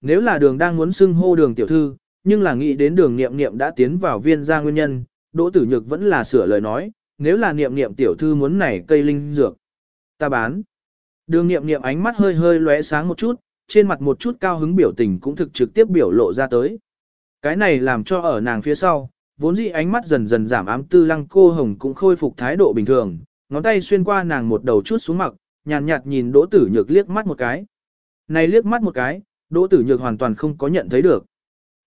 nếu là đường đang muốn xưng hô đường tiểu thư, nhưng là nghĩ đến đường niệm niệm đã tiến vào viên gia nguyên nhân, Đỗ Tử Nhược vẫn là sửa lời nói, nếu là niệm niệm tiểu thư muốn này cây linh dược, ta bán. Đường niệm niệm ánh mắt hơi hơi lóe sáng một chút, trên mặt một chút cao hứng biểu tình cũng thực trực tiếp biểu lộ ra tới. Cái này làm cho ở nàng phía sau, vốn dĩ ánh mắt dần dần giảm ám tư lăng cô hồng cũng khôi phục thái độ bình thường, ngón tay xuyên qua nàng một đầu chút xuống mặt, nhàn nhạt, nhạt nhìn đỗ tử nhược liếc mắt một cái. Này liếc mắt một cái, đỗ tử nhược hoàn toàn không có nhận thấy được.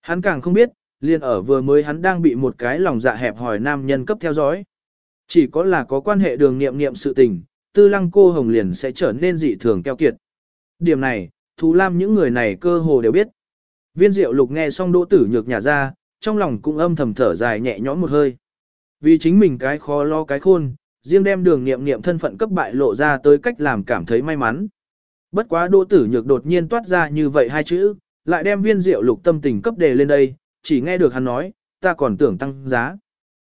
Hắn càng không biết, liền ở vừa mới hắn đang bị một cái lòng dạ hẹp hỏi nam nhân cấp theo dõi. Chỉ có là có quan hệ đường nghiệm nghiệm sự tình, tư lăng cô hồng liền sẽ trở nên dị thường keo kiệt. Điểm này, Thú Lam những người này cơ hồ đều biết. Viên diệu lục nghe xong đỗ tử nhược nhà ra, trong lòng cũng âm thầm thở dài nhẹ nhõm một hơi. Vì chính mình cái khó lo cái khôn, riêng đem đường nghiệm nghiệm thân phận cấp bại lộ ra tới cách làm cảm thấy may mắn. Bất quá đỗ tử nhược đột nhiên toát ra như vậy hai chữ, lại đem viên diệu lục tâm tình cấp đề lên đây, chỉ nghe được hắn nói, ta còn tưởng tăng giá.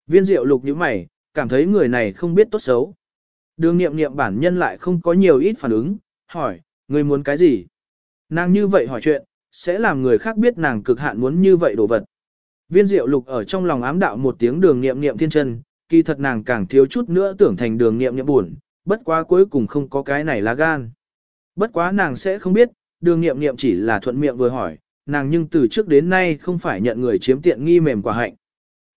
Viên diệu lục như mày, cảm thấy người này không biết tốt xấu. Đường nghiệm nghiệm bản nhân lại không có nhiều ít phản ứng, hỏi, người muốn cái gì? Nàng như vậy hỏi chuyện, sẽ làm người khác biết nàng cực hạn muốn như vậy đồ vật. Viên diệu lục ở trong lòng ám đạo một tiếng đường nghiệm nghiệm thiên chân, kỳ thật nàng càng thiếu chút nữa tưởng thành đường nghiệm nghiệm buồn, bất quá cuối cùng không có cái này là gan. Bất quá nàng sẽ không biết, đường nghiệm nghiệm chỉ là thuận miệng vừa hỏi, nàng nhưng từ trước đến nay không phải nhận người chiếm tiện nghi mềm quả hạnh.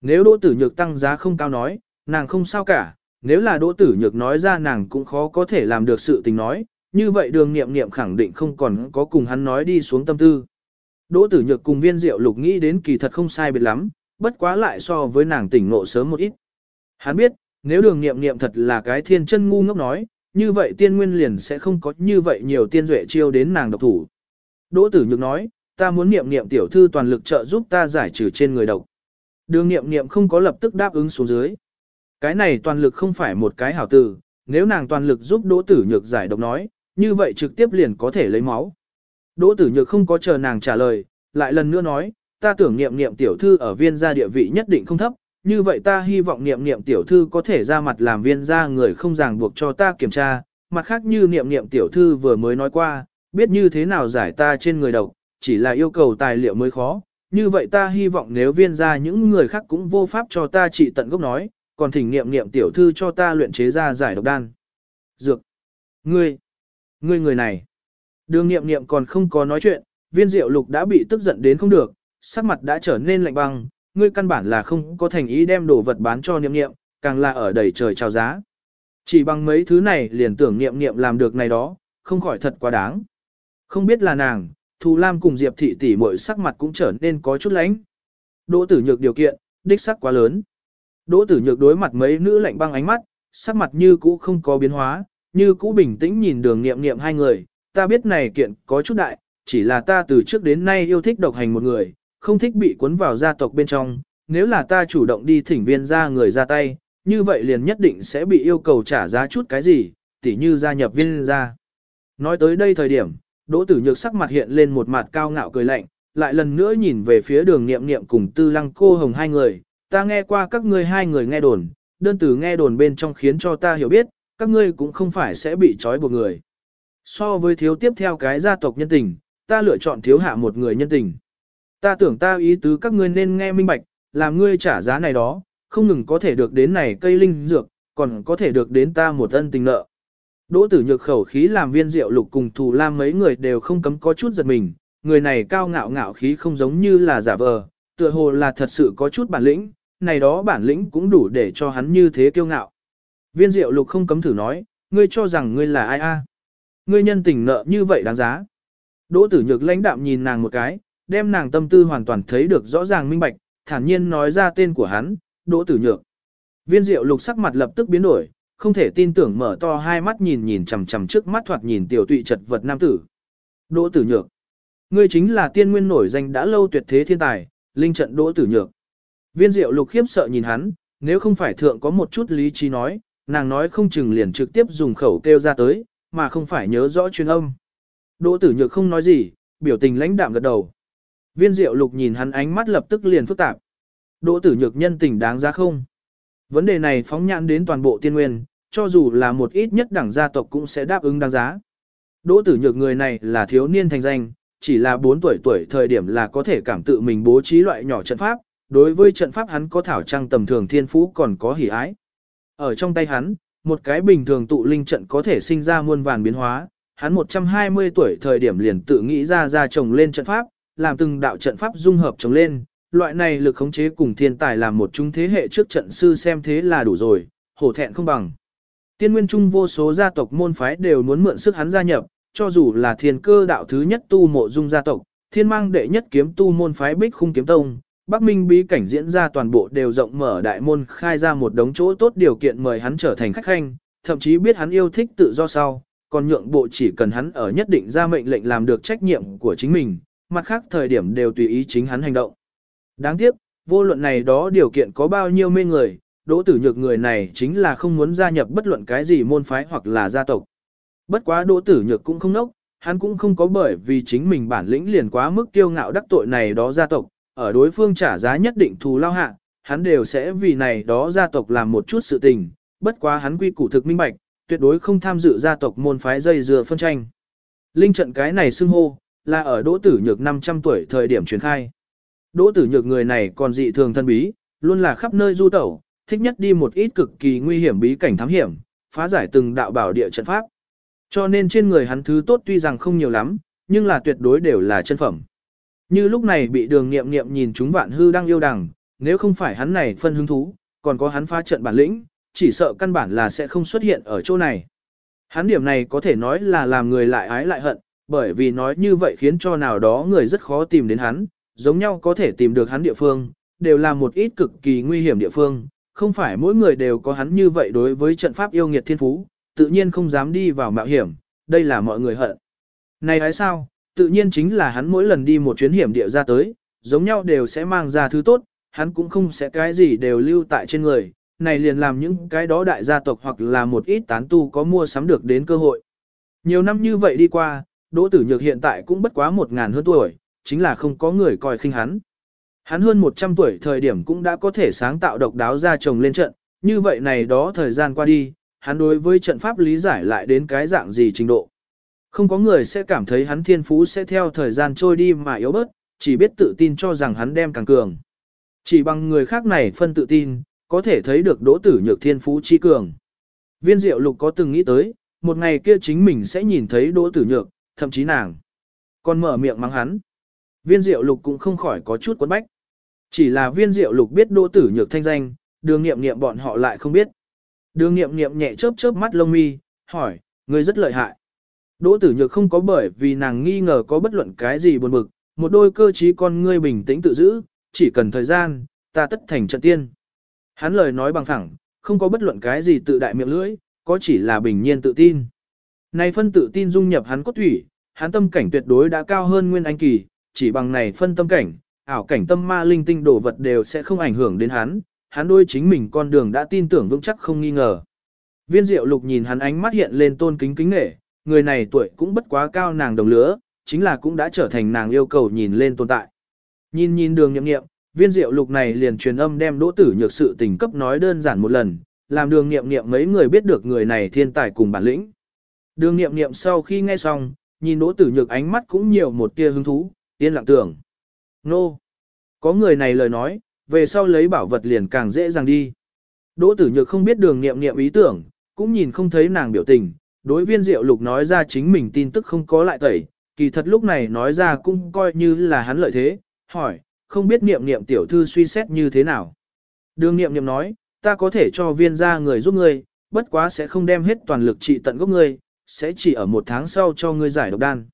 Nếu đỗ tử nhược tăng giá không cao nói, nàng không sao cả, nếu là đỗ tử nhược nói ra nàng cũng khó có thể làm được sự tình nói, như vậy đường nghiệm nghiệm khẳng định không còn có cùng hắn nói đi xuống tâm tư. Đỗ tử nhược cùng viên diệu lục nghĩ đến kỳ thật không sai biệt lắm, bất quá lại so với nàng tỉnh ngộ sớm một ít. Hắn biết, nếu đường nghiệm nghiệm thật là cái thiên chân ngu ngốc nói, như vậy tiên nguyên liền sẽ không có như vậy nhiều tiên duệ chiêu đến nàng độc thủ. Đỗ tử nhược nói, ta muốn niệm niệm tiểu thư toàn lực trợ giúp ta giải trừ trên người độc. Đường niệm niệm không có lập tức đáp ứng xuống dưới. Cái này toàn lực không phải một cái hảo từ, nếu nàng toàn lực giúp đỗ tử nhược giải độc nói, như vậy trực tiếp liền có thể lấy máu. Đỗ tử nhược không có chờ nàng trả lời, lại lần nữa nói, ta tưởng niệm niệm tiểu thư ở viên gia địa vị nhất định không thấp, như vậy ta hy vọng niệm niệm tiểu thư có thể ra mặt làm viên gia người không ràng buộc cho ta kiểm tra, mặt khác như niệm niệm tiểu thư vừa mới nói qua, biết như thế nào giải ta trên người độc, chỉ là yêu cầu tài liệu mới khó. Như vậy ta hy vọng nếu viên gia những người khác cũng vô pháp cho ta trị tận gốc nói, còn thỉnh niệm niệm tiểu thư cho ta luyện chế ra giải độc đan. Dược. Ngươi. Ngươi người này. Đường niệm niệm còn không có nói chuyện, viên diệu lục đã bị tức giận đến không được, sắc mặt đã trở nên lạnh băng, ngươi căn bản là không có thành ý đem đồ vật bán cho niệm niệm, càng là ở đầy trời chào giá. Chỉ bằng mấy thứ này liền tưởng niệm niệm làm được này đó, không khỏi thật quá đáng. Không biết là nàng, Thù Lam cùng Diệp thị tỷ muội sắc mặt cũng trở nên có chút lánh. Đỗ tử nhược điều kiện, đích sắc quá lớn. Đỗ tử nhược đối mặt mấy nữ lạnh băng ánh mắt, sắc mặt như cũ không có biến hóa, như cũ bình tĩnh nhìn đường nghiệm nghiệm hai người, ta biết này kiện có chút đại, chỉ là ta từ trước đến nay yêu thích độc hành một người, không thích bị cuốn vào gia tộc bên trong, nếu là ta chủ động đi thỉnh viên ra người ra tay, như vậy liền nhất định sẽ bị yêu cầu trả giá chút cái gì, tỉ như gia nhập viên ra. Nói tới đây thời điểm, Đỗ Tử Nhược sắc mặt hiện lên một mặt cao ngạo cười lạnh, lại lần nữa nhìn về phía đường nghiệm nghiệm cùng tư lăng cô hồng hai người, ta nghe qua các ngươi hai người nghe đồn, đơn từ nghe đồn bên trong khiến cho ta hiểu biết, các ngươi cũng không phải sẽ bị trói buộc người. So với thiếu tiếp theo cái gia tộc nhân tình, ta lựa chọn thiếu hạ một người nhân tình. Ta tưởng ta ý tứ các ngươi nên nghe minh bạch, làm ngươi trả giá này đó, không ngừng có thể được đến này cây linh dược, còn có thể được đến ta một ân tình nợ. Đỗ tử nhược khẩu khí làm viên Diệu lục cùng thù lam mấy người đều không cấm có chút giật mình, người này cao ngạo ngạo khí không giống như là giả vờ, tựa hồ là thật sự có chút bản lĩnh, này đó bản lĩnh cũng đủ để cho hắn như thế kiêu ngạo. Viên diệu lục không cấm thử nói, ngươi cho rằng ngươi là ai a? Ngươi nhân tình nợ như vậy đáng giá. Đỗ tử nhược lãnh đạm nhìn nàng một cái, đem nàng tâm tư hoàn toàn thấy được rõ ràng minh bạch, thản nhiên nói ra tên của hắn, Đỗ tử nhược. Viên diệu lục sắc mặt lập tức biến đổi, không thể tin tưởng mở to hai mắt nhìn nhìn chằm chằm trước mắt thoạt nhìn tiểu tụy chật vật nam tử. Đỗ tử nhược. Ngươi chính là tiên nguyên nổi danh đã lâu tuyệt thế thiên tài, linh trận đỗ tử nhược. Viên diệu lục khiếp sợ nhìn hắn, nếu không phải thượng có một chút lý trí nói, nàng nói không chừng liền trực tiếp dùng khẩu kêu ra tới, mà không phải nhớ rõ truyền âm. Đỗ tử nhược không nói gì, biểu tình lãnh đạm gật đầu. Viên diệu lục nhìn hắn ánh mắt lập tức liền phức tạp. Đỗ tử nhược nhân tình đáng giá không? Vấn đề này phóng nhãn đến toàn bộ tiên nguyên, cho dù là một ít nhất đẳng gia tộc cũng sẽ đáp ứng đáng giá. Đỗ tử nhược người này là thiếu niên thành danh, chỉ là 4 tuổi tuổi thời điểm là có thể cảm tự mình bố trí loại nhỏ trận pháp, đối với trận pháp hắn có thảo trang tầm thường thiên phú còn có hỉ ái. Ở trong tay hắn, một cái bình thường tụ linh trận có thể sinh ra muôn vàn biến hóa, hắn 120 tuổi thời điểm liền tự nghĩ ra ra trồng lên trận pháp, làm từng đạo trận pháp dung hợp chống lên, loại này lực khống chế cùng thiên tài làm một chúng thế hệ trước trận sư xem thế là đủ rồi, hổ thẹn không bằng. Tiên nguyên trung vô số gia tộc môn phái đều muốn mượn sức hắn gia nhập, cho dù là thiên cơ đạo thứ nhất tu mộ dung gia tộc, thiên mang đệ nhất kiếm tu môn phái bích khung kiếm tông, Bắc Minh bí cảnh diễn ra toàn bộ đều rộng mở đại môn khai ra một đống chỗ tốt điều kiện mời hắn trở thành khách khanh, thậm chí biết hắn yêu thích tự do sau, còn nhượng bộ chỉ cần hắn ở nhất định ra mệnh lệnh làm được trách nhiệm của chính mình, mặt khác thời điểm đều tùy ý chính hắn hành động. Đáng tiếc, vô luận này đó điều kiện có bao nhiêu mê người, đỗ tử nhược người này chính là không muốn gia nhập bất luận cái gì môn phái hoặc là gia tộc. Bất quá đỗ tử nhược cũng không nốc, hắn cũng không có bởi vì chính mình bản lĩnh liền quá mức kiêu ngạo đắc tội này đó gia tộc, ở đối phương trả giá nhất định thù lao hạ, hắn đều sẽ vì này đó gia tộc làm một chút sự tình, bất quá hắn quy củ thực minh bạch, tuyệt đối không tham dự gia tộc môn phái dây dừa phân tranh. Linh trận cái này xưng hô, là ở đỗ tử nhược 500 tuổi thời điểm truyền khai. Đỗ tử nhược người này còn dị thường thân bí, luôn là khắp nơi du tẩu, thích nhất đi một ít cực kỳ nguy hiểm bí cảnh thám hiểm, phá giải từng đạo bảo địa trận pháp. Cho nên trên người hắn thứ tốt tuy rằng không nhiều lắm, nhưng là tuyệt đối đều là chân phẩm. Như lúc này bị đường nghiệm nghiệm nhìn chúng vạn hư đang yêu đằng, nếu không phải hắn này phân hứng thú, còn có hắn phá trận bản lĩnh, chỉ sợ căn bản là sẽ không xuất hiện ở chỗ này. Hắn điểm này có thể nói là làm người lại ái lại hận, bởi vì nói như vậy khiến cho nào đó người rất khó tìm đến hắn, giống nhau có thể tìm được hắn địa phương, đều là một ít cực kỳ nguy hiểm địa phương, không phải mỗi người đều có hắn như vậy đối với trận pháp yêu nghiệt thiên phú, tự nhiên không dám đi vào mạo hiểm, đây là mọi người hận. Này hay sao, tự nhiên chính là hắn mỗi lần đi một chuyến hiểm địa ra tới, giống nhau đều sẽ mang ra thứ tốt, hắn cũng không sẽ cái gì đều lưu tại trên người, này liền làm những cái đó đại gia tộc hoặc là một ít tán tu có mua sắm được đến cơ hội. Nhiều năm như vậy đi qua, Đỗ Tử Nhược hiện tại cũng bất quá một ngàn hơn tuổi, chính là không có người coi khinh hắn. Hắn hơn 100 tuổi thời điểm cũng đã có thể sáng tạo độc đáo ra chồng lên trận, như vậy này đó thời gian qua đi, hắn đối với trận pháp lý giải lại đến cái dạng gì trình độ. Không có người sẽ cảm thấy hắn thiên phú sẽ theo thời gian trôi đi mà yếu bớt, chỉ biết tự tin cho rằng hắn đem càng cường. Chỉ bằng người khác này phân tự tin, có thể thấy được đỗ tử nhược thiên phú chi cường. Viên diệu lục có từng nghĩ tới, một ngày kia chính mình sẽ nhìn thấy đỗ tử nhược, thậm chí nàng. Còn mở miệng mắng hắn. Viên diệu lục cũng không khỏi có chút quấn bách. Chỉ là viên diệu lục biết đỗ tử nhược thanh danh, đường nghiệm nghiệm bọn họ lại không biết. Đường nghiệm nghiệm nhẹ chớp chớp mắt lông mi, hỏi, ngươi rất lợi hại. Đỗ tử nhược không có bởi vì nàng nghi ngờ có bất luận cái gì buồn bực, một đôi cơ trí con ngươi bình tĩnh tự giữ, chỉ cần thời gian, ta tất thành trận tiên. Hắn lời nói bằng thẳng, không có bất luận cái gì tự đại miệng lưỡi, có chỉ là bình nhiên tự tin. Này phân tự tin dung nhập hắn cốt thủy, hắn tâm cảnh tuyệt đối đã cao hơn nguyên anh kỳ, chỉ bằng này phân tâm cảnh, ảo cảnh tâm ma linh tinh đồ vật đều sẽ không ảnh hưởng đến hắn, hắn đôi chính mình con đường đã tin tưởng vững chắc không nghi ngờ. Viên diệu lục nhìn hắn ánh mắt hiện lên tôn kính kính nể, người này tuổi cũng bất quá cao nàng đồng lứa, chính là cũng đã trở thành nàng yêu cầu nhìn lên tồn tại. Nhìn nhìn đường nhậm nghiệm, viên diệu lục này liền truyền âm đem đỗ tử nhược sự tình cấp nói đơn giản một lần, làm đường nghiệm nghiệm mấy người biết được người này thiên tài cùng bản lĩnh. Đường nghiệm nghiệm sau khi nghe xong, nhìn đỗ tử nhược ánh mắt cũng nhiều một tia hứng thú, yên lặng tưởng. Nô! Có người này lời nói, về sau lấy bảo vật liền càng dễ dàng đi. Đỗ tử nhược không biết đường nghiệm nghiệm ý tưởng, cũng nhìn không thấy nàng biểu tình, đối viên diệu lục nói ra chính mình tin tức không có lại tẩy, kỳ thật lúc này nói ra cũng coi như là hắn lợi thế, hỏi, không biết niệm niệm tiểu thư suy xét như thế nào. Đường niệm niệm nói, ta có thể cho viên ra người giúp ngươi, bất quá sẽ không đem hết toàn lực trị tận gốc ngươi, sẽ chỉ ở một tháng sau cho ngươi giải độc đan.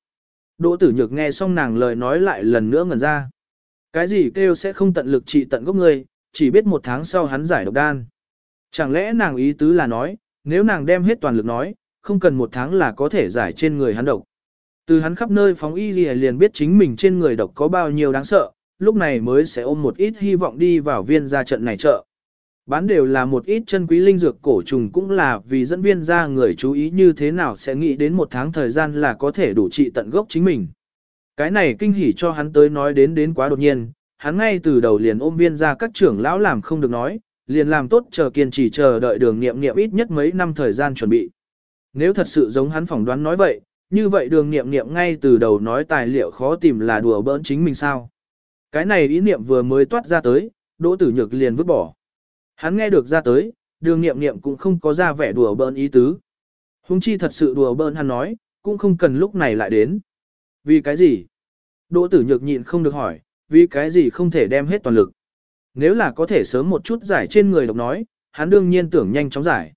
Đỗ tử nhược nghe xong nàng lời nói lại lần nữa ngẩn ra. Cái gì kêu sẽ không tận lực trị tận gốc ngươi, chỉ biết một tháng sau hắn giải độc đan. Chẳng lẽ nàng ý tứ là nói, nếu nàng đem hết toàn lực nói, không cần một tháng là có thể giải trên người hắn độc. Từ hắn khắp nơi phóng y liền biết chính mình trên người độc có bao nhiêu đáng sợ, lúc này mới sẽ ôm một ít hy vọng đi vào viên gia trận này chợ. Bán đều là một ít chân quý linh dược cổ trùng cũng là vì dẫn viên ra người chú ý như thế nào sẽ nghĩ đến một tháng thời gian là có thể đủ trị tận gốc chính mình. Cái này kinh hỉ cho hắn tới nói đến đến quá đột nhiên, hắn ngay từ đầu liền ôm viên ra các trưởng lão làm không được nói, liền làm tốt chờ kiên trì chờ đợi đường nghiệm nghiệm ít nhất mấy năm thời gian chuẩn bị. Nếu thật sự giống hắn phỏng đoán nói vậy, như vậy đường nghiệm nghiệm ngay từ đầu nói tài liệu khó tìm là đùa bỡn chính mình sao. Cái này ý niệm vừa mới toát ra tới, đỗ tử nhược liền vứt bỏ. Hắn nghe được ra tới, đường nghiệm nghiệm cũng không có ra vẻ đùa bỡn ý tứ. Hùng chi thật sự đùa bỡn hắn nói, cũng không cần lúc này lại đến. Vì cái gì? Đỗ tử nhược nhịn không được hỏi, vì cái gì không thể đem hết toàn lực. Nếu là có thể sớm một chút giải trên người độc nói, hắn đương nhiên tưởng nhanh chóng giải.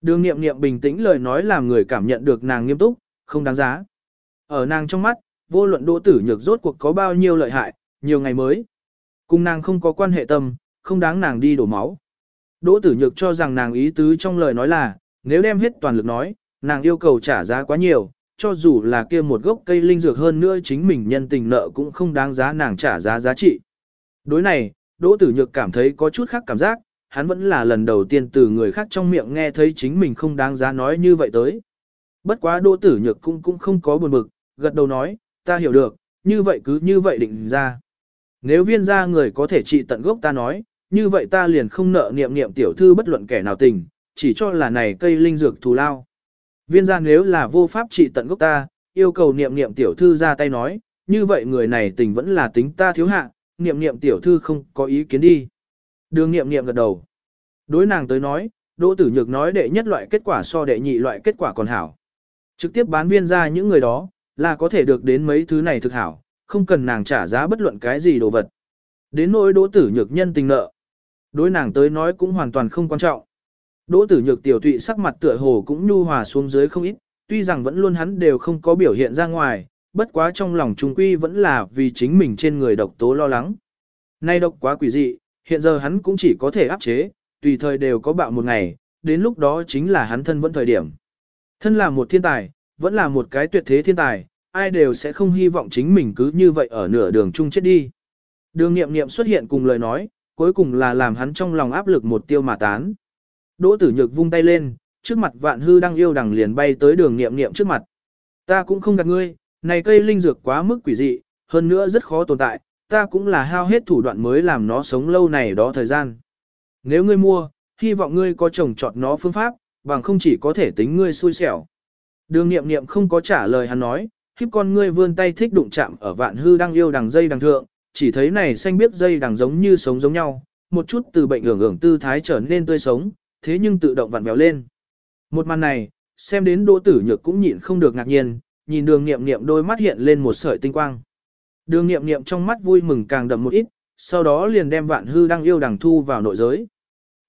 Đường nghiệm nghiệm bình tĩnh lời nói làm người cảm nhận được nàng nghiêm túc, không đáng giá. Ở nàng trong mắt, vô luận đỗ tử nhược rốt cuộc có bao nhiêu lợi hại, nhiều ngày mới. Cùng nàng không có quan hệ tâm, không đáng nàng đi đổ máu. Đỗ tử nhược cho rằng nàng ý tứ trong lời nói là, nếu đem hết toàn lực nói, nàng yêu cầu trả giá quá nhiều, cho dù là kia một gốc cây linh dược hơn nữa chính mình nhân tình nợ cũng không đáng giá nàng trả giá giá trị. Đối này, Đỗ Tử Nhược cảm thấy có chút khác cảm giác, hắn vẫn là lần đầu tiên từ người khác trong miệng nghe thấy chính mình không đáng giá nói như vậy tới. Bất quá Đỗ Tử Nhược cũng cũng không có buồn bực, gật đầu nói, ta hiểu được, như vậy cứ như vậy định ra. Nếu viên gia người có thể trị tận gốc ta nói, như vậy ta liền không nợ niệm niệm tiểu thư bất luận kẻ nào tình, chỉ cho là này cây linh dược thù lao. Viên gia nếu là vô pháp trị tận gốc ta, yêu cầu niệm niệm tiểu thư ra tay nói, như vậy người này tình vẫn là tính ta thiếu hạ, niệm niệm tiểu thư không có ý kiến đi. Đường niệm niệm gật đầu. Đối nàng tới nói, Đỗ Tử Nhược nói đệ nhất loại kết quả so đệ nhị loại kết quả còn hảo. Trực tiếp bán viên ra những người đó, là có thể được đến mấy thứ này thực hảo, không cần nàng trả giá bất luận cái gì đồ vật. Đến nỗi Đỗ Tử Nhược nhân tình nợ. Đối nàng tới nói cũng hoàn toàn không quan trọng. Đỗ Tử Nhược tiểu tụy sắc mặt tựa hồ cũng nhu hòa xuống dưới không ít, tuy rằng vẫn luôn hắn đều không có biểu hiện ra ngoài, bất quá trong lòng trung quy vẫn là vì chính mình trên người độc tố lo lắng. Nay độc quá quỷ dị, hiện giờ hắn cũng chỉ có thể áp chế, tùy thời đều có bạo một ngày, đến lúc đó chính là hắn thân vẫn thời điểm. Thân là một thiên tài, vẫn là một cái tuyệt thế thiên tài, ai đều sẽ không hy vọng chính mình cứ như vậy ở nửa đường chung chết đi. Đường nghiệm nghiệm xuất hiện cùng lời nói, cuối cùng là làm hắn trong lòng áp lực một tiêu mà tán. Đỗ tử nhược vung tay lên, trước mặt vạn hư đang yêu đằng liền bay tới đường nghiệm nghiệm trước mặt. Ta cũng không gạt ngươi, này cây linh dược quá mức quỷ dị, hơn nữa rất khó tồn tại, ta cũng là hao hết thủ đoạn mới làm nó sống lâu này đó thời gian. Nếu ngươi mua, hy vọng ngươi có trồng trọt nó phương pháp, bằng không chỉ có thể tính ngươi xui xẻo. Đường nghiệm nghiệm không có trả lời hắn nói, khiếp con ngươi vươn tay thích đụng chạm ở vạn hư đang yêu đằng dây đằng thượng, chỉ thấy này xanh biết dây đằng giống như sống giống nhau, một chút từ bệnh ưởng ưởng tư thái trở nên tươi sống, thế nhưng tự động vặn béo lên. Một màn này, xem đến đỗ tử nhược cũng nhịn không được ngạc nhiên, nhìn đường nghiệm nghiệm đôi mắt hiện lên một sợi tinh quang. Đường nghiệm nghiệm trong mắt vui mừng càng đậm một ít, sau đó liền đem vạn hư đang yêu đằng thu vào nội giới.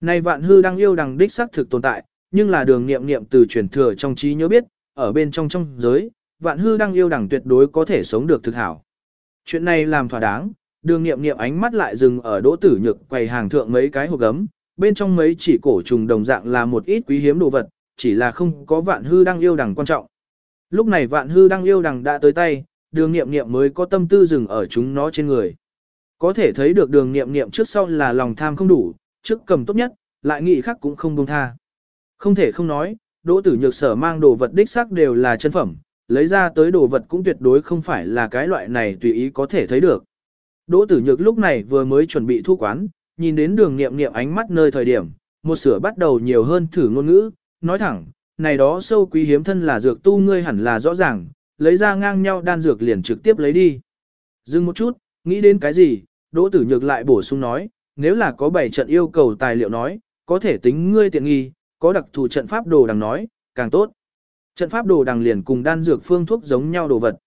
Này vạn hư đang yêu đằng đích xác thực tồn tại, nhưng là đường nghiệm nghiệm từ truyền thừa trong trí nhớ biết, ở bên trong trong giới, vạn hư đang yêu đằng tuyệt đối có thể sống được thực hảo. Chuyện này làm thỏa đáng, đường nghiệm nghiệm ánh mắt lại dừng ở đỗ tử nhược quầy hàng thượng mấy cái hộp gấm, bên trong mấy chỉ cổ trùng đồng dạng là một ít quý hiếm đồ vật, chỉ là không có vạn hư đang yêu đằng quan trọng. Lúc này vạn hư đang yêu đằng đã tới tay, đường nghiệm nghiệm mới có tâm tư dừng ở chúng nó trên người. Có thể thấy được đường nghiệm nghiệm trước sau là lòng tham không đủ, trước cầm tốt nhất, lại nghĩ khác cũng không buông tha. Không thể không nói, đỗ tử nhược sở mang đồ vật đích xác đều là chân phẩm, lấy ra tới đồ vật cũng tuyệt đối không phải là cái loại này tùy ý có thể thấy được. Đỗ tử nhược lúc này vừa mới chuẩn bị thu quán, nhìn đến đường nghiệm nghiệm ánh mắt nơi thời điểm, một sửa bắt đầu nhiều hơn thử ngôn ngữ, nói thẳng, này đó sâu quý hiếm thân là dược tu ngươi hẳn là rõ ràng, lấy ra ngang nhau đan dược liền trực tiếp lấy đi. Dừng một chút, nghĩ đến cái gì, đỗ tử nhược lại bổ sung nói, nếu là có bảy trận yêu cầu tài liệu nói, có thể tính ngươi tiện nghi, có đặc thù trận pháp đồ đằng nói, càng tốt. Trận pháp đồ đằng liền cùng đan dược phương thuốc giống nhau đồ vật.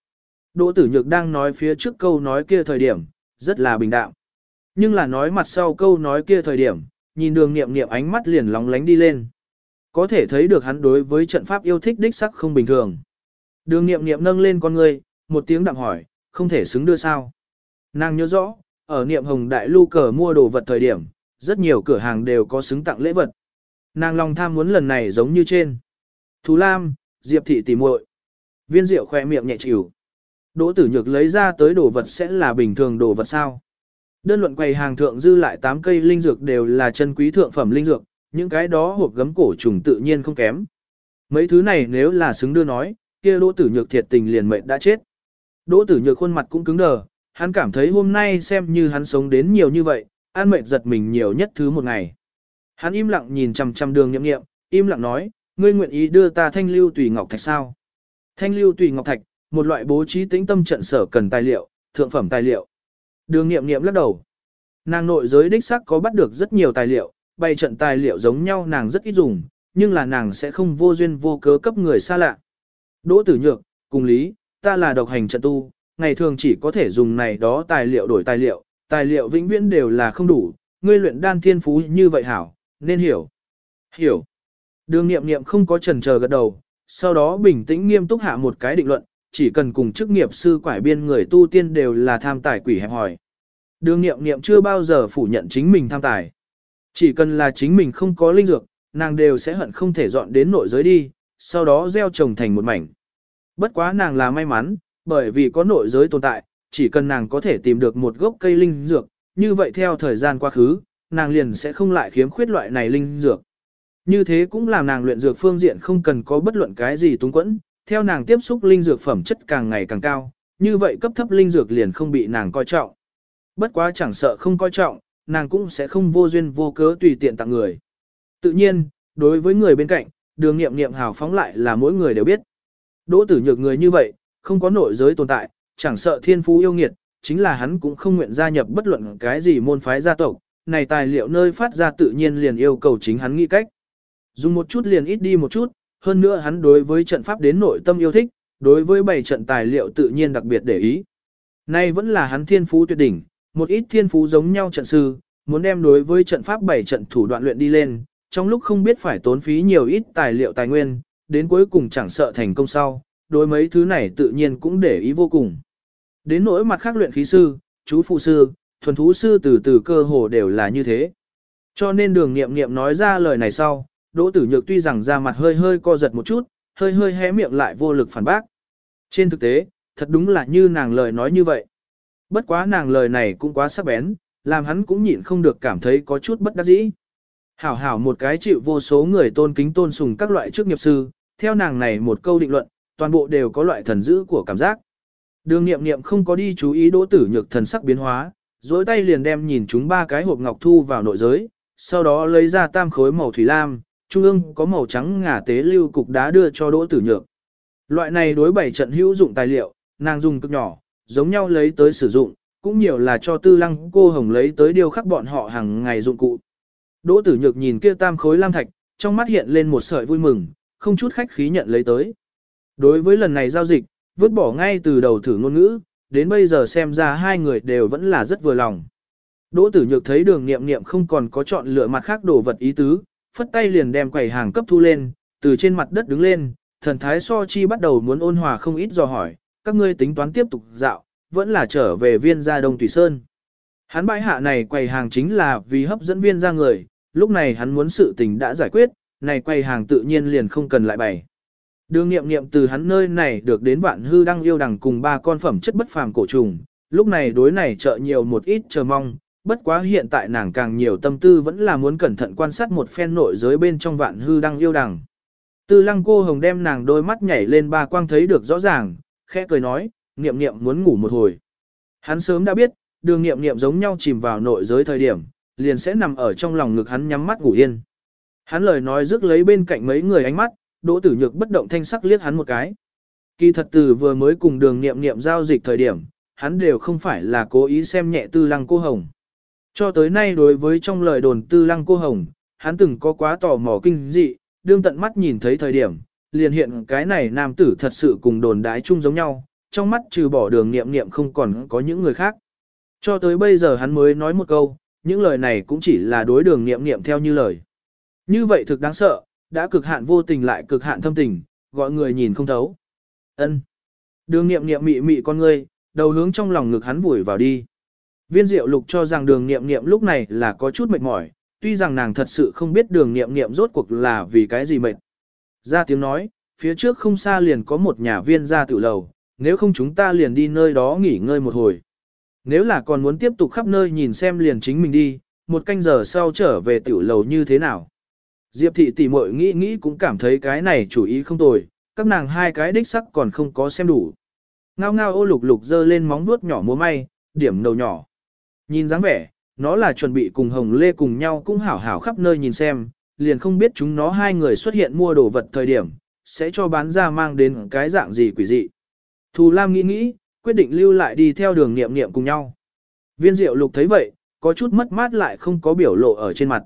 Đỗ tử nhược đang nói phía trước câu nói kia thời điểm, rất là bình đạm. Nhưng là nói mặt sau câu nói kia thời điểm, nhìn đường nghiệm nghiệm ánh mắt liền lóng lánh đi lên. Có thể thấy được hắn đối với trận pháp yêu thích đích sắc không bình thường. Đường nghiệm nghiệm nâng lên con người, một tiếng đặng hỏi, không thể xứng đưa sao. Nàng nhớ rõ, ở niệm hồng đại lưu cờ mua đồ vật thời điểm, rất nhiều cửa hàng đều có xứng tặng lễ vật. Nàng lòng tham muốn lần này giống như trên. Thú Lam, Diệp Thị tỉ muội Viên rượu khoe miệng nhẹ chịu. Đỗ tử nhược lấy ra tới đồ vật sẽ là bình thường đồ vật sao. Đơn luận quầy hàng thượng dư lại 8 cây linh dược đều là chân quý thượng phẩm linh dược, những cái đó hộp gấm cổ trùng tự nhiên không kém. Mấy thứ này nếu là xứng đưa nói, kia đỗ tử nhược thiệt tình liền mệnh đã chết. Đỗ tử nhược khuôn mặt cũng cứng đờ, hắn cảm thấy hôm nay xem như hắn sống đến nhiều như vậy, an mệnh giật mình nhiều nhất thứ một ngày. Hắn im lặng nhìn chằm chằm đường nhậm nghiệm, im lặng nói, ngươi nguyện ý đưa ta thanh lưu tùy ngọc thạch sao. Thanh lưu tùy ngọc thạch, một loại bố trí tĩnh tâm trận sở cần tài liệu, thượng phẩm tài liệu. Đường nghiệm nghiệm lắc đầu. Nàng nội giới đích sắc có bắt được rất nhiều tài liệu, bày trận tài liệu giống nhau nàng rất ít dùng, nhưng là nàng sẽ không vô duyên vô cớ cấp người xa lạ. Đỗ tử nhược, cùng lý, ta là độc hành trận tu, ngày thường chỉ có thể dùng này đó tài liệu đổi tài liệu, tài liệu vĩnh viễn đều là không đủ, ngươi luyện đan thiên phú như vậy hảo, nên hiểu. Hiểu. Đường nghiệm nghiệm không có trần chờ gật đầu, sau đó bình tĩnh nghiêm túc hạ một cái định luận, chỉ cần cùng chức nghiệp sư quải biên người tu tiên đều là tham tài quỷ hẹp hỏi. Đường nghiệm nghiệm chưa bao giờ phủ nhận chính mình tham tài. Chỉ cần là chính mình không có linh dược, nàng đều sẽ hận không thể dọn đến nội giới đi, sau đó gieo trồng thành một mảnh. Bất quá nàng là may mắn, bởi vì có nội giới tồn tại, chỉ cần nàng có thể tìm được một gốc cây linh dược, như vậy theo thời gian quá khứ, nàng liền sẽ không lại khiếm khuyết loại này linh dược. Như thế cũng làm nàng luyện dược phương diện không cần có bất luận cái gì túng quẫn, theo nàng tiếp xúc linh dược phẩm chất càng ngày càng cao, như vậy cấp thấp linh dược liền không bị nàng coi trọng. Bất quá chẳng sợ không coi trọng, nàng cũng sẽ không vô duyên vô cớ tùy tiện tặng người. Tự nhiên, đối với người bên cạnh, đường nghiệm nghiệm hào phóng lại là mỗi người đều biết. Đỗ tử nhược người như vậy, không có nội giới tồn tại, chẳng sợ thiên phú yêu nghiệt, chính là hắn cũng không nguyện gia nhập bất luận cái gì môn phái gia tộc, này tài liệu nơi phát ra tự nhiên liền yêu cầu chính hắn nghĩ cách. Dùng một chút liền ít đi một chút, hơn nữa hắn đối với trận pháp đến nội tâm yêu thích, đối với bảy trận tài liệu tự nhiên đặc biệt để ý. Nay vẫn là hắn thiên phú tuyệt đỉnh, một ít thiên phú giống nhau trận sư, muốn đem đối với trận pháp bảy trận thủ đoạn luyện đi lên, trong lúc không biết phải tốn phí nhiều ít tài liệu tài nguyên, đến cuối cùng chẳng sợ thành công sau, đối mấy thứ này tự nhiên cũng để ý vô cùng. Đến nỗi mặt khác luyện khí sư, chú phụ sư, thuần thú sư từ từ cơ hồ đều là như thế. Cho nên đường nghiệm nghiệm nói ra lời này sau, Đỗ Tử Nhược tuy rằng ra mặt hơi hơi co giật một chút, hơi hơi hé miệng lại vô lực phản bác. Trên thực tế, thật đúng là như nàng lời nói như vậy. Bất quá nàng lời này cũng quá sắc bén, làm hắn cũng nhịn không được cảm thấy có chút bất đắc dĩ. Hảo hảo một cái chịu vô số người tôn kính tôn sùng các loại chức nghiệp sư, theo nàng này một câu định luận, toàn bộ đều có loại thần dữ của cảm giác. Đường nghiệm nghiệm không có đi chú ý đỗ tử nhược thần sắc biến hóa, dối tay liền đem nhìn chúng ba cái hộp ngọc thu vào nội giới, sau đó lấy ra tam khối màu thủy lam, trung ương có màu trắng ngà tế lưu cục đá đưa cho đỗ tử nhược. Loại này đối bảy trận hữu dụng tài liệu, nàng dùng cực nhỏ, giống nhau lấy tới sử dụng, cũng nhiều là cho tư lăng cô hồng lấy tới điều khắc bọn họ hàng ngày dụng cụ. Đỗ tử nhược nhìn kia tam khối lam thạch, trong mắt hiện lên một sợi vui mừng, không chút khách khí nhận lấy tới. Đối với lần này giao dịch, vứt bỏ ngay từ đầu thử ngôn ngữ, đến bây giờ xem ra hai người đều vẫn là rất vừa lòng. Đỗ tử nhược thấy đường nghiệm nghiệm không còn có chọn lựa mặt khác đồ vật ý tứ, phất tay liền đem quầy hàng cấp thu lên, từ trên mặt đất đứng lên, thần thái so chi bắt đầu muốn ôn hòa không ít do hỏi, các ngươi tính toán tiếp tục dạo, vẫn là trở về viên gia đông Thủy Sơn. Hắn bãi hạ này quầy hàng chính là vì hấp dẫn viên ra người, lúc này hắn muốn sự tình đã giải quyết, này quầy hàng tự nhiên liền không cần lại bày. Đường nghiệm nghiệm từ hắn nơi này được đến vạn hư đăng yêu đằng cùng ba con phẩm chất bất phàm cổ trùng, lúc này đối này trợ nhiều một ít chờ mong, bất quá hiện tại nàng càng nhiều tâm tư vẫn là muốn cẩn thận quan sát một phen nội giới bên trong vạn hư đăng yêu đằng. Tư lăng cô hồng đem nàng đôi mắt nhảy lên ba quang thấy được rõ ràng, khẽ cười nói, nghiệm nghiệm muốn ngủ một hồi. Hắn sớm đã biết, đường nghiệm nghiệm giống nhau chìm vào nội giới thời điểm, liền sẽ nằm ở trong lòng ngực hắn nhắm mắt ngủ yên. Hắn lời nói rước lấy bên cạnh mấy người ánh mắt, đỗ tử nhược bất động thanh sắc liếc hắn một cái. Kỳ thật từ vừa mới cùng đường nghiệm nghiệm giao dịch thời điểm, hắn đều không phải là cố ý xem nhẹ tư lăng cô hồng. Cho tới nay đối với trong lời đồn tư lăng cô hồng, hắn từng có quá tò mò kinh dị, đương tận mắt nhìn thấy thời điểm, liền hiện cái này nam tử thật sự cùng đồn đái chung giống nhau, trong mắt trừ bỏ đường nghiệm nghiệm không còn có những người khác. Cho tới bây giờ hắn mới nói một câu, những lời này cũng chỉ là đối đường nghiệm nghiệm theo như lời. Như vậy thực đáng sợ, đã cực hạn vô tình lại cực hạn thâm tình, gọi người nhìn không thấu. Ân. Đường nghiệm nghiệm mị mị con ngươi, đầu hướng trong lòng ngực hắn vùi vào đi. Viên diệu lục cho rằng đường nghiệm nghiệm lúc này là có chút mệt mỏi, tuy rằng nàng thật sự không biết đường nghiệm nghiệm rốt cuộc là vì cái gì mệt. Ra tiếng nói, phía trước không xa liền có một nhà viên gia tự lầu, nếu không chúng ta liền đi nơi đó nghỉ ngơi một hồi. Nếu là còn muốn tiếp tục khắp nơi nhìn xem liền chính mình đi, một canh giờ sau trở về tiểu lầu như thế nào. Diệp thị tỷ muội nghĩ nghĩ cũng cảm thấy cái này chủ ý không tồi, các nàng hai cái đích sắc còn không có xem đủ. Ngao ngao ô lục lục dơ lên móng vuốt nhỏ múa may, điểm đầu nhỏ. Nhìn dáng vẻ, nó là chuẩn bị cùng Hồng Lê cùng nhau cũng hảo hảo khắp nơi nhìn xem, liền không biết chúng nó hai người xuất hiện mua đồ vật thời điểm, sẽ cho bán ra mang đến cái dạng gì quỷ dị. Thù Lam nghĩ nghĩ, quyết định lưu lại đi theo đường nghiệm nghiệm cùng nhau. Viên diệu lục thấy vậy, có chút mất mát lại không có biểu lộ ở trên mặt.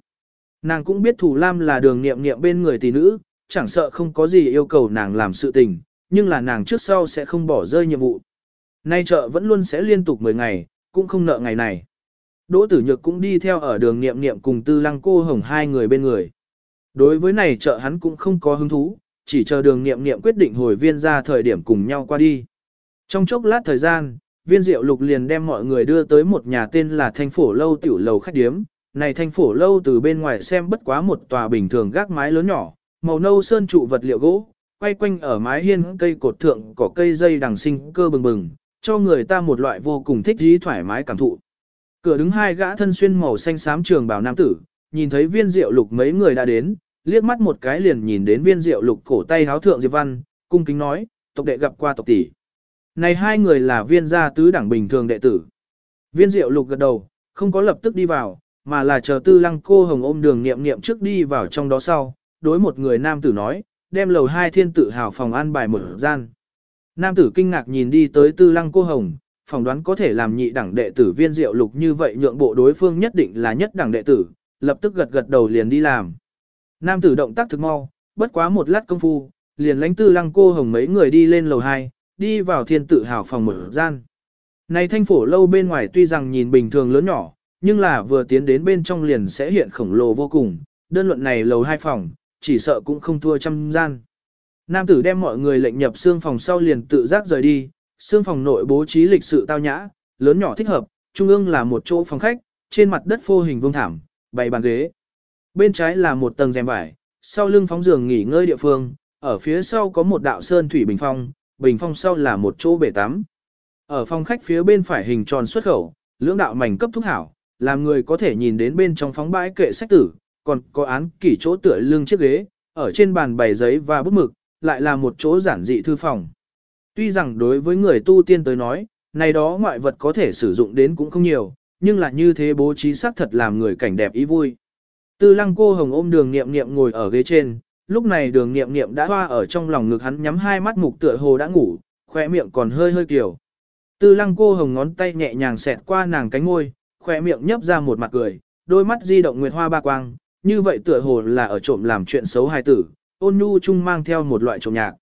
Nàng cũng biết Thù Lam là đường nghiệm nghiệm bên người tỷ nữ, chẳng sợ không có gì yêu cầu nàng làm sự tình, nhưng là nàng trước sau sẽ không bỏ rơi nhiệm vụ. Nay chợ vẫn luôn sẽ liên tục 10 ngày, cũng không nợ ngày này. Đỗ Tử Nhược cũng đi theo ở đường nghiệm nghiệm cùng Tư Lăng Cô Hồng hai người bên người. Đối với này chợ hắn cũng không có hứng thú, chỉ chờ đường nghiệm nghiệm quyết định hồi viên ra thời điểm cùng nhau qua đi. Trong chốc lát thời gian, viên diệu lục liền đem mọi người đưa tới một nhà tên là Thanh Phổ Lâu Tiểu Lầu Khách Điếm. Này Thanh Phổ Lâu từ bên ngoài xem bất quá một tòa bình thường gác mái lớn nhỏ, màu nâu sơn trụ vật liệu gỗ, quay quanh ở mái hiên cây cột thượng có cây dây đằng sinh cơ bừng bừng, cho người ta một loại vô cùng thích dí thoải mái cảm thụ. Cửa đứng hai gã thân xuyên màu xanh xám trường bào nam tử, nhìn thấy viên diệu lục mấy người đã đến, liếc mắt một cái liền nhìn đến viên diệu lục cổ tay háo thượng Diệp Văn, cung kính nói, tộc đệ gặp qua tộc tỷ. Này hai người là viên gia tứ đẳng bình thường đệ tử. Viên diệu lục gật đầu, không có lập tức đi vào, mà là chờ tư lăng cô hồng ôm đường nghiệm nghiệm trước đi vào trong đó sau, đối một người nam tử nói, đem lầu hai thiên tử hào phòng an bài một gian. Nam tử kinh ngạc nhìn đi tới tư lăng cô hồng, phỏng đoán có thể làm nhị đẳng đệ tử viên diệu lục như vậy nhượng bộ đối phương nhất định là nhất đẳng đệ tử, lập tức gật gật đầu liền đi làm. Nam tử động tác thực mau, bất quá một lát công phu, liền lãnh tư lăng cô hồng mấy người đi lên lầu 2, đi vào thiên tự hào phòng mở gian. Này thanh phổ lâu bên ngoài tuy rằng nhìn bình thường lớn nhỏ, nhưng là vừa tiến đến bên trong liền sẽ hiện khổng lồ vô cùng, đơn luận này lầu 2 phòng, chỉ sợ cũng không thua trăm gian. Nam tử đem mọi người lệnh nhập xương phòng sau liền tự giác rời đi, xương phòng nội bố trí lịch sự tao nhã, lớn nhỏ thích hợp, trung ương là một chỗ phòng khách, trên mặt đất phô hình vuông thảm, bày bàn ghế. Bên trái là một tầng rèm vải, sau lưng phóng giường nghỉ ngơi địa phương, ở phía sau có một đạo sơn thủy bình phong, bình phong sau là một chỗ bể tắm. Ở phòng khách phía bên phải hình tròn xuất khẩu, lưỡng đạo mảnh cấp thúc hảo, làm người có thể nhìn đến bên trong phóng bãi kệ sách tử, còn có án kỷ chỗ tựa lưng chiếc ghế, ở trên bàn bày giấy và bút mực, lại là một chỗ giản dị thư phòng. Tuy rằng đối với người tu tiên tới nói, này đó ngoại vật có thể sử dụng đến cũng không nhiều, nhưng là như thế bố trí xác thật làm người cảnh đẹp ý vui. Tư lăng cô hồng ôm đường nghiệm nghiệm ngồi ở ghế trên, lúc này đường nghiệm nghiệm đã hoa ở trong lòng ngực hắn nhắm hai mắt mục tựa hồ đã ngủ, khỏe miệng còn hơi hơi kiểu. Tư lăng cô hồng ngón tay nhẹ nhàng xẹt qua nàng cánh môi, khỏe miệng nhấp ra một mặt cười, đôi mắt di động nguyệt hoa ba quang, như vậy tựa hồ là ở trộm làm chuyện xấu hài tử, ôn nhu chung mang theo một loại trộm nhạc.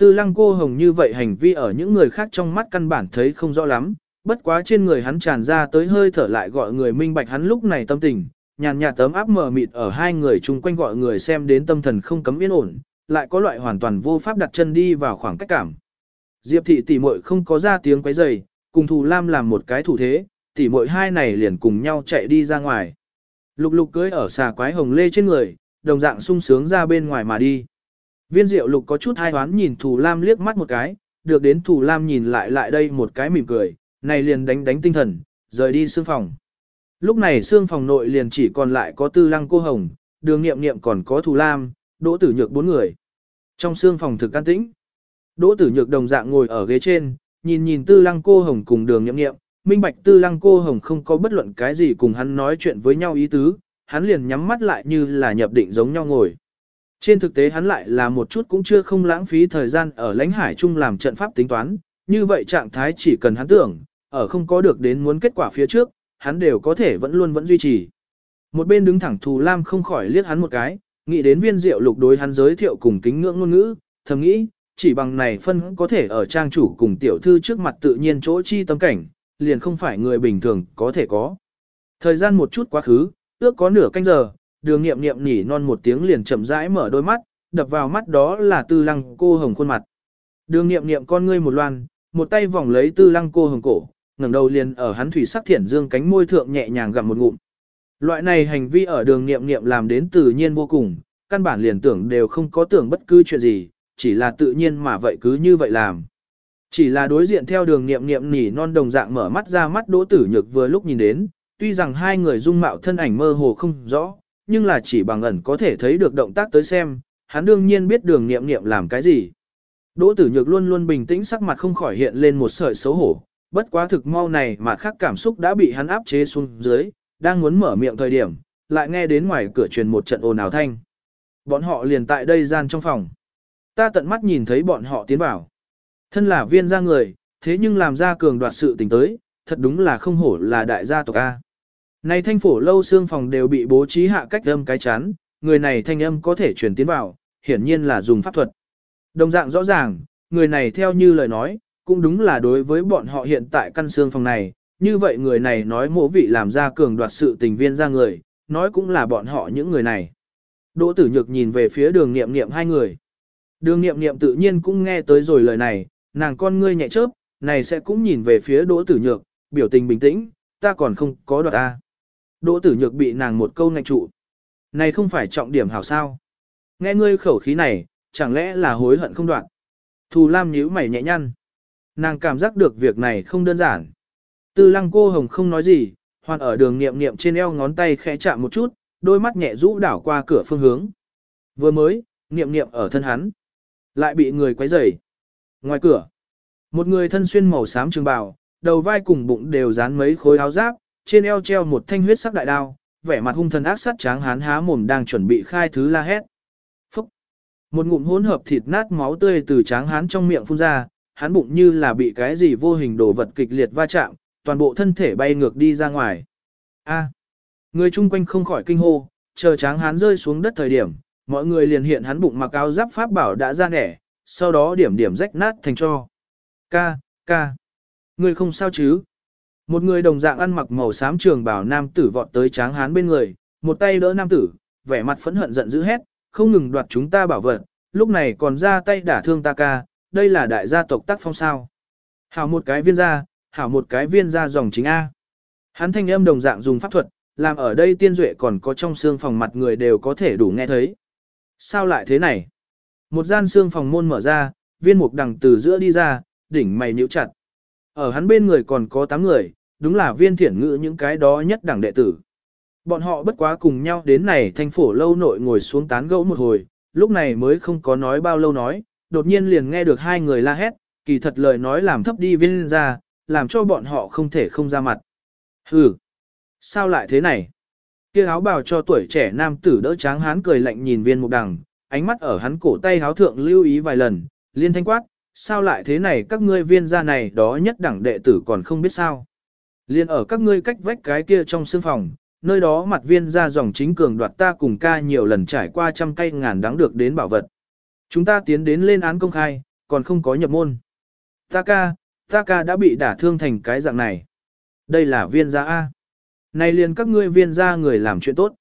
Tư lăng cô hồng như vậy hành vi ở những người khác trong mắt căn bản thấy không rõ lắm, bất quá trên người hắn tràn ra tới hơi thở lại gọi người minh bạch hắn lúc này tâm tình, nhàn nhạt tấm áp mờ mịt ở hai người chung quanh gọi người xem đến tâm thần không cấm yên ổn, lại có loại hoàn toàn vô pháp đặt chân đi vào khoảng cách cảm. Diệp thị tỷ muội không có ra tiếng quấy rầy, cùng Thù Lam làm một cái thủ thế, tỷ muội hai này liền cùng nhau chạy đi ra ngoài. Lục lục cưới ở xà quái hồng lê trên người, đồng dạng sung sướng ra bên ngoài mà đi. Viên diệu lục có chút hai hoán nhìn Thù Lam liếc mắt một cái, được đến Thù Lam nhìn lại lại đây một cái mỉm cười, này liền đánh đánh tinh thần, rời đi xương phòng. Lúc này xương phòng nội liền chỉ còn lại có tư lăng cô hồng, đường nghiệm nghiệm còn có Thù Lam, đỗ tử nhược bốn người. Trong xương phòng thực an tĩnh, đỗ tử nhược đồng dạng ngồi ở ghế trên, nhìn nhìn tư lăng cô hồng cùng đường nghiệm nghiệm, minh bạch tư lăng cô hồng không có bất luận cái gì cùng hắn nói chuyện với nhau ý tứ, hắn liền nhắm mắt lại như là nhập định giống nhau ngồi. Trên thực tế hắn lại là một chút cũng chưa không lãng phí thời gian ở lãnh hải chung làm trận pháp tính toán, như vậy trạng thái chỉ cần hắn tưởng, ở không có được đến muốn kết quả phía trước, hắn đều có thể vẫn luôn vẫn duy trì. Một bên đứng thẳng Thù Lam không khỏi liếc hắn một cái, nghĩ đến viên diệu lục đối hắn giới thiệu cùng kính ngưỡng ngôn ngữ, thầm nghĩ, chỉ bằng này phân có thể ở trang chủ cùng tiểu thư trước mặt tự nhiên chỗ chi tâm cảnh, liền không phải người bình thường có thể có. Thời gian một chút quá khứ, ước có nửa canh giờ, đường nghiệm nghiệm nhỉ non một tiếng liền chậm rãi mở đôi mắt, đập vào mắt đó là tư lăng cô hồng khuôn mặt. Đường nghiệm nghiệm con ngươi một loan, một tay vòng lấy tư lăng cô hồng cổ, ngẩng đầu liền ở hắn thủy sắc thiển dương cánh môi thượng nhẹ nhàng gặm một ngụm. Loại này hành vi ở đường nghiệm nghiệm làm đến tự nhiên vô cùng, căn bản liền tưởng đều không có tưởng bất cứ chuyện gì, chỉ là tự nhiên mà vậy cứ như vậy làm. Chỉ là đối diện theo đường nghiệm nghiệm nỉ non đồng dạng mở mắt ra mắt đỗ tử nhược vừa lúc nhìn đến, tuy rằng hai người dung mạo thân ảnh mơ hồ không rõ, nhưng là chỉ bằng ẩn có thể thấy được động tác tới xem, hắn đương nhiên biết đường nghiệm nghiệm làm cái gì. Đỗ tử nhược luôn luôn bình tĩnh sắc mặt không khỏi hiện lên một sợi xấu hổ, bất quá thực mau này mà khác cảm xúc đã bị hắn áp chế xuống dưới, đang muốn mở miệng thời điểm, lại nghe đến ngoài cửa truyền một trận ồn ào thanh. Bọn họ liền tại đây gian trong phòng. Ta tận mắt nhìn thấy bọn họ tiến vào. Thân là viên gia người, thế nhưng làm ra cường đoạt sự tình tới, thật đúng là không hổ là đại gia tộc A. Này thanh phổ lâu xương phòng đều bị bố trí hạ cách âm cái chán, người này thanh âm có thể truyền tiến vào, hiển nhiên là dùng pháp thuật. Đồng dạng rõ ràng, người này theo như lời nói, cũng đúng là đối với bọn họ hiện tại căn xương phòng này, như vậy người này nói mộ vị làm ra cường đoạt sự tình viên ra người, nói cũng là bọn họ những người này. Đỗ tử nhược nhìn về phía đường nghiệm nghiệm hai người. Đường nghiệm nghiệm tự nhiên cũng nghe tới rồi lời này, nàng con ngươi nhẹ chớp, này sẽ cũng nhìn về phía đỗ tử nhược, biểu tình bình tĩnh, ta còn không có đoạt ta. Đỗ tử nhược bị nàng một câu ngạch trụ. Này không phải trọng điểm hảo sao. Nghe ngươi khẩu khí này, chẳng lẽ là hối hận không đoạn. Thù Lam nhíu mày nhẹ nhăn. Nàng cảm giác được việc này không đơn giản. Tư lăng cô hồng không nói gì, hoàn ở đường niệm niệm trên eo ngón tay khẽ chạm một chút, đôi mắt nhẹ rũ đảo qua cửa phương hướng. Vừa mới, niệm niệm ở thân hắn. Lại bị người quấy rầy. Ngoài cửa, một người thân xuyên màu xám trường bào, đầu vai cùng bụng đều dán mấy khối áo giáp, trên eo treo một thanh huyết sắc đại đao, vẻ mặt hung thần ác sát tráng hán há mồm đang chuẩn bị khai thứ la hét. Phúc! Một ngụm hỗn hợp thịt nát máu tươi từ tráng hán trong miệng phun ra, hắn bụng như là bị cái gì vô hình đồ vật kịch liệt va chạm, toàn bộ thân thể bay ngược đi ra ngoài. A! Người chung quanh không khỏi kinh hô, chờ tráng hán rơi xuống đất thời điểm, mọi người liền hiện hắn bụng mặc áo giáp pháp bảo đã ra nẻ, sau đó điểm điểm rách nát thành cho. Ca, ca, người không sao chứ? Một người đồng dạng ăn mặc màu xám trường bảo nam tử vọt tới tráng hán bên người, một tay đỡ nam tử, vẻ mặt phẫn hận giận dữ hét, không ngừng đoạt chúng ta bảo vật, lúc này còn ra tay đả thương ta ca, đây là đại gia tộc tác phong sao. Hảo một cái viên gia, hảo một cái viên gia dòng chính A. Hắn thanh âm đồng dạng dùng pháp thuật, làm ở đây tiên duệ còn có trong xương phòng mặt người đều có thể đủ nghe thấy. Sao lại thế này? Một gian xương phòng môn mở ra, viên mục đằng từ giữa đi ra, đỉnh mày nhíu chặt. Ở hắn bên người còn có 8 người, đúng là viên thiển ngữ những cái đó nhất đẳng đệ tử. Bọn họ bất quá cùng nhau đến này thanh phổ lâu nội ngồi xuống tán gẫu một hồi, lúc này mới không có nói bao lâu nói, đột nhiên liền nghe được hai người la hét, kỳ thật lời nói làm thấp đi viên ra, làm cho bọn họ không thể không ra mặt. Hừ, sao lại thế này? Kia áo bào cho tuổi trẻ nam tử đỡ tráng hán cười lạnh nhìn viên mục đằng, ánh mắt ở hắn cổ tay háo thượng lưu ý vài lần, liên thanh quát, sao lại thế này các ngươi viên gia này đó nhất đẳng đệ tử còn không biết sao. Liên ở các ngươi cách vách cái kia trong sương phòng, nơi đó mặt viên ra dòng chính cường đoạt ta cùng ca nhiều lần trải qua trăm cây ngàn đáng được đến bảo vật. Chúng ta tiến đến lên án công khai, còn không có nhập môn. Ta ca, ta ca đã bị đả thương thành cái dạng này. Đây là viên gia A. Này liền các ngươi viên gia người làm chuyện tốt.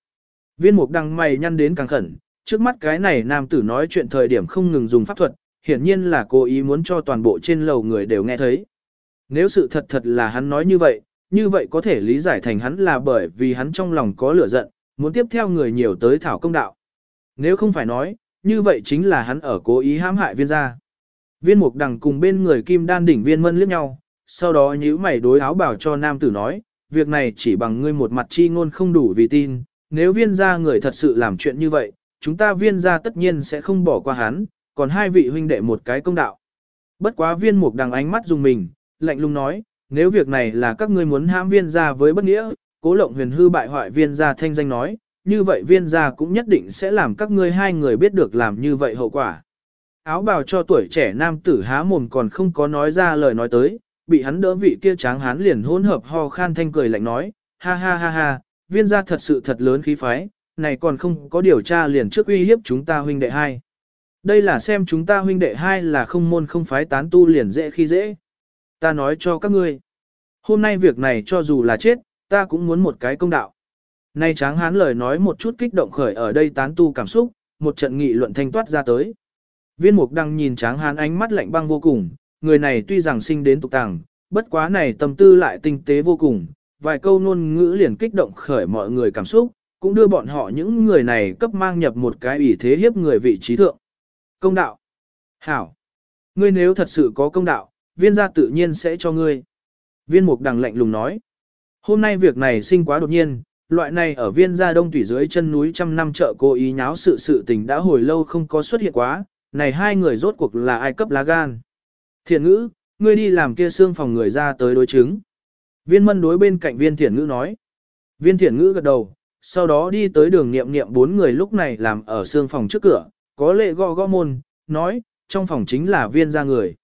Viên mục đăng mày nhăn đến càng khẩn, trước mắt cái này nam tử nói chuyện thời điểm không ngừng dùng pháp thuật, hiển nhiên là cố ý muốn cho toàn bộ trên lầu người đều nghe thấy. Nếu sự thật thật là hắn nói như vậy, như vậy có thể lý giải thành hắn là bởi vì hắn trong lòng có lửa giận, muốn tiếp theo người nhiều tới thảo công đạo. Nếu không phải nói, như vậy chính là hắn ở cố ý hãm hại viên gia. Viên mục đằng cùng bên người kim đan đỉnh viên mân liếc nhau, sau đó nhíu mày đối áo bảo cho nam tử nói, việc này chỉ bằng ngươi một mặt chi ngôn không đủ vì tin, nếu viên gia người thật sự làm chuyện như vậy, chúng ta viên gia tất nhiên sẽ không bỏ qua hắn, còn hai vị huynh đệ một cái công đạo. Bất quá viên mục đằng ánh mắt dùng mình, lạnh lùng nói, nếu việc này là các ngươi muốn hãm viên gia với bất nghĩa, cố lộng huyền hư bại hoại viên gia thanh danh nói, như vậy viên gia cũng nhất định sẽ làm các ngươi hai người biết được làm như vậy hậu quả. Áo bào cho tuổi trẻ nam tử há mồm còn không có nói ra lời nói tới, bị hắn đỡ vị kia tráng hán liền hỗn hợp ho khan thanh cười lạnh nói, ha ha ha ha, viên gia thật sự thật lớn khí phái, này còn không có điều tra liền trước uy hiếp chúng ta huynh đệ hai. Đây là xem chúng ta huynh đệ hai là không môn không phái tán tu liền dễ khi dễ. Ta nói cho các ngươi. Hôm nay việc này cho dù là chết, ta cũng muốn một cái công đạo. Nay tráng hán lời nói một chút kích động khởi ở đây tán tu cảm xúc, một trận nghị luận thanh toát ra tới. Viên mục đang nhìn tráng hán ánh mắt lạnh băng vô cùng, người này tuy rằng sinh đến tục tàng, bất quá này tâm tư lại tinh tế vô cùng, vài câu ngôn ngữ liền kích động khởi mọi người cảm xúc, cũng đưa bọn họ những người này cấp mang nhập một cái ủy thế hiếp người vị trí thượng. Công đạo. Hảo. Ngươi nếu thật sự có công đạo, viên gia tự nhiên sẽ cho ngươi. Viên mục đằng lạnh lùng nói. Hôm nay việc này sinh quá đột nhiên, loại này ở viên gia đông thủy dưới chân núi trăm năm chợ cố ý nháo sự sự tình đã hồi lâu không có xuất hiện quá, này hai người rốt cuộc là ai cấp lá gan. Thiện ngữ, ngươi đi làm kia xương phòng người ra tới đối chứng. Viên mân đối bên cạnh viên thiện ngữ nói. Viên thiện ngữ gật đầu, sau đó đi tới đường nghiệm nghiệm bốn người lúc này làm ở xương phòng trước cửa, có lệ gõ gõ môn, nói, trong phòng chính là viên gia người.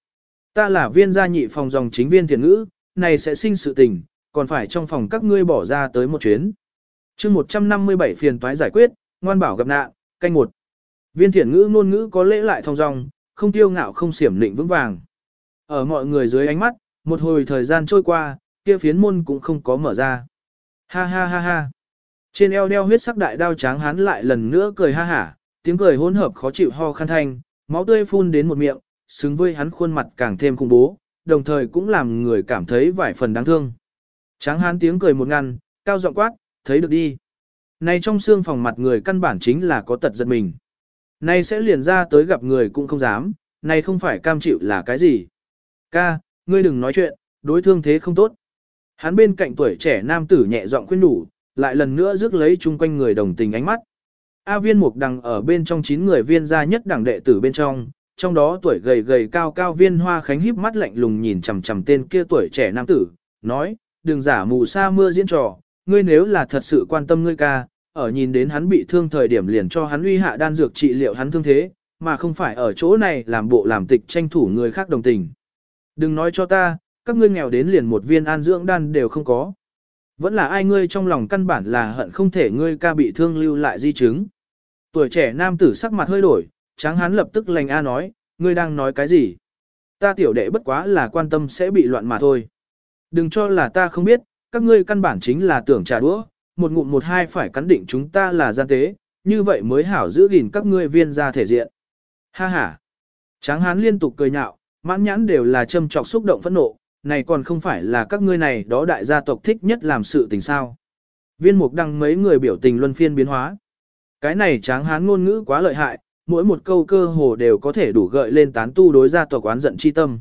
Ta là viên gia nhị phòng dòng chính viên thiền ngữ, này sẽ sinh sự tình, còn phải trong phòng các ngươi bỏ ra tới một chuyến. chương 157 phiền toái giải quyết, ngoan bảo gặp nạn, canh một. Viên thiền ngữ ngôn ngữ có lễ lại thông dòng, không tiêu ngạo không xiểm lịnh vững vàng. Ở mọi người dưới ánh mắt, một hồi thời gian trôi qua, kia phiến môn cũng không có mở ra. Ha ha ha ha. Trên eo đeo huyết sắc đại đao tráng hán lại lần nữa cười ha hả, tiếng cười hỗn hợp khó chịu ho khăn thanh, máu tươi phun đến một miệng, xứng với hắn khuôn mặt càng thêm khủng bố, đồng thời cũng làm người cảm thấy vài phần đáng thương. Tráng hán tiếng cười một ngăn, cao giọng quát, thấy được đi. Này trong xương phòng mặt người căn bản chính là có tật giật mình. Này sẽ liền ra tới gặp người cũng không dám, này không phải cam chịu là cái gì. Ca, ngươi đừng nói chuyện, đối thương thế không tốt. Hắn bên cạnh tuổi trẻ nam tử nhẹ giọng khuyên đủ, lại lần nữa rước lấy chung quanh người đồng tình ánh mắt. A viên mục đằng ở bên trong 9 người viên gia nhất đẳng đệ tử bên trong, trong đó tuổi gầy gầy cao cao viên hoa khánh híp mắt lạnh lùng nhìn chằm chằm tên kia tuổi trẻ nam tử, nói, đừng giả mù sa mưa diễn trò, ngươi nếu là thật sự quan tâm ngươi ca, ở nhìn đến hắn bị thương thời điểm liền cho hắn uy hạ đan dược trị liệu hắn thương thế, mà không phải ở chỗ này làm bộ làm tịch tranh thủ người khác đồng tình. Đừng nói cho ta, các ngươi nghèo đến liền một viên an dưỡng đan đều không có. Vẫn là ai ngươi trong lòng căn bản là hận không thể ngươi ca bị thương lưu lại di chứng. Tuổi trẻ nam tử sắc mặt hơi đổi, tráng Hán lập tức lành A nói, ngươi đang nói cái gì? Ta tiểu đệ bất quá là quan tâm sẽ bị loạn mà thôi. Đừng cho là ta không biết, các ngươi căn bản chính là tưởng trà đũa, một ngụm một hai phải cắn định chúng ta là gian tế, như vậy mới hảo giữ gìn các ngươi viên ra thể diện. Ha ha! Tráng hán liên tục cười nhạo, mãn nhãn đều là châm trọc xúc động phẫn nộ, này còn không phải là các ngươi này đó đại gia tộc thích nhất làm sự tình sao. Viên mục đăng mấy người biểu tình luân phiên biến hóa. Cái này tráng hán ngôn ngữ quá lợi hại, mỗi một câu cơ hồ đều có thể đủ gợi lên tán tu đối ra tòa quán giận chi tâm.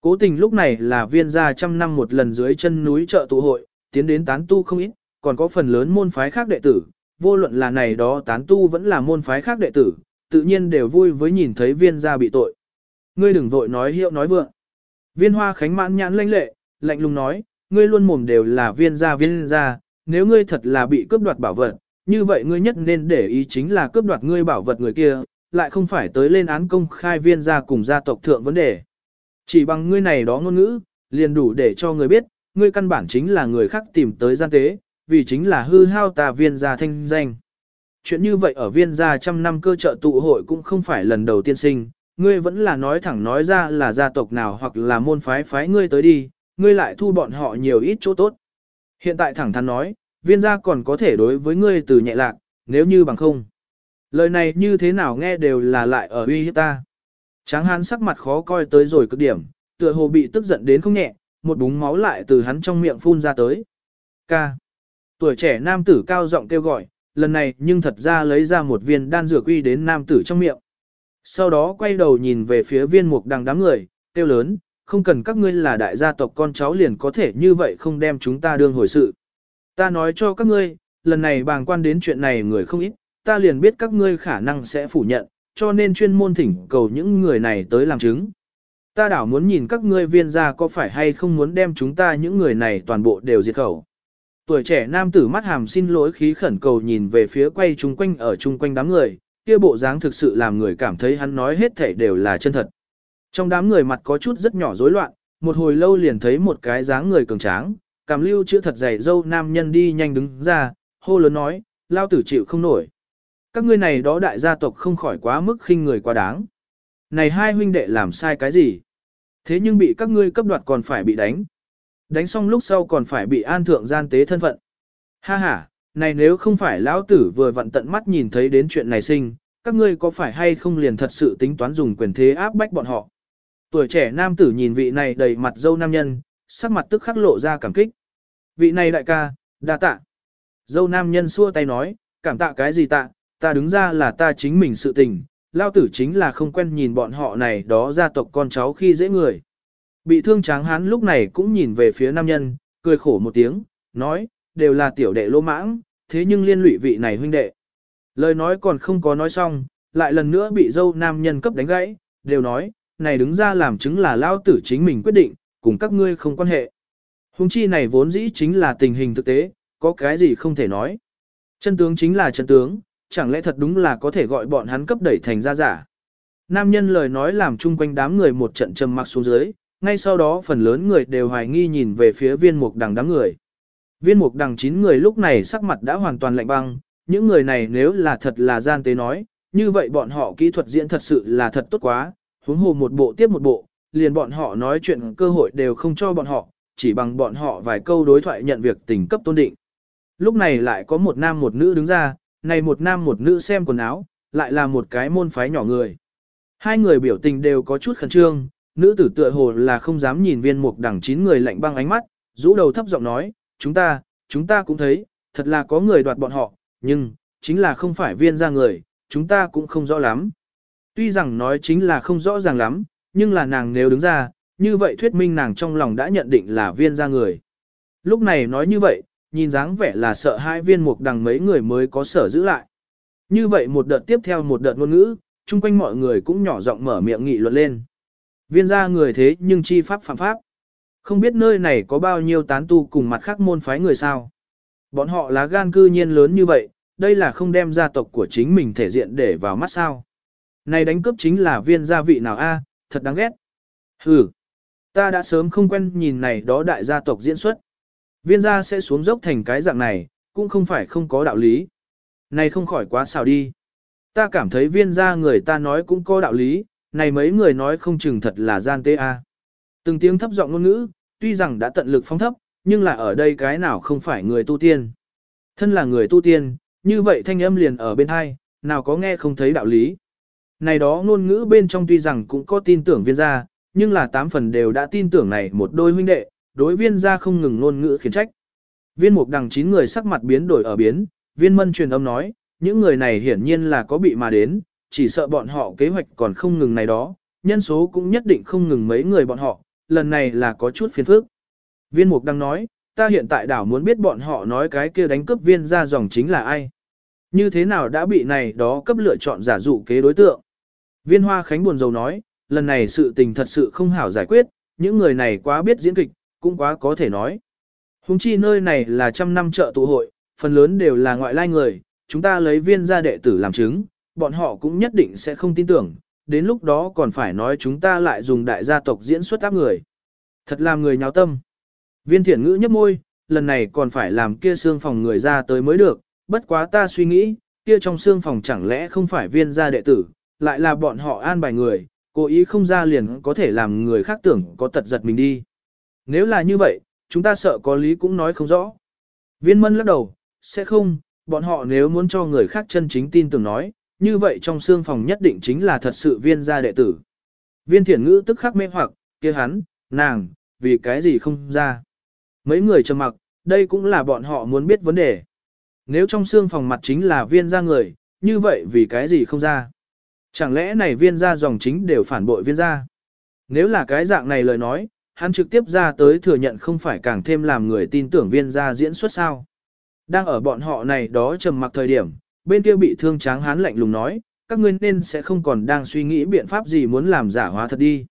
Cố tình lúc này là viên gia trăm năm một lần dưới chân núi chợ tụ hội, tiến đến tán tu không ít, còn có phần lớn môn phái khác đệ tử, vô luận là này đó tán tu vẫn là môn phái khác đệ tử, tự nhiên đều vui với nhìn thấy viên gia bị tội. Ngươi đừng vội nói hiệu nói vượng. Viên hoa khánh mãn nhãn lanh lệ, lạnh lùng nói, ngươi luôn mồm đều là viên gia viên gia, nếu ngươi thật là bị cướp đoạt bảo vật, như vậy ngươi nhất nên để ý chính là cướp đoạt ngươi bảo vật người kia, lại không phải tới lên án công khai viên gia cùng gia tộc thượng vấn đề. Chỉ bằng ngươi này đó ngôn ngữ, liền đủ để cho người biết, ngươi căn bản chính là người khác tìm tới gian tế, vì chính là hư hao tà viên gia thanh danh. Chuyện như vậy ở viên gia trăm năm cơ trợ tụ hội cũng không phải lần đầu tiên sinh, ngươi vẫn là nói thẳng nói ra là gia tộc nào hoặc là môn phái phái ngươi tới đi, ngươi lại thu bọn họ nhiều ít chỗ tốt. Hiện tại thẳng thắn nói, viên gia còn có thể đối với ngươi từ nhẹ lạc, nếu như bằng không. Lời này như thế nào nghe đều là lại ở uy hiếp ta. Tráng hán sắc mặt khó coi tới rồi cực điểm, tựa hồ bị tức giận đến không nhẹ, một búng máu lại từ hắn trong miệng phun ra tới. Ca. Tuổi trẻ nam tử cao giọng kêu gọi, lần này nhưng thật ra lấy ra một viên đan dược uy đến nam tử trong miệng. Sau đó quay đầu nhìn về phía viên mục đằng đám người, kêu lớn, không cần các ngươi là đại gia tộc con cháu liền có thể như vậy không đem chúng ta đương hồi sự. Ta nói cho các ngươi, lần này bàng quan đến chuyện này người không ít, ta liền biết các ngươi khả năng sẽ phủ nhận, cho nên chuyên môn thỉnh cầu những người này tới làm chứng. Ta đảo muốn nhìn các ngươi viên gia có phải hay không muốn đem chúng ta những người này toàn bộ đều diệt khẩu. Tuổi trẻ nam tử mắt hàm xin lỗi khí khẩn cầu nhìn về phía quay chung quanh ở chung quanh đám người, kia bộ dáng thực sự làm người cảm thấy hắn nói hết thể đều là chân thật. Trong đám người mặt có chút rất nhỏ rối loạn, một hồi lâu liền thấy một cái dáng người cường tráng, cảm lưu chữ thật dày dâu nam nhân đi nhanh đứng ra, hô lớn nói, lao tử chịu không nổi. Các ngươi này đó đại gia tộc không khỏi quá mức khinh người quá đáng. Này hai huynh đệ làm sai cái gì? Thế nhưng bị các ngươi cấp đoạt còn phải bị đánh. Đánh xong lúc sau còn phải bị an thượng gian tế thân phận. Ha ha, này nếu không phải lão tử vừa vặn tận mắt nhìn thấy đến chuyện này sinh, các ngươi có phải hay không liền thật sự tính toán dùng quyền thế áp bách bọn họ. Tuổi trẻ nam tử nhìn vị này đầy mặt dâu nam nhân, sắc mặt tức khắc lộ ra cảm kích. Vị này đại ca, đa tạ. Dâu nam nhân xua tay nói, cảm tạ cái gì tạ, ta đứng ra là ta chính mình sự tình, lao tử chính là không quen nhìn bọn họ này đó gia tộc con cháu khi dễ người. Bị thương tráng hán lúc này cũng nhìn về phía nam nhân, cười khổ một tiếng, nói, đều là tiểu đệ lỗ mãng, thế nhưng liên lụy vị này huynh đệ. Lời nói còn không có nói xong, lại lần nữa bị dâu nam nhân cấp đánh gãy, đều nói, này đứng ra làm chứng là lao tử chính mình quyết định, cùng các ngươi không quan hệ. Hùng chi này vốn dĩ chính là tình hình thực tế, có cái gì không thể nói. Chân tướng chính là chân tướng, chẳng lẽ thật đúng là có thể gọi bọn hắn cấp đẩy thành ra giả. Nam nhân lời nói làm chung quanh đám người một trận trầm mặc xuống dưới, ngay sau đó phần lớn người đều hoài nghi nhìn về phía viên mục đằng đám người. Viên mục đằng chín người lúc này sắc mặt đã hoàn toàn lạnh băng, những người này nếu là thật là gian tế nói, như vậy bọn họ kỹ thuật diễn thật sự là thật tốt quá, huống hồ một bộ tiếp một bộ, liền bọn họ nói chuyện cơ hội đều không cho bọn họ, chỉ bằng bọn họ vài câu đối thoại nhận việc tình cấp tôn định. Lúc này lại có một nam một nữ đứng ra, này một nam một nữ xem quần áo, lại là một cái môn phái nhỏ người. Hai người biểu tình đều có chút khẩn trương, nữ tử tựa hồ là không dám nhìn viên mục đẳng chín người lạnh băng ánh mắt, rũ đầu thấp giọng nói, chúng ta, chúng ta cũng thấy, thật là có người đoạt bọn họ, nhưng, chính là không phải viên ra người, chúng ta cũng không rõ lắm. Tuy rằng nói chính là không rõ ràng lắm, nhưng là nàng nếu đứng ra, như vậy thuyết minh nàng trong lòng đã nhận định là viên ra người. Lúc này nói như vậy, nhìn dáng vẻ là sợ hai viên mục đằng mấy người mới có sở giữ lại. Như vậy một đợt tiếp theo một đợt ngôn ngữ, chung quanh mọi người cũng nhỏ giọng mở miệng nghị luận lên. Viên gia người thế nhưng chi pháp phạm pháp. Không biết nơi này có bao nhiêu tán tu cùng mặt khác môn phái người sao. Bọn họ lá gan cư nhiên lớn như vậy, đây là không đem gia tộc của chính mình thể diện để vào mắt sao. Này đánh cướp chính là viên gia vị nào a, thật đáng ghét. Hừ, ta đã sớm không quen nhìn này đó đại gia tộc diễn xuất. Viên gia sẽ xuống dốc thành cái dạng này, cũng không phải không có đạo lý. Này không khỏi quá xào đi. Ta cảm thấy viên gia người ta nói cũng có đạo lý, này mấy người nói không chừng thật là gian tê a. Từng tiếng thấp giọng ngôn ngữ, tuy rằng đã tận lực phóng thấp, nhưng là ở đây cái nào không phải người tu tiên. Thân là người tu tiên, như vậy thanh âm liền ở bên hai, nào có nghe không thấy đạo lý. Này đó ngôn ngữ bên trong tuy rằng cũng có tin tưởng viên gia, nhưng là tám phần đều đã tin tưởng này một đôi huynh đệ, đối viên gia không ngừng ngôn ngữ khiển trách. Viên mục đằng chín người sắc mặt biến đổi ở biến, viên mân truyền âm nói, những người này hiển nhiên là có bị mà đến, chỉ sợ bọn họ kế hoạch còn không ngừng này đó, nhân số cũng nhất định không ngừng mấy người bọn họ, lần này là có chút phiền phức. Viên mục đang nói, ta hiện tại đảo muốn biết bọn họ nói cái kia đánh cướp viên ra dòng chính là ai. Như thế nào đã bị này đó cấp lựa chọn giả dụ kế đối tượng. Viên hoa khánh buồn rầu nói, lần này sự tình thật sự không hảo giải quyết, những người này quá biết diễn kịch, cũng quá có thể nói. Hùng chi nơi này là trăm năm chợ tụ hội, phần lớn đều là ngoại lai người, chúng ta lấy viên gia đệ tử làm chứng, bọn họ cũng nhất định sẽ không tin tưởng, đến lúc đó còn phải nói chúng ta lại dùng đại gia tộc diễn xuất áp người. Thật làm người nháo tâm. Viên thiển ngữ nhấp môi, lần này còn phải làm kia xương phòng người ra tới mới được, bất quá ta suy nghĩ, kia trong xương phòng chẳng lẽ không phải viên gia đệ tử, lại là bọn họ an bài người, cố ý không ra liền có thể làm người khác tưởng có tật giật mình đi. Nếu là như vậy, chúng ta sợ có lý cũng nói không rõ. Viên mân lắc đầu, sẽ không, bọn họ nếu muốn cho người khác chân chính tin tưởng nói, như vậy trong xương phòng nhất định chính là thật sự viên gia đệ tử. Viên thiển ngữ tức khắc mê hoặc, kia hắn, nàng, vì cái gì không ra. Mấy người trầm mặc, đây cũng là bọn họ muốn biết vấn đề. Nếu trong xương phòng mặt chính là viên gia người, như vậy vì cái gì không ra. Chẳng lẽ này viên gia dòng chính đều phản bội viên gia? Nếu là cái dạng này lời nói, hắn trực tiếp ra tới thừa nhận không phải càng thêm làm người tin tưởng viên gia diễn xuất sao. Đang ở bọn họ này đó trầm mặc thời điểm, bên kia bị thương tráng hắn lạnh lùng nói, các ngươi nên sẽ không còn đang suy nghĩ biện pháp gì muốn làm giả hóa thật đi.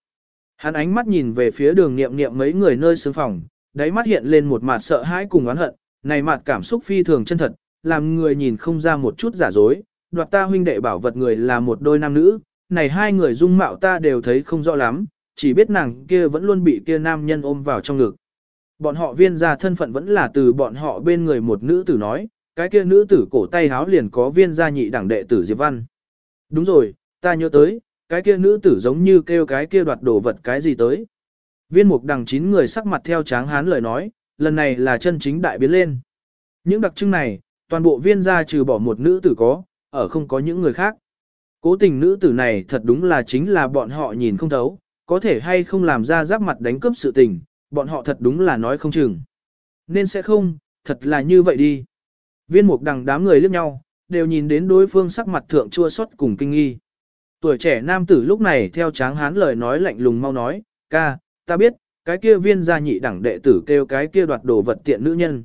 Hắn ánh mắt nhìn về phía đường nghiệm nghiệm mấy người nơi xương phòng, đáy mắt hiện lên một mặt sợ hãi cùng oán hận, này mặt cảm xúc phi thường chân thật, làm người nhìn không ra một chút giả dối, đoạt ta huynh đệ bảo vật người là một đôi nam nữ, này hai người dung mạo ta đều thấy không rõ lắm, chỉ biết nàng kia vẫn luôn bị kia nam nhân ôm vào trong ngực. Bọn họ viên gia thân phận vẫn là từ bọn họ bên người một nữ tử nói, cái kia nữ tử cổ tay háo liền có viên gia nhị đẳng đệ tử Diệp Văn. Đúng rồi, ta nhớ tới, cái kia nữ tử giống như kêu cái kia đoạt đồ vật cái gì tới. Viên mục đằng chín người sắc mặt theo tráng hán lời nói, lần này là chân chính đại biến lên. Những đặc trưng này, toàn bộ viên gia trừ bỏ một nữ tử có, ở không có những người khác. Cố tình nữ tử này thật đúng là chính là bọn họ nhìn không thấu, có thể hay không làm ra giáp mặt đánh cướp sự tình, bọn họ thật đúng là nói không chừng. Nên sẽ không, thật là như vậy đi. Viên mục đằng đám người liếc nhau, đều nhìn đến đối phương sắc mặt thượng chua xót cùng kinh nghi. Tuổi trẻ nam tử lúc này theo tráng hán lời nói lạnh lùng mau nói, ca, ta biết, cái kia viên gia nhị đẳng đệ tử kêu cái kia đoạt đồ vật tiện nữ nhân.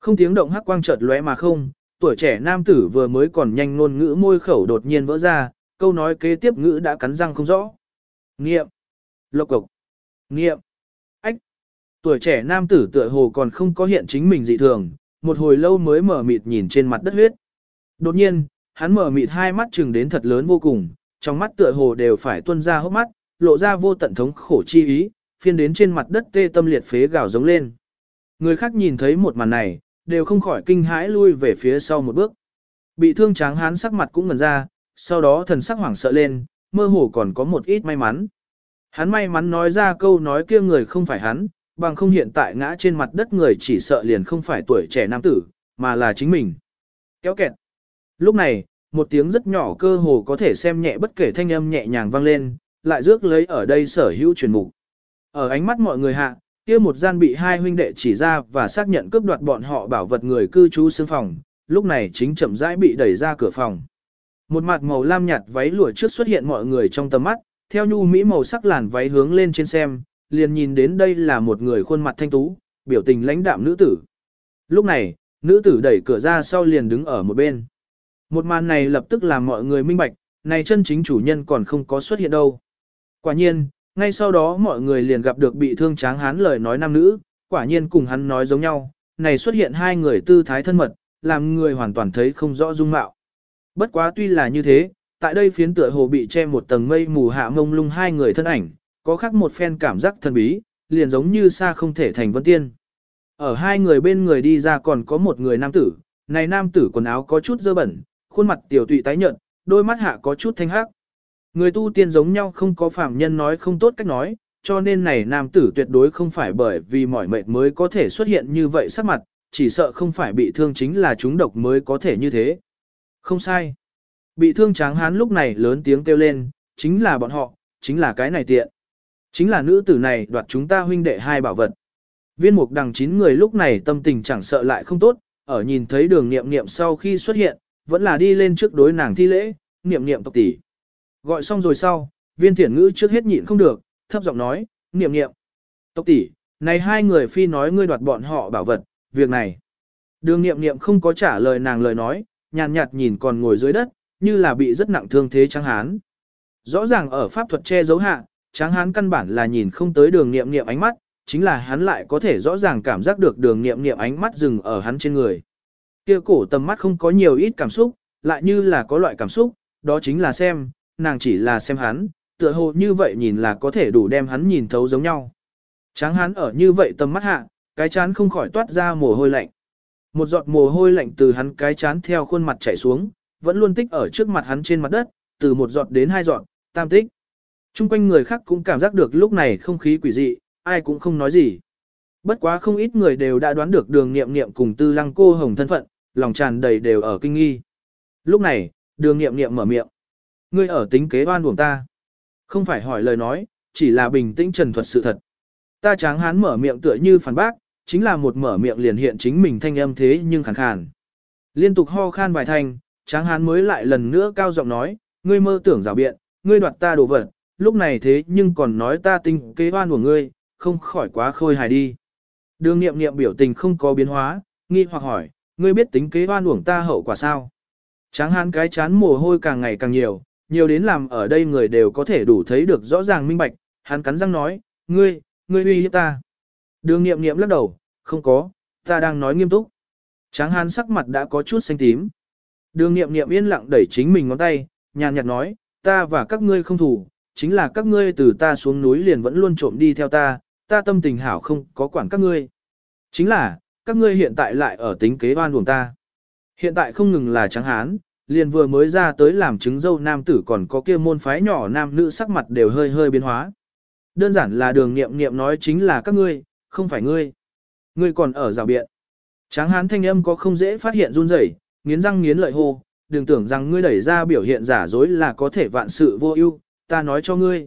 Không tiếng động hắc quang chợt lóe mà không, tuổi trẻ nam tử vừa mới còn nhanh ngôn ngữ môi khẩu đột nhiên vỡ ra, câu nói kế tiếp ngữ đã cắn răng không rõ. Nghiệm. Lộc cục. Nghiệm. Ách. Tuổi trẻ nam tử tựa hồ còn không có hiện chính mình dị thường, một hồi lâu mới mở mịt nhìn trên mặt đất huyết. Đột nhiên, hắn mở mịt hai mắt chừng đến thật lớn vô cùng, trong mắt tựa hồ đều phải tuôn ra hốc mắt, lộ ra vô tận thống khổ chi ý, phiên đến trên mặt đất tê tâm liệt phế gào giống lên. Người khác nhìn thấy một màn này, đều không khỏi kinh hãi lui về phía sau một bước. Bị thương tráng hán sắc mặt cũng ngần ra, sau đó thần sắc hoảng sợ lên, mơ hồ còn có một ít may mắn. Hắn may mắn nói ra câu nói kia người không phải hắn, bằng không hiện tại ngã trên mặt đất người chỉ sợ liền không phải tuổi trẻ nam tử, mà là chính mình. Kéo kẹt. Lúc này, một tiếng rất nhỏ cơ hồ có thể xem nhẹ bất kể thanh âm nhẹ nhàng vang lên, lại rước lấy ở đây sở hữu truyền mục. Ở ánh mắt mọi người hạ, kia một gian bị hai huynh đệ chỉ ra và xác nhận cướp đoạt bọn họ bảo vật người cư trú xương phòng, lúc này chính chậm rãi bị đẩy ra cửa phòng. Một mặt màu lam nhạt váy lụa trước xuất hiện mọi người trong tầm mắt, theo nhu mỹ màu sắc làn váy hướng lên trên xem, liền nhìn đến đây là một người khuôn mặt thanh tú, biểu tình lãnh đạm nữ tử. Lúc này, nữ tử đẩy cửa ra sau liền đứng ở một bên. Một màn này lập tức làm mọi người minh bạch, này chân chính chủ nhân còn không có xuất hiện đâu. Quả nhiên, ngay sau đó mọi người liền gặp được bị thương tráng hán lời nói nam nữ, quả nhiên cùng hắn nói giống nhau, này xuất hiện hai người tư thái thân mật, làm người hoàn toàn thấy không rõ dung mạo. Bất quá tuy là như thế, tại đây phiến tựa hồ bị che một tầng mây mù hạ mông lung hai người thân ảnh, có khác một phen cảm giác thần bí, liền giống như xa không thể thành vân tiên. Ở hai người bên người đi ra còn có một người nam tử, này nam tử quần áo có chút dơ bẩn, khuôn mặt tiểu tụy tái nhợt, đôi mắt hạ có chút thanh hắc. Người tu tiên giống nhau không có phạm nhân nói không tốt cách nói, cho nên này nam tử tuyệt đối không phải bởi vì mỏi mệt mới có thể xuất hiện như vậy sắc mặt, chỉ sợ không phải bị thương chính là chúng độc mới có thể như thế. Không sai. Bị thương tráng hán lúc này lớn tiếng kêu lên, chính là bọn họ, chính là cái này tiện. Chính là nữ tử này đoạt chúng ta huynh đệ hai bảo vật. Viên mục đằng chín người lúc này tâm tình chẳng sợ lại không tốt, ở nhìn thấy đường nghiệm nghiệm sau khi xuất hiện, vẫn là đi lên trước đối nàng thi lễ, nghiệm nghiệm tộc tỷ. Gọi xong rồi sau, viên thiển ngữ trước hết nhịn không được, thấp giọng nói, nghiệm nghiệm. Tộc tỷ, này hai người phi nói ngươi đoạt bọn họ bảo vật, việc này. Đường nghiệm nghiệm không có trả lời nàng lời nói, nhàn nhạt nhìn còn ngồi dưới đất, như là bị rất nặng thương thế Tráng hán. Rõ ràng ở pháp thuật che giấu hạ, tráng hán căn bản là nhìn không tới đường nghiệm nghiệm ánh mắt, chính là hắn lại có thể rõ ràng cảm giác được đường nghiệm nghiệm ánh mắt dừng ở hắn trên người. Kia cổ tầm mắt không có nhiều ít cảm xúc, lại như là có loại cảm xúc, đó chính là xem, nàng chỉ là xem hắn, tựa hồ như vậy nhìn là có thể đủ đem hắn nhìn thấu giống nhau. Tráng hắn ở như vậy tầm mắt hạ, cái chán không khỏi toát ra mồ hôi lạnh. Một giọt mồ hôi lạnh từ hắn cái chán theo khuôn mặt chảy xuống, vẫn luôn tích ở trước mặt hắn trên mặt đất, từ một giọt đến hai giọt, tam tích. Trung quanh người khác cũng cảm giác được lúc này không khí quỷ dị, ai cũng không nói gì. Bất quá không ít người đều đã đoán được đường nghiệm nghiệm cùng tư lăng cô hồng thân phận, lòng tràn đầy đều ở kinh nghi. Lúc này, đường nghiệm nghiệm mở miệng. Ngươi ở tính kế oan buồng ta. Không phải hỏi lời nói, chỉ là bình tĩnh trần thuật sự thật. Ta tráng hán mở miệng tựa như phản bác, chính là một mở miệng liền hiện chính mình thanh âm thế nhưng khàn khàn. Liên tục ho khan vài thanh, tráng hán mới lại lần nữa cao giọng nói, ngươi mơ tưởng rào biện, ngươi đoạt ta đồ vật, lúc này thế nhưng còn nói ta tinh kế oan của ngươi, không khỏi quá khôi hài đi. Đường nghiệm nghiệm biểu tình không có biến hóa, nghi hoặc hỏi, ngươi biết tính kế oan uổng ta hậu quả sao? Tráng hán cái chán mồ hôi càng ngày càng nhiều, nhiều đến làm ở đây người đều có thể đủ thấy được rõ ràng minh bạch, hắn cắn răng nói, ngươi, ngươi uy hiếp ta. Đường nghiệm nghiệm lắc đầu, không có, ta đang nói nghiêm túc. Tráng hán sắc mặt đã có chút xanh tím. Đường nghiệm nghiệm yên lặng đẩy chính mình ngón tay, nhàn nhạt nói, ta và các ngươi không thủ, chính là các ngươi từ ta xuống núi liền vẫn luôn trộm đi theo ta, ta tâm tình hảo không có quản các ngươi. Chính là, các ngươi hiện tại lại ở tính kế oan uổng ta. Hiện tại không ngừng là trắng hán, liền vừa mới ra tới làm chứng dâu nam tử còn có kia môn phái nhỏ nam nữ sắc mặt đều hơi hơi biến hóa. Đơn giản là đường nghiệm nghiệm nói chính là các ngươi, không phải ngươi. Ngươi còn ở rào biện. Tráng hán thanh âm có không dễ phát hiện run rẩy, nghiến răng nghiến lợi hô, đừng tưởng rằng ngươi đẩy ra biểu hiện giả dối là có thể vạn sự vô ưu, ta nói cho ngươi.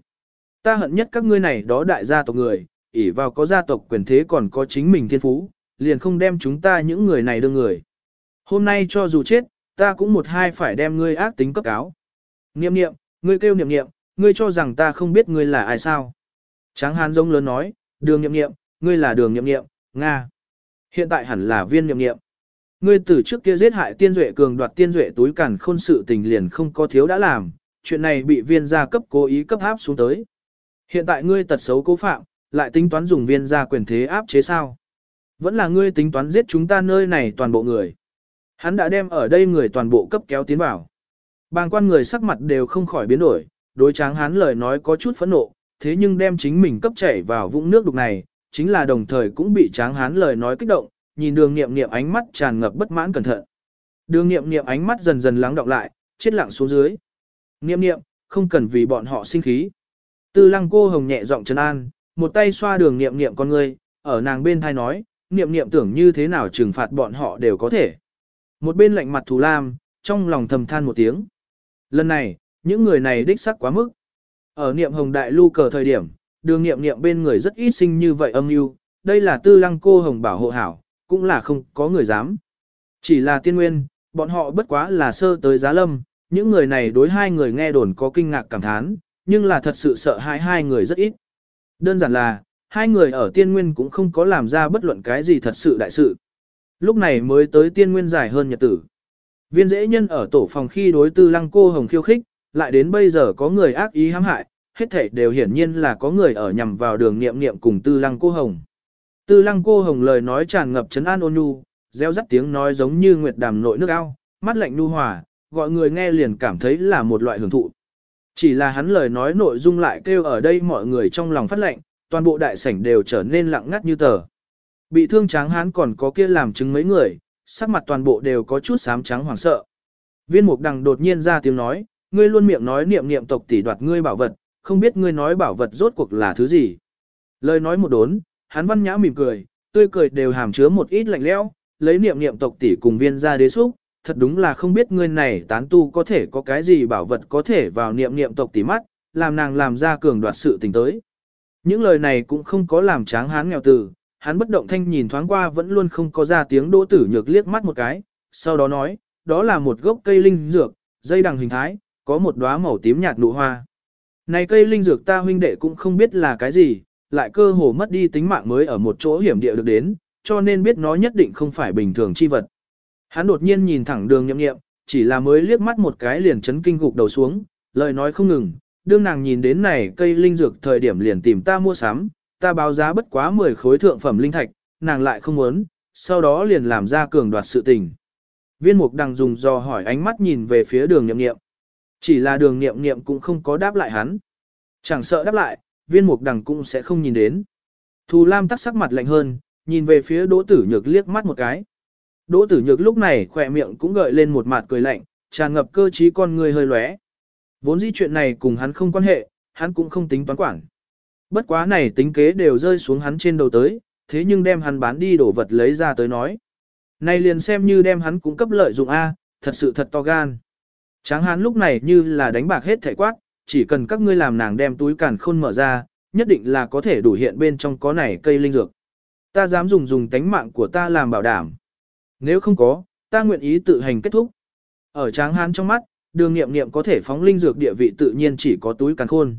Ta hận nhất các ngươi này đó đại gia tộc người, ỷ vào có gia tộc quyền thế còn có chính mình thiên phú, liền không đem chúng ta những người này đưa người. Hôm nay cho dù chết, ta cũng một hai phải đem ngươi ác tính cấp cáo. Niệm niệm, ngươi kêu niệm niệm, ngươi cho rằng ta không biết ngươi là ai sao. Tráng hán giống lớn nói, đường niệm niệm, ngươi là đường niệm niệm, Nga. Hiện tại hẳn là viên niệm niệm. Ngươi từ trước kia giết hại tiên duệ cường đoạt tiên duệ túi cản khôn sự tình liền không có thiếu đã làm, chuyện này bị viên gia cấp cố ý cấp áp xuống tới. Hiện tại ngươi tật xấu cố phạm, lại tính toán dùng viên gia quyền thế áp chế sao? Vẫn là ngươi tính toán giết chúng ta nơi này toàn bộ người. Hắn đã đem ở đây người toàn bộ cấp kéo tiến vào. Bàng quan người sắc mặt đều không khỏi biến đổi, đối tráng hắn lời nói có chút phẫn nộ, thế nhưng đem chính mình cấp chảy vào vũng nước đục này, chính là đồng thời cũng bị tráng hán lời nói kích động, nhìn đường nghiệm nghiệm ánh mắt tràn ngập bất mãn cẩn thận. Đường nghiệm nghiệm ánh mắt dần dần lắng đọng lại, chết lặng xuống dưới. Nghiệm nghiệm, không cần vì bọn họ sinh khí. Tư lăng cô hồng nhẹ giọng trấn an, một tay xoa đường nghiệm nghiệm con người, ở nàng bên thai nói, nghiệm nghiệm tưởng như thế nào trừng phạt bọn họ đều có thể. Một bên lạnh mặt thù lam, trong lòng thầm than một tiếng. Lần này, những người này đích sắc quá mức. Ở niệm hồng đại lưu cờ thời điểm, đường niệm niệm bên người rất ít sinh như vậy âm mưu đây là tư lăng cô hồng bảo hộ hảo, cũng là không có người dám. Chỉ là tiên nguyên, bọn họ bất quá là sơ tới giá lâm, những người này đối hai người nghe đồn có kinh ngạc cảm thán, nhưng là thật sự sợ hãi hai người rất ít. Đơn giản là, hai người ở tiên nguyên cũng không có làm ra bất luận cái gì thật sự đại sự. Lúc này mới tới tiên nguyên dài hơn nhật tử. Viên dễ nhân ở tổ phòng khi đối tư lăng cô hồng khiêu khích, lại đến bây giờ có người ác ý hãm hại, hết thảy đều hiển nhiên là có người ở nhằm vào đường niệm niệm cùng tư lăng cô hồng. Tư lăng cô hồng lời nói tràn ngập trấn an ôn nhu, gieo rắt tiếng nói giống như nguyệt đàm nội nước ao, mắt lạnh nu hòa, gọi người nghe liền cảm thấy là một loại hưởng thụ. Chỉ là hắn lời nói nội dung lại kêu ở đây mọi người trong lòng phát lệnh, toàn bộ đại sảnh đều trở nên lặng ngắt như tờ. Bị thương tráng hán còn có kia làm chứng mấy người, sắc mặt toàn bộ đều có chút xám trắng hoảng sợ. Viên mục đằng đột nhiên ra tiếng nói, ngươi luôn miệng nói niệm niệm tộc tỷ đoạt ngươi bảo vật, không biết ngươi nói bảo vật rốt cuộc là thứ gì. Lời nói một đốn, hắn văn nhã mỉm cười, tươi cười đều hàm chứa một ít lạnh lẽo, lấy niệm niệm tộc tỷ cùng viên ra đế xúc, thật đúng là không biết ngươi này tán tu có thể có cái gì bảo vật có thể vào niệm niệm tộc tỷ mắt, làm nàng làm ra cường đoạt sự tình tới. Những lời này cũng không có làm tráng hán nghèo tử, hắn bất động thanh nhìn thoáng qua vẫn luôn không có ra tiếng đỗ tử nhược liếc mắt một cái, sau đó nói, đó là một gốc cây linh dược, dây đằng hình thái, có một đóa màu tím nhạt nụ hoa. Này cây linh dược ta huynh đệ cũng không biết là cái gì, lại cơ hồ mất đi tính mạng mới ở một chỗ hiểm địa được đến, cho nên biết nó nhất định không phải bình thường chi vật. Hắn đột nhiên nhìn thẳng đường nhậm nghiệm, chỉ là mới liếc mắt một cái liền chấn kinh gục đầu xuống, lời nói không ngừng, đương nàng nhìn đến này cây linh dược thời điểm liền tìm ta mua sắm, ta báo giá bất quá 10 khối thượng phẩm linh thạch, nàng lại không muốn, sau đó liền làm ra cường đoạt sự tình. Viên mục đằng dùng dò hỏi ánh mắt nhìn về phía đường nhậm nghiệm. Chỉ là đường nghiệm nghiệm cũng không có đáp lại hắn. Chẳng sợ đáp lại, viên mục đằng cũng sẽ không nhìn đến. Thù Lam tắc sắc mặt lạnh hơn, nhìn về phía đỗ tử nhược liếc mắt một cái. Đỗ tử nhược lúc này khỏe miệng cũng gợi lên một mặt cười lạnh, tràn ngập cơ trí con người hơi lóe. Vốn dĩ chuyện này cùng hắn không quan hệ, hắn cũng không tính toán quản. Bất quá này tính kế đều rơi xuống hắn trên đầu tới, thế nhưng đem hắn bán đi đổ vật lấy ra tới nói. Này liền xem như đem hắn cũng cấp lợi dụng A, thật sự thật to gan. Tráng hắn lúc này như là đánh bạc hết thể quát, chỉ cần các ngươi làm nàng đem túi càn khôn mở ra, nhất định là có thể đủ hiện bên trong có này cây linh dược. Ta dám dùng dùng tánh mạng của ta làm bảo đảm. Nếu không có, ta nguyện ý tự hành kết thúc. Ở tráng hán trong mắt, đường nghiệm nghiệm có thể phóng linh dược địa vị tự nhiên chỉ có túi càn khôn.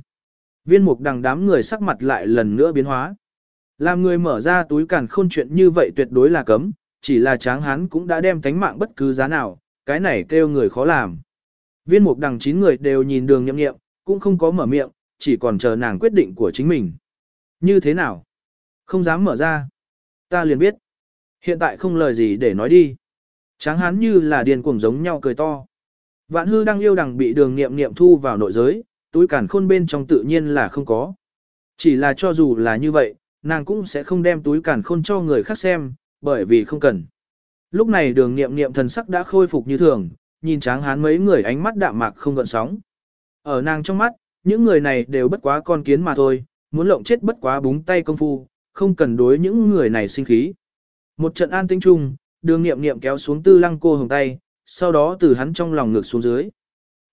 Viên mục đằng đám người sắc mặt lại lần nữa biến hóa. Làm người mở ra túi càn khôn chuyện như vậy tuyệt đối là cấm, chỉ là tráng hán cũng đã đem tánh mạng bất cứ giá nào, cái này kêu người khó làm. Viên mục đằng chín người đều nhìn đường nhậm nghiệm, cũng không có mở miệng, chỉ còn chờ nàng quyết định của chính mình. Như thế nào? Không dám mở ra. Ta liền biết. Hiện tại không lời gì để nói đi. Tráng hán như là điền cuồng giống nhau cười to. Vạn hư đang yêu đằng bị đường nghiệm nghiệm thu vào nội giới, túi cản khôn bên trong tự nhiên là không có. Chỉ là cho dù là như vậy, nàng cũng sẽ không đem túi cản khôn cho người khác xem, bởi vì không cần. Lúc này đường nghiệm nghiệm thần sắc đã khôi phục như thường, nhìn tráng hán mấy người ánh mắt đạm mạc không gợn sóng. Ở nàng trong mắt, những người này đều bất quá con kiến mà thôi, muốn lộng chết bất quá búng tay công phu, không cần đối những người này sinh khí. Một trận an tinh chung, đường nghiệm nghiệm kéo xuống tư lăng cô hồng tay, sau đó từ hắn trong lòng ngược xuống dưới.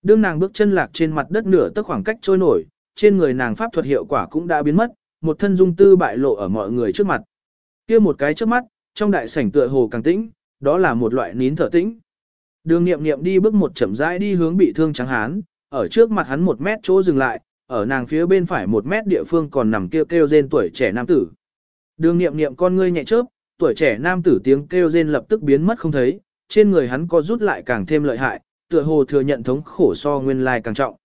Đương nàng bước chân lạc trên mặt đất nửa tức khoảng cách trôi nổi, trên người nàng pháp thuật hiệu quả cũng đã biến mất, một thân dung tư bại lộ ở mọi người trước mặt. kia một cái trước mắt, trong đại sảnh tựa hồ càng tĩnh, đó là một loại nín thở tĩnh. Đường nghiệm nghiệm đi bước một chậm rãi đi hướng bị thương trắng hán, ở trước mặt hắn một mét chỗ dừng lại, ở nàng phía bên phải một mét địa phương còn nằm kêu kêu rên tuổi trẻ nam tử. Đường nghiệm nghiệm con ngươi nhẹ chớp, tuổi trẻ nam tử tiếng kêu rên lập tức biến mất không thấy, trên người hắn có rút lại càng thêm lợi hại, tựa hồ thừa nhận thống khổ so nguyên lai càng trọng.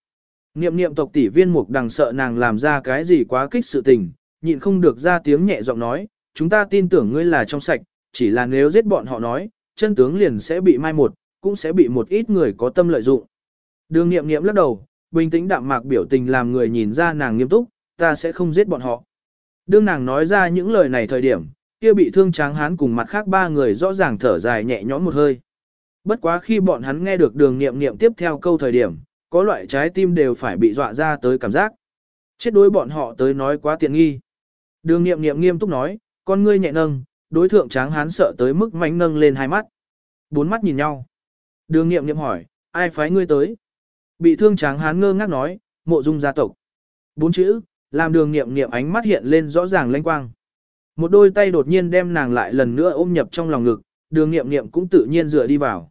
Niệm niệm tộc tỷ viên mục đằng sợ nàng làm ra cái gì quá kích sự tình, nhịn không được ra tiếng nhẹ giọng nói, chúng ta tin tưởng ngươi là trong sạch, chỉ là nếu giết bọn họ nói, chân tướng liền sẽ bị mai một, cũng sẽ bị một ít người có tâm lợi dụng. Đường nghiệm nghiệm lắc đầu, bình tĩnh đạm mạc biểu tình làm người nhìn ra nàng nghiêm túc, ta sẽ không giết bọn họ. Đương nàng nói ra những lời này thời điểm, kia bị thương tráng hán cùng mặt khác ba người rõ ràng thở dài nhẹ nhõm một hơi. Bất quá khi bọn hắn nghe được đường nghiệm nghiệm tiếp theo câu thời điểm, có loại trái tim đều phải bị dọa ra tới cảm giác. Chết đối bọn họ tới nói quá tiện nghi. Đường nghiệm nghiệm nghiêm túc nói, con ngươi nhẹ nâng, đối thượng tráng hán sợ tới mức mánh nâng lên hai mắt. Bốn mắt nhìn nhau. Đường nghiệm nghiệm hỏi, ai phái ngươi tới? Bị thương tráng hán ngơ ngác nói, mộ dung gia tộc. Bốn chữ, làm đường nghiệm nghiệm ánh mắt hiện lên rõ ràng lanh quang. Một đôi tay đột nhiên đem nàng lại lần nữa ôm nhập trong lòng ngực, đường nghiệm nghiệm cũng tự nhiên dựa đi vào.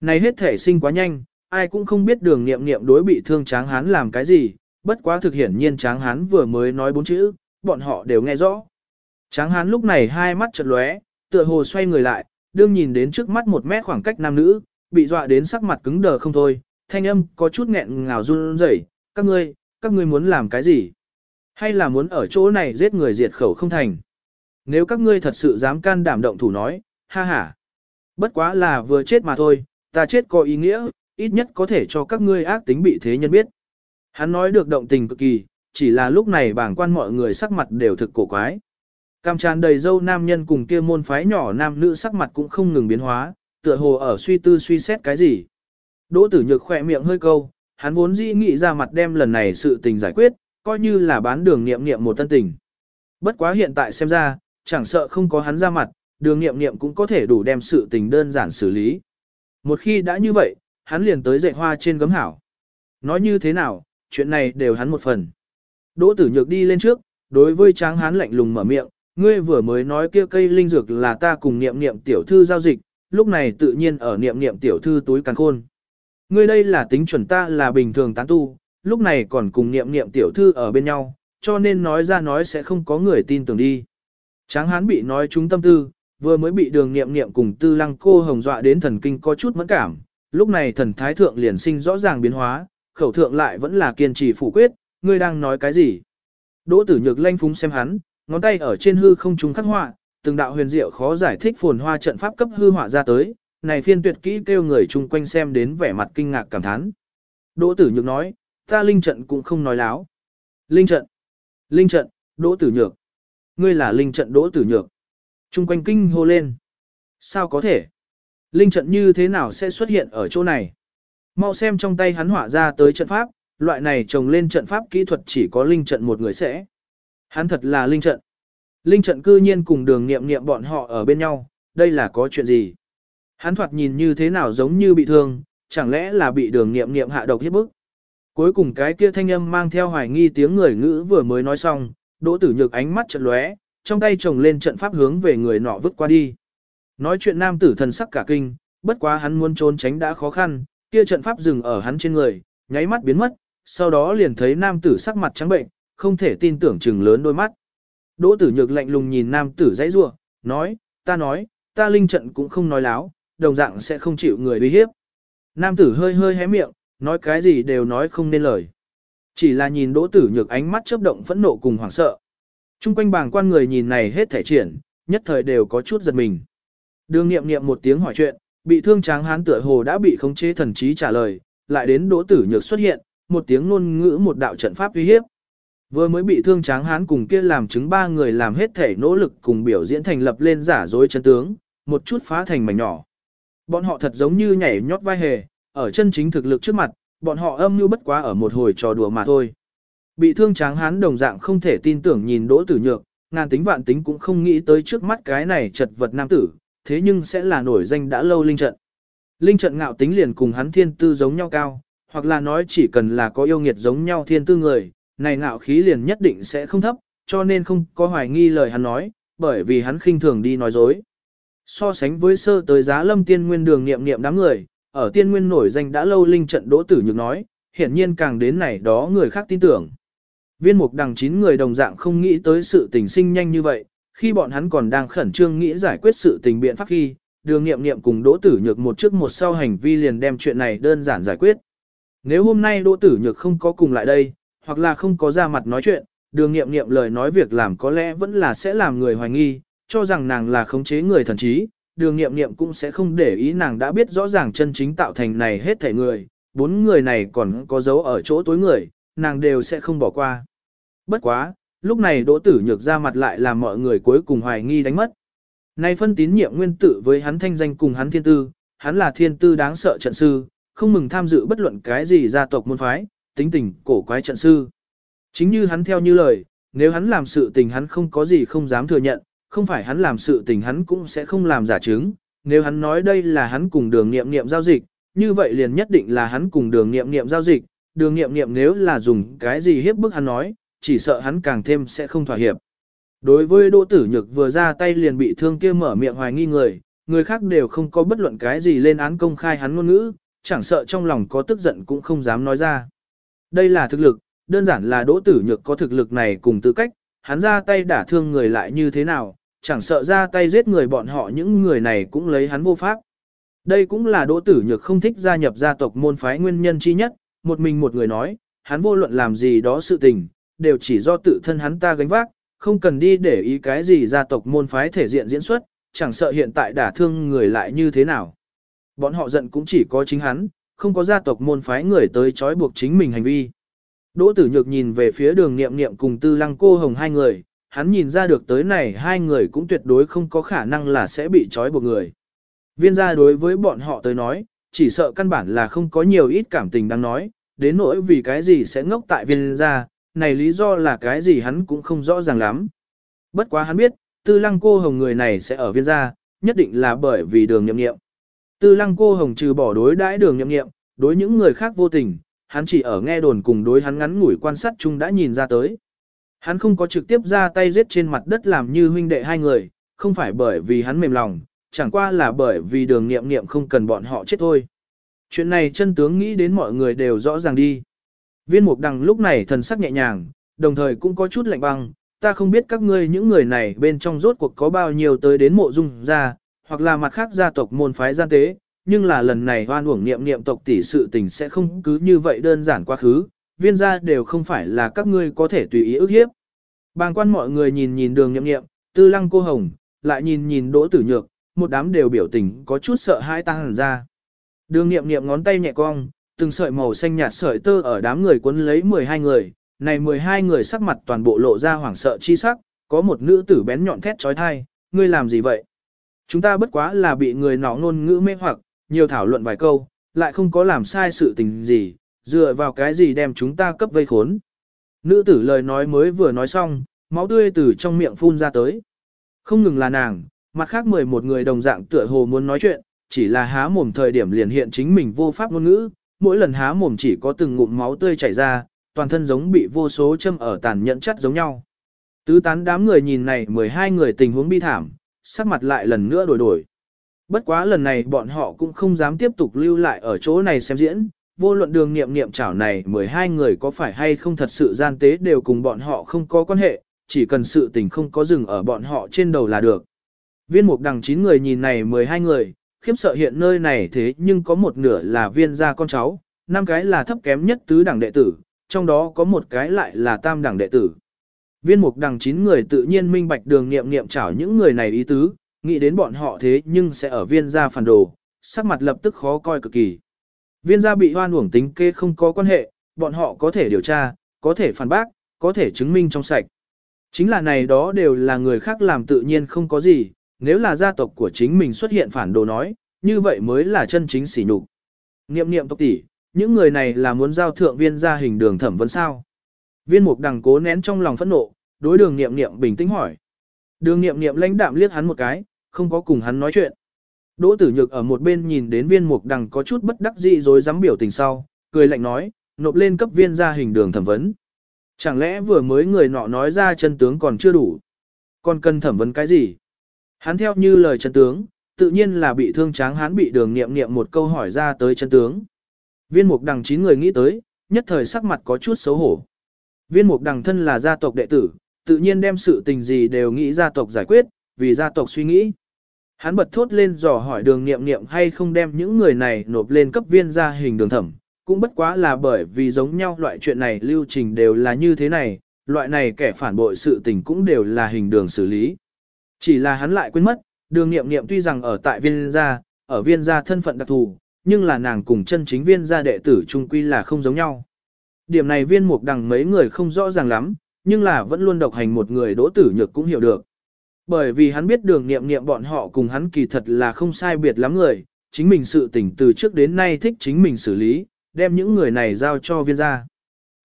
Này hết thể sinh quá nhanh, ai cũng không biết đường nghiệm nghiệm đối bị thương tráng hán làm cái gì, bất quá thực hiển nhiên tráng hán vừa mới nói bốn chữ, bọn họ đều nghe rõ. Tráng hán lúc này hai mắt chật lóe, tựa hồ xoay người lại, đương nhìn đến trước mắt một mét khoảng cách nam nữ, bị dọa đến sắc mặt cứng đờ không thôi, thanh âm có chút nghẹn ngào run rẩy, các ngươi, các ngươi muốn làm cái gì? Hay là muốn ở chỗ này giết người diệt khẩu không thành? Nếu các ngươi thật sự dám can đảm động thủ nói, ha ha. Bất quá là vừa chết mà thôi, ta chết có ý nghĩa, ít nhất có thể cho các ngươi ác tính bị thế nhân biết. Hắn nói được động tình cực kỳ, chỉ là lúc này bảng quan mọi người sắc mặt đều thực cổ quái. Cam tràn đầy dâu nam nhân cùng kia môn phái nhỏ nam nữ sắc mặt cũng không ngừng biến hóa, tựa hồ ở suy tư suy xét cái gì. Đỗ tử nhược khỏe miệng hơi câu, hắn vốn dĩ nghĩ ra mặt đem lần này sự tình giải quyết, coi như là bán đường nghiệm nghiệm một tân tình. Bất quá hiện tại xem ra, chẳng sợ không có hắn ra mặt, đường nghiệm nghiệm cũng có thể đủ đem sự tình đơn giản xử lý. Một khi đã như vậy, hắn liền tới dạy hoa trên gấm hảo. Nói như thế nào, chuyện này đều hắn một phần. Đỗ tử nhược đi lên trước, đối với tráng hắn lạnh lùng mở miệng, ngươi vừa mới nói kia cây linh dược là ta cùng niệm niệm tiểu thư giao dịch, lúc này tự nhiên ở niệm niệm tiểu thư túi càn khôn. Ngươi đây là tính chuẩn ta là bình thường tán tu, lúc này còn cùng niệm niệm tiểu thư ở bên nhau, cho nên nói ra nói sẽ không có người tin tưởng đi. Tráng hán bị nói trúng tâm tư, vừa mới bị đường niệm niệm cùng tư lăng cô hồng dọa đến thần kinh có chút mẫn cảm, lúc này thần thái thượng liền sinh rõ ràng biến hóa, khẩu thượng lại vẫn là kiên trì phủ quyết, ngươi đang nói cái gì? Đỗ tử nhược lanh phúng xem hắn, ngón tay ở trên hư không trúng khắc họa, từng đạo huyền diệu khó giải thích phồn hoa trận pháp cấp hư họa ra tới, này phiên tuyệt kỹ kêu người chung quanh xem đến vẻ mặt kinh ngạc cảm thán. Đỗ tử nhược nói, ta linh trận cũng không nói láo. Linh trận, linh trận, đỗ tử nhược. Ngươi là linh trận đỗ tử nhược. Chung quanh kinh hô lên. Sao có thể? Linh trận như thế nào sẽ xuất hiện ở chỗ này? Mau xem trong tay hắn hỏa ra tới trận pháp, loại này trồng lên trận pháp kỹ thuật chỉ có linh trận một người sẽ. Hắn thật là linh trận. Linh trận cư nhiên cùng đường nghiệm nghiệm bọn họ ở bên nhau, đây là có chuyện gì? Hắn thoạt nhìn như thế nào giống như bị thương, chẳng lẽ là bị đường nghiệm nghiệm hạ độc hiếp bức? Cuối cùng cái kia thanh âm mang theo hoài nghi tiếng người ngữ vừa mới nói xong, đỗ tử nhược ánh mắt chợt lóe, trong tay chồng lên trận pháp hướng về người nọ vứt qua đi. Nói chuyện nam tử thần sắc cả kinh, bất quá hắn muốn trốn tránh đã khó khăn, kia trận pháp dừng ở hắn trên người, nháy mắt biến mất, sau đó liền thấy nam tử sắc mặt trắng bệnh, không thể tin tưởng chừng lớn đôi mắt. Đỗ tử nhược lạnh lùng nhìn nam tử dãy rủa, nói, ta nói, ta linh trận cũng không nói láo, đồng dạng sẽ không chịu người uy hiếp. Nam tử hơi hơi hé miệng, nói cái gì đều nói không nên lời. Chỉ là nhìn đỗ tử nhược ánh mắt chớp động phẫn nộ cùng hoảng sợ. Trung quanh bảng quan người nhìn này hết thể triển, nhất thời đều có chút giật mình. Đường nghiệm nghiệm một tiếng hỏi chuyện, bị thương tráng hán tựa hồ đã bị khống chế thần trí trả lời, lại đến đỗ tử nhược xuất hiện, một tiếng ngôn ngữ một đạo trận pháp uy hiếp. Vừa mới bị thương tráng hán cùng kia làm chứng ba người làm hết thể nỗ lực cùng biểu diễn thành lập lên giả dối chân tướng, một chút phá thành mảnh nhỏ. Bọn họ thật giống như nhảy nhót vai hề, ở chân chính thực lực trước mặt, bọn họ âm mưu bất quá ở một hồi trò đùa mà thôi. Bị thương tráng hán đồng dạng không thể tin tưởng nhìn đỗ tử nhược, ngàn tính vạn tính cũng không nghĩ tới trước mắt cái này chật vật nam tử, thế nhưng sẽ là nổi danh đã lâu linh trận. Linh trận ngạo tính liền cùng hắn thiên tư giống nhau cao, hoặc là nói chỉ cần là có yêu nghiệt giống nhau thiên tư người, này ngạo khí liền nhất định sẽ không thấp, cho nên không có hoài nghi lời hắn nói, bởi vì hắn khinh thường đi nói dối. So sánh với sơ tới giá lâm tiên nguyên đường niệm niệm đám người, ở tiên nguyên nổi danh đã lâu linh trận đỗ tử nhược nói, hiển nhiên càng đến này đó người khác tin tưởng. Viên mục đằng chín người đồng dạng không nghĩ tới sự tình sinh nhanh như vậy, khi bọn hắn còn đang khẩn trương nghĩ giải quyết sự tình biện pháp khi, đường nghiệm nghiệm cùng đỗ tử nhược một trước một sau hành vi liền đem chuyện này đơn giản giải quyết. Nếu hôm nay đỗ tử nhược không có cùng lại đây, hoặc là không có ra mặt nói chuyện, đường nghiệm nghiệm lời nói việc làm có lẽ vẫn là sẽ làm người hoài nghi, cho rằng nàng là khống chế người thần trí, đường nghiệm nghiệm cũng sẽ không để ý nàng đã biết rõ ràng chân chính tạo thành này hết thể người, bốn người này còn có dấu ở chỗ tối người, nàng đều sẽ không bỏ qua. Bất quá, lúc này đỗ tử nhược ra mặt lại làm mọi người cuối cùng hoài nghi đánh mất. Nay phân tín nhiệm nguyên tử với hắn thanh danh cùng hắn thiên tư, hắn là thiên tư đáng sợ trận sư, không mừng tham dự bất luận cái gì gia tộc môn phái, tính tình cổ quái trận sư. Chính như hắn theo như lời, nếu hắn làm sự tình hắn không có gì không dám thừa nhận, không phải hắn làm sự tình hắn cũng sẽ không làm giả chứng. Nếu hắn nói đây là hắn cùng đường nghiệm nghiệm giao dịch, như vậy liền nhất định là hắn cùng đường nghiệm nghiệm giao dịch, đường nghiệm nghiệm nếu là dùng cái gì hiếp bức hắn nói, chỉ sợ hắn càng thêm sẽ không thỏa hiệp. Đối với Đỗ Tử Nhược vừa ra tay liền bị thương kia mở miệng hoài nghi người, người khác đều không có bất luận cái gì lên án công khai hắn ngôn ngữ, chẳng sợ trong lòng có tức giận cũng không dám nói ra. Đây là thực lực, đơn giản là Đỗ Tử Nhược có thực lực này cùng tư cách, hắn ra tay đả thương người lại như thế nào, chẳng sợ ra tay giết người bọn họ những người này cũng lấy hắn vô pháp. Đây cũng là Đỗ Tử Nhược không thích gia nhập gia tộc môn phái nguyên nhân chi nhất, một mình một người nói, hắn vô luận làm gì đó sự tình, đều chỉ do tự thân hắn ta gánh vác, không cần đi để ý cái gì gia tộc môn phái thể diện diễn xuất, chẳng sợ hiện tại đả thương người lại như thế nào. Bọn họ giận cũng chỉ có chính hắn, không có gia tộc môn phái người tới trói buộc chính mình hành vi. Đỗ tử nhược nhìn về phía đường nghiệm nghiệm cùng tư lăng cô hồng hai người, hắn nhìn ra được tới này hai người cũng tuyệt đối không có khả năng là sẽ bị trói buộc người. Viên gia đối với bọn họ tới nói, chỉ sợ căn bản là không có nhiều ít cảm tình đang nói, đến nỗi vì cái gì sẽ ngốc tại viên gia, này lý do là cái gì hắn cũng không rõ ràng lắm. Bất quá hắn biết, tư lăng cô hồng người này sẽ ở viên gia, nhất định là bởi vì đường nhậm nghiệm. Tư lăng cô hồng trừ bỏ đối đãi đường nhậm nghiệm, đối những người khác vô tình, hắn chỉ ở nghe đồn cùng đối hắn ngắn ngủi quan sát chung đã nhìn ra tới. Hắn không có trực tiếp ra tay giết trên mặt đất làm như huynh đệ hai người, không phải bởi vì hắn mềm lòng, chẳng qua là bởi vì đường nghiệm nghiệm không cần bọn họ chết thôi. Chuyện này chân tướng nghĩ đến mọi người đều rõ ràng đi. Viên mục đằng lúc này thần sắc nhẹ nhàng, đồng thời cũng có chút lạnh băng, ta không biết các ngươi những người này bên trong rốt cuộc có bao nhiêu tới đến mộ dung ra, hoặc là mặt khác gia tộc môn phái gian tế, nhưng là lần này hoan uổng niệm niệm tộc tỷ sự tình sẽ không cứ như vậy đơn giản quá khứ, viên gia đều không phải là các ngươi có thể tùy ý ức hiếp. Bàng quan mọi người nhìn nhìn đường nhậm nghiệm, tư lăng cô hồng, lại nhìn nhìn đỗ tử nhược, một đám đều biểu tình có chút sợ hãi tăng hẳn ra. Đường nghiệm nghiệm ngón tay nhẹ cong, từng sợi màu xanh nhạt sợi tơ ở đám người cuốn lấy 12 người, này 12 người sắc mặt toàn bộ lộ ra hoảng sợ chi sắc, có một nữ tử bén nhọn thét trói thai, ngươi làm gì vậy? Chúng ta bất quá là bị người nọ ngôn ngữ mê hoặc, nhiều thảo luận vài câu, lại không có làm sai sự tình gì, dựa vào cái gì đem chúng ta cấp vây khốn. Nữ tử lời nói mới vừa nói xong, máu tươi từ trong miệng phun ra tới. Không ngừng là nàng, mặt khác 11 người đồng dạng tựa hồ muốn nói chuyện, chỉ là há mồm thời điểm liền hiện chính mình vô pháp ngôn ngữ, mỗi lần há mồm chỉ có từng ngụm máu tươi chảy ra, toàn thân giống bị vô số châm ở tàn nhẫn chất giống nhau. Tứ tán đám người nhìn này 12 người tình huống bi thảm, sắc mặt lại lần nữa đổi đổi. Bất quá lần này bọn họ cũng không dám tiếp tục lưu lại ở chỗ này xem diễn, vô luận đường nghiệm nghiệm chảo này 12 người có phải hay không thật sự gian tế đều cùng bọn họ không có quan hệ, chỉ cần sự tình không có dừng ở bọn họ trên đầu là được. Viên mục đằng 9 người nhìn này 12 người, khiếp sợ hiện nơi này thế nhưng có một nửa là viên gia con cháu, năm cái là thấp kém nhất tứ đẳng đệ tử, trong đó có một cái lại là tam đẳng đệ tử. Viên mục đằng 9 người tự nhiên minh bạch đường nghiệm nghiệm chảo những người này ý tứ, nghĩ đến bọn họ thế nhưng sẽ ở viên gia phản đồ, sắc mặt lập tức khó coi cực kỳ. Viên gia bị hoan uổng tính kê không có quan hệ, bọn họ có thể điều tra, có thể phản bác, có thể chứng minh trong sạch. Chính là này đó đều là người khác làm tự nhiên không có gì, nếu là gia tộc của chính mình xuất hiện phản đồ nói, như vậy mới là chân chính sỉ nhục. Niệm niệm tộc tỷ, những người này là muốn giao thượng viên gia hình đường thẩm vấn sao? Viên mục đằng cố nén trong lòng phẫn nộ, đối đường niệm niệm bình tĩnh hỏi. Đường niệm niệm lãnh đạm liếc hắn một cái, không có cùng hắn nói chuyện. Đỗ tử nhược ở một bên nhìn đến viên mục đằng có chút bất đắc dĩ rồi dám biểu tình sau, cười lạnh nói, nộp lên cấp viên ra hình đường thẩm vấn. Chẳng lẽ vừa mới người nọ nói ra chân tướng còn chưa đủ? Còn cần thẩm vấn cái gì? Hắn theo như lời chân tướng, tự nhiên là bị thương tráng hắn bị đường nghiệm nghiệm một câu hỏi ra tới chân tướng. Viên mục đằng chín người nghĩ tới, nhất thời sắc mặt có chút xấu hổ. Viên mục đằng thân là gia tộc đệ tử, tự nhiên đem sự tình gì đều nghĩ gia tộc giải quyết, vì gia tộc suy nghĩ. Hắn bật thốt lên dò hỏi đường nghiệm nghiệm hay không đem những người này nộp lên cấp viên ra hình đường thẩm, cũng bất quá là bởi vì giống nhau loại chuyện này lưu trình đều là như thế này, loại này kẻ phản bội sự tình cũng đều là hình đường xử lý. Chỉ là hắn lại quên mất, đường nghiệm nghiệm tuy rằng ở tại viên gia, ở viên gia thân phận đặc thù, nhưng là nàng cùng chân chính viên gia đệ tử trung quy là không giống nhau. Điểm này viên mục đằng mấy người không rõ ràng lắm, nhưng là vẫn luôn độc hành một người đỗ tử nhược cũng hiểu được. Bởi vì hắn biết đường nghiệm nghiệm bọn họ cùng hắn kỳ thật là không sai biệt lắm người, chính mình sự tỉnh từ trước đến nay thích chính mình xử lý, đem những người này giao cho viên gia.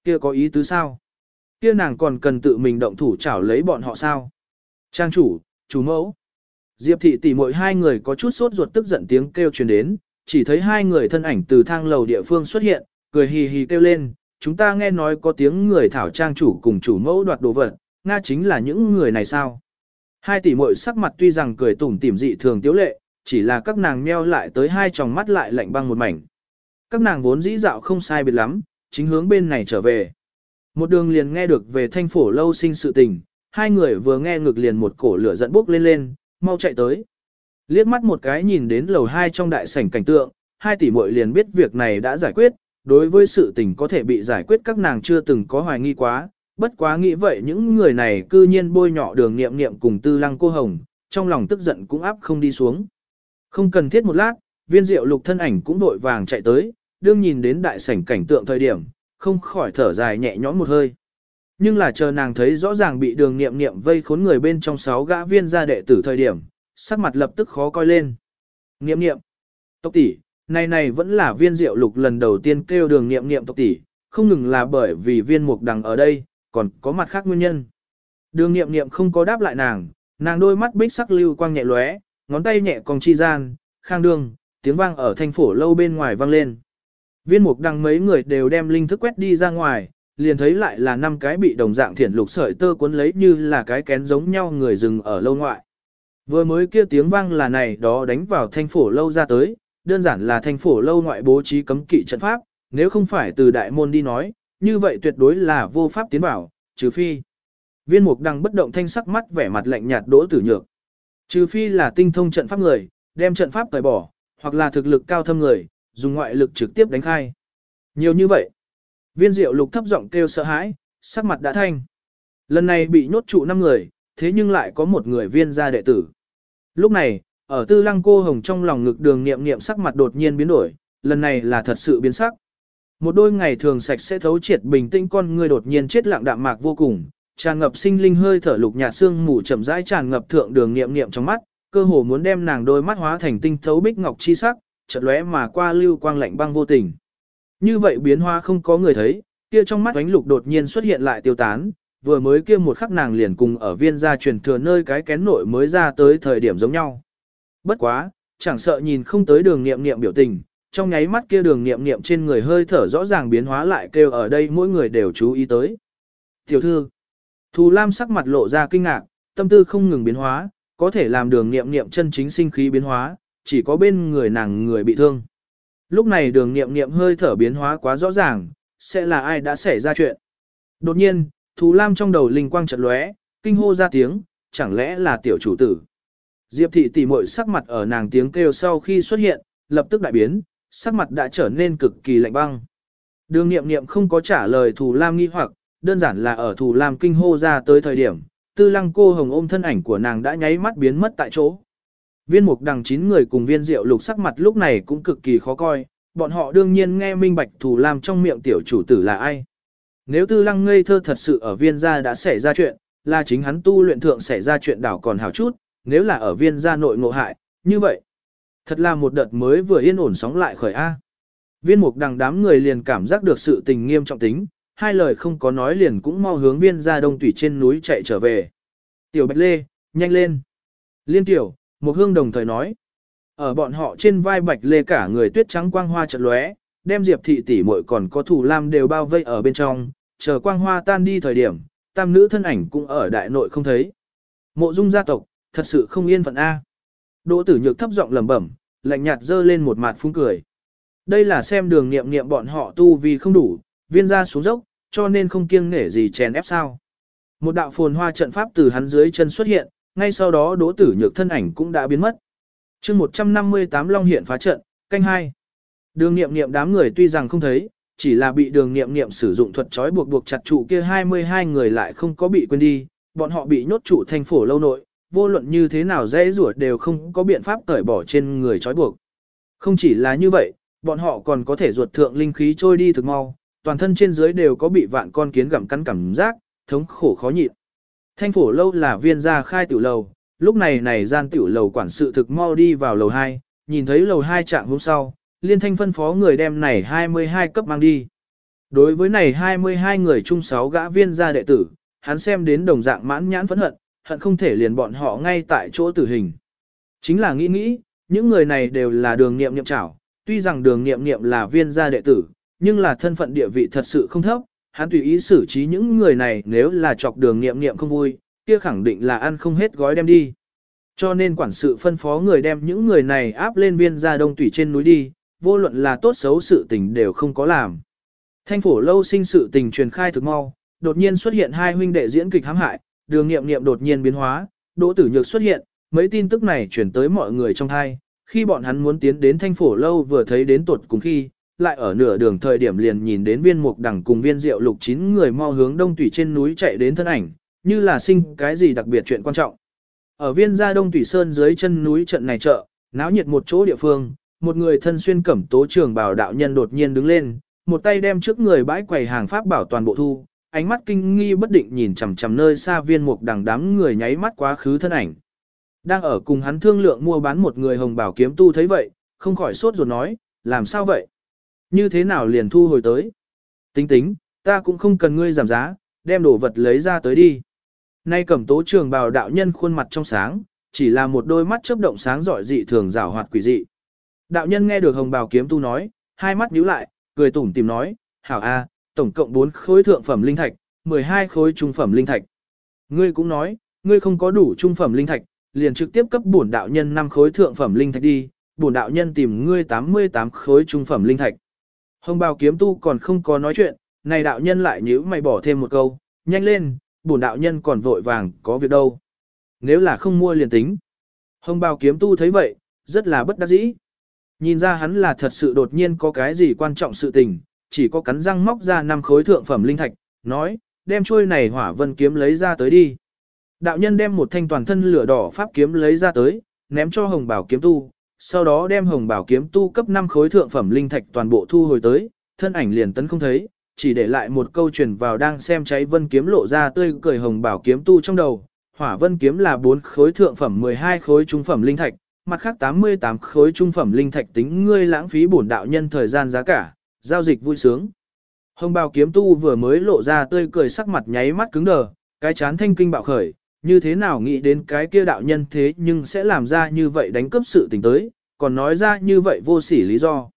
Kia có ý tứ sao? Kia nàng còn cần tự mình động thủ chảo lấy bọn họ sao? Trang chủ, chủ mẫu. Diệp thị tỷ muội hai người có chút sốt ruột tức giận tiếng kêu truyền đến, chỉ thấy hai người thân ảnh từ thang lầu địa phương xuất hiện, cười hì hì kêu lên, chúng ta nghe nói có tiếng người thảo trang chủ cùng chủ mẫu đoạt đồ vật, Nga chính là những người này sao? Hai tỷ muội sắc mặt tuy rằng cười tủm tỉm dị thường tiếu lệ, chỉ là các nàng meo lại tới hai tròng mắt lại lạnh băng một mảnh. Các nàng vốn dĩ dạo không sai biệt lắm, chính hướng bên này trở về. Một đường liền nghe được về thanh phổ lâu sinh sự tình, hai người vừa nghe ngực liền một cổ lửa giận bốc lên lên, mau chạy tới. Liếc mắt một cái nhìn đến lầu hai trong đại sảnh cảnh tượng, hai tỷ muội liền biết việc này đã giải quyết, đối với sự tình có thể bị giải quyết các nàng chưa từng có hoài nghi quá, bất quá nghĩ vậy những người này cư nhiên bôi nhọ đường nghiệm nghiệm cùng tư lăng cô hồng, trong lòng tức giận cũng áp không đi xuống. Không cần thiết một lát, viên diệu lục thân ảnh cũng vội vàng chạy tới, đương nhìn đến đại sảnh cảnh tượng thời điểm, không khỏi thở dài nhẹ nhõm một hơi. Nhưng là chờ nàng thấy rõ ràng bị đường nghiệm nghiệm vây khốn người bên trong sáu gã viên gia đệ tử thời điểm, sắc mặt lập tức khó coi lên. Nghiệm nghiệm, tộc tỷ, này này vẫn là viên diệu lục lần đầu tiên kêu đường nghiệm nghiệm tộc tỷ, không ngừng là bởi vì viên mục đằng ở đây, còn có mặt khác nguyên nhân. Đường nghiệm nghiệm không có đáp lại nàng, nàng đôi mắt bích sắc lưu quang nhẹ lóe, ngón tay nhẹ cong chi gian, khang đường, tiếng vang ở thanh phổ lâu bên ngoài vang lên. Viên mục đăng mấy người đều đem linh thức quét đi ra ngoài, liền thấy lại là năm cái bị đồng dạng thiển lục sợi tơ cuốn lấy như là cái kén giống nhau người dừng ở lâu ngoại. Vừa mới kia tiếng vang là này đó đánh vào thanh phổ lâu ra tới, đơn giản là thanh phổ lâu ngoại bố trí cấm kỵ trận pháp, nếu không phải từ đại môn đi nói, như vậy tuyệt đối là vô pháp tiến bảo, trừ phi. Viên mục đằng bất động thanh sắc mắt vẻ mặt lạnh nhạt đỗ tử nhược. Trừ phi là tinh thông trận pháp người, đem trận pháp tẩy bỏ, hoặc là thực lực cao thâm người, dùng ngoại lực trực tiếp đánh khai. Nhiều như vậy. Viên diệu lục thấp giọng kêu sợ hãi, sắc mặt đã thanh. Lần này bị nhốt trụ 5 người, thế nhưng lại có một người viên gia đệ tử. Lúc này, ở tư lăng cô hồng trong lòng ngực đường nghiệm nghiệm sắc mặt đột nhiên biến đổi, lần này là thật sự biến sắc. Một đôi ngày thường sạch sẽ thấu triệt bình tĩnh con người đột nhiên chết lặng đạm mạc vô cùng, tràn ngập sinh linh hơi thở lục nhạt xương mù chậm rãi tràn ngập thượng đường nghiệm nghiệm trong mắt, cơ hồ muốn đem nàng đôi mắt hóa thành tinh thấu bích ngọc chi sắc, chợt lóe mà qua lưu quang lạnh băng vô tình. Như vậy biến hóa không có người thấy, kia trong mắt ánh lục đột nhiên xuất hiện lại tiêu tán, vừa mới kia một khắc nàng liền cùng ở viên gia truyền thừa nơi cái kén nội mới ra tới thời điểm giống nhau. Bất quá, chẳng sợ nhìn không tới đường nghiệm nghiệm biểu tình, trong nháy mắt kia đường nghiệm nghiệm trên người hơi thở rõ ràng biến hóa lại kêu ở đây mỗi người đều chú ý tới. Tiểu thư, Thù Lam sắc mặt lộ ra kinh ngạc, tâm tư không ngừng biến hóa, có thể làm đường nghiệm nghiệm chân chính sinh khí biến hóa, chỉ có bên người nàng người bị thương. Lúc này đường nghiệm nghiệm hơi thở biến hóa quá rõ ràng, sẽ là ai đã xảy ra chuyện. Đột nhiên, Thù Lam trong đầu linh quang chợt lóe, kinh hô ra tiếng, chẳng lẽ là tiểu chủ tử. Diệp thị tỉ muội sắc mặt ở nàng tiếng kêu sau khi xuất hiện, lập tức đại biến, sắc mặt đã trở nên cực kỳ lạnh băng. Đường nghiệm nghiệm không có trả lời Thù Lam nghi hoặc, đơn giản là ở Thù Lam kinh hô ra tới thời điểm, tư lăng cô hồng ôm thân ảnh của nàng đã nháy mắt biến mất tại chỗ. Viên mục đằng chín người cùng viên rượu lục sắc mặt lúc này cũng cực kỳ khó coi, bọn họ đương nhiên nghe minh bạch Thù Lam trong miệng tiểu chủ tử là ai. Nếu tư lăng ngây thơ thật sự ở viên gia đã xảy ra chuyện, là chính hắn tu luyện thượng xảy ra chuyện đảo còn hào chút, nếu là ở viên gia nội ngộ hại, như vậy. Thật là một đợt mới vừa yên ổn sóng lại khởi A. Viên mục đằng đám người liền cảm giác được sự tình nghiêm trọng tính, hai lời không có nói liền cũng mau hướng viên gia đông tủy trên núi chạy trở về. Tiểu Bạch Lê, nhanh lên. Liên tiểu, một hương đồng thời nói. Ở bọn họ trên vai Bạch Lê cả người tuyết trắng quang hoa chợt lóe, đem Diệp thị tỷ muội còn có thủ lam đều bao vây ở bên trong, chờ quang hoa tan đi thời điểm, tam nữ thân ảnh cũng ở đại nội không thấy. Mộ dung gia tộc, thật sự không yên phận A. Đỗ tử nhược thấp giọng lẩm bẩm, lạnh nhạt dơ lên một mặt phúng cười. Đây là xem đường nghiệm nghiệm bọn họ tu vì không đủ, viên ra xuống dốc, cho nên không kiêng nể gì chèn ép sao. Một đạo phồn hoa trận pháp từ hắn dưới chân xuất hiện, ngay sau đó đỗ tử nhược thân ảnh cũng đã biến mất. chương 158 Long hiện phá trận, canh hai. Đường nghiệm nghiệm đám người tuy rằng không thấy, chỉ là bị đường nghiệm nghiệm sử dụng thuật trói buộc buộc chặt trụ kia 22 người lại không có bị quên đi, bọn họ bị nhốt trụ thành phổ lâu nội, vô luận như thế nào dễ rủa đều không có biện pháp cởi bỏ trên người trói buộc. Không chỉ là như vậy, bọn họ còn có thể ruột thượng linh khí trôi đi thực mau, toàn thân trên dưới đều có bị vạn con kiến gặm cắn cảm giác, thống khổ khó nhịn. Thanh phổ lâu là viên gia khai tiểu lầu, lúc này này gian tiểu lầu quản sự thực mau đi vào lầu 2, nhìn thấy lầu 2 trạng hôm sau, liên thanh phân phó người đem này 22 cấp mang đi. Đối với này 22 người chung 6 gã viên gia đệ tử, hắn xem đến đồng dạng mãn nhãn phẫn hận, hận không thể liền bọn họ ngay tại chỗ tử hình. Chính là nghĩ nghĩ, những người này đều là đường nghiệm nghiệm trảo, tuy rằng đường nghiệm nghiệm là viên gia đệ tử, nhưng là thân phận địa vị thật sự không thấp, hắn tùy ý xử trí những người này nếu là chọc đường nghiệm nghiệm không vui, kia khẳng định là ăn không hết gói đem đi. Cho nên quản sự phân phó người đem những người này áp lên viên gia đông tủy trên núi đi, vô luận là tốt xấu sự tình đều không có làm. Thanh phổ lâu sinh sự tình truyền khai thực mau, đột nhiên xuất hiện hai huynh đệ diễn kịch hãm hại, đường nghiệm nghiệm đột nhiên biến hóa, đỗ tử nhược xuất hiện, mấy tin tức này chuyển tới mọi người trong thai, khi bọn hắn muốn tiến đến thanh phổ lâu vừa thấy đến tuột cùng khi, lại ở nửa đường thời điểm liền nhìn đến viên mục đẳng cùng viên diệu lục chín người mau hướng đông tủy trên núi chạy đến thân ảnh, như là sinh cái gì đặc biệt chuyện quan trọng. Ở viên gia đông tủy sơn dưới chân núi trận này chợ, náo nhiệt một chỗ địa phương, một người thân xuyên cẩm tố trường bảo đạo nhân đột nhiên đứng lên, một tay đem trước người bãi quầy hàng pháp bảo toàn bộ thu, ánh mắt kinh nghi bất định nhìn chằm chằm nơi xa viên mục đằng đám người nháy mắt quá khứ thân ảnh. Đang ở cùng hắn thương lượng mua bán một người hồng bảo kiếm tu thấy vậy, không khỏi sốt ruột nói, làm sao vậy? Như thế nào liền thu hồi tới? Tính tính, ta cũng không cần ngươi giảm giá, đem đồ vật lấy ra tới đi. Nay cẩm tố trường bào đạo nhân khuôn mặt trong sáng, chỉ là một đôi mắt chớp động sáng giỏi dị thường rảo hoạt quỷ dị. Đạo nhân nghe được hồng bào kiếm tu nói, hai mắt nhíu lại, cười tủm tìm nói, hảo a, tổng cộng 4 khối thượng phẩm linh thạch, 12 khối trung phẩm linh thạch. Ngươi cũng nói, ngươi không có đủ trung phẩm linh thạch, liền trực tiếp cấp bổn đạo nhân 5 khối thượng phẩm linh thạch đi, bổn đạo nhân tìm ngươi 88 khối trung phẩm linh thạch. Hồng bào kiếm tu còn không có nói chuyện, này đạo nhân lại nhíu mày bỏ thêm một câu, nhanh lên, bổn đạo nhân còn vội vàng, có việc đâu. Nếu là không mua liền tính. Hồng bào kiếm tu thấy vậy, rất là bất đắc dĩ. Nhìn ra hắn là thật sự đột nhiên có cái gì quan trọng sự tình, chỉ có cắn răng móc ra năm khối thượng phẩm linh thạch, nói, đem chuôi này hỏa vân kiếm lấy ra tới đi. Đạo nhân đem một thanh toàn thân lửa đỏ pháp kiếm lấy ra tới, ném cho hồng bảo kiếm tu, sau đó đem hồng bảo kiếm tu cấp 5 khối thượng phẩm linh thạch toàn bộ thu hồi tới, thân ảnh liền tấn không thấy, chỉ để lại một câu truyền vào đang xem cháy vân kiếm lộ ra tươi cười hồng bảo kiếm tu trong đầu. Hỏa vân kiếm là 4 khối thượng phẩm 12 khối trung phẩm linh thạch, mặt khác 88 khối trung phẩm linh thạch tính ngươi lãng phí bổn đạo nhân thời gian giá cả, giao dịch vui sướng. Hồng bào kiếm tu vừa mới lộ ra tươi cười sắc mặt nháy mắt cứng đờ, cái chán thanh kinh bạo khởi, như thế nào nghĩ đến cái kia đạo nhân thế nhưng sẽ làm ra như vậy đánh cướp sự tình tới, còn nói ra như vậy vô sỉ lý do.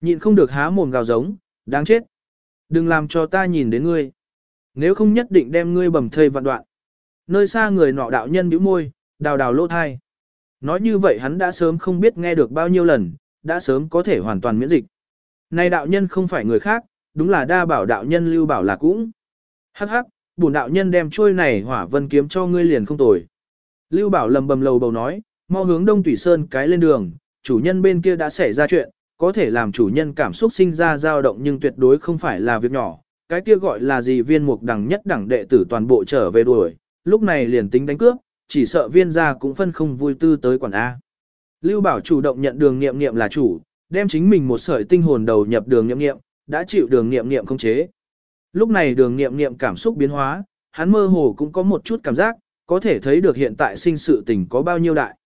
Nhịn không được há mồm gào giống, đáng chết. Đừng làm cho ta nhìn đến ngươi. Nếu không nhất định đem ngươi bầm thây vạn đoạn. Nơi xa người nọ đạo nhân bĩu môi, đào đào lỗ thai. Nói như vậy hắn đã sớm không biết nghe được bao nhiêu lần, đã sớm có thể hoàn toàn miễn dịch. Này đạo nhân không phải người khác, đúng là đa bảo đạo nhân lưu bảo là cũng. Hắc hắc, bổn đạo nhân đem trôi này hỏa vân kiếm cho ngươi liền không tồi. Lưu bảo lầm bầm lầu bầu nói, mau hướng đông Tủy sơn cái lên đường, chủ nhân bên kia đã xảy ra chuyện, có thể làm chủ nhân cảm xúc sinh ra dao động nhưng tuyệt đối không phải là việc nhỏ. Cái kia gọi là gì viên mục đẳng nhất đẳng đệ tử toàn bộ trở về đuổi, lúc này liền tính đánh cướp, chỉ sợ viên gia cũng phân không vui tư tới quản A. Lưu Bảo chủ động nhận đường nghiệm nghiệm là chủ, đem chính mình một sợi tinh hồn đầu nhập đường nghiệm nghiệm, đã chịu đường nghiệm nghiệm không chế. Lúc này đường nghiệm nghiệm cảm xúc biến hóa, hắn mơ hồ cũng có một chút cảm giác, có thể thấy được hiện tại sinh sự tình có bao nhiêu đại.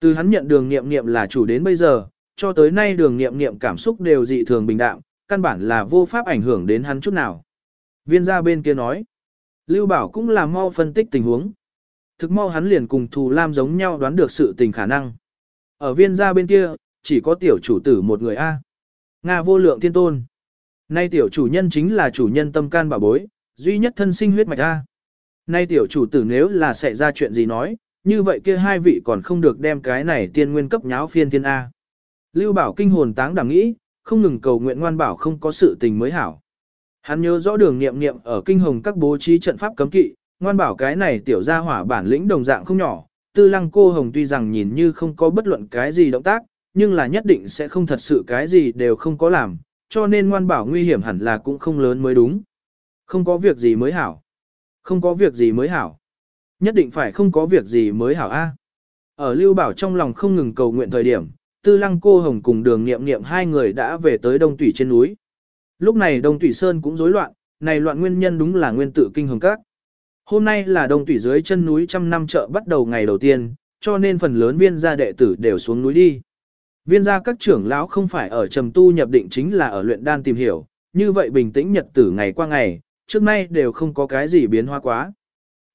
Từ hắn nhận đường nghiệm nghiệm là chủ đến bây giờ, cho tới nay đường nghiệm nghiệm cảm xúc đều dị thường bình đạm, căn bản là vô pháp ảnh hưởng đến hắn chút nào. Viên gia bên kia nói, Lưu Bảo cũng là mau phân tích tình huống. Thực mau hắn liền cùng Thù Lam giống nhau đoán được sự tình khả năng. Ở viên gia bên kia, chỉ có tiểu chủ tử một người A. Nga vô lượng thiên tôn. Nay tiểu chủ nhân chính là chủ nhân tâm can bảo bối, duy nhất thân sinh huyết mạch A. Nay tiểu chủ tử nếu là xảy ra chuyện gì nói, như vậy kia hai vị còn không được đem cái này tiên nguyên cấp nháo phiên thiên A. Lưu bảo kinh hồn táng đảm nghĩ, không ngừng cầu nguyện ngoan bảo không có sự tình mới hảo. Hắn nhớ rõ đường nghiệm nghiệm ở kinh hồng các bố trí trận pháp cấm kỵ, ngoan bảo cái này tiểu gia hỏa bản lĩnh đồng dạng không nhỏ, tư lăng cô hồng tuy rằng nhìn như không có bất luận cái gì động tác, nhưng là nhất định sẽ không thật sự cái gì đều không có làm, cho nên ngoan bảo nguy hiểm hẳn là cũng không lớn mới đúng. Không có việc gì mới hảo. Không có việc gì mới hảo. Nhất định phải không có việc gì mới hảo a. Ở Lưu Bảo trong lòng không ngừng cầu nguyện thời điểm, tư lăng cô hồng cùng đường nghiệm nghiệm hai người đã về tới đông tủy trên núi. Lúc này đông tủy sơn cũng rối loạn, này loạn nguyên nhân đúng là nguyên tử kinh hồng các. Hôm nay là đông tủy dưới chân núi trăm năm chợ bắt đầu ngày đầu tiên, cho nên phần lớn viên gia đệ tử đều xuống núi đi. Viên gia các trưởng lão không phải ở trầm tu nhập định chính là ở luyện đan tìm hiểu, như vậy bình tĩnh nhật tử ngày qua ngày, trước nay đều không có cái gì biến hóa quá.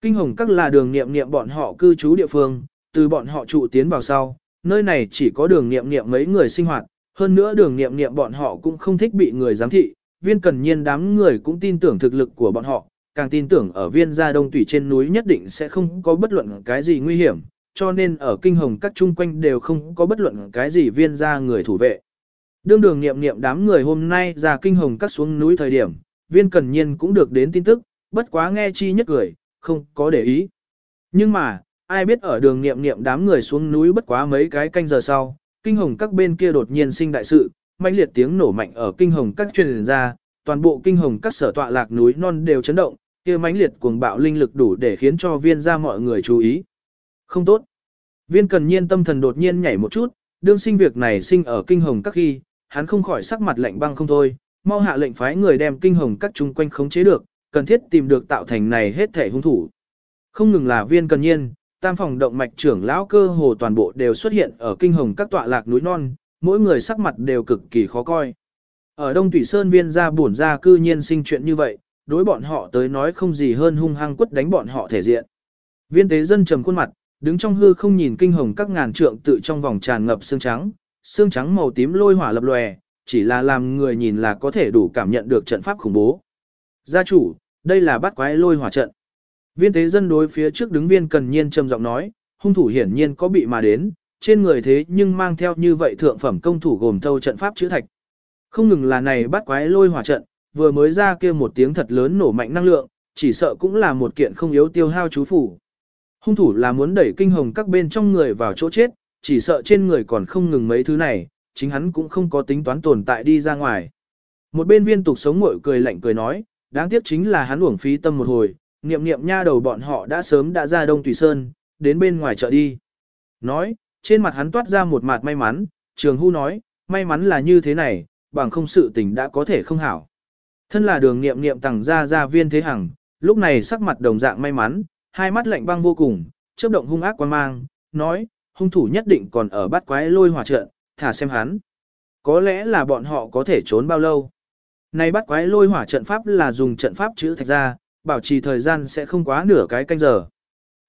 Kinh hồng các là đường nghiệm nghiệm bọn họ cư trú địa phương, từ bọn họ trụ tiến vào sau, nơi này chỉ có đường nghiệm nghiệm mấy người sinh hoạt, hơn nữa đường nghiệm nghiệm bọn họ cũng không thích bị người giám thị, viên cần nhiên đám người cũng tin tưởng thực lực của bọn họ, càng tin tưởng ở viên gia đông tủy trên núi nhất định sẽ không có bất luận cái gì nguy hiểm, cho nên ở kinh hồng các chung quanh đều không có bất luận cái gì viên gia người thủ vệ. Đương đường nghiệm nghiệm đám người hôm nay ra kinh hồng các xuống núi thời điểm, viên cần nhiên cũng được đến tin tức, bất quá nghe chi nhất cười, không có để ý. Nhưng mà, ai biết ở đường nghiệm nghiệm đám người xuống núi bất quá mấy cái canh giờ sau, kinh hồng các bên kia đột nhiên sinh đại sự, mãnh liệt tiếng nổ mạnh ở kinh hồng các truyền ra, toàn bộ kinh hồng các sở tọa lạc núi non đều chấn động, kia mãnh liệt cuồng bạo linh lực đủ để khiến cho viên ra mọi người chú ý. Không tốt. Viên cần nhiên tâm thần đột nhiên nhảy một chút, đương sinh việc này sinh ở kinh hồng các khi, hắn không khỏi sắc mặt lạnh băng không thôi, mau hạ lệnh phái người đem kinh hồng các chung quanh khống chế được, cần thiết tìm được tạo thành này hết thể hung thủ. Không ngừng là viên cần nhiên, tam phòng động mạch trưởng lão cơ hồ toàn bộ đều xuất hiện ở kinh hồng các tọa lạc núi non, mỗi người sắc mặt đều cực kỳ khó coi. Ở Đông Thủy Sơn viên gia buồn ra cư nhiên sinh chuyện như vậy, đối bọn họ tới nói không gì hơn hung hăng quất đánh bọn họ thể diện. Viên tế dân trầm khuôn mặt, đứng trong hư không nhìn kinh hồng các ngàn trượng tự trong vòng tràn ngập xương trắng, xương trắng màu tím lôi hỏa lập lòe, chỉ là làm người nhìn là có thể đủ cảm nhận được trận pháp khủng bố. Gia chủ, đây là bắt quái lôi hỏa trận. Viên tế dân đối phía trước đứng viên cần nhiên trầm giọng nói, hung thủ hiển nhiên có bị mà đến, trên người thế nhưng mang theo như vậy thượng phẩm công thủ gồm thâu trận pháp chữ thạch. Không ngừng là này bắt quái lôi hỏa trận, vừa mới ra kia một tiếng thật lớn nổ mạnh năng lượng, chỉ sợ cũng là một kiện không yếu tiêu hao chú phủ. Hung thủ là muốn đẩy kinh hồng các bên trong người vào chỗ chết, chỉ sợ trên người còn không ngừng mấy thứ này, chính hắn cũng không có tính toán tồn tại đi ra ngoài. Một bên viên tục sống ngội cười lạnh cười nói, đáng tiếc chính là hắn uổng phí tâm một hồi, niệm niệm nha đầu bọn họ đã sớm đã ra Đông Tùy Sơn, đến bên ngoài chợ đi. Nói, trên mặt hắn toát ra một mặt may mắn, trường hưu nói, may mắn là như thế này, bằng không sự tình đã có thể không hảo. Thân là đường niệm niệm tặng ra ra viên thế hằng, lúc này sắc mặt đồng dạng may mắn, hai mắt lạnh băng vô cùng, chớp động hung ác quan mang, nói, hung thủ nhất định còn ở bắt quái lôi hỏa trận, thả xem hắn. Có lẽ là bọn họ có thể trốn bao lâu. Này bắt quái lôi hỏa trận pháp là dùng trận pháp chữ thạch ra, bảo trì thời gian sẽ không quá nửa cái canh giờ.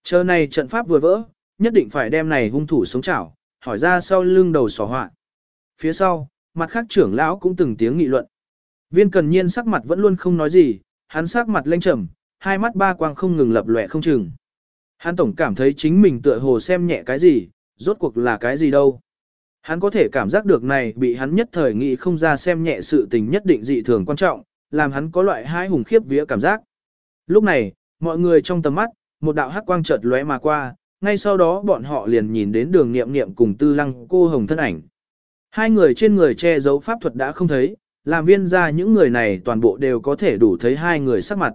Chờ này trận pháp vừa vỡ, nhất định phải đem này hung thủ sống chảo, hỏi ra sau lưng đầu sỏ họa. Phía sau, mặt khác trưởng lão cũng từng tiếng nghị luận. Viên cần nhiên sắc mặt vẫn luôn không nói gì, hắn sắc mặt lênh trầm, hai mắt ba quang không ngừng lập lòe không chừng. Hắn tổng cảm thấy chính mình tựa hồ xem nhẹ cái gì, rốt cuộc là cái gì đâu. Hắn có thể cảm giác được này bị hắn nhất thời nghĩ không ra xem nhẹ sự tình nhất định dị thường quan trọng, làm hắn có loại hai hùng khiếp vía cảm giác. Lúc này, mọi người trong tầm mắt, một đạo hắc quang chợt lóe mà qua, ngay sau đó bọn họ liền nhìn đến đường nghiệm nghiệm cùng tư lăng cô hồng thân ảnh. Hai người trên người che giấu pháp thuật đã không thấy, làm viên ra những người này toàn bộ đều có thể đủ thấy hai người sắc mặt.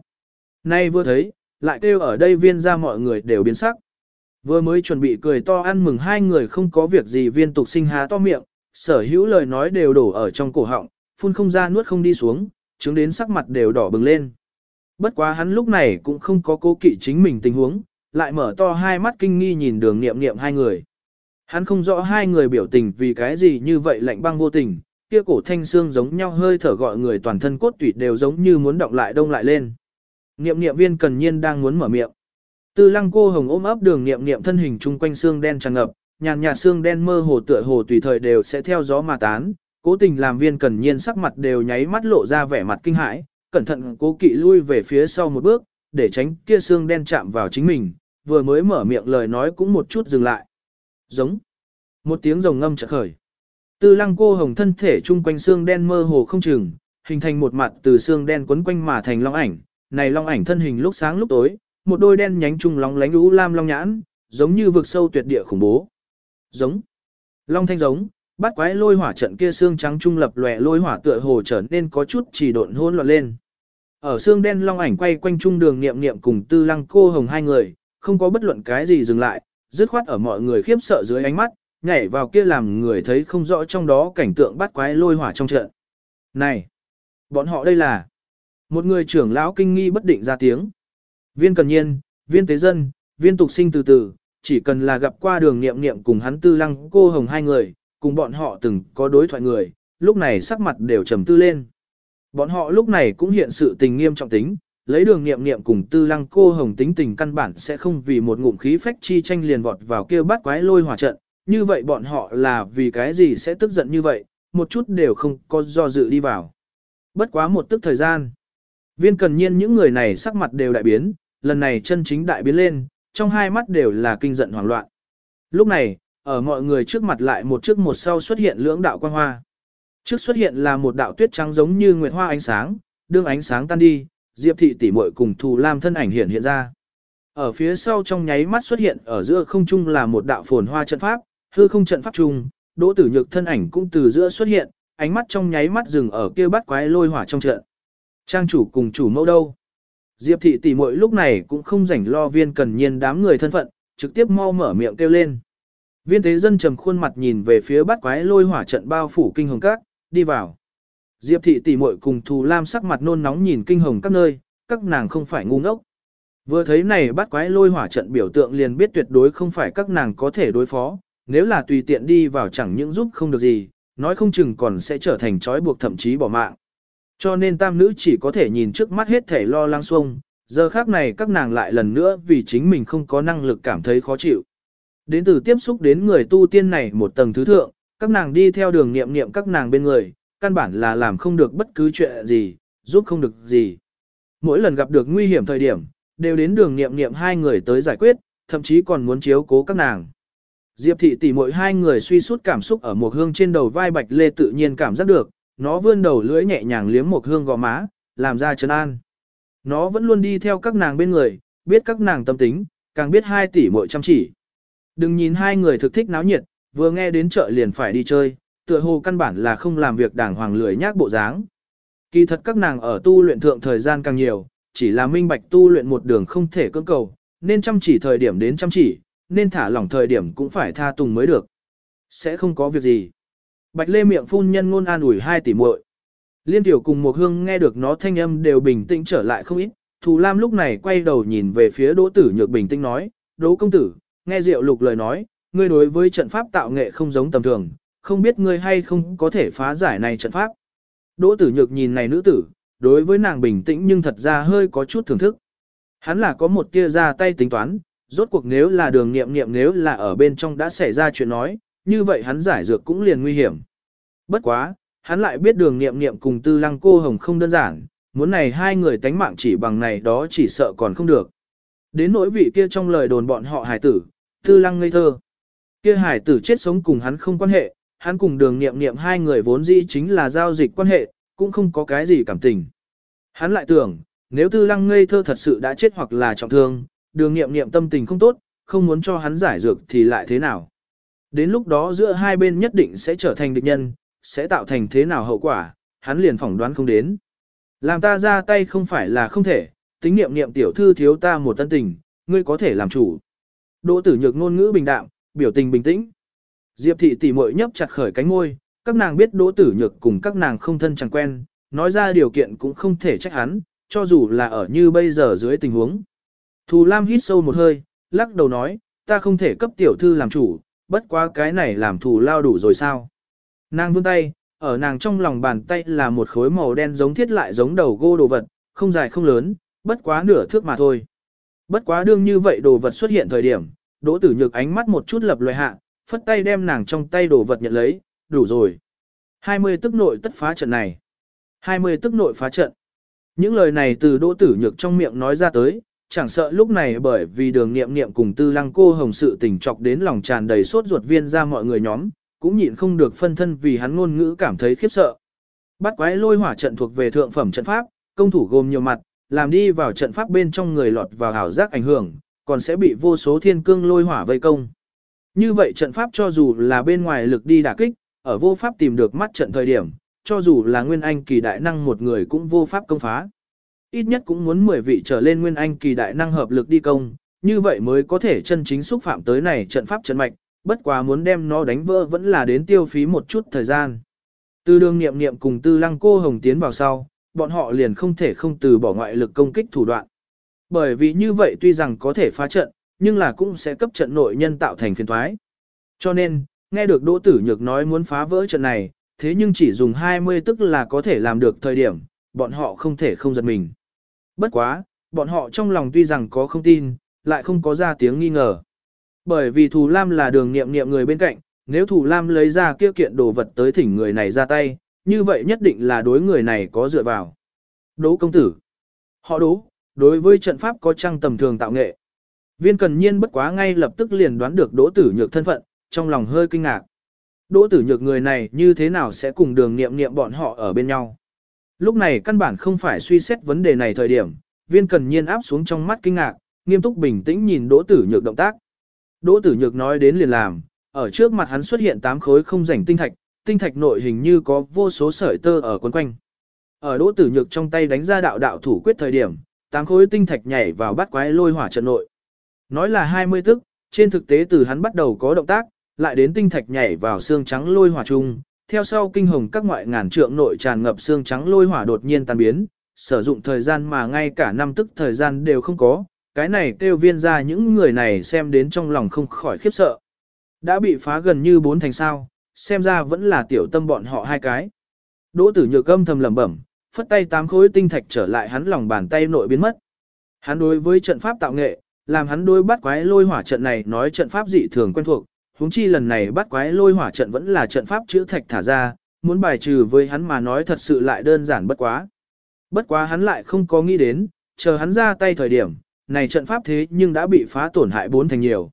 Nay vừa thấy, lại kêu ở đây viên ra mọi người đều biến sắc. Vừa mới chuẩn bị cười to ăn mừng hai người không có việc gì viên tục sinh há to miệng, sở hữu lời nói đều đổ ở trong cổ họng, phun không ra nuốt không đi xuống, chứng đến sắc mặt đều đỏ bừng lên. Bất quá hắn lúc này cũng không có cố kỵ chính mình tình huống, lại mở to hai mắt kinh nghi nhìn đường niệm niệm hai người. Hắn không rõ hai người biểu tình vì cái gì như vậy lạnh băng vô tình, kia cổ thanh xương giống nhau hơi thở gọi người toàn thân cốt tủy đều giống như muốn động lại đông lại lên. Niệm niệm viên cần nhiên đang muốn mở miệng. Tư lăng cô hồng ôm ấp đường niệm niệm thân hình chung quanh xương đen tràn ngập, nhàn nhạt xương đen mơ hồ tựa hồ tùy thời đều sẽ theo gió mà tán, cố tình làm viên cần nhiên sắc mặt đều nháy mắt lộ ra vẻ mặt kinh hãi, cẩn thận cố kỵ lui về phía sau một bước, để tránh kia xương đen chạm vào chính mình, vừa mới mở miệng lời nói cũng một chút dừng lại. Giống. Một tiếng rồng ngâm chợt khởi. Tư lăng cô hồng thân thể chung quanh xương đen mơ hồ không chừng, hình thành một mặt từ xương đen quấn quanh mà thành long ảnh. Này long ảnh thân hình lúc sáng lúc tối, một đôi đen nhánh trung long lánh lũ lam long nhãn, giống như vực sâu tuyệt địa khủng bố. Giống. Long thanh giống, bắt quái lôi hỏa trận kia xương trắng trung lập lòe lôi hỏa tựa hồ trở nên có chút chỉ độn hỗn loạn lên. Ở xương đen long ảnh quay quanh trung đường niệm niệm cùng tư lăng cô hồng hai người, không có bất luận cái gì dừng lại, dứt khoát ở mọi người khiếp sợ dưới ánh mắt, nhảy vào kia làm người thấy không rõ trong đó cảnh tượng bắt quái lôi hỏa trong trận. Này! Bọn họ đây là... Một người trưởng lão kinh nghi bất định ra tiếng. Viên cần nhiên, viên tế dân, viên tục sinh từ từ, chỉ cần là gặp qua đường nghiệm nghiệm cùng hắn tư lăng cô hồng hai người, cùng bọn họ từng có đối thoại người, lúc này sắc mặt đều trầm tư lên. Bọn họ lúc này cũng hiện sự tình nghiêm trọng tính, lấy đường nghiệm nghiệm cùng tư lăng cô hồng tính tình căn bản sẽ không vì một ngụm khí phách chi tranh liền vọt vào kia bắt quái lôi hỏa trận, như vậy bọn họ là vì cái gì sẽ tức giận như vậy, một chút đều không có do dự đi vào. Bất quá một tức thời gian. Viên cần nhiên những người này sắc mặt đều đại biến, lần này chân chính đại biến lên, trong hai mắt đều là kinh giận hoảng loạn. Lúc này, ở mọi người trước mặt lại một trước một sau xuất hiện lưỡng đạo quang hoa. Trước xuất hiện là một đạo tuyết trắng giống như nguyệt hoa ánh sáng, đương ánh sáng tan đi, Diệp thị tỷ muội cùng Thù Lam thân ảnh hiện hiện ra. Ở phía sau trong nháy mắt xuất hiện ở giữa không trung là một đạo phồn hoa trận pháp, hư không trận pháp trung, Đỗ Tử Nhược thân ảnh cũng từ giữa xuất hiện, ánh mắt trong nháy mắt dừng ở kia bắt quái lôi hỏa trong trận. Trang chủ cùng chủ mẫu đâu? Diệp thị tỷ muội lúc này cũng không rảnh lo viên cần nhiên đám người thân phận, trực tiếp mau mở miệng kêu lên. Viên thế dân trầm khuôn mặt nhìn về phía bắt quái lôi hỏa trận bao phủ kinh hồng các, đi vào. Diệp thị tỷ muội cùng Thù Lam sắc mặt nôn nóng nhìn kinh hồng các nơi, các nàng không phải ngu ngốc. Vừa thấy này bắt quái lôi hỏa trận biểu tượng liền biết tuyệt đối không phải các nàng có thể đối phó, nếu là tùy tiện đi vào chẳng những giúp không được gì, nói không chừng còn sẽ trở thành trói buộc thậm chí bỏ mạng. Cho nên tam nữ chỉ có thể nhìn trước mắt hết thể lo lắng xuông, giờ khác này các nàng lại lần nữa vì chính mình không có năng lực cảm thấy khó chịu. Đến từ tiếp xúc đến người tu tiên này một tầng thứ thượng, các nàng đi theo đường niệm niệm các nàng bên người, căn bản là làm không được bất cứ chuyện gì, giúp không được gì. Mỗi lần gặp được nguy hiểm thời điểm, đều đến đường niệm niệm hai người tới giải quyết, thậm chí còn muốn chiếu cố các nàng. Diệp thị tỷ mỗi hai người suy sút cảm xúc ở một hương trên đầu vai bạch lê tự nhiên cảm giác được, nó vươn đầu lưỡi nhẹ nhàng liếm một hương gò má, làm ra trấn an. Nó vẫn luôn đi theo các nàng bên người, biết các nàng tâm tính, càng biết hai tỷ muội chăm chỉ. Đừng nhìn hai người thực thích náo nhiệt, vừa nghe đến chợ liền phải đi chơi, tựa hồ căn bản là không làm việc đàng hoàng lười nhác bộ dáng. Kỳ thật các nàng ở tu luyện thượng thời gian càng nhiều, chỉ là minh bạch tu luyện một đường không thể cưỡng cầu, nên chăm chỉ thời điểm đến chăm chỉ, nên thả lỏng thời điểm cũng phải tha tùng mới được. Sẽ không có việc gì. Bạch Lê miệng phun nhân ngôn an ủi hai tỷ muội. Liên tiểu cùng một hương nghe được nó thanh âm đều bình tĩnh trở lại không ít. Thù Lam lúc này quay đầu nhìn về phía Đỗ Tử Nhược bình tĩnh nói, Đỗ công tử, nghe Diệu Lục lời nói, ngươi đối với trận pháp tạo nghệ không giống tầm thường, không biết ngươi hay không có thể phá giải này trận pháp. Đỗ Tử Nhược nhìn này nữ tử, đối với nàng bình tĩnh nhưng thật ra hơi có chút thưởng thức. Hắn là có một tia ra tay tính toán, rốt cuộc nếu là đường nghiệm nghiệm nếu là ở bên trong đã xảy ra chuyện nói, như vậy hắn giải dược cũng liền nguy hiểm. Bất quá, hắn lại biết đường nghiệm nghiệm cùng tư lăng cô hồng không đơn giản, muốn này hai người tánh mạng chỉ bằng này đó chỉ sợ còn không được. Đến nỗi vị kia trong lời đồn bọn họ hải tử, tư lăng ngây thơ. Kia hải tử chết sống cùng hắn không quan hệ, hắn cùng đường nghiệm nghiệm hai người vốn dĩ chính là giao dịch quan hệ, cũng không có cái gì cảm tình. Hắn lại tưởng, nếu tư lăng ngây thơ thật sự đã chết hoặc là trọng thương, đường nghiệm nghiệm tâm tình không tốt, không muốn cho hắn giải dược thì lại thế nào. Đến lúc đó giữa hai bên nhất định sẽ trở thành địch nhân, sẽ tạo thành thế nào hậu quả, hắn liền phỏng đoán không đến. Làm ta ra tay không phải là không thể, tính niệm niệm tiểu thư thiếu ta một tân tình, ngươi có thể làm chủ. Đỗ tử nhược ngôn ngữ bình đạm, biểu tình bình tĩnh. Diệp thị tỷ muội nhấp chặt khởi cánh môi, các nàng biết đỗ tử nhược cùng các nàng không thân chẳng quen, nói ra điều kiện cũng không thể trách hắn, cho dù là ở như bây giờ dưới tình huống. Thù Lam hít sâu một hơi, lắc đầu nói, ta không thể cấp tiểu thư làm chủ, bất quá cái này làm thù lao đủ rồi sao. Nàng vươn tay, ở nàng trong lòng bàn tay là một khối màu đen giống thiết lại giống đầu gô đồ vật, không dài không lớn, bất quá nửa thước mà thôi. Bất quá đương như vậy đồ vật xuất hiện thời điểm, đỗ tử nhược ánh mắt một chút lập loài hạ, phất tay đem nàng trong tay đồ vật nhận lấy, đủ rồi. 20 tức nội tất phá trận này. 20 tức nội phá trận. Những lời này từ đỗ tử nhược trong miệng nói ra tới, chẳng sợ lúc này bởi vì đường nghiệm nghiệm cùng tư lăng cô hồng sự tình chọc đến lòng tràn đầy sốt ruột viên ra mọi người nhóm, cũng nhịn không được phân thân vì hắn ngôn ngữ cảm thấy khiếp sợ. Bắt quái lôi hỏa trận thuộc về thượng phẩm trận pháp, công thủ gồm nhiều mặt, làm đi vào trận pháp bên trong người lọt vào hảo giác ảnh hưởng, còn sẽ bị vô số thiên cương lôi hỏa vây công. Như vậy trận pháp cho dù là bên ngoài lực đi đả kích, ở vô pháp tìm được mắt trận thời điểm, cho dù là nguyên anh kỳ đại năng một người cũng vô pháp công phá. Ít nhất cũng muốn 10 vị trở lên nguyên anh kỳ đại năng hợp lực đi công, như vậy mới có thể chân chính xúc phạm tới này trận pháp trận mạch, bất quá muốn đem nó đánh vỡ vẫn là đến tiêu phí một chút thời gian. Từ đường Niệm Niệm cùng tư lăng cô hồng tiến vào sau, bọn họ liền không thể không từ bỏ ngoại lực công kích thủ đoạn. Bởi vì như vậy tuy rằng có thể phá trận, nhưng là cũng sẽ cấp trận nội nhân tạo thành phiền thoái. Cho nên, nghe được Đỗ Tử Nhược nói muốn phá vỡ trận này, thế nhưng chỉ dùng 20 tức là có thể làm được thời điểm, bọn họ không thể không giật mình. Bất quá, bọn họ trong lòng tuy rằng có không tin, lại không có ra tiếng nghi ngờ. Bởi vì Thù Lam là đường nghiệm nghiệm người bên cạnh, nếu Thù Lam lấy ra kia kiện đồ vật tới thỉnh người này ra tay, như vậy nhất định là đối người này có dựa vào. Đỗ công tử. Họ đố, đối với trận pháp có trăng tầm thường tạo nghệ. Viên cần nhiên bất quá ngay lập tức liền đoán được đỗ tử nhược thân phận, trong lòng hơi kinh ngạc. Đỗ tử nhược người này như thế nào sẽ cùng đường nghiệm nghiệm bọn họ ở bên nhau. Lúc này căn bản không phải suy xét vấn đề này thời điểm, viên cần nhiên áp xuống trong mắt kinh ngạc, nghiêm túc bình tĩnh nhìn đỗ tử nhược động tác. Đỗ tử nhược nói đến liền làm, ở trước mặt hắn xuất hiện tám khối không rảnh tinh thạch, tinh thạch nội hình như có vô số sợi tơ ở quấn quanh. Ở đỗ tử nhược trong tay đánh ra đạo đạo thủ quyết thời điểm, tám khối tinh thạch nhảy vào bắt quái lôi hỏa trận nội. Nói là 20 tức, trên thực tế từ hắn bắt đầu có động tác, lại đến tinh thạch nhảy vào xương trắng lôi hỏa chung, theo sau kinh hồng các ngoại ngàn trượng nội tràn ngập xương trắng lôi hỏa đột nhiên tan biến, sử dụng thời gian mà ngay cả năm tức thời gian đều không có, cái này kêu viên ra những người này xem đến trong lòng không khỏi khiếp sợ. Đã bị phá gần như bốn thành sao, xem ra vẫn là tiểu tâm bọn họ hai cái. Đỗ tử nhược âm thầm lẩm bẩm, phất tay tám khối tinh thạch trở lại hắn lòng bàn tay nội biến mất. Hắn đối với trận pháp tạo nghệ, làm hắn đối bắt quái lôi hỏa trận này nói trận pháp dị thường quen thuộc, huống chi lần này bắt quái lôi hỏa trận vẫn là trận pháp chữ thạch thả ra, muốn bài trừ với hắn mà nói thật sự lại đơn giản bất quá. Bất quá hắn lại không có nghĩ đến, chờ hắn ra tay thời điểm, này trận pháp thế nhưng đã bị phá tổn hại bốn thành nhiều.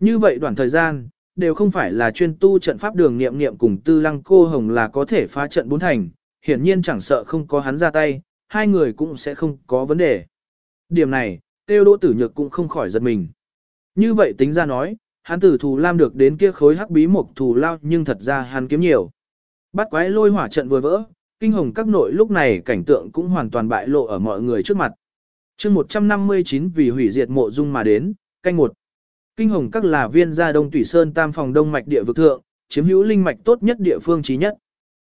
Như vậy đoạn thời gian, đều không phải là chuyên tu trận pháp đường nghiệm nghiệm cùng tư lăng cô hồng là có thể phá trận bốn thành, hiển nhiên chẳng sợ không có hắn ra tay, hai người cũng sẽ không có vấn đề. Điểm này, tiêu đỗ tử nhược cũng không khỏi giật mình. Như vậy tính ra nói, hắn tử thù lam được đến kia khối hắc bí mục thù lao nhưng thật ra hắn kiếm nhiều. Bắt quái lôi hỏa trận vừa vỡ, kinh hồng các nội lúc này cảnh tượng cũng hoàn toàn bại lộ ở mọi người trước mặt. chương 159 vì hủy diệt mộ dung mà đến, canh một. Kinh hồng các là viên gia đông tủy sơn tam phòng đông mạch địa vực thượng, chiếm hữu linh mạch tốt nhất địa phương trí nhất.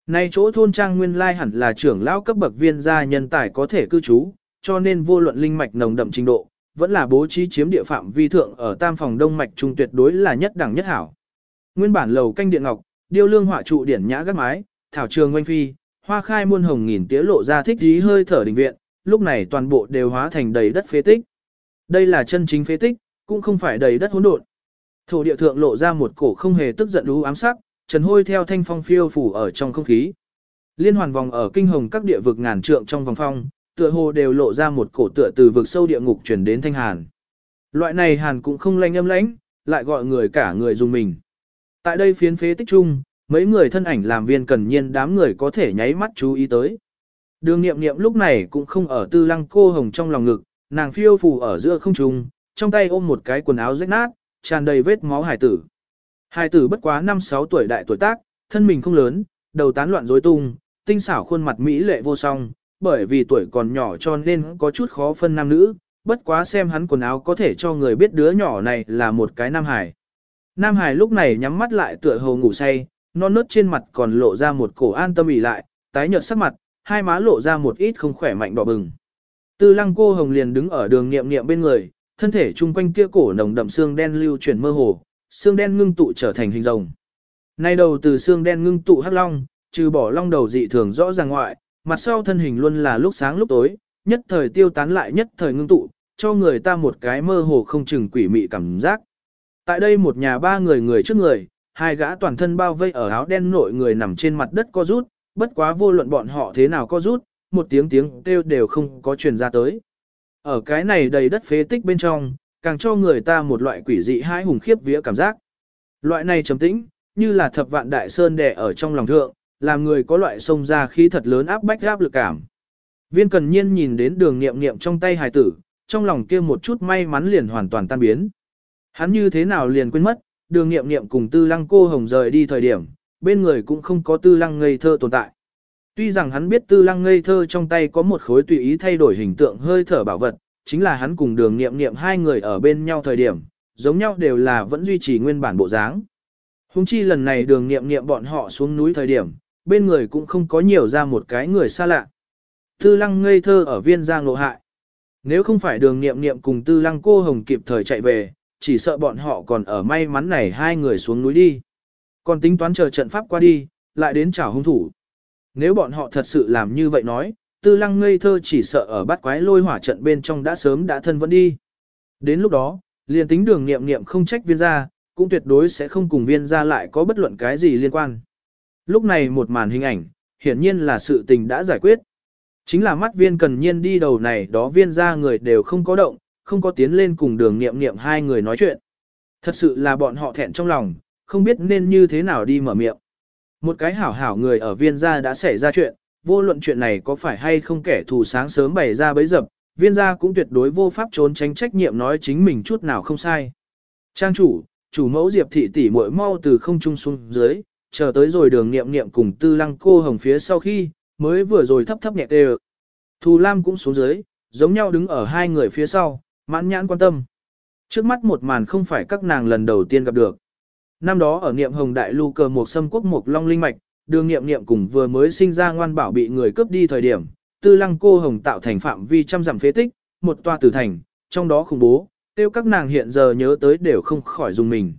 Nay chỗ thôn trang nguyên lai hẳn là trưởng lão cấp bậc viên gia nhân tài có thể cư trú, cho nên vô luận linh mạch nồng đậm trình độ, vẫn là bố trí chiếm địa phạm vi thượng ở tam phòng đông mạch trung tuyệt đối là nhất đẳng nhất hảo. Nguyên bản lầu canh điện ngọc, điêu lương họa trụ điển nhã gác mái, thảo trường oanh phi, hoa khai muôn hồng nghìn tía lộ ra thích dí hơi thở đình viện, lúc này toàn bộ đều hóa thành đầy đất phế tích. Đây là chân chính phế tích, cũng không phải đầy đất hỗn độn. Thổ địa thượng lộ ra một cổ không hề tức giận lú ám sắc, trần hôi theo thanh phong phiêu phủ ở trong không khí. Liên hoàn vòng ở kinh hồng các địa vực ngàn trượng trong vòng phong, tựa hồ đều lộ ra một cổ tựa từ vực sâu địa ngục chuyển đến thanh hàn. Loại này hàn cũng không lanh âm lãnh, lại gọi người cả người dùng mình. Tại đây phiến phế tích chung, mấy người thân ảnh làm viên cần nhiên đám người có thể nháy mắt chú ý tới. Đường nghiệm nghiệm lúc này cũng không ở tư lăng cô hồng trong lòng ngực, nàng phiêu phù ở giữa không trung, trong tay ôm một cái quần áo rách nát, tràn đầy vết máu hải tử. Hải tử bất quá 5-6 tuổi đại tuổi tác, thân mình không lớn, đầu tán loạn rối tung, tinh xảo khuôn mặt mỹ lệ vô song, bởi vì tuổi còn nhỏ cho nên có chút khó phân nam nữ, bất quá xem hắn quần áo có thể cho người biết đứa nhỏ này là một cái nam hải. Nam hải lúc này nhắm mắt lại tựa hồ ngủ say, non nớt trên mặt còn lộ ra một cổ an tâm ỉ lại, tái nhợt sắc mặt, hai má lộ ra một ít không khỏe mạnh đỏ bừng. Tư lăng cô hồng liền đứng ở đường nghiệm nghiệm bên người, thân thể chung quanh kia cổ nồng đậm xương đen lưu chuyển mơ hồ, xương đen ngưng tụ trở thành hình rồng. Nay đầu từ xương đen ngưng tụ hắc long, trừ bỏ long đầu dị thường rõ ràng ngoại, mặt sau thân hình luôn là lúc sáng lúc tối, nhất thời tiêu tán lại nhất thời ngưng tụ, cho người ta một cái mơ hồ không chừng quỷ mị cảm giác. Tại đây một nhà ba người người trước người, hai gã toàn thân bao vây ở áo đen nội người nằm trên mặt đất co rút, bất quá vô luận bọn họ thế nào co rút, một tiếng tiếng kêu đều không có truyền ra tới. Ở cái này đầy đất phế tích bên trong, càng cho người ta một loại quỷ dị hai hùng khiếp vía cảm giác. Loại này trầm tĩnh, như là thập vạn đại sơn đè ở trong lòng thượng, làm người có loại sông ra khí thật lớn áp bách áp lực cảm. Viên cần nhiên nhìn đến đường nghiệm nghiệm trong tay hài tử, trong lòng kia một chút may mắn liền hoàn toàn tan biến. Hắn như thế nào liền quên mất, đường nghiệm nghiệm cùng tư lăng cô hồng rời đi thời điểm, bên người cũng không có tư lăng ngây thơ tồn tại. Tuy rằng hắn biết tư lăng ngây thơ trong tay có một khối tùy ý thay đổi hình tượng hơi thở bảo vật, chính là hắn cùng đường nghiệm nghiệm hai người ở bên nhau thời điểm, giống nhau đều là vẫn duy trì nguyên bản bộ dáng. Hùng chi lần này đường nghiệm nghiệm bọn họ xuống núi thời điểm, bên người cũng không có nhiều ra một cái người xa lạ. Tư lăng ngây thơ ở viên giang lộ hại. Nếu không phải đường nghiệm nghiệm cùng tư lăng cô hồng kịp thời chạy về, chỉ sợ bọn họ còn ở may mắn này hai người xuống núi đi. Còn tính toán chờ trận pháp qua đi, lại đến chào hung thủ. Nếu bọn họ thật sự làm như vậy nói, tư lăng ngây thơ chỉ sợ ở bắt quái lôi hỏa trận bên trong đã sớm đã thân vẫn đi. Đến lúc đó, liền tính đường nghiệm nghiệm không trách viên gia, cũng tuyệt đối sẽ không cùng viên gia lại có bất luận cái gì liên quan. Lúc này một màn hình ảnh, hiển nhiên là sự tình đã giải quyết. Chính là mắt viên cần nhiên đi đầu này đó viên gia người đều không có động, không có tiến lên cùng đường nghiệm nghiệm hai người nói chuyện. Thật sự là bọn họ thẹn trong lòng, không biết nên như thế nào đi mở miệng. Một cái hảo hảo người ở viên gia đã xảy ra chuyện, vô luận chuyện này có phải hay không kẻ thù sáng sớm bày ra bấy dập, viên gia cũng tuyệt đối vô pháp trốn tránh trách nhiệm nói chính mình chút nào không sai. Trang chủ, chủ mẫu Diệp thị tỷ muội mau từ không trung xuống dưới, chờ tới rồi đường nghiệm nghiệm cùng tư lăng cô hồng phía sau khi, mới vừa rồi thấp thấp nhẹ tê Thù Lam cũng xuống dưới, giống nhau đứng ở hai người phía sau, mãn nhãn quan tâm. Trước mắt một màn không phải các nàng lần đầu tiên gặp được. Năm đó ở niệm hồng đại lưu cờ một sâm quốc một long linh mạch, đường nghiệm nghiệm cùng vừa mới sinh ra ngoan bảo bị người cướp đi thời điểm, tư lăng cô hồng tạo thành phạm vi trăm dặm phế tích, một tòa tử thành, trong đó khủng bố, tiêu các nàng hiện giờ nhớ tới đều không khỏi dùng mình.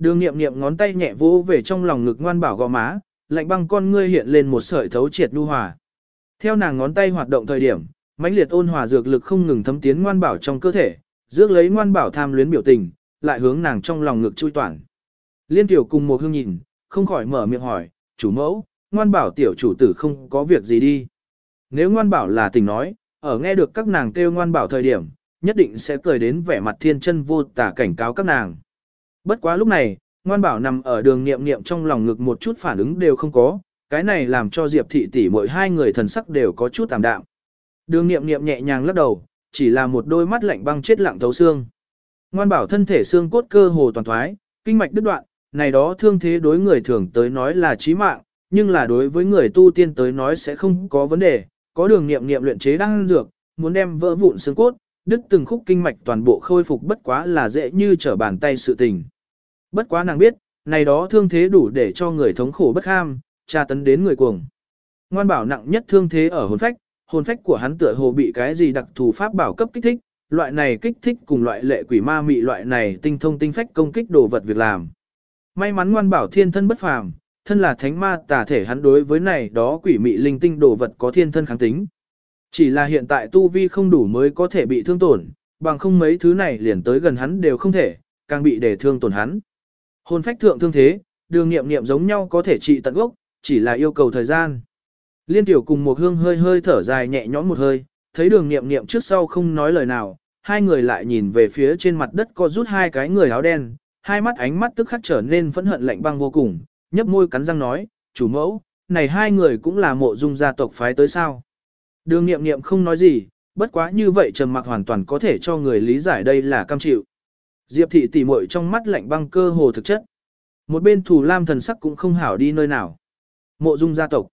Đường nghiệm nghiệm ngón tay nhẹ vỗ về trong lòng ngực ngoan bảo gò má, lạnh băng con ngươi hiện lên một sợi thấu triệt nhu hòa. Theo nàng ngón tay hoạt động thời điểm, mãnh liệt ôn hòa dược lực không ngừng thấm tiến ngoan bảo trong cơ thể, rước lấy ngoan bảo tham luyến biểu tình, lại hướng nàng trong lòng ngực chui toàn. Liên tiểu cùng một hương nhìn, không khỏi mở miệng hỏi, chủ mẫu, ngoan bảo tiểu chủ tử không có việc gì đi. Nếu ngoan bảo là tình nói, ở nghe được các nàng kêu ngoan bảo thời điểm, nhất định sẽ cười đến vẻ mặt thiên chân vô tả cảnh cáo các nàng. Bất quá lúc này, ngoan bảo nằm ở đường nghiệm nghiệm trong lòng ngực một chút phản ứng đều không có, cái này làm cho Diệp thị tỷ mỗi hai người thần sắc đều có chút tạm đạm. Đường nghiệm nghiệm nhẹ nhàng lắc đầu, chỉ là một đôi mắt lạnh băng chết lặng thấu xương. Ngoan bảo thân thể xương cốt cơ hồ toàn thoái, kinh mạch đứt đoạn, này đó thương thế đối người thường tới nói là chí mạng, nhưng là đối với người tu tiên tới nói sẽ không có vấn đề, có đường nghiệm nghiệm luyện chế đang dược, muốn đem vỡ vụn xương cốt, đứt từng khúc kinh mạch toàn bộ khôi phục bất quá là dễ như trở bàn tay sự tình. Bất quá nàng biết, này đó thương thế đủ để cho người thống khổ bất ham, tra tấn đến người cuồng. Ngoan bảo nặng nhất thương thế ở hồn phách, hồn phách của hắn tựa hồ bị cái gì đặc thù pháp bảo cấp kích thích, loại này kích thích cùng loại lệ quỷ ma mị loại này tinh thông tinh phách công kích đồ vật việc làm. May mắn ngoan bảo thiên thân bất phàm, thân là thánh ma tà thể hắn đối với này đó quỷ mị linh tinh đồ vật có thiên thân kháng tính. Chỉ là hiện tại tu vi không đủ mới có thể bị thương tổn, bằng không mấy thứ này liền tới gần hắn đều không thể, càng bị để thương tổn hắn. Hồn phách thượng thương thế, đường nghiệm nghiệm giống nhau có thể trị tận gốc, chỉ là yêu cầu thời gian. Liên tiểu cùng một hương hơi hơi thở dài nhẹ nhõm một hơi, thấy đường nghiệm nghiệm trước sau không nói lời nào, hai người lại nhìn về phía trên mặt đất có rút hai cái người áo đen, hai mắt ánh mắt tức khắc trở nên phẫn hận lạnh băng vô cùng, nhấp môi cắn răng nói, chủ mẫu, này hai người cũng là mộ dung gia tộc phái tới sao. Đường nghiệm nghiệm không nói gì, bất quá như vậy trầm mặc hoàn toàn có thể cho người lý giải đây là cam chịu. Diệp thị tỉ muội trong mắt lạnh băng cơ hồ thực chất. Một bên thủ lam thần sắc cũng không hảo đi nơi nào. Mộ dung gia tộc.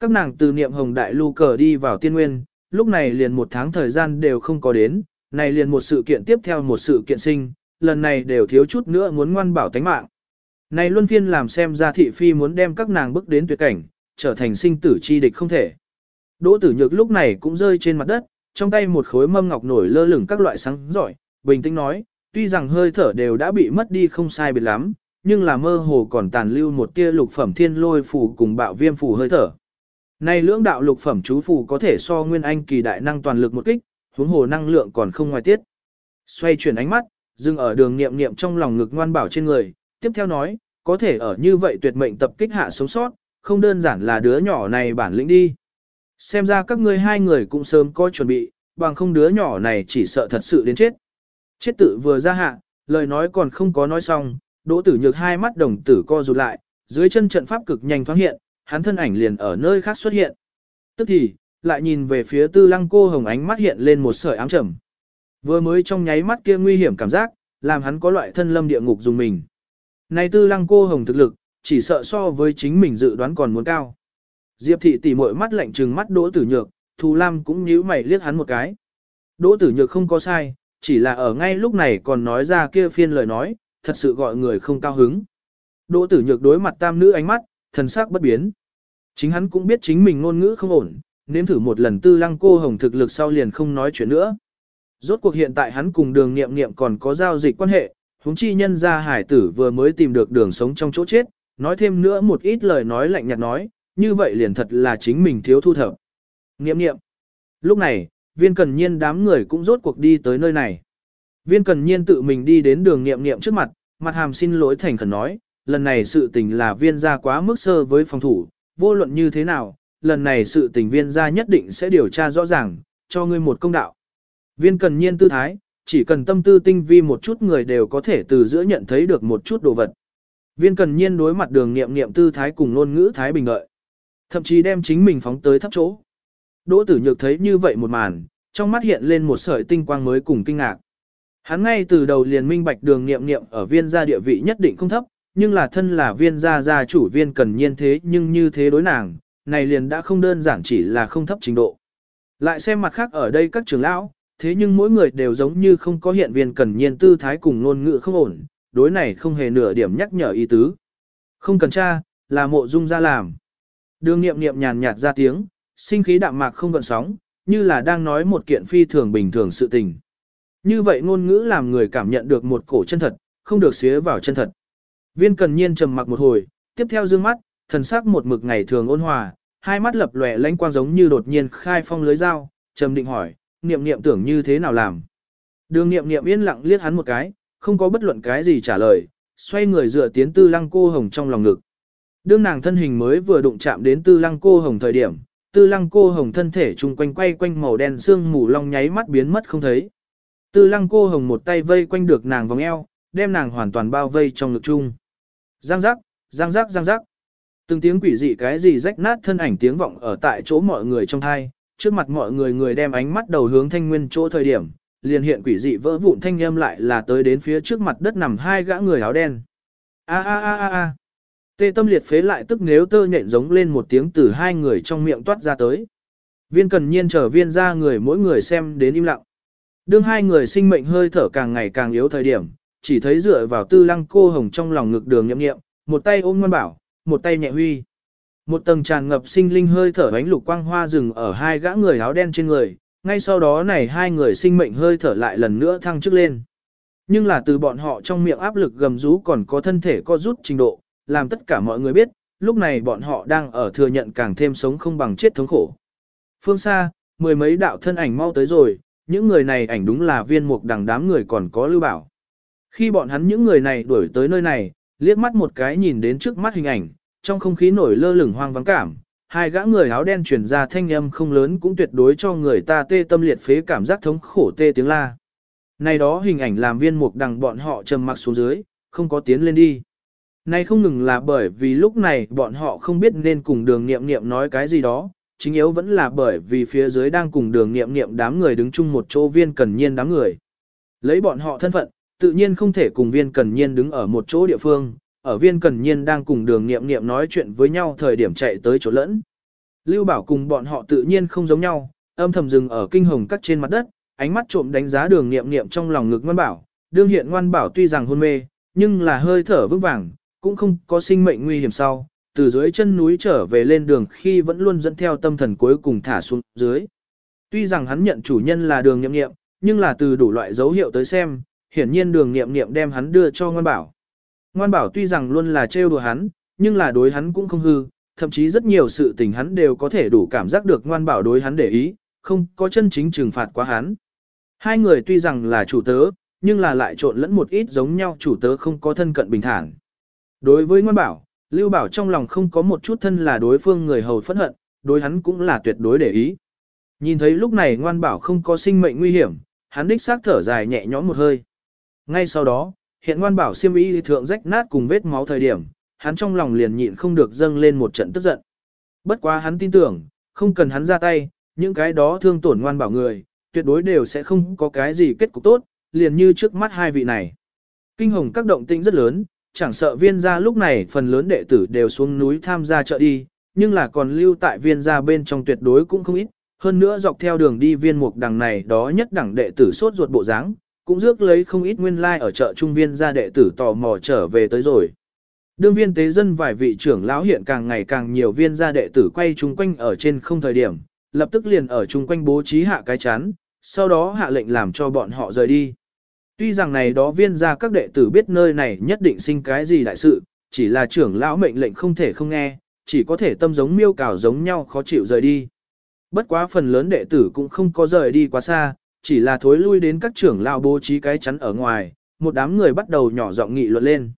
Các nàng từ niệm hồng đại lưu cờ đi vào tiên nguyên, lúc này liền một tháng thời gian đều không có đến, này liền một sự kiện tiếp theo một sự kiện sinh, lần này đều thiếu chút nữa muốn ngoan bảo tánh mạng. Này luân phiên làm xem ra thị phi muốn đem các nàng bước đến tuyệt cảnh, trở thành sinh tử chi địch không thể. Đỗ tử nhược lúc này cũng rơi trên mặt đất, trong tay một khối mâm ngọc nổi lơ lửng các loại sáng giỏi, bình tĩnh nói, tuy rằng hơi thở đều đã bị mất đi không sai biệt lắm, nhưng là mơ hồ còn tàn lưu một tia lục phẩm thiên lôi phù cùng bạo viêm phù hơi thở. Này lưỡng đạo lục phẩm chú phù có thể so nguyên anh kỳ đại năng toàn lực một kích, huống hồ năng lượng còn không ngoài tiết. Xoay chuyển ánh mắt, dừng ở đường niệm niệm trong lòng ngực ngoan bảo trên người, tiếp theo nói, có thể ở như vậy tuyệt mệnh tập kích hạ sống sót, không đơn giản là đứa nhỏ này bản lĩnh đi. Xem ra các ngươi hai người cũng sớm có chuẩn bị, bằng không đứa nhỏ này chỉ sợ thật sự đến chết. Chết tự vừa ra hạ, lời nói còn không có nói xong, đỗ tử nhược hai mắt đồng tử co rụt lại, dưới chân trận pháp cực nhanh thoáng hiện, hắn thân ảnh liền ở nơi khác xuất hiện. Tức thì, lại nhìn về phía tư lăng cô hồng ánh mắt hiện lên một sợi ám trầm. Vừa mới trong nháy mắt kia nguy hiểm cảm giác, làm hắn có loại thân lâm địa ngục dùng mình. Này tư lăng cô hồng thực lực, chỉ sợ so với chính mình dự đoán còn muốn cao. Diệp thị tỉ mội mắt lạnh trừng mắt đỗ tử nhược, Thù Lam cũng nhíu mày liếc hắn một cái. Đỗ tử nhược không có sai, chỉ là ở ngay lúc này còn nói ra kia phiên lời nói, thật sự gọi người không cao hứng. Đỗ tử nhược đối mặt tam nữ ánh mắt, thần sắc bất biến. Chính hắn cũng biết chính mình ngôn ngữ không ổn, nếm thử một lần tư lăng cô hồng thực lực sau liền không nói chuyện nữa. Rốt cuộc hiện tại hắn cùng đường nghiệm nghiệm còn có giao dịch quan hệ, huống chi nhân ra hải tử vừa mới tìm được đường sống trong chỗ chết, nói thêm nữa một ít lời nói lạnh nhạt nói, như vậy liền thật là chính mình thiếu thu thập. Nghiệm nghiệm. Lúc này, viên cần nhiên đám người cũng rốt cuộc đi tới nơi này. Viên cần nhiên tự mình đi đến đường nghiệm nghiệm trước mặt, mặt hàm xin lỗi thành khẩn nói, lần này sự tình là viên gia quá mức sơ với phòng thủ, vô luận như thế nào, lần này sự tình viên gia nhất định sẽ điều tra rõ ràng, cho ngươi một công đạo. Viên cần nhiên tư thái, chỉ cần tâm tư tinh vi một chút người đều có thể từ giữa nhận thấy được một chút đồ vật. Viên cần nhiên đối mặt đường nghiệm nghiệm tư thái cùng ngôn ngữ thái bình lợi. Thậm chí đem chính mình phóng tới thấp chỗ. Đỗ tử nhược thấy như vậy một màn, trong mắt hiện lên một sợi tinh quang mới cùng kinh ngạc. Hắn ngay từ đầu liền minh bạch đường nghiệm nghiệm ở viên gia địa vị nhất định không thấp, nhưng là thân là viên gia gia chủ viên cần nhiên thế nhưng như thế đối nàng, này liền đã không đơn giản chỉ là không thấp trình độ. Lại xem mặt khác ở đây các trưởng lão, thế nhưng mỗi người đều giống như không có hiện viên cần nhiên tư thái cùng ngôn ngữ không ổn, đối này không hề nửa điểm nhắc nhở ý tứ. Không cần cha, là mộ dung ra làm. Đường nghiệm nghiệm nhàn nhạt ra tiếng, sinh khí đạm mạc không gợn sóng, như là đang nói một kiện phi thường bình thường sự tình. Như vậy ngôn ngữ làm người cảm nhận được một cổ chân thật, không được xía vào chân thật. Viên cần nhiên trầm mặc một hồi, tiếp theo dương mắt, thần sắc một mực ngày thường ôn hòa, hai mắt lập lòe lánh quang giống như đột nhiên khai phong lưới dao, trầm định hỏi, niệm niệm tưởng như thế nào làm. Đường niệm niệm yên lặng liếc hắn một cái, không có bất luận cái gì trả lời, xoay người dựa tiến tư lăng cô hồng trong lòng ngực. Đương nàng thân hình mới vừa đụng chạm đến tư lăng cô hồng thời điểm, tư lăng cô hồng thân thể chung quanh quay quanh màu đen xương mù long nháy mắt biến mất không thấy. Tư lăng cô hồng một tay vây quanh được nàng vòng eo, đem nàng hoàn toàn bao vây trong ngực chung. Giang giác, giang giác giang giác. Từng tiếng quỷ dị cái gì rách nát thân ảnh tiếng vọng ở tại chỗ mọi người trong thai, trước mặt mọi người người đem ánh mắt đầu hướng thanh nguyên chỗ thời điểm, liền hiện quỷ dị vỡ vụn thanh âm lại là tới đến phía trước mặt đất nằm hai gã người áo đen. A a a a a. Tê tâm liệt phế lại tức nếu tơ nhện giống lên một tiếng từ hai người trong miệng toát ra tới. Viên cần nhiên trở viên ra người mỗi người xem đến im lặng. Đương hai người sinh mệnh hơi thở càng ngày càng yếu thời điểm, chỉ thấy dựa vào tư lăng cô hồng trong lòng ngực đường nhậm nghiệm, một tay ôm ngoan bảo, một tay nhẹ huy. Một tầng tràn ngập sinh linh hơi thở ánh lục quang hoa rừng ở hai gã người áo đen trên người, ngay sau đó này hai người sinh mệnh hơi thở lại lần nữa thăng chức lên. Nhưng là từ bọn họ trong miệng áp lực gầm rú còn có thân thể co rút trình độ, làm tất cả mọi người biết, lúc này bọn họ đang ở thừa nhận càng thêm sống không bằng chết thống khổ. Phương xa, mười mấy đạo thân ảnh mau tới rồi, những người này ảnh đúng là viên mục đằng đám người còn có lưu bảo. Khi bọn hắn những người này đuổi tới nơi này, liếc mắt một cái nhìn đến trước mắt hình ảnh, trong không khí nổi lơ lửng hoang vắng cảm, hai gã người áo đen truyền ra thanh âm không lớn cũng tuyệt đối cho người ta tê tâm liệt phế cảm giác thống khổ tê tiếng la. Này đó hình ảnh làm viên mục đằng bọn họ trầm mặc xuống dưới, không có tiến lên đi. Này không ngừng là bởi vì lúc này bọn họ không biết nên cùng đường nghiệm nghiệm nói cái gì đó, chính yếu vẫn là bởi vì phía dưới đang cùng đường nghiệm nghiệm đám người đứng chung một chỗ viên cần nhiên đám người. Lấy bọn họ thân phận, tự nhiên không thể cùng viên cần nhiên đứng ở một chỗ địa phương, ở viên cần nhiên đang cùng đường nghiệm nghiệm nói chuyện với nhau thời điểm chạy tới chỗ lẫn. Lưu Bảo cùng bọn họ tự nhiên không giống nhau, âm thầm dừng ở kinh hồng cắt trên mặt đất, ánh mắt trộm đánh giá đường nghiệm nghiệm trong lòng ngực ngoan bảo. Đương hiện ngoan bảo tuy rằng hôn mê, nhưng là hơi thở vững vàng, cũng không có sinh mệnh nguy hiểm sau. Từ dưới chân núi trở về lên đường khi vẫn luôn dẫn theo tâm thần cuối cùng thả xuống dưới. Tuy rằng hắn nhận chủ nhân là đường nghiệm nghiệm, nhưng là từ đủ loại dấu hiệu tới xem, hiển nhiên đường nghiệm nghiệm đem hắn đưa cho ngoan bảo. Ngoan bảo tuy rằng luôn là trêu đùa hắn, nhưng là đối hắn cũng không hư, thậm chí rất nhiều sự tình hắn đều có thể đủ cảm giác được ngoan bảo đối hắn để ý, không có chân chính trừng phạt quá hắn. Hai người tuy rằng là chủ tớ, nhưng là lại trộn lẫn một ít giống nhau chủ tớ không có thân cận bình thản. Đối với ngoan bảo, Lưu Bảo trong lòng không có một chút thân là đối phương người hầu phẫn hận, đối hắn cũng là tuyệt đối để ý. Nhìn thấy lúc này ngoan bảo không có sinh mệnh nguy hiểm, hắn đích xác thở dài nhẹ nhõm một hơi. Ngay sau đó, hiện ngoan bảo siêm y thượng rách nát cùng vết máu thời điểm, hắn trong lòng liền nhịn không được dâng lên một trận tức giận. Bất quá hắn tin tưởng, không cần hắn ra tay, những cái đó thương tổn ngoan bảo người, tuyệt đối đều sẽ không có cái gì kết cục tốt, liền như trước mắt hai vị này. Kinh hồng các động tĩnh rất lớn, chẳng sợ viên gia lúc này phần lớn đệ tử đều xuống núi tham gia chợ đi, nhưng là còn lưu tại viên gia bên trong tuyệt đối cũng không ít, hơn nữa dọc theo đường đi viên mục đằng này đó nhất đẳng đệ tử sốt ruột bộ dáng, cũng rước lấy không ít nguyên lai like ở chợ trung viên gia đệ tử tò mò trở về tới rồi. Đương viên tế dân vài vị trưởng lão hiện càng ngày càng nhiều viên gia đệ tử quay chung quanh ở trên không thời điểm, lập tức liền ở chung quanh bố trí hạ cái chán, sau đó hạ lệnh làm cho bọn họ rời đi. Tuy rằng này đó viên gia các đệ tử biết nơi này nhất định sinh cái gì đại sự, chỉ là trưởng lão mệnh lệnh không thể không nghe, chỉ có thể tâm giống miêu cào giống nhau khó chịu rời đi. Bất quá phần lớn đệ tử cũng không có rời đi quá xa, chỉ là thối lui đến các trưởng lão bố trí cái chắn ở ngoài, một đám người bắt đầu nhỏ giọng nghị luận lên.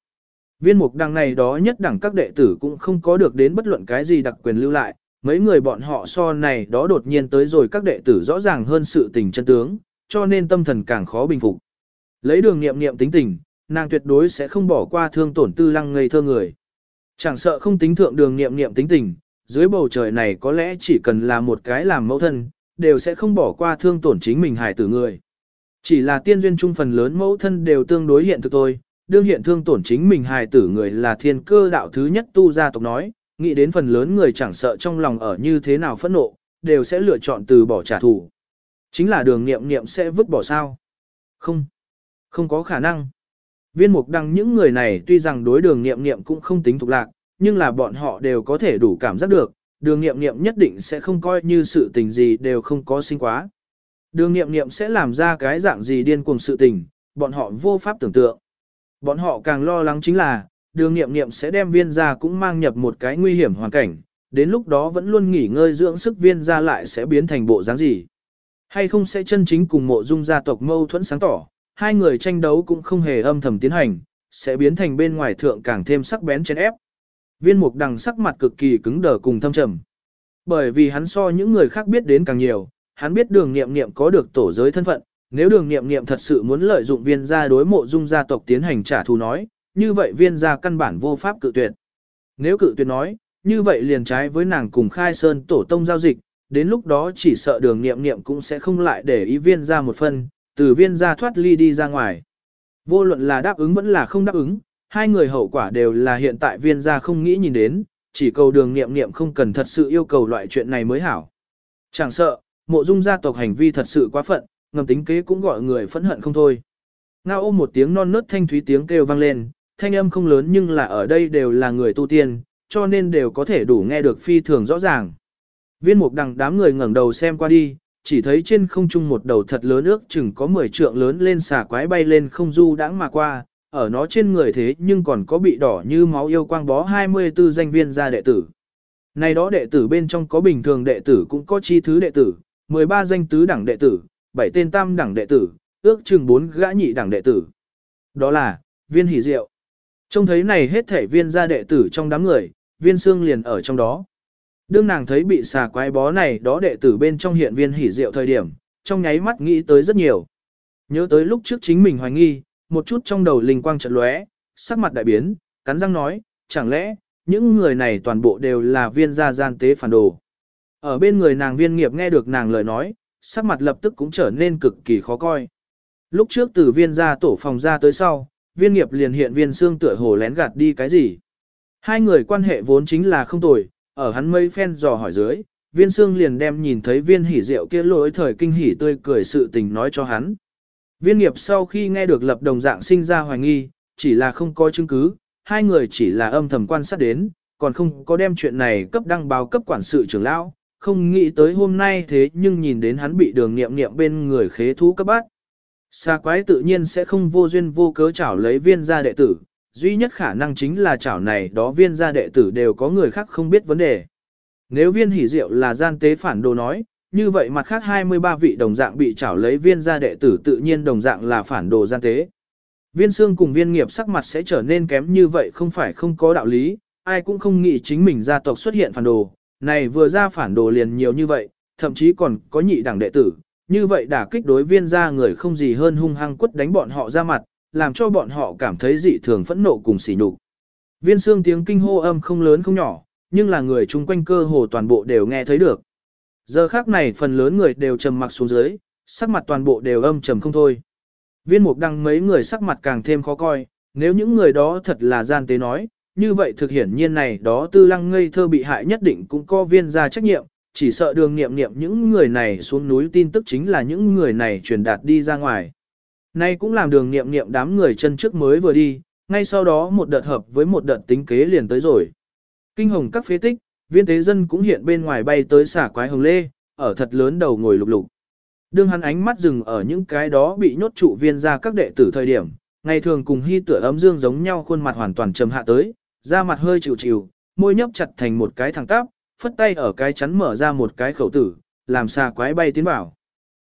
Viên mục đằng này đó nhất đẳng các đệ tử cũng không có được đến bất luận cái gì đặc quyền lưu lại, mấy người bọn họ so này đó đột nhiên tới rồi các đệ tử rõ ràng hơn sự tình chân tướng, cho nên tâm thần càng khó bình phục. Lấy đường nghiệm nghiệm tính tình, nàng tuyệt đối sẽ không bỏ qua thương tổn tư lăng ngây thơ người. Chẳng sợ không tính thượng đường nghiệm nghiệm tính tình, dưới bầu trời này có lẽ chỉ cần là một cái làm mẫu thân, đều sẽ không bỏ qua thương tổn chính mình hại tử người. Chỉ là tiên duyên trung phần lớn mẫu thân đều tương đối hiện thực thôi, đương hiện thương tổn chính mình hài tử người là thiên cơ đạo thứ nhất tu gia tộc nói, nghĩ đến phần lớn người chẳng sợ trong lòng ở như thế nào phẫn nộ, đều sẽ lựa chọn từ bỏ trả thù. Chính là đường nghiệm nghiệm sẽ vứt bỏ sao? Không, không có khả năng. Viên mục đăng những người này tuy rằng đối đường nghiệm nghiệm cũng không tính thuộc lạc, nhưng là bọn họ đều có thể đủ cảm giác được, đường nghiệm nghiệm nhất định sẽ không coi như sự tình gì đều không có sinh quá. Đường nghiệm nghiệm sẽ làm ra cái dạng gì điên cuồng sự tình, bọn họ vô pháp tưởng tượng. Bọn họ càng lo lắng chính là, đường nghiệm nghiệm sẽ đem viên ra cũng mang nhập một cái nguy hiểm hoàn cảnh, đến lúc đó vẫn luôn nghỉ ngơi dưỡng sức viên ra lại sẽ biến thành bộ dáng gì. Hay không sẽ chân chính cùng mộ dung gia tộc mâu thuẫn sáng tỏ, hai người tranh đấu cũng không hề âm thầm tiến hành, sẽ biến thành bên ngoài thượng càng thêm sắc bén chén ép. Viên mục đằng sắc mặt cực kỳ cứng đờ cùng thâm trầm. Bởi vì hắn so những người khác biết đến càng nhiều, hắn biết đường nghiệm nghiệm có được tổ giới thân phận, nếu đường nghiệm nghiệm thật sự muốn lợi dụng viên gia đối mộ dung gia tộc tiến hành trả thù nói, như vậy viên gia căn bản vô pháp cự tuyệt. Nếu cự tuyệt nói, như vậy liền trái với nàng cùng khai sơn tổ tông giao dịch, đến lúc đó chỉ sợ đường nghiệm nghiệm cũng sẽ không lại để ý viên gia một phần, từ viên gia thoát ly đi ra ngoài. Vô luận là đáp ứng vẫn là không đáp ứng, hai người hậu quả đều là hiện tại viên gia không nghĩ nhìn đến, chỉ cầu đường nghiệm nghiệm không cần thật sự yêu cầu loại chuyện này mới hảo. Chẳng sợ, mộ dung gia tộc hành vi thật sự quá phận, ngầm tính kế cũng gọi người phẫn hận không thôi. Ngao ôm một tiếng non nớt thanh thúy tiếng kêu vang lên, thanh âm không lớn nhưng là ở đây đều là người tu tiên, cho nên đều có thể đủ nghe được phi thường rõ ràng. Viên mục đằng đám người ngẩng đầu xem qua đi, chỉ thấy trên không trung một đầu thật lớn ước chừng có 10 trượng lớn lên xà quái bay lên không du đãng mà qua, ở nó trên người thế nhưng còn có bị đỏ như máu yêu quang bó 24 danh viên gia đệ tử. Này đó đệ tử bên trong có bình thường đệ tử cũng có chi thứ đệ tử, 13 danh tứ đẳng đệ tử, 7 tên tam đẳng đệ tử, ước chừng 4 gã nhị đẳng đệ tử. Đó là, viên hỷ diệu. Trông thấy này hết thể viên gia đệ tử trong đám người, viên xương liền ở trong đó. Đương nàng thấy bị xà quái bó này đó đệ tử bên trong hiện viên hỉ diệu thời điểm, trong nháy mắt nghĩ tới rất nhiều. Nhớ tới lúc trước chính mình hoài nghi, một chút trong đầu linh quang chợt lóe, sắc mặt đại biến, cắn răng nói, chẳng lẽ, những người này toàn bộ đều là viên gia gian tế phản đồ. Ở bên người nàng viên nghiệp nghe được nàng lời nói, sắc mặt lập tức cũng trở nên cực kỳ khó coi. Lúc trước từ viên gia tổ phòng ra tới sau, viên nghiệp liền hiện viên xương tựa hồ lén gạt đi cái gì. Hai người quan hệ vốn chính là không tồi, ở hắn mây phen dò hỏi dưới, viên xương liền đem nhìn thấy viên hỉ rượu kia lỗi thời kinh hỉ tươi cười sự tình nói cho hắn. Viên nghiệp sau khi nghe được lập đồng dạng sinh ra hoài nghi, chỉ là không có chứng cứ, hai người chỉ là âm thầm quan sát đến, còn không có đem chuyện này cấp đăng báo cấp quản sự trưởng lão, không nghĩ tới hôm nay thế nhưng nhìn đến hắn bị đường nghiệm nghiệm bên người khế thú cấp bắt. Xa quái tự nhiên sẽ không vô duyên vô cớ chảo lấy viên gia đệ tử, duy nhất khả năng chính là chảo này đó viên gia đệ tử đều có người khác không biết vấn đề. Nếu viên hỷ diệu là gian tế phản đồ nói, như vậy mặt khác 23 vị đồng dạng bị chảo lấy viên gia đệ tử tự nhiên đồng dạng là phản đồ gian tế. Viên xương cùng viên nghiệp sắc mặt sẽ trở nên kém như vậy không phải không có đạo lý, ai cũng không nghĩ chính mình gia tộc xuất hiện phản đồ, này vừa ra phản đồ liền nhiều như vậy, thậm chí còn có nhị đẳng đệ tử, như vậy đả kích đối viên gia người không gì hơn hung hăng quất đánh bọn họ ra mặt, làm cho bọn họ cảm thấy dị thường phẫn nộ cùng sỉ nhục. Viên xương tiếng kinh hô âm không lớn không nhỏ, nhưng là người chung quanh cơ hồ toàn bộ đều nghe thấy được. Giờ khác này phần lớn người đều trầm mặc xuống dưới, sắc mặt toàn bộ đều âm trầm không thôi. Viên mục đăng mấy người sắc mặt càng thêm khó coi, nếu những người đó thật là gian tế nói, như vậy thực hiển nhiên này đó tư lăng ngây thơ bị hại nhất định cũng có viên ra trách nhiệm, chỉ sợ đường nghiệm nghiệm những người này xuống núi tin tức chính là những người này truyền đạt đi ra ngoài. Nay cũng làm đường nghiệm nghiệm đám người chân trước mới vừa đi, ngay sau đó một đợt hợp với một đợt tính kế liền tới rồi. Kinh hồng các phế tích, viên tế dân cũng hiện bên ngoài bay tới xả quái hồng lê, ở thật lớn đầu ngồi lục lục. Đương hắn ánh mắt dừng ở những cái đó bị nhốt trụ viên ra các đệ tử thời điểm, ngày thường cùng hy tựa ấm dương giống nhau khuôn mặt hoàn toàn trầm hạ tới, da mặt hơi chịu chịu, môi nhấp chặt thành một cái thẳng tắp, phất tay ở cái chắn mở ra một cái khẩu tử, làm xà quái bay tiến vào.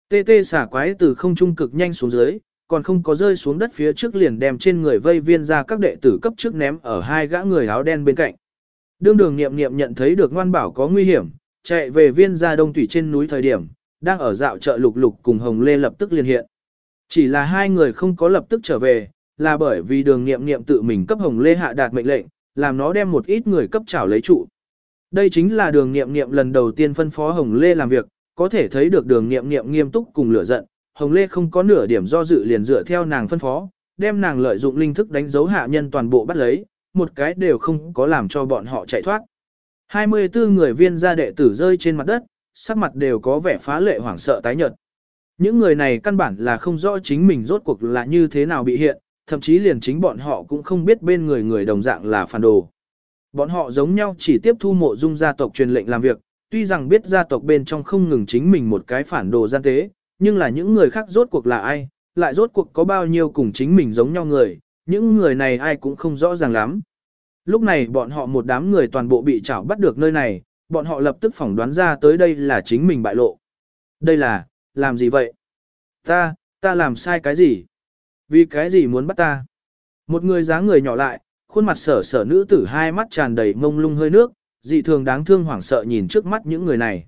Tê tê xà quái từ không trung cực nhanh xuống dưới, còn không có rơi xuống đất phía trước liền đem trên người vây viên ra các đệ tử cấp trước ném ở hai gã người áo đen bên cạnh. Đương đường nghiệm nghiệm nhận thấy được ngoan bảo có nguy hiểm, chạy về viên ra đông thủy trên núi thời điểm, đang ở dạo chợ lục lục cùng Hồng Lê lập tức liên hiện. Chỉ là hai người không có lập tức trở về, là bởi vì đường nghiệm nghiệm tự mình cấp Hồng Lê hạ đạt mệnh lệnh, làm nó đem một ít người cấp trảo lấy trụ. Đây chính là đường nghiệm nghiệm lần đầu tiên phân phó Hồng Lê làm việc, có thể thấy được đường nghiệm nghiệm nghiêm túc cùng lửa giận, Hồng Lê không có nửa điểm do dự liền dựa theo nàng phân phó, đem nàng lợi dụng linh thức đánh dấu hạ nhân toàn bộ bắt lấy, một cái đều không có làm cho bọn họ chạy thoát. 24 người viên gia đệ tử rơi trên mặt đất, sắc mặt đều có vẻ phá lệ hoảng sợ tái nhợt. Những người này căn bản là không rõ chính mình rốt cuộc là như thế nào bị hiện, thậm chí liền chính bọn họ cũng không biết bên người người đồng dạng là phản đồ. Bọn họ giống nhau chỉ tiếp thu mộ dung gia tộc truyền lệnh làm việc, tuy rằng biết gia tộc bên trong không ngừng chính mình một cái phản đồ gian tế, nhưng là những người khác rốt cuộc là ai, lại rốt cuộc có bao nhiêu cùng chính mình giống nhau người, những người này ai cũng không rõ ràng lắm. Lúc này bọn họ một đám người toàn bộ bị chảo bắt được nơi này, bọn họ lập tức phỏng đoán ra tới đây là chính mình bại lộ. Đây là, làm gì vậy? Ta, ta làm sai cái gì? Vì cái gì muốn bắt ta? Một người dáng người nhỏ lại, khuôn mặt sở sở nữ tử hai mắt tràn đầy mông lung hơi nước, dị thường đáng thương hoảng sợ nhìn trước mắt những người này.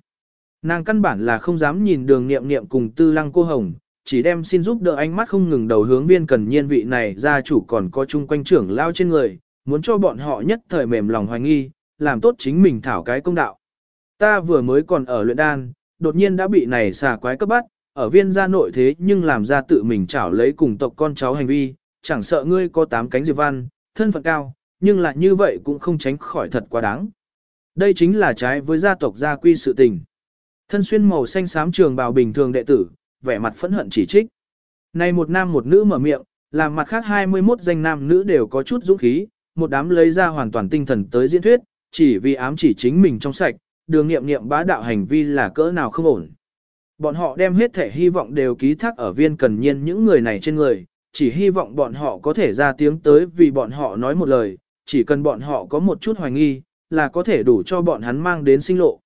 Nàng căn bản là không dám nhìn đường nghiệm nghiệm cùng tư lăng cô hồng, chỉ đem xin giúp đỡ ánh mắt không ngừng đầu hướng viên cần nhiên vị này gia chủ còn có chung quanh trưởng lao trên người, muốn cho bọn họ nhất thời mềm lòng hoài nghi, làm tốt chính mình thảo cái công đạo. Ta vừa mới còn ở luyện đan, đột nhiên đã bị này xà quái cấp bắt, ở viên gia nội thế nhưng làm ra tự mình chảo lấy cùng tộc con cháu hành vi, chẳng sợ ngươi có tám cánh diệp văn, thân phận cao, nhưng lại như vậy cũng không tránh khỏi thật quá đáng. Đây chính là trái với gia tộc gia quy sự tình. Thân xuyên màu xanh xám trường bào bình thường đệ tử, vẻ mặt phẫn hận chỉ trích. Này một nam một nữ mở miệng, làm mặt khác 21 danh nam nữ đều có chút dũng khí, một đám lấy ra hoàn toàn tinh thần tới diễn thuyết, chỉ vì ám chỉ chính mình trong sạch, đường nghiệm nghiệm bá đạo hành vi là cỡ nào không ổn. Bọn họ đem hết thể hy vọng đều ký thác ở viên cần nhiên những người này trên người, chỉ hy vọng bọn họ có thể ra tiếng tới vì bọn họ nói một lời, chỉ cần bọn họ có một chút hoài nghi, là có thể đủ cho bọn hắn mang đến sinh lộ.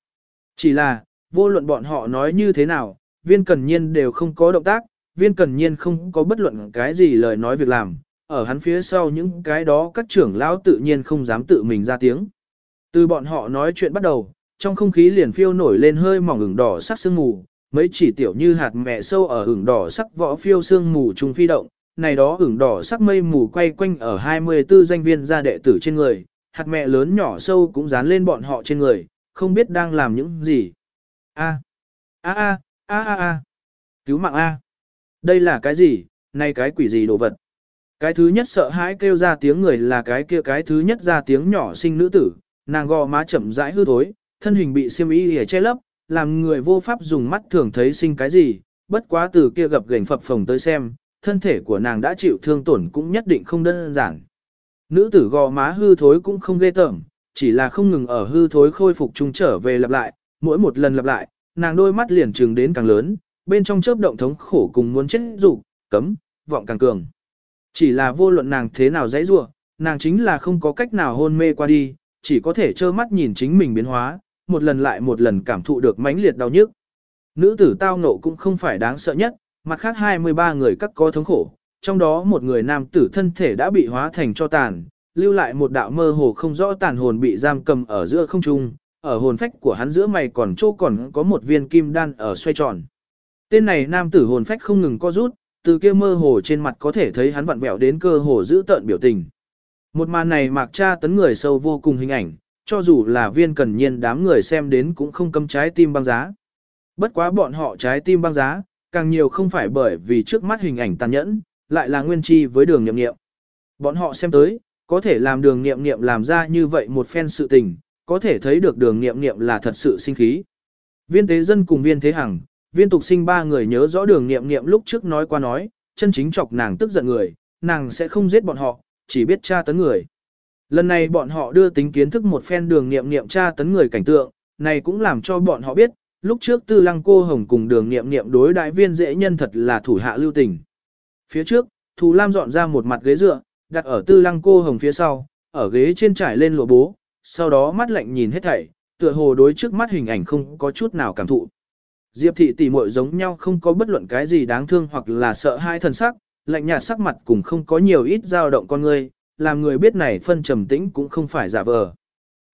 Chỉ là, vô luận bọn họ nói như thế nào, viên cần nhiên đều không có động tác, viên cần nhiên không có bất luận cái gì lời nói việc làm, ở hắn phía sau những cái đó các trưởng lão tự nhiên không dám tự mình ra tiếng. Từ bọn họ nói chuyện bắt đầu, trong không khí liền phiêu nổi lên hơi mỏng ửng đỏ sắc sương mù, mấy chỉ tiểu như hạt mẹ sâu ở ửng đỏ sắc võ phiêu sương mù trung phi động, này đó ửng đỏ sắc mây mù quay quanh ở 24 danh viên gia đệ tử trên người, hạt mẹ lớn nhỏ sâu cũng dán lên bọn họ trên người, không biết đang làm những gì. A. A a a a a. Cứu mạng a. Đây là cái gì, này cái quỷ gì đồ vật. Cái thứ nhất sợ hãi kêu ra tiếng người là cái kia cái thứ nhất ra tiếng nhỏ sinh nữ tử, nàng gò má chậm rãi hư thối, thân hình bị xiêm y để che lấp, làm người vô pháp dùng mắt thường thấy sinh cái gì, bất quá từ kia gặp gành phập phồng tới xem, thân thể của nàng đã chịu thương tổn cũng nhất định không đơn giản. Nữ tử gò má hư thối cũng không ghê tởm, chỉ là không ngừng ở hư thối khôi phục trung trở về lặp lại, mỗi một lần lặp lại, nàng đôi mắt liền trừng đến càng lớn, bên trong chớp động thống khổ cùng muốn chết dục, cấm, vọng càng cường. Chỉ là vô luận nàng thế nào dãy rủa, nàng chính là không có cách nào hôn mê qua đi, chỉ có thể trơ mắt nhìn chính mình biến hóa, một lần lại một lần cảm thụ được mãnh liệt đau nhức. Nữ tử tao nộ cũng không phải đáng sợ nhất, mặt khác 23 người các có thống khổ, trong đó một người nam tử thân thể đã bị hóa thành cho tàn, lưu lại một đạo mơ hồ không rõ tàn hồn bị giam cầm ở giữa không trung, ở hồn phách của hắn giữa mày còn chỗ còn có một viên kim đan ở xoay tròn. Tên này nam tử hồn phách không ngừng co rút, từ kia mơ hồ trên mặt có thể thấy hắn vặn vẹo đến cơ hồ giữ tợn biểu tình. Một màn này mạc tra tấn người sâu vô cùng hình ảnh, cho dù là viên cần nhiên đám người xem đến cũng không cấm trái tim băng giá. Bất quá bọn họ trái tim băng giá, càng nhiều không phải bởi vì trước mắt hình ảnh tàn nhẫn, lại là nguyên chi với đường nhậm nghiệm. Bọn họ xem tới, có thể làm đường nghiệm nghiệm làm ra như vậy một phen sự tình, có thể thấy được đường nghiệm nghiệm là thật sự sinh khí. Viên tế dân cùng viên thế hằng, viên tục sinh ba người nhớ rõ đường nghiệm nghiệm lúc trước nói qua nói, chân chính chọc nàng tức giận người, nàng sẽ không giết bọn họ, chỉ biết tra tấn người. Lần này bọn họ đưa tính kiến thức một phen đường nghiệm nghiệm tra tấn người cảnh tượng, này cũng làm cho bọn họ biết, lúc trước tư lăng cô hồng cùng đường nghiệm nghiệm đối đại viên dễ nhân thật là thủ hạ lưu tình. Phía trước, Thù Lam dọn ra một mặt ghế dựa, đặt ở tư lăng cô hồng phía sau, ở ghế trên trải lên lụa bố, sau đó mắt lạnh nhìn hết thảy, tựa hồ đối trước mắt hình ảnh không có chút nào cảm thụ. Diệp thị tỷ muội giống nhau không có bất luận cái gì đáng thương hoặc là sợ hai thần sắc, lạnh nhạt sắc mặt cũng không có nhiều ít dao động con ngươi, làm người biết này phân trầm tĩnh cũng không phải giả vờ.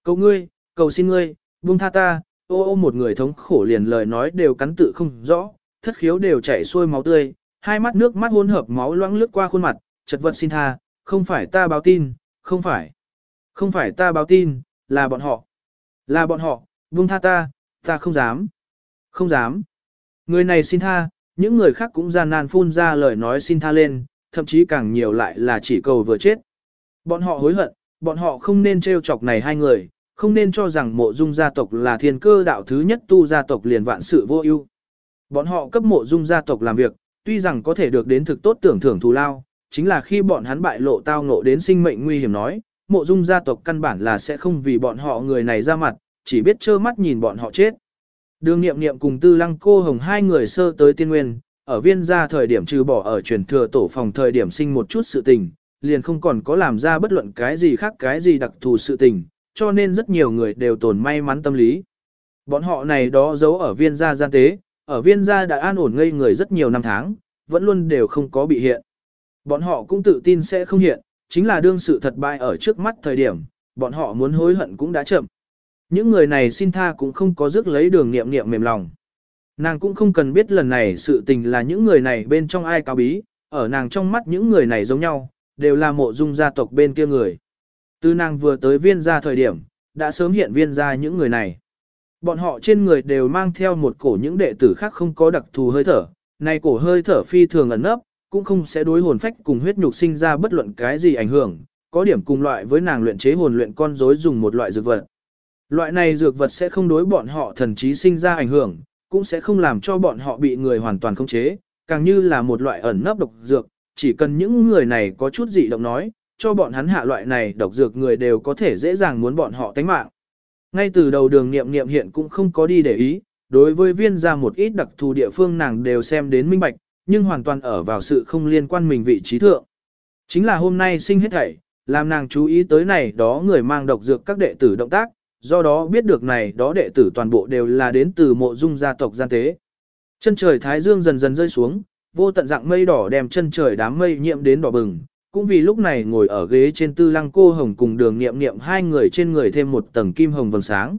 Cầu ngươi, cầu xin ngươi, buông tha ta, ô ô một người thống khổ liền lời nói đều cắn tự không rõ, thất khiếu đều chảy xuôi máu tươi, hai mắt nước mắt hỗn hợp máu loãng lướt qua khuôn mặt, chật vật xin tha, không phải ta báo tin, không phải. Không phải ta báo tin, là bọn họ. Là bọn họ, buông tha ta, ta không dám. Không dám. Người này xin tha, những người khác cũng gian nan phun ra lời nói xin tha lên, thậm chí càng nhiều lại là chỉ cầu vừa chết. Bọn họ hối hận, bọn họ không nên trêu chọc này hai người, không nên cho rằng mộ dung gia tộc là thiên cơ đạo thứ nhất tu gia tộc liền vạn sự vô ưu. Bọn họ cấp mộ dung gia tộc làm việc, tuy rằng có thể được đến thực tốt tưởng thưởng thù lao, chính là khi bọn hắn bại lộ tao ngộ đến sinh mệnh nguy hiểm nói, mộ dung gia tộc căn bản là sẽ không vì bọn họ người này ra mặt, chỉ biết trơ mắt nhìn bọn họ chết. Đường nghiệm nghiệm cùng tư lăng cô hồng hai người sơ tới tiên nguyên, ở viên gia thời điểm trừ bỏ ở truyền thừa tổ phòng thời điểm sinh một chút sự tình, liền không còn có làm ra bất luận cái gì khác cái gì đặc thù sự tình, cho nên rất nhiều người đều tồn may mắn tâm lý. Bọn họ này đó giấu ở viên gia gian tế, ở viên gia đã an ổn ngây người rất nhiều năm tháng, vẫn luôn đều không có bị hiện. Bọn họ cũng tự tin sẽ không hiện, chính là đương sự thật bại ở trước mắt thời điểm, bọn họ muốn hối hận cũng đã chậm. Những người này xin tha cũng không có dứt lấy đường nghiệm nghiệm mềm lòng. Nàng cũng không cần biết lần này sự tình là những người này bên trong ai cao bí, ở nàng trong mắt những người này giống nhau, đều là mộ dung gia tộc bên kia người. Từ nàng vừa tới viên gia thời điểm, đã sớm hiện viên gia những người này. Bọn họ trên người đều mang theo một cổ những đệ tử khác không có đặc thù hơi thở, này cổ hơi thở phi thường ẩn nấp, cũng không sẽ đối hồn phách cùng huyết nhục sinh ra bất luận cái gì ảnh hưởng, có điểm cùng loại với nàng luyện chế hồn luyện con rối dùng một loại dược vật. Loại này dược vật sẽ không đối bọn họ thần trí sinh ra ảnh hưởng, cũng sẽ không làm cho bọn họ bị người hoàn toàn khống chế, càng như là một loại ẩn nấp độc dược, chỉ cần những người này có chút dị động nói, cho bọn hắn hạ loại này độc dược người đều có thể dễ dàng muốn bọn họ tánh mạng. Ngay từ đầu đường nghiệm nghiệm hiện cũng không có đi để ý, đối với viên ra một ít đặc thù địa phương nàng đều xem đến minh bạch, nhưng hoàn toàn ở vào sự không liên quan mình vị trí thượng. Chính là hôm nay sinh hết thảy, làm nàng chú ý tới này đó người mang độc dược các đệ tử động tác, do đó biết được này đó đệ tử toàn bộ đều là đến từ mộ dung gia tộc gian tế. Chân trời thái dương dần dần rơi xuống, vô tận dạng mây đỏ đem chân trời đám mây nhiễm đến đỏ bừng, cũng vì lúc này ngồi ở ghế trên tư lăng cô hồng cùng đường nghiệm nghiệm hai người trên người thêm một tầng kim hồng vầng sáng.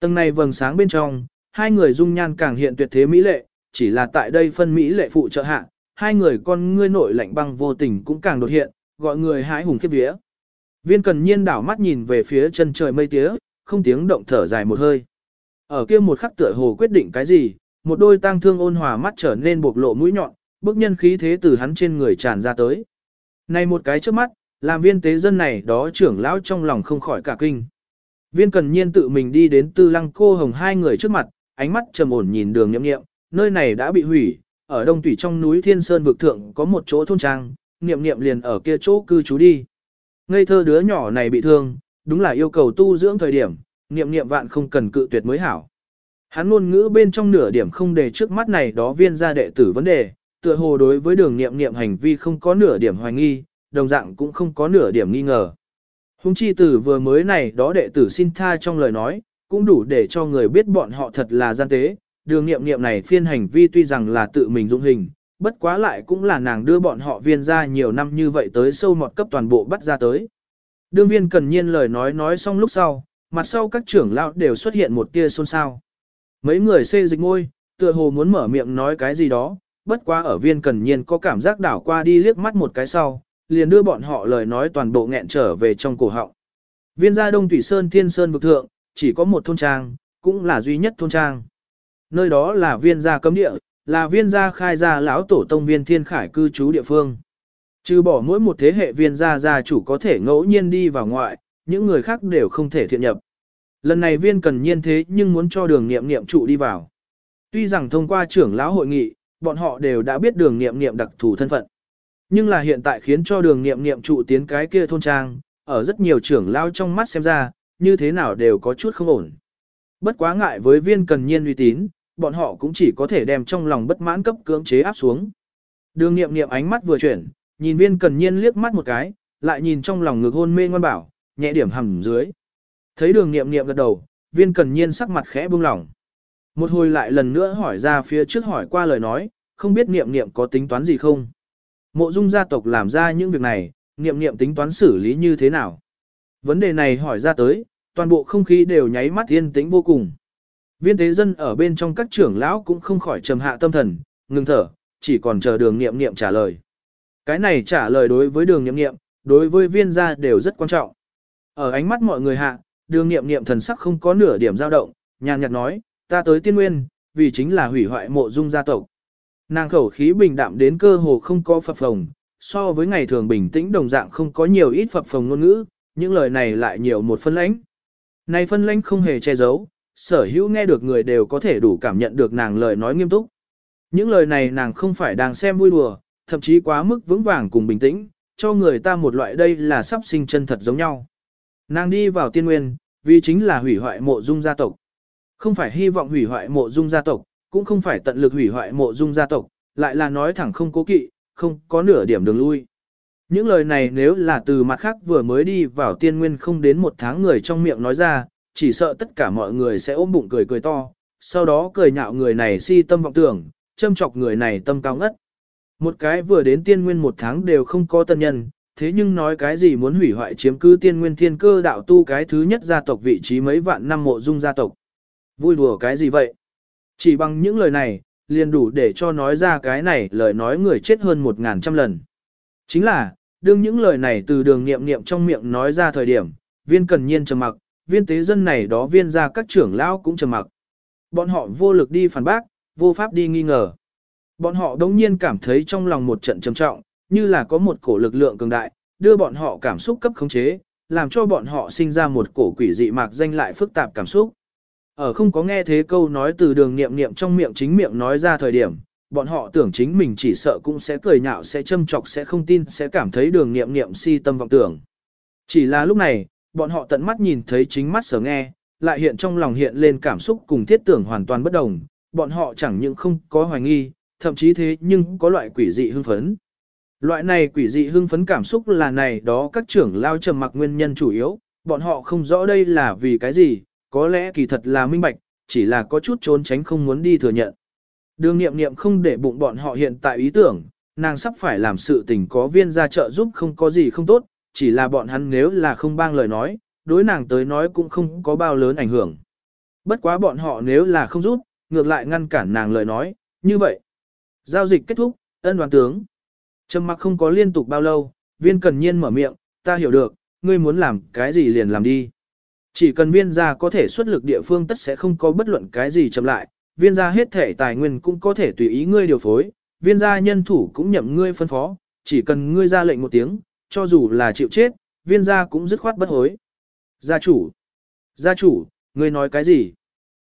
Tầng này vầng sáng bên trong, hai người dung nhan càng hiện tuyệt thế mỹ lệ, chỉ là tại đây phân mỹ lệ phụ trợ hạ, hai người con ngươi nội lạnh băng vô tình cũng càng đột hiện, gọi người hái hùng khiếp vía. Viên cần nhiên đảo mắt nhìn về phía chân trời mây tía, không tiếng động thở dài một hơi. Ở kia một khắc tựa hồ quyết định cái gì, một đôi tang thương ôn hòa mắt trở nên bộc lộ mũi nhọn, bức nhân khí thế từ hắn trên người tràn ra tới. Này một cái trước mắt, làm viên tế dân này đó trưởng lão trong lòng không khỏi cả kinh. Viên cần nhiên tự mình đi đến tư lăng cô hồng hai người trước mặt, ánh mắt trầm ổn nhìn đường nhậm nghiệm, nơi này đã bị hủy, ở đông tủy trong núi Thiên Sơn vực thượng có một chỗ thôn trang, niệm niệm liền ở kia chỗ cư trú đi. Ngây thơ đứa nhỏ này bị thương, đúng là yêu cầu tu dưỡng thời điểm, niệm niệm vạn không cần cự tuyệt mới hảo. Hắn ngôn ngữ bên trong nửa điểm không để trước mắt này đó viên gia đệ tử vấn đề, tựa hồ đối với đường niệm niệm hành vi không có nửa điểm hoài nghi, đồng dạng cũng không có nửa điểm nghi ngờ. Hùng chi tử vừa mới này đó đệ tử xin tha trong lời nói, cũng đủ để cho người biết bọn họ thật là gian tế. Đường nghiệm nghiệm này phiên hành vi tuy rằng là tự mình dụng hình, bất quá lại cũng là nàng đưa bọn họ viên ra nhiều năm như vậy tới sâu mọt cấp toàn bộ bắt ra tới. Đương viên cần nhiên lời nói nói xong lúc sau, mặt sau các trưởng lão đều xuất hiện một tia xôn xao. Mấy người xê dịch ngôi, tựa hồ muốn mở miệng nói cái gì đó, bất quá ở viên cần nhiên có cảm giác đảo qua đi liếc mắt một cái sau, liền đưa bọn họ lời nói toàn bộ nghẹn trở về trong cổ họng. Viên gia Đông Thủy Sơn Thiên Sơn vực thượng, chỉ có một thôn trang, cũng là duy nhất thôn trang. Nơi đó là viên gia cấm địa, là viên gia khai gia lão tổ tông viên thiên khải cư trú địa phương. Trừ bỏ mỗi một thế hệ viên gia gia chủ có thể ngẫu nhiên đi vào ngoại, những người khác đều không thể thiện nhập. Lần này viên cần nhiên thế nhưng muốn cho đường nghiệm nghiệm trụ đi vào. Tuy rằng thông qua trưởng lão hội nghị, bọn họ đều đã biết đường nghiệm nghiệm đặc thù thân phận. Nhưng là hiện tại khiến cho đường nghiệm nghiệm trụ tiến cái kia thôn trang, ở rất nhiều trưởng lão trong mắt xem ra, như thế nào đều có chút không ổn. Bất quá ngại với viên cần nhiên uy tín, bọn họ cũng chỉ có thể đem trong lòng bất mãn cấp cưỡng chế áp xuống. Đường nghiệm nghiệm ánh mắt vừa chuyển, nhìn viên cần nhiên liếc mắt một cái, lại nhìn trong lòng ngực hôn mê ngoan bảo, nhẹ điểm hầm dưới. Thấy đường nghiệm nghiệm gật đầu, viên cần nhiên sắc mặt khẽ buông lỏng. Một hồi lại lần nữa hỏi ra phía trước hỏi qua lời nói, không biết nghiệm nghiệm có tính toán gì không. Mộ dung gia tộc làm ra những việc này, nghiệm nghiệm tính toán xử lý như thế nào. Vấn đề này hỏi ra tới, toàn bộ không khí đều nháy mắt yên tĩnh vô cùng. Viên tế dân ở bên trong các trưởng lão cũng không khỏi trầm hạ tâm thần, ngừng thở, chỉ còn chờ đường nghiệm nghiệm trả lời. Cái này trả lời đối với đường nghiệm nghiệm, đối với viên gia đều rất quan trọng. Ở ánh mắt mọi người hạ, đường nghiệm nghiệm thần sắc không có nửa điểm dao động, nhàn nhạt nói, ta tới tiên nguyên, vì chính là hủy hoại mộ dung gia tộc. Nàng khẩu khí bình đạm đến cơ hồ không có phập phồng, so với ngày thường bình tĩnh đồng dạng không có nhiều ít phập phồng ngôn ngữ, những lời này lại nhiều một phân lãnh. Này phân lãnh không hề che giấu, sở hữu nghe được người đều có thể đủ cảm nhận được nàng lời nói nghiêm túc. Những lời này nàng không phải đang xem vui đùa, thậm chí quá mức vững vàng cùng bình tĩnh, cho người ta một loại đây là sắp sinh chân thật giống nhau. Nàng đi vào tiên nguyên, vì chính là hủy hoại mộ dung gia tộc. Không phải hy vọng hủy hoại mộ dung gia tộc, cũng không phải tận lực hủy hoại mộ dung gia tộc, lại là nói thẳng không cố kỵ, không có nửa điểm đường lui. Những lời này nếu là từ mặt khác vừa mới đi vào tiên nguyên không đến một tháng người trong miệng nói ra, chỉ sợ tất cả mọi người sẽ ôm bụng cười cười to, sau đó cười nhạo người này si tâm vọng tưởng, châm chọc người này tâm cao ngất. Một cái vừa đến tiên nguyên một tháng đều không có tân nhân, thế nhưng nói cái gì muốn hủy hoại chiếm cứ tiên nguyên thiên cơ đạo tu cái thứ nhất gia tộc vị trí mấy vạn năm mộ dung gia tộc. Vui đùa cái gì vậy? Chỉ bằng những lời này, liền đủ để cho nói ra cái này lời nói người chết hơn một ngàn trăm lần. Chính là, đương những lời này từ đường nghiệm nghiệm trong miệng nói ra thời điểm, viên cần nhiên trầm mặc, viên tế dân này đó viên ra các trưởng lão cũng trầm mặc. Bọn họ vô lực đi phản bác, vô pháp đi nghi ngờ. Bọn họ đống nhiên cảm thấy trong lòng một trận trầm trọng, như là có một cổ lực lượng cường đại, đưa bọn họ cảm xúc cấp khống chế, làm cho bọn họ sinh ra một cổ quỷ dị mạc danh lại phức tạp cảm xúc. Ở không có nghe thế câu nói từ đường nghiệm nghiệm trong miệng chính miệng nói ra thời điểm, bọn họ tưởng chính mình chỉ sợ cũng sẽ cười nhạo sẽ châm chọc sẽ không tin sẽ cảm thấy đường nghiệm nghiệm si tâm vọng tưởng. Chỉ là lúc này, bọn họ tận mắt nhìn thấy chính mắt sở nghe, lại hiện trong lòng hiện lên cảm xúc cùng thiết tưởng hoàn toàn bất đồng, bọn họ chẳng những không có hoài nghi, thậm chí thế nhưng có loại quỷ dị hưng phấn. Loại này quỷ dị hưng phấn cảm xúc là này đó các trưởng lao trầm mặc nguyên nhân chủ yếu, bọn họ không rõ đây là vì cái gì, có lẽ kỳ thật là minh bạch, chỉ là có chút trốn tránh không muốn đi thừa nhận. Đường nghiệm nghiệm không để bụng bọn họ hiện tại ý tưởng, nàng sắp phải làm sự tình có viên ra trợ giúp không có gì không tốt, chỉ là bọn hắn nếu là không bang lời nói, đối nàng tới nói cũng không có bao lớn ảnh hưởng. Bất quá bọn họ nếu là không giúp, ngược lại ngăn cản nàng lời nói, như vậy. Giao dịch kết thúc, ân đoàn tướng. Trầm mặc không có liên tục bao lâu, viên cần nhiên mở miệng, ta hiểu được, ngươi muốn làm cái gì liền làm đi. Chỉ cần viên gia có thể xuất lực địa phương tất sẽ không có bất luận cái gì chậm lại, viên gia hết thể tài nguyên cũng có thể tùy ý ngươi điều phối, viên gia nhân thủ cũng nhậm ngươi phân phó, chỉ cần ngươi ra lệnh một tiếng, cho dù là chịu chết, viên gia cũng dứt khoát bất hối. Gia chủ, gia chủ, ngươi nói cái gì?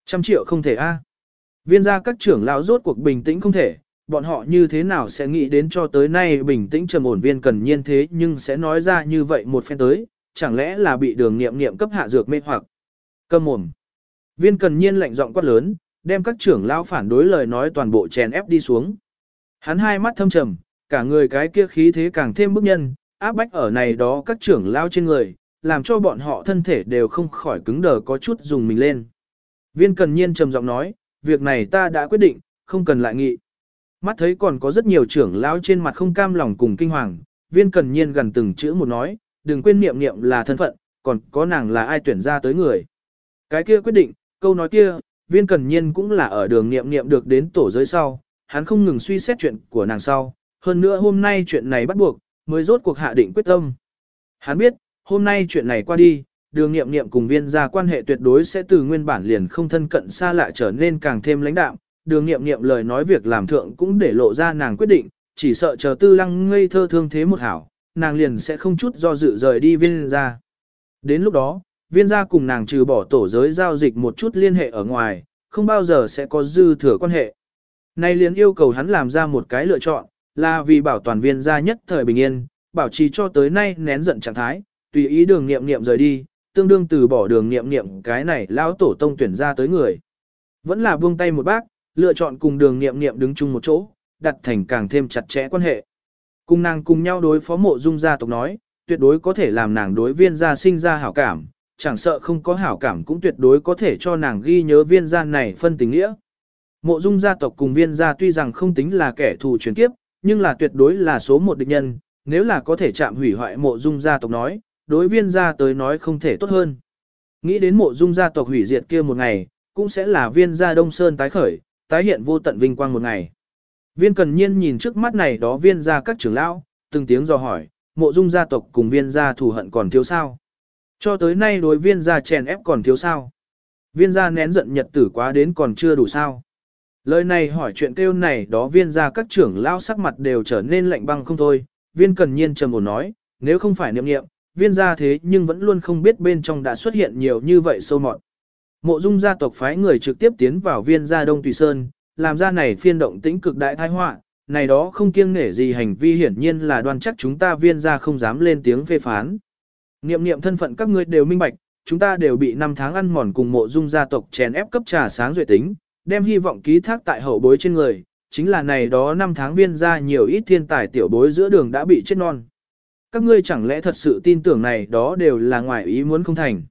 Trăm triệu không thể a. Viên gia các trưởng lão rốt cuộc bình tĩnh không thể, bọn họ như thế nào sẽ nghĩ đến cho tới nay bình tĩnh trầm ổn viên cần nhiên thế nhưng sẽ nói ra như vậy một phen tới, chẳng lẽ là bị đường nghiệm nghiệm cấp hạ dược mê hoặc. Câm mồm. Viên cần nhiên lạnh giọng quát lớn, đem các trưởng lão phản đối lời nói toàn bộ chèn ép đi xuống. Hắn hai mắt thâm trầm, cả người cái kia khí thế càng thêm bức nhân, áp bách ở này đó các trưởng lao trên người, làm cho bọn họ thân thể đều không khỏi cứng đờ có chút dùng mình lên. Viên cần nhiên trầm giọng nói, việc này ta đã quyết định, không cần lại nghị. Mắt thấy còn có rất nhiều trưởng lão trên mặt không cam lòng cùng kinh hoàng, viên cần nhiên gần từng chữ một nói, đừng quên niệm niệm là thân phận, còn có nàng là ai tuyển ra tới người. Cái kia quyết định, câu nói kia, viên cần nhiên cũng là ở đường niệm niệm được đến tổ giới sau, hắn không ngừng suy xét chuyện của nàng sau, hơn nữa hôm nay chuyện này bắt buộc, mới rốt cuộc hạ định quyết tâm. Hắn biết, hôm nay chuyện này qua đi, đường niệm niệm cùng viên gia quan hệ tuyệt đối sẽ từ nguyên bản liền không thân cận xa lạ trở nên càng thêm lãnh đạm, đường niệm niệm lời nói việc làm thượng cũng để lộ ra nàng quyết định, chỉ sợ chờ tư lăng ngây thơ thương thế một hảo, nàng liền sẽ không chút do dự rời đi viên gia. Đến lúc đó, viên gia cùng nàng trừ bỏ tổ giới giao dịch một chút liên hệ ở ngoài, không bao giờ sẽ có dư thừa quan hệ. Nay liền yêu cầu hắn làm ra một cái lựa chọn, là vì bảo toàn viên gia nhất thời bình yên, bảo trì cho tới nay nén giận trạng thái, tùy ý đường nghiệm nghiệm rời đi, tương đương từ bỏ đường nghiệm nghiệm cái này lão tổ tông tuyển ra tới người. Vẫn là buông tay một bác, lựa chọn cùng đường nghiệm nghiệm đứng chung một chỗ, đặt thành càng thêm chặt chẽ quan hệ. Cùng nàng cùng nhau đối phó mộ dung gia tộc nói, tuyệt đối có thể làm nàng đối viên gia sinh ra hảo cảm, chẳng sợ không có hảo cảm cũng tuyệt đối có thể cho nàng ghi nhớ viên gia này phân tình nghĩa. Mộ dung gia tộc cùng viên gia tuy rằng không tính là kẻ thù truyền kiếp, nhưng là tuyệt đối là số một địch nhân, nếu là có thể chạm hủy hoại mộ dung gia tộc nói, đối viên gia tới nói không thể tốt hơn. Nghĩ đến mộ dung gia tộc hủy diệt kia một ngày, cũng sẽ là viên gia đông sơn tái khởi, tái hiện vô tận vinh quang một ngày. Viên cần nhiên nhìn trước mắt này đó viên gia các trưởng lão, từng tiếng dò hỏi, mộ dung gia tộc cùng viên gia thù hận còn thiếu sao? Cho tới nay đối viên gia chèn ép còn thiếu sao? Viên gia nén giận nhật tử quá đến còn chưa đủ sao? Lời này hỏi chuyện kêu này đó viên gia các trưởng lão sắc mặt đều trở nên lạnh băng không thôi, viên cần nhiên trầm ổn nói, nếu không phải niệm niệm, viên gia thế nhưng vẫn luôn không biết bên trong đã xuất hiện nhiều như vậy sâu mọt. Mộ dung gia tộc phái người trực tiếp tiến vào viên gia Đông Tùy Sơn, làm ra này phiên động tĩnh cực đại thái họa, này đó không kiêng nể gì hành vi hiển nhiên là đoan chắc chúng ta viên gia không dám lên tiếng phê phán. Niệm niệm thân phận các ngươi đều minh bạch, chúng ta đều bị năm tháng ăn mòn cùng mộ dung gia tộc chèn ép cấp trà sáng duệ tính, đem hy vọng ký thác tại hậu bối trên người, chính là này đó năm tháng viên gia nhiều ít thiên tài tiểu bối giữa đường đã bị chết non. Các ngươi chẳng lẽ thật sự tin tưởng này đó đều là ngoài ý muốn không thành.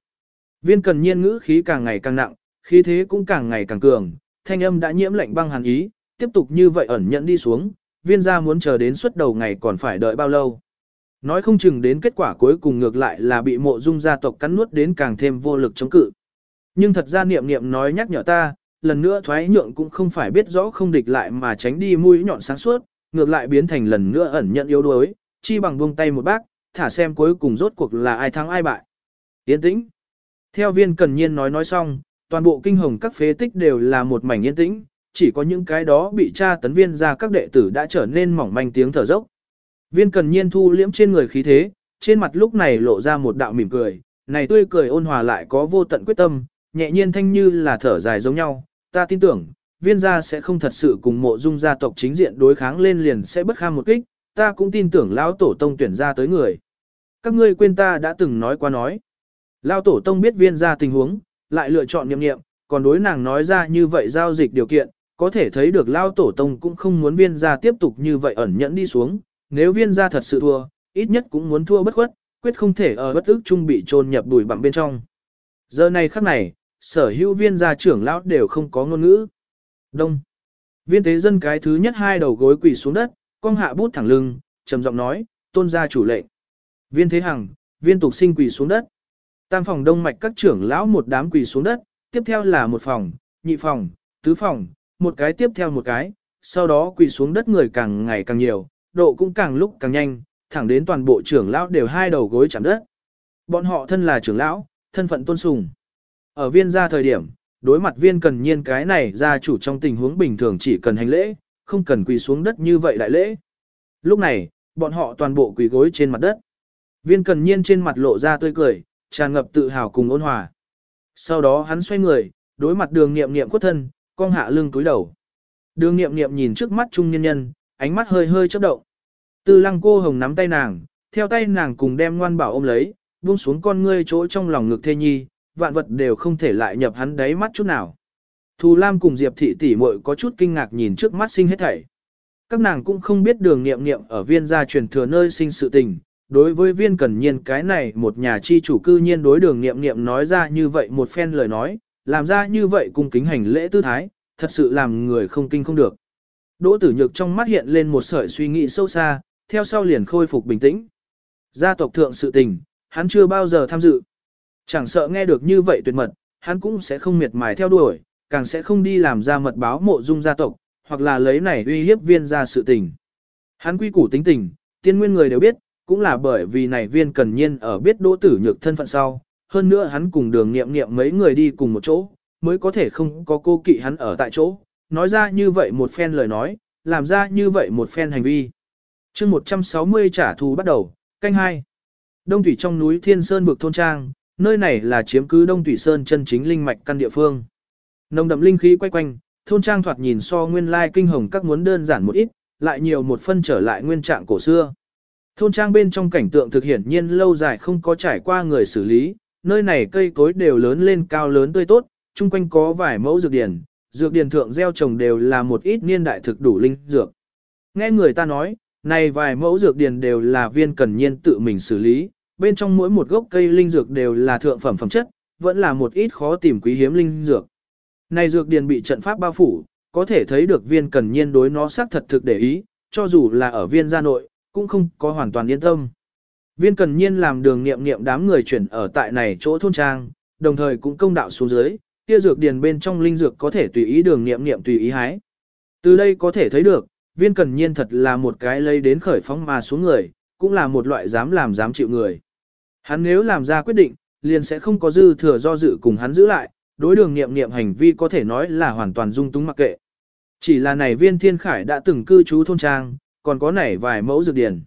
Viên cần nhiên ngữ khí càng ngày càng nặng, khí thế cũng càng ngày càng cường, thanh âm đã nhiễm lạnh băng hàn ý, tiếp tục như vậy ẩn nhận đi xuống, viên gia muốn chờ đến suốt đầu ngày còn phải đợi bao lâu. Nói không chừng đến kết quả cuối cùng ngược lại là bị mộ dung gia tộc cắn nuốt đến càng thêm vô lực chống cự. Nhưng thật ra niệm niệm nói nhắc nhở ta, lần nữa thoái nhượng cũng không phải biết rõ không địch lại mà tránh đi mũi nhọn sáng suốt, ngược lại biến thành lần nữa ẩn nhận yếu đuối, chi bằng buông tay một bác, thả xem cuối cùng rốt cuộc là ai thắng ai bại. Yên tĩnh. Theo viên cần nhiên nói nói xong, toàn bộ kinh hồng các phế tích đều là một mảnh yên tĩnh, chỉ có những cái đó bị tra tấn viên ra các đệ tử đã trở nên mỏng manh tiếng thở dốc. Viên cần nhiên thu liễm trên người khí thế, trên mặt lúc này lộ ra một đạo mỉm cười, này tươi cười ôn hòa lại có vô tận quyết tâm, nhẹ nhiên thanh như là thở dài giống nhau, ta tin tưởng, viên gia sẽ không thật sự cùng mộ dung gia tộc chính diện đối kháng lên liền sẽ bất kham một kích, ta cũng tin tưởng lão tổ tông tuyển ra tới người. Các ngươi quên ta đã từng nói qua nói. Lão tổ tông biết viên gia tình huống, lại lựa chọn niệm niệm, còn đối nàng nói ra như vậy giao dịch điều kiện, có thể thấy được lão tổ tông cũng không muốn viên gia tiếp tục như vậy ẩn nhẫn đi xuống, nếu viên gia thật sự thua, ít nhất cũng muốn thua bất khuất, quyết không thể ở bất ức chung bị trôn nhập đùi bặm bên trong. Giờ này khắc này, sở hữu viên gia trưởng lão đều không có ngôn ngữ. Đông. Viên tế dân cái thứ nhất hai đầu gối quỳ xuống đất, cong hạ bút thẳng lưng, trầm giọng nói, tôn gia chủ lệnh. Viên thế hằng, viên tục sinh quỳ xuống đất. Tam phòng đông mạch các trưởng lão một đám quỳ xuống đất, tiếp theo là một phòng, nhị phòng, tứ phòng, một cái tiếp theo một cái, sau đó quỳ xuống đất người càng ngày càng nhiều, độ cũng càng lúc càng nhanh, thẳng đến toàn bộ trưởng lão đều hai đầu gối chạm đất. Bọn họ thân là trưởng lão, thân phận tôn sùng. Ở viên gia thời điểm, đối mặt viên cần nhiên cái này gia chủ trong tình huống bình thường chỉ cần hành lễ, không cần quỳ xuống đất như vậy đại lễ. Lúc này, bọn họ toàn bộ quỳ gối trên mặt đất. Viên cần nhiên trên mặt lộ ra tươi cười, tràn ngập tự hào cùng ôn hòa. Sau đó hắn xoay người, đối mặt đường nghiệm nghiệm quốc thân, cong hạ lưng túi đầu. Đường nghiệm nghiệm nhìn trước mắt trung nhân nhân, ánh mắt hơi hơi chớp động. Tư lăng cô hồng nắm tay nàng, theo tay nàng cùng đem ngoan bảo ôm lấy, buông xuống con ngươi chỗ trong lòng ngực thê nhi, vạn vật đều không thể lại nhập hắn đáy mắt chút nào. Thù Lam cùng Diệp thị tỷ muội có chút kinh ngạc nhìn trước mắt sinh hết thảy. Các nàng cũng không biết đường nghiệm nghiệm ở viên gia truyền thừa nơi sinh sự tình. Đối với viên cần nhiên cái này một nhà chi chủ cư nhiên đối đường nghiệm nghiệm nói ra như vậy một phen lời nói, làm ra như vậy cung kính hành lễ tư thái, thật sự làm người không kinh không được. Đỗ tử nhược trong mắt hiện lên một sợi suy nghĩ sâu xa, theo sau liền khôi phục bình tĩnh. Gia tộc thượng sự tình, hắn chưa bao giờ tham dự. Chẳng sợ nghe được như vậy tuyệt mật, hắn cũng sẽ không miệt mài theo đuổi, càng sẽ không đi làm ra mật báo mộ dung gia tộc, hoặc là lấy này uy hiếp viên ra sự tình. Hắn quy củ tính tình, tiên nguyên người đều biết, cũng là bởi vì này viên cần nhiên ở biết đỗ tử nhược thân phận sau, hơn nữa hắn cùng đường nghiệm nghiệm mấy người đi cùng một chỗ, mới có thể không có cô kỵ hắn ở tại chỗ, nói ra như vậy một phen lời nói, làm ra như vậy một phen hành vi. chương 160 trả thù bắt đầu, canh hai Đông thủy trong núi Thiên Sơn vực thôn trang, nơi này là chiếm cứ Đông Thủy Sơn chân chính linh mạch căn địa phương. Nồng đậm linh khí quay quanh, thôn trang thoạt nhìn so nguyên lai kinh hồng các muốn đơn giản một ít, lại nhiều một phân trở lại nguyên trạng cổ xưa. Thôn trang bên trong cảnh tượng thực hiện nhiên lâu dài không có trải qua người xử lý, nơi này cây cối đều lớn lên cao lớn tươi tốt, chung quanh có vài mẫu dược điển, dược điển thượng gieo trồng đều là một ít niên đại thực đủ linh dược. Nghe người ta nói, này vài mẫu dược điển đều là viên cần nhiên tự mình xử lý, bên trong mỗi một gốc cây linh dược đều là thượng phẩm phẩm chất, vẫn là một ít khó tìm quý hiếm linh dược. Này dược điển bị trận pháp bao phủ, có thể thấy được viên cần nhiên đối nó xác thật thực để ý, cho dù là ở viên gia nội, cũng không có hoàn toàn yên tâm. Viên cần nhiên làm đường nghiệm nghiệm đám người chuyển ở tại này chỗ thôn trang, đồng thời cũng công đạo xuống dưới, kia dược điền bên trong linh dược có thể tùy ý đường nghiệm nghiệm tùy ý hái. Từ đây có thể thấy được, viên cần nhiên thật là một cái lấy đến khởi phóng mà xuống người, cũng là một loại dám làm dám chịu người. Hắn nếu làm ra quyết định, liền sẽ không có dư thừa do dự cùng hắn giữ lại, đối đường nghiệm nghiệm hành vi có thể nói là hoàn toàn dung túng mặc kệ. Chỉ là này viên thiên khải đã từng cư trú thôn trang, còn có nảy vài mẫu dược điển.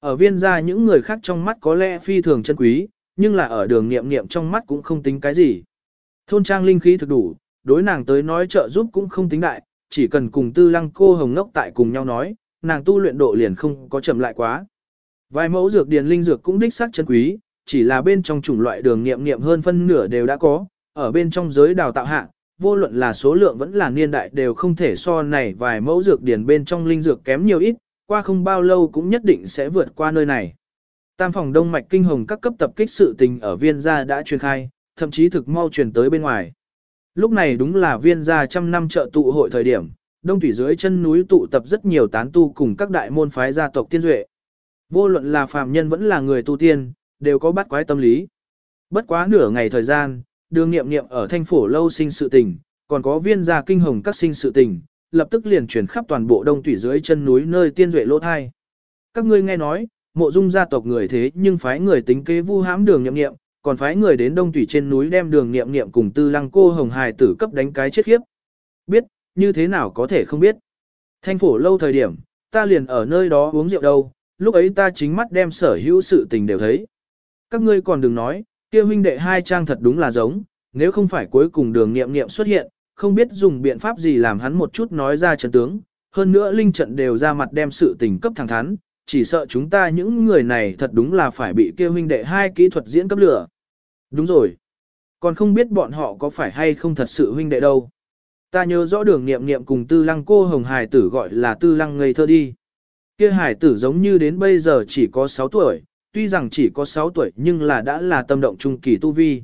Ở viên gia những người khác trong mắt có lẽ phi thường chân quý, nhưng là ở đường nghiệm nghiệm trong mắt cũng không tính cái gì. Thôn trang linh khí thực đủ, đối nàng tới nói trợ giúp cũng không tính đại, chỉ cần cùng tư lăng cô hồng ngốc tại cùng nhau nói, nàng tu luyện độ liền không có chậm lại quá. Vài mẫu dược điền linh dược cũng đích xác chân quý, chỉ là bên trong chủng loại đường nghiệm nghiệm hơn phân nửa đều đã có, ở bên trong giới đào tạo hạ, vô luận là số lượng vẫn là niên đại đều không thể so này vài mẫu dược điển bên trong linh dược kém nhiều ít, qua không bao lâu cũng nhất định sẽ vượt qua nơi này. Tam phòng đông mạch kinh hồng các cấp tập kích sự tình ở viên gia đã truyền khai, thậm chí thực mau truyền tới bên ngoài. Lúc này đúng là viên gia trăm năm trợ tụ hội thời điểm, đông thủy dưới chân núi tụ tập rất nhiều tán tu cùng các đại môn phái gia tộc tiên duệ. Vô luận là phàm nhân vẫn là người tu tiên, đều có bắt quái tâm lý. Bất quá nửa ngày thời gian, đường nghiệm nghiệm ở thanh phổ lâu sinh sự tình, còn có viên gia kinh hồng các sinh sự tình, lập tức liền chuyển khắp toàn bộ đông thủy dưới chân núi nơi tiên duệ lỗ thai. Các ngươi nghe nói, mộ dung gia tộc người thế nhưng phái người tính kế vu hãm đường nghiệm nghiệm, còn phái người đến đông thủy trên núi đem đường nghiệm nghiệm cùng tư lăng cô hồng hài tử cấp đánh cái chết khiếp. Biết, như thế nào có thể không biết. Thanh phổ lâu thời điểm, ta liền ở nơi đó uống rượu đâu, lúc ấy ta chính mắt đem sở hữu sự tình đều thấy. Các ngươi còn đừng nói, kia huynh đệ hai trang thật đúng là giống, nếu không phải cuối cùng đường nghiệm nghiệm xuất hiện, không biết dùng biện pháp gì làm hắn một chút nói ra trận tướng, hơn nữa linh trận đều ra mặt đem sự tình cấp thẳng thắn, chỉ sợ chúng ta những người này thật đúng là phải bị kia huynh đệ hai kỹ thuật diễn cấp lửa. Đúng rồi. Còn không biết bọn họ có phải hay không thật sự huynh đệ đâu. Ta nhớ rõ đường nghiệm nghiệm cùng tư lăng cô hồng hài tử gọi là tư lăng ngây thơ đi. Kia hải tử giống như đến bây giờ chỉ có 6 tuổi, tuy rằng chỉ có 6 tuổi nhưng là đã là tâm động trung kỳ tu vi.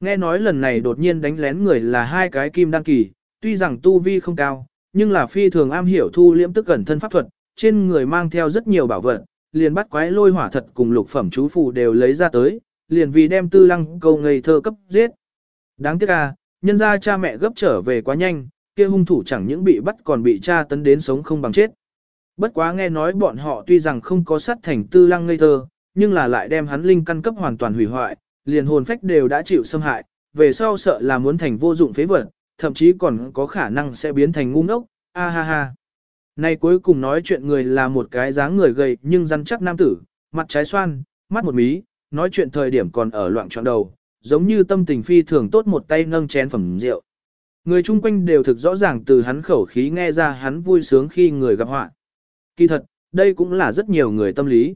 Nghe nói lần này đột nhiên đánh lén người là hai cái kim đăng kỳ, tuy rằng tu vi không cao, nhưng là phi thường am hiểu thu liễm tức cẩn thân pháp thuật, trên người mang theo rất nhiều bảo vật, liền bắt quái lôi hỏa thật cùng lục phẩm chú phù đều lấy ra tới, liền vì đem tư lăng câu ngây thơ cấp giết. Đáng tiếc à, nhân ra cha mẹ gấp trở về quá nhanh, kia hung thủ chẳng những bị bắt còn bị cha tấn đến sống không bằng chết. Bất quá nghe nói bọn họ tuy rằng không có sát thành tư lăng ngây thơ, nhưng là lại đem hắn linh căn cấp hoàn toàn hủy hoại, liền hồn phách đều đã chịu xâm hại, về sau sợ là muốn thành vô dụng phế vật, thậm chí còn có khả năng sẽ biến thành ngu ngốc, a ha ha. Nay cuối cùng nói chuyện người là một cái dáng người gầy nhưng rắn chắc nam tử, mặt trái xoan, mắt một mí, nói chuyện thời điểm còn ở loạn trọn đầu, giống như tâm tình phi thường tốt một tay nâng chén phẩm rượu. Người chung quanh đều thực rõ ràng từ hắn khẩu khí nghe ra hắn vui sướng khi người gặp họa. Kỳ thật, đây cũng là rất nhiều người tâm lý.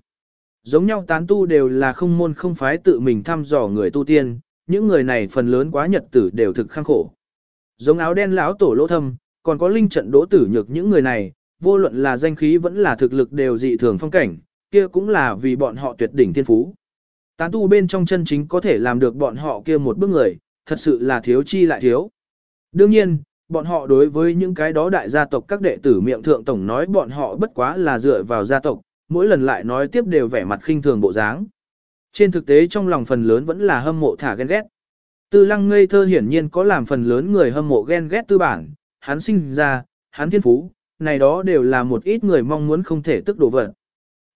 Giống nhau tán tu đều là không môn không phái tự mình thăm dò người tu tiên, những người này phần lớn quá nhật tử đều thực khăng khổ. Giống áo đen lão tổ lỗ thâm, còn có linh trận đỗ tử nhược những người này, vô luận là danh khí vẫn là thực lực đều dị thường phong cảnh, kia cũng là vì bọn họ tuyệt đỉnh thiên phú. Tán tu bên trong chân chính có thể làm được bọn họ kia một bước người, thật sự là thiếu chi lại thiếu. Đương nhiên, bọn họ đối với những cái đó đại gia tộc các đệ tử miệng thượng tổng nói bọn họ bất quá là dựa vào gia tộc, mỗi lần lại nói tiếp đều vẻ mặt khinh thường bộ dáng. Trên thực tế trong lòng phần lớn vẫn là hâm mộ thả ghen ghét. Tư lăng ngây thơ hiển nhiên có làm phần lớn người hâm mộ ghen ghét tư bản, hắn sinh ra, hắn thiên phú, này đó đều là một ít người mong muốn không thể tức đổ vật.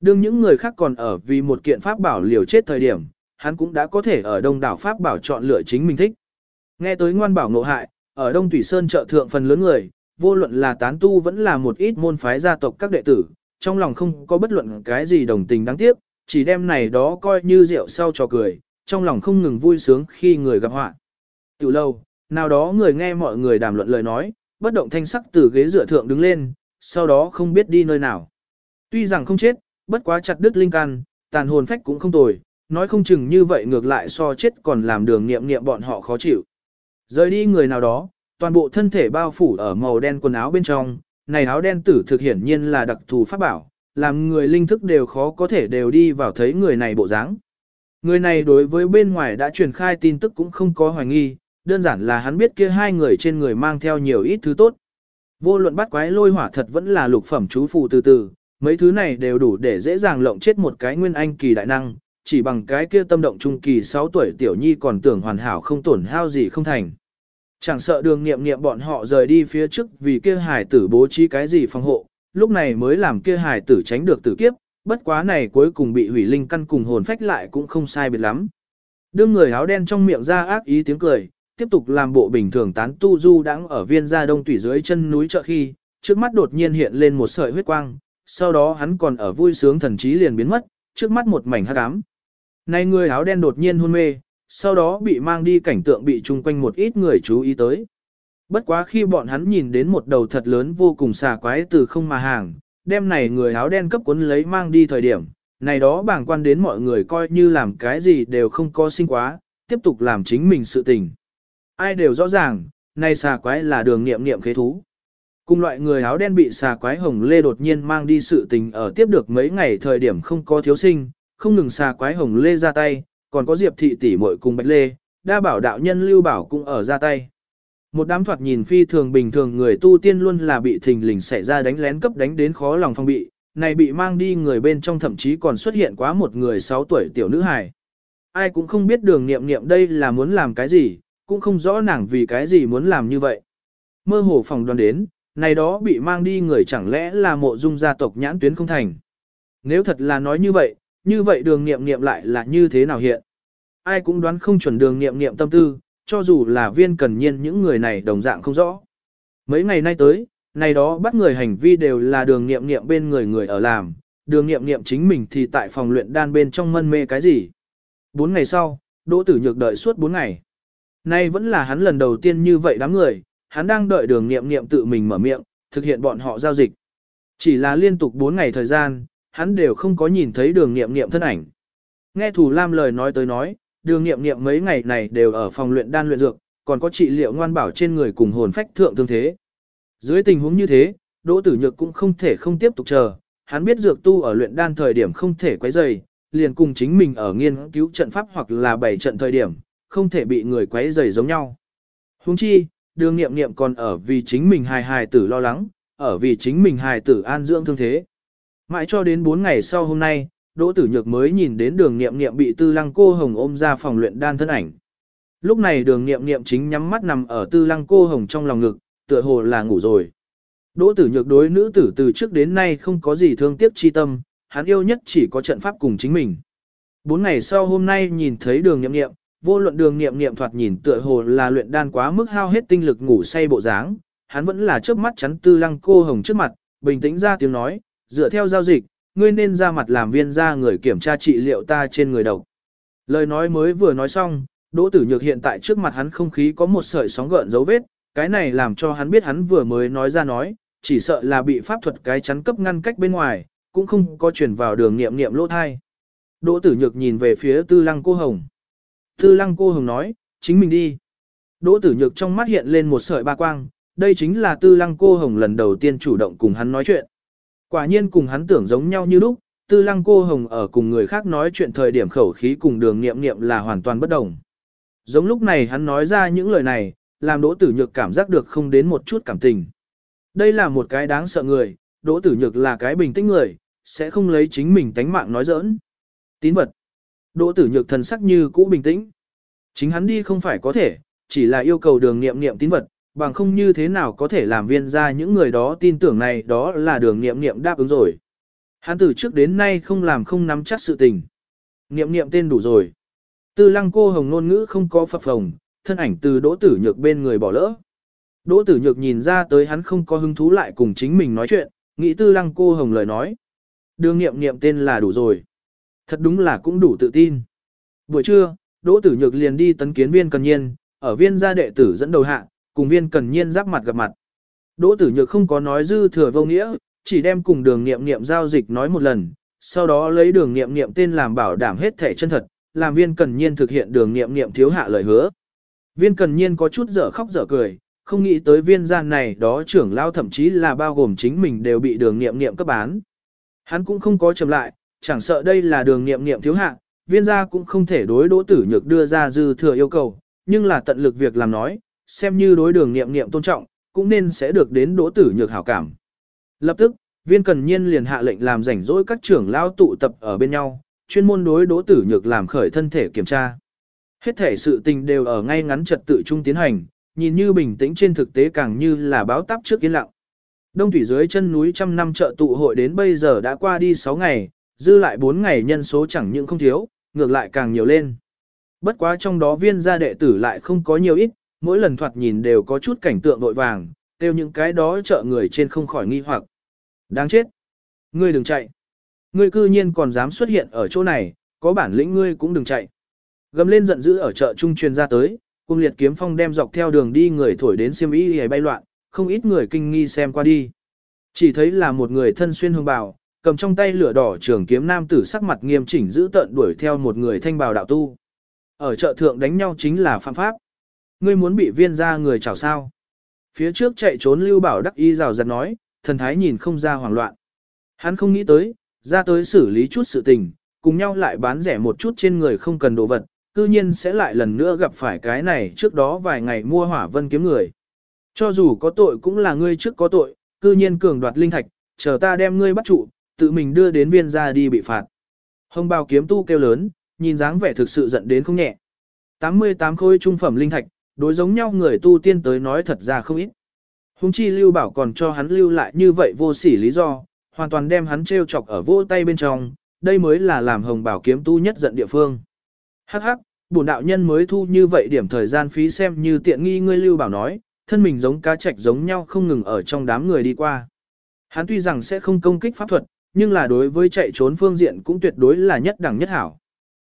Đương những người khác còn ở vì một kiện pháp bảo liều chết thời điểm, hắn cũng đã có thể ở đông đảo pháp bảo chọn lựa chính mình thích. Nghe tới ngoan bảo ngộ hại, ở Đông Thủy Sơn trợ thượng phần lớn người, vô luận là tán tu vẫn là một ít môn phái gia tộc các đệ tử, trong lòng không có bất luận cái gì đồng tình đáng tiếc, chỉ đem này đó coi như rượu sau trò cười, trong lòng không ngừng vui sướng khi người gặp họa. Tiểu lâu, nào đó người nghe mọi người đàm luận lời nói, bất động thanh sắc từ ghế dựa thượng đứng lên, sau đó không biết đi nơi nào. Tuy rằng không chết, bất quá chặt đứt linh căn, tàn hồn phách cũng không tồi, nói không chừng như vậy ngược lại so chết còn làm đường nghiệm nghiệm bọn họ khó chịu. Rời đi người nào đó, toàn bộ thân thể bao phủ ở màu đen quần áo bên trong, này áo đen tử thực hiển nhiên là đặc thù pháp bảo, làm người linh thức đều khó có thể đều đi vào thấy người này bộ dáng. Người này đối với bên ngoài đã truyền khai tin tức cũng không có hoài nghi, đơn giản là hắn biết kia hai người trên người mang theo nhiều ít thứ tốt. Vô luận bắt quái lôi hỏa thật vẫn là lục phẩm chú phù từ từ, mấy thứ này đều đủ để dễ dàng lộng chết một cái nguyên anh kỳ đại năng, chỉ bằng cái kia tâm động trung kỳ 6 tuổi tiểu nhi còn tưởng hoàn hảo không tổn hao gì không thành. Chẳng sợ đường nghiệm nghiệm bọn họ rời đi phía trước vì kia hải tử bố trí cái gì phòng hộ, lúc này mới làm kia hải tử tránh được tử kiếp, bất quá này cuối cùng bị hủy linh căn cùng hồn phách lại cũng không sai biệt lắm. Đương người áo đen trong miệng ra ác ý tiếng cười, tiếp tục làm bộ bình thường tán tu du đang ở viên gia đông tủy dưới chân núi chợ khi, trước mắt đột nhiên hiện lên một sợi huyết quang, sau đó hắn còn ở vui sướng thần trí liền biến mất, trước mắt một mảnh hắc ám. Này người áo đen đột nhiên hôn mê, sau đó bị mang đi cảnh tượng bị chung quanh một ít người chú ý tới. Bất quá khi bọn hắn nhìn đến một đầu thật lớn vô cùng xà quái từ không mà hàng, đem này người áo đen cấp cuốn lấy mang đi thời điểm, này đó bảng quan đến mọi người coi như làm cái gì đều không có sinh quá, tiếp tục làm chính mình sự tình. Ai đều rõ ràng, này xà quái là đường nghiệm nghiệm khế thú. Cùng loại người áo đen bị xà quái hồng lê đột nhiên mang đi sự tình ở tiếp được mấy ngày thời điểm không có thiếu sinh, không ngừng xà quái hồng lê ra tay, còn có diệp thị tỷ muội cùng bạch lê, đa bảo đạo nhân lưu bảo cũng ở ra tay. Một đám thoạt nhìn phi thường bình thường người tu tiên luôn là bị thình lình xảy ra đánh lén cấp đánh đến khó lòng phong bị, này bị mang đi người bên trong thậm chí còn xuất hiện quá một người 6 tuổi tiểu nữ hài. Ai cũng không biết đường nghiệm nghiệm đây là muốn làm cái gì, cũng không rõ nàng vì cái gì muốn làm như vậy. Mơ hồ phòng đoán đến, này đó bị mang đi người chẳng lẽ là mộ dung gia tộc nhãn tuyến không thành. Nếu thật là nói như vậy, như vậy đường nghiệm nghiệm lại là như thế nào hiện? Ai cũng đoán không chuẩn đường nghiệm nghiệm tâm tư, cho dù là viên cần nhiên những người này đồng dạng không rõ. Mấy ngày nay tới, này đó bắt người hành vi đều là đường nghiệm nghiệm bên người người ở làm, đường nghiệm nghiệm chính mình thì tại phòng luyện đan bên trong mân mê cái gì. Bốn ngày sau, Đỗ Tử Nhược đợi suốt bốn ngày. Nay vẫn là hắn lần đầu tiên như vậy đám người, hắn đang đợi đường nghiệm nghiệm tự mình mở miệng, thực hiện bọn họ giao dịch. Chỉ là liên tục bốn ngày thời gian, hắn đều không có nhìn thấy đường nghiệm nghiệm thân ảnh. Nghe Thủ Lam lời nói tới nói, đường nghiệm nghiệm mấy ngày này đều ở phòng luyện đan luyện dược, còn có trị liệu ngoan bảo trên người cùng hồn phách thượng thương thế. Dưới tình huống như thế, Đỗ Tử Nhược cũng không thể không tiếp tục chờ, hắn biết dược tu ở luyện đan thời điểm không thể quấy rầy, liền cùng chính mình ở nghiên cứu trận pháp hoặc là bảy trận thời điểm, không thể bị người quấy rầy giống nhau. Huống chi, đường nghiệm nghiệm còn ở vì chính mình hài hài tử lo lắng, ở vì chính mình hài tử an dưỡng thương thế. Mãi cho đến 4 ngày sau hôm nay, Đỗ Tử Nhược mới nhìn đến đường nghiệm nghiệm bị tư lăng cô hồng ôm ra phòng luyện đan thân ảnh. Lúc này đường nghiệm nghiệm chính nhắm mắt nằm ở tư lăng cô hồng trong lòng ngực, tựa hồ là ngủ rồi. Đỗ Tử Nhược đối nữ tử từ trước đến nay không có gì thương tiếc chi tâm, hắn yêu nhất chỉ có trận pháp cùng chính mình. Bốn ngày sau hôm nay nhìn thấy đường nghiệm nghiệm, vô luận đường nghiệm nghiệm thoạt nhìn tựa hồ là luyện đan quá mức hao hết tinh lực ngủ say bộ dáng, hắn vẫn là chớp mắt chắn tư lăng cô hồng trước mặt, bình tĩnh ra tiếng nói, dựa theo giao dịch, ngươi nên ra mặt làm viên ra người kiểm tra trị liệu ta trên người độc. Lời nói mới vừa nói xong, Đỗ Tử Nhược hiện tại trước mặt hắn không khí có một sợi sóng gợn dấu vết, cái này làm cho hắn biết hắn vừa mới nói ra nói, chỉ sợ là bị pháp thuật cái chắn cấp ngăn cách bên ngoài, cũng không có chuyển vào đường nghiệm nghiệm lỗ thai. Đỗ Tử Nhược nhìn về phía Tư Lăng Cô Hồng. Tư Lăng Cô Hồng nói, chính mình đi. Đỗ Tử Nhược trong mắt hiện lên một sợi ba quang, đây chính là Tư Lăng Cô Hồng lần đầu tiên chủ động cùng hắn nói chuyện. Quả nhiên cùng hắn tưởng giống nhau như lúc, tư lăng cô hồng ở cùng người khác nói chuyện thời điểm khẩu khí cùng đường nghiệm nghiệm là hoàn toàn bất đồng. Giống lúc này hắn nói ra những lời này, làm đỗ tử nhược cảm giác được không đến một chút cảm tình. Đây là một cái đáng sợ người, đỗ tử nhược là cái bình tĩnh người, sẽ không lấy chính mình tánh mạng nói giỡn. Tín vật. Đỗ tử nhược thần sắc như cũ bình tĩnh. Chính hắn đi không phải có thể, chỉ là yêu cầu đường nghiệm nghiệm tín vật, bằng không như thế nào có thể làm viên ra những người đó tin tưởng này đó là đường nghiệm nghiệm đáp ứng rồi. Hắn từ trước đến nay không làm không nắm chắc sự tình. Nghiệm nghiệm tên đủ rồi. Tư lăng cô hồng ngôn ngữ không có phập phồng, thân ảnh từ đỗ tử nhược bên người bỏ lỡ. Đỗ tử nhược nhìn ra tới hắn không có hứng thú lại cùng chính mình nói chuyện, nghĩ tư lăng cô hồng lời nói. Đường nghiệm nghiệm tên là đủ rồi. Thật đúng là cũng đủ tự tin. Buổi trưa, đỗ tử nhược liền đi tấn kiến viên cần nhiên, ở viên gia đệ tử dẫn đầu hạ, cùng viên cần nhiên giáp mặt gặp mặt. Đỗ tử nhược không có nói dư thừa vô nghĩa, chỉ đem cùng đường nghiệm nghiệm giao dịch nói một lần, sau đó lấy đường nghiệm nghiệm tên làm bảo đảm hết thể chân thật, làm viên cần nhiên thực hiện đường nghiệm nghiệm thiếu hạ lời hứa. Viên cần nhiên có chút dở khóc dở cười, không nghĩ tới viên gian này đó trưởng lao thậm chí là bao gồm chính mình đều bị đường nghiệm nghiệm cấp bán. Hắn cũng không có chậm lại, chẳng sợ đây là đường nghiệm nghiệm thiếu hạ, viên gia cũng không thể đối đỗ tử nhược đưa ra dư thừa yêu cầu, nhưng là tận lực việc làm nói, xem như đối đường nghiệm nghiệm tôn trọng, cũng nên sẽ được đến đỗ tử nhược hảo cảm. Lập tức, viên cần nhiên liền hạ lệnh làm rảnh rỗi các trưởng lao tụ tập ở bên nhau, chuyên môn đối đỗ tử nhược làm khởi thân thể kiểm tra. Hết thể sự tình đều ở ngay ngắn trật tự trung tiến hành, nhìn như bình tĩnh trên thực tế càng như là báo táp trước yên lặng. Đông thủy dưới chân núi trăm năm chợ tụ hội đến bây giờ đã qua đi 6 ngày, dư lại 4 ngày nhân số chẳng những không thiếu, ngược lại càng nhiều lên. Bất quá trong đó viên gia đệ tử lại không có nhiều ít, mỗi lần thoạt nhìn đều có chút cảnh tượng vội vàng, tiêu những cái đó chợ người trên không khỏi nghi hoặc. Đáng chết! Ngươi đừng chạy! Ngươi cư nhiên còn dám xuất hiện ở chỗ này, có bản lĩnh ngươi cũng đừng chạy. Gầm lên giận dữ ở chợ trung truyền ra tới, cung liệt kiếm phong đem dọc theo đường đi người thổi đến xiêm y hề bay loạn, không ít người kinh nghi xem qua đi. Chỉ thấy là một người thân xuyên hương bào, cầm trong tay lửa đỏ trường kiếm nam tử sắc mặt nghiêm chỉnh giữ tận đuổi theo một người thanh bào đạo tu. Ở chợ thượng đánh nhau chính là phạm pháp. Ngươi muốn bị viên ra người chào sao. Phía trước chạy trốn lưu bảo đắc y rào rạt nói, thần thái nhìn không ra hoảng loạn. Hắn không nghĩ tới, ra tới xử lý chút sự tình, cùng nhau lại bán rẻ một chút trên người không cần đồ vật, cư nhiên sẽ lại lần nữa gặp phải cái này trước đó vài ngày mua hỏa vân kiếm người. Cho dù có tội cũng là ngươi trước có tội, cư nhiên cường đoạt linh thạch, chờ ta đem ngươi bắt trụ, tự mình đưa đến viên ra đi bị phạt. Hồng bào kiếm tu kêu lớn, nhìn dáng vẻ thực sự giận đến không nhẹ. 88 khối trung phẩm linh thạch, đối giống nhau người tu tiên tới nói thật ra không ít. Hùng chi lưu bảo còn cho hắn lưu lại như vậy vô sỉ lý do, hoàn toàn đem hắn treo chọc ở vô tay bên trong, đây mới là làm hồng bảo kiếm tu nhất giận địa phương. Hắc hắc, bổn đạo nhân mới thu như vậy điểm thời gian phí xem như tiện nghi ngươi lưu bảo nói, thân mình giống cá trạch giống nhau không ngừng ở trong đám người đi qua. Hắn tuy rằng sẽ không công kích pháp thuật, nhưng là đối với chạy trốn phương diện cũng tuyệt đối là nhất đẳng nhất hảo.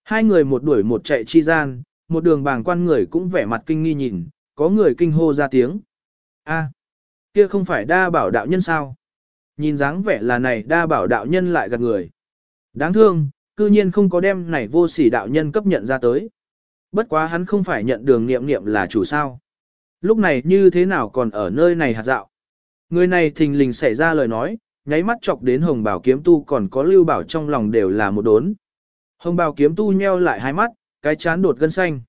Hai người một đuổi một chạy chi gian, một đường bàng quan người cũng vẻ mặt kinh nghi nhìn, có người kinh hô ra tiếng. a kia không phải đa bảo đạo nhân sao? Nhìn dáng vẻ là này đa bảo đạo nhân lại gạt người. Đáng thương, cư nhiên không có đem này vô sỉ đạo nhân cấp nhận ra tới. Bất quá hắn không phải nhận đường nghiệm nghiệm là chủ sao. Lúc này như thế nào còn ở nơi này hạt dạo. Người này thình lình xảy ra lời nói, nháy mắt chọc đến hồng bảo kiếm tu còn có lưu bảo trong lòng đều là một đốn. Hồng bảo kiếm tu nheo lại hai mắt, cái chán đột gân xanh.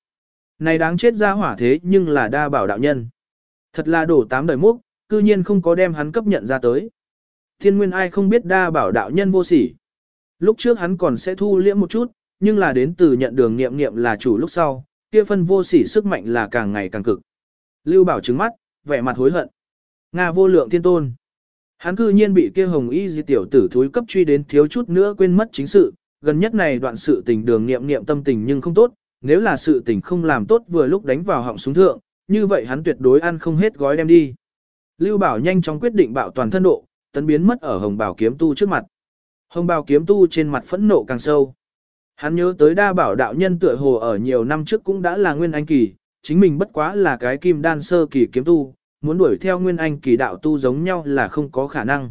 Này đáng chết ra hỏa thế nhưng là đa bảo đạo nhân. Thật là đổ tám đời múc, cư nhiên không có đem hắn cấp nhận ra tới. Thiên nguyên ai không biết đa bảo đạo nhân vô sỉ. Lúc trước hắn còn sẽ thu liễm một chút, nhưng là đến từ nhận đường nghiệm nghiệm là chủ lúc sau, kia phân vô sỉ sức mạnh là càng ngày càng cực. Lưu bảo trứng mắt, vẻ mặt hối hận. Nga vô lượng thiên tôn. Hắn cư nhiên bị kia hồng y di tiểu tử thúi cấp truy đến thiếu chút nữa quên mất chính sự, gần nhất này đoạn sự tình đường nghiệm nghiệm tâm tình nhưng không tốt, nếu là sự tình không làm tốt vừa lúc đánh vào họng súng thượng, như vậy hắn tuyệt đối ăn không hết gói đem đi. Lưu Bảo nhanh chóng quyết định bảo toàn thân độ, tấn biến mất ở Hồng Bảo kiếm tu trước mặt. Hồng Bảo kiếm tu trên mặt phẫn nộ càng sâu. Hắn nhớ tới đa bảo đạo nhân tựa hồ ở nhiều năm trước cũng đã là nguyên anh kỳ, chính mình bất quá là cái kim đan sơ kỳ kiếm tu, muốn đuổi theo nguyên anh kỳ đạo tu giống nhau là không có khả năng.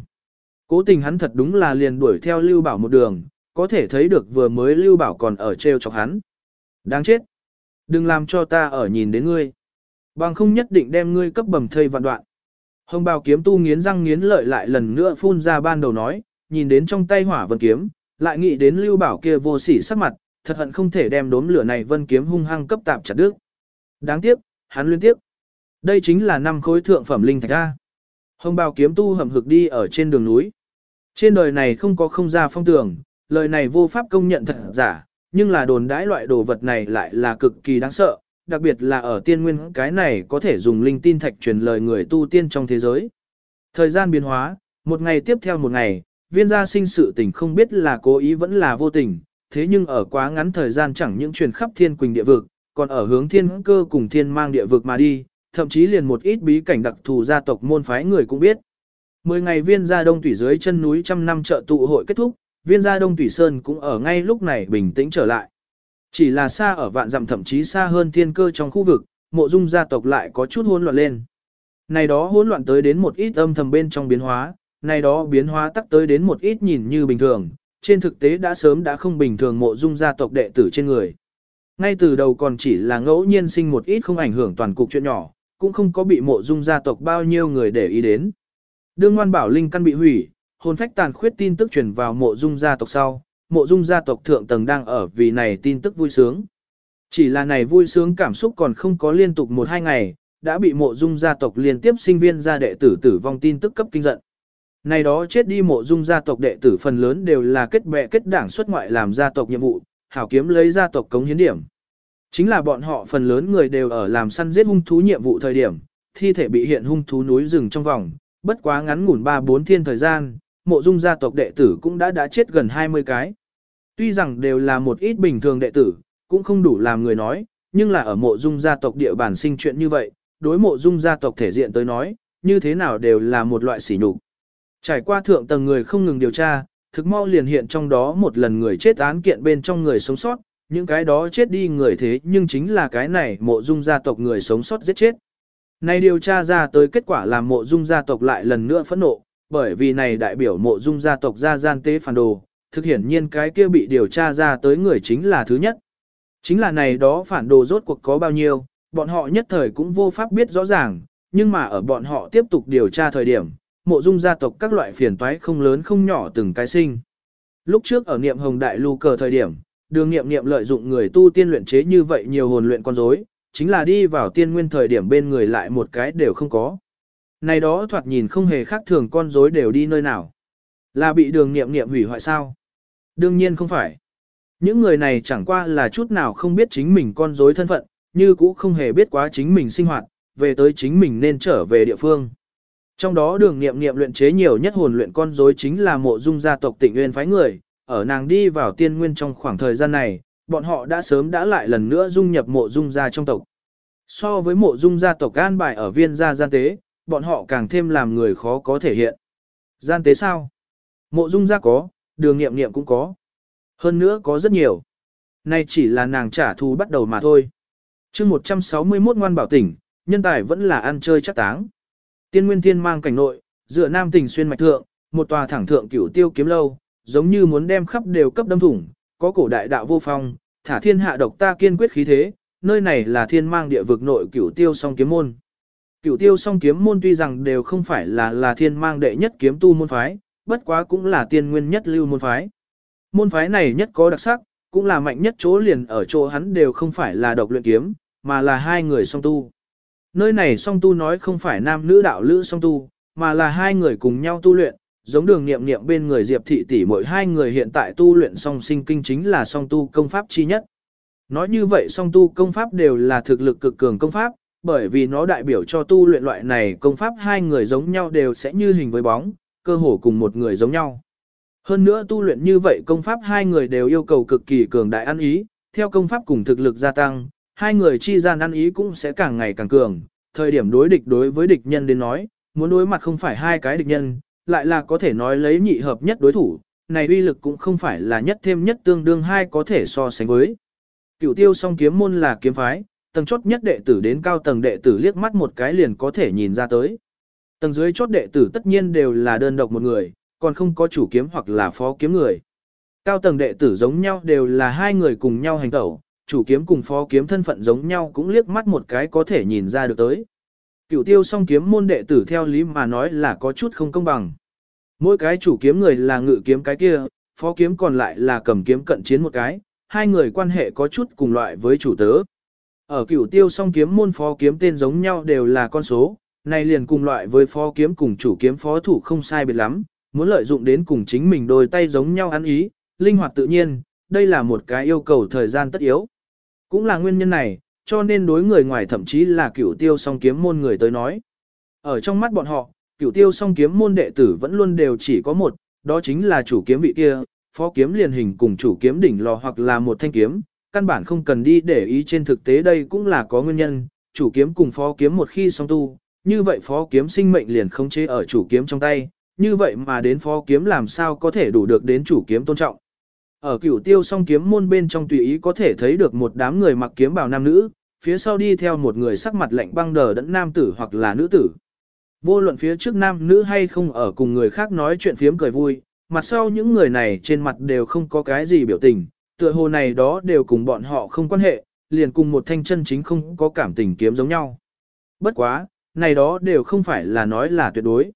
Cố tình hắn thật đúng là liền đuổi theo Lưu Bảo một đường, có thể thấy được vừa mới Lưu Bảo còn ở treo chọc hắn. Đáng chết! Đừng làm cho ta ở nhìn đến ngươi. Bằng không nhất định đem ngươi cấp bầm thây vạn đoạn. Hồng bào kiếm tu nghiến răng nghiến lợi lại lần nữa phun ra ban đầu nói, nhìn đến trong tay hỏa vân kiếm, lại nghĩ đến lưu bảo kia vô sỉ sắc mặt, thật hận không thể đem đốm lửa này vân kiếm hung hăng cấp tạp chặt đứt. Đáng tiếc, hắn liên tiếp, Đây chính là năm khối thượng phẩm linh thạch a. Hồng bào kiếm tu hầm hực đi ở trên đường núi. Trên đời này không có không ra phong tường, lời này vô pháp công nhận thật giả, nhưng là đồn đãi loại đồ vật này lại là cực kỳ đáng sợ, đặc biệt là ở tiên nguyên cái này có thể dùng linh tin thạch truyền lời người tu tiên trong thế giới. Thời gian biến hóa, một ngày tiếp theo một ngày, viên gia sinh sự tình không biết là cố ý vẫn là vô tình, thế nhưng ở quá ngắn thời gian chẳng những truyền khắp thiên quỳnh địa vực, còn ở hướng thiên cơ cùng thiên mang địa vực mà đi, thậm chí liền một ít bí cảnh đặc thù gia tộc môn phái người cũng biết. Mười ngày viên gia đông thủy dưới chân núi trăm năm chợ tụ hội kết thúc, viên gia đông thủy sơn cũng ở ngay lúc này bình tĩnh trở lại. Chỉ là xa ở vạn dặm thậm chí xa hơn thiên cơ trong khu vực, mộ dung gia tộc lại có chút hỗn loạn lên. Này đó hỗn loạn tới đến một ít âm thầm bên trong biến hóa, này đó biến hóa tắc tới đến một ít nhìn như bình thường, trên thực tế đã sớm đã không bình thường mộ dung gia tộc đệ tử trên người. Ngay từ đầu còn chỉ là ngẫu nhiên sinh một ít không ảnh hưởng toàn cục chuyện nhỏ, cũng không có bị mộ dung gia tộc bao nhiêu người để ý đến. Đương ngoan bảo linh căn bị hủy, hồn phách tàn khuyết tin tức truyền vào mộ dung gia tộc sau, mộ dung gia tộc thượng tầng đang ở vì này tin tức vui sướng. Chỉ là này vui sướng cảm xúc còn không có liên tục một hai ngày, đã bị mộ dung gia tộc liên tiếp sinh viên gia đệ tử tử vong tin tức cấp kinh giận. Này đó chết đi mộ dung gia tộc đệ tử phần lớn đều là kết bè kết đảng xuất ngoại làm gia tộc nhiệm vụ, hảo kiếm lấy gia tộc cống hiến điểm. Chính là bọn họ phần lớn người đều ở làm săn giết hung thú nhiệm vụ thời điểm, thi thể bị hiện hung thú núi rừng trong vòng, bất quá ngắn ngủn 3-4 thiên thời gian, mộ dung gia tộc đệ tử cũng đã đã chết gần 20 cái. Tuy rằng đều là một ít bình thường đệ tử, cũng không đủ làm người nói, nhưng là ở mộ dung gia tộc địa bản sinh chuyện như vậy, đối mộ dung gia tộc thể diện tới nói, như thế nào đều là một loại sỉ nhục. Trải qua thượng tầng người không ngừng điều tra, thực mau liền hiện trong đó một lần người chết án kiện bên trong người sống sót, những cái đó chết đi người thế nhưng chính là cái này mộ dung gia tộc người sống sót giết chết. Này điều tra ra tới kết quả là mộ dung gia tộc lại lần nữa phẫn nộ, bởi vì này đại biểu mộ dung gia tộc gia gian tế phản đồ, thực hiển nhiên cái kia bị điều tra ra tới người chính là thứ nhất. Chính là này đó phản đồ rốt cuộc có bao nhiêu, bọn họ nhất thời cũng vô pháp biết rõ ràng, nhưng mà ở bọn họ tiếp tục điều tra thời điểm, mộ dung gia tộc các loại phiền toái không lớn không nhỏ từng cái sinh. Lúc trước ở niệm hồng đại lưu cờ thời điểm, đường niệm niệm lợi dụng người tu tiên luyện chế như vậy nhiều hồn luyện con rối, chính là đi vào tiên nguyên thời điểm bên người lại một cái đều không có. Này đó thoạt nhìn không hề khác thường con rối đều đi nơi nào. Là bị đường niệm niệm hủy hoại sao? Đương nhiên không phải. Những người này chẳng qua là chút nào không biết chính mình con rối thân phận, như cũ không hề biết quá chính mình sinh hoạt, về tới chính mình nên trở về địa phương. Trong đó đường niệm niệm luyện chế nhiều nhất hồn luyện con rối chính là mộ dung gia tộc tịnh nguyên phái người, ở nàng đi vào tiên nguyên trong khoảng thời gian này, bọn họ đã sớm đã lại lần nữa dung nhập mộ dung gia trong tộc. So với mộ dung gia tộc an bài ở viên gia gian tế, bọn họ càng thêm làm người khó có thể hiện. Gian tế sao? Mộ dung ra có, đường nghiệm nghiệm cũng có. Hơn nữa có rất nhiều. Nay chỉ là nàng trả thù bắt đầu mà thôi. mươi 161 ngoan bảo tỉnh, nhân tài vẫn là ăn chơi chắc táng. Tiên nguyên thiên mang cảnh nội, dựa nam tỉnh xuyên mạch thượng, một tòa thẳng thượng cửu tiêu kiếm lâu, giống như muốn đem khắp đều cấp đâm thủng, có cổ đại đạo vô phong, thả thiên hạ độc ta kiên quyết khí thế, nơi này là thiên mang địa vực nội cửu tiêu song kiếm môn. Cửu tiêu song kiếm môn tuy rằng đều không phải là là thiên mang đệ nhất kiếm tu môn phái, bất quá cũng là tiên nguyên nhất lưu môn phái. Môn phái này nhất có đặc sắc, cũng là mạnh nhất chỗ liền ở chỗ hắn đều không phải là độc luyện kiếm, mà là hai người song tu. Nơi này song tu nói không phải nam nữ đạo lữ song tu, mà là hai người cùng nhau tu luyện, giống đường nghiệm nghiệm bên người Diệp thị tỷ mỗi hai người hiện tại tu luyện song sinh kinh chính là song tu công pháp chi nhất. Nói như vậy song tu công pháp đều là thực lực cực cường công pháp, bởi vì nó đại biểu cho tu luyện loại này công pháp hai người giống nhau đều sẽ như hình với bóng, cơ hồ cùng một người giống nhau. Hơn nữa tu luyện như vậy công pháp hai người đều yêu cầu cực kỳ cường đại ăn ý, theo công pháp cùng thực lực gia tăng, hai người chi gian ăn ý cũng sẽ càng ngày càng cường. Thời điểm đối địch đối với địch nhân đến nói, muốn đối mặt không phải hai cái địch nhân, lại là có thể nói lấy nhị hợp nhất đối thủ, này uy lực cũng không phải là nhất thêm nhất tương đương hai có thể so sánh với. Cửu tiêu song kiếm môn là kiếm phái, tầng chốt nhất đệ tử đến cao tầng đệ tử liếc mắt một cái liền có thể nhìn ra tới. Tầng dưới chốt đệ tử tất nhiên đều là đơn độc một người, còn không có chủ kiếm hoặc là phó kiếm người. Cao tầng đệ tử giống nhau đều là hai người cùng nhau hành tẩu, chủ kiếm cùng phó kiếm thân phận giống nhau cũng liếc mắt một cái có thể nhìn ra được tới. Cửu tiêu song kiếm môn đệ tử theo lý mà nói là có chút không công bằng. Mỗi cái chủ kiếm người là ngự kiếm cái kia, phó kiếm còn lại là cầm kiếm cận chiến một cái, hai người quan hệ có chút cùng loại với chủ tớ. Ở cửu tiêu song kiếm môn phó kiếm tên giống nhau đều là con số, này liền cùng loại với phó kiếm cùng chủ kiếm phó thủ không sai biệt lắm, muốn lợi dụng đến cùng chính mình đôi tay giống nhau ăn ý, linh hoạt tự nhiên, đây là một cái yêu cầu thời gian tất yếu. Cũng là nguyên nhân này, cho nên đối người ngoài thậm chí là cửu tiêu song kiếm môn người tới nói. Ở trong mắt bọn họ, cửu tiêu song kiếm môn đệ tử vẫn luôn đều chỉ có một, đó chính là chủ kiếm vị kia, phó kiếm liền hình cùng chủ kiếm đỉnh lò hoặc là một thanh kiếm, căn bản không cần đi để ý trên thực tế đây cũng là có nguyên nhân, chủ kiếm cùng phó kiếm một khi song tu, như vậy phó kiếm sinh mệnh liền không chế ở chủ kiếm trong tay, như vậy mà đến phó kiếm làm sao có thể đủ được đến chủ kiếm tôn trọng. Ở cửu tiêu song kiếm môn bên trong tùy ý có thể thấy được một đám người mặc kiếm bào nam nữ, phía sau đi theo một người sắc mặt lạnh băng đờ đẫn nam tử hoặc là nữ tử. Vô luận phía trước nam nữ hay không ở cùng người khác nói chuyện phiếm cười vui, mặt sau những người này trên mặt đều không có cái gì biểu tình, tựa hồ này đó đều cùng bọn họ không quan hệ, liền cùng một thanh chân chính không có cảm tình kiếm giống nhau. Bất quá, này đó đều không phải là nói là tuyệt đối.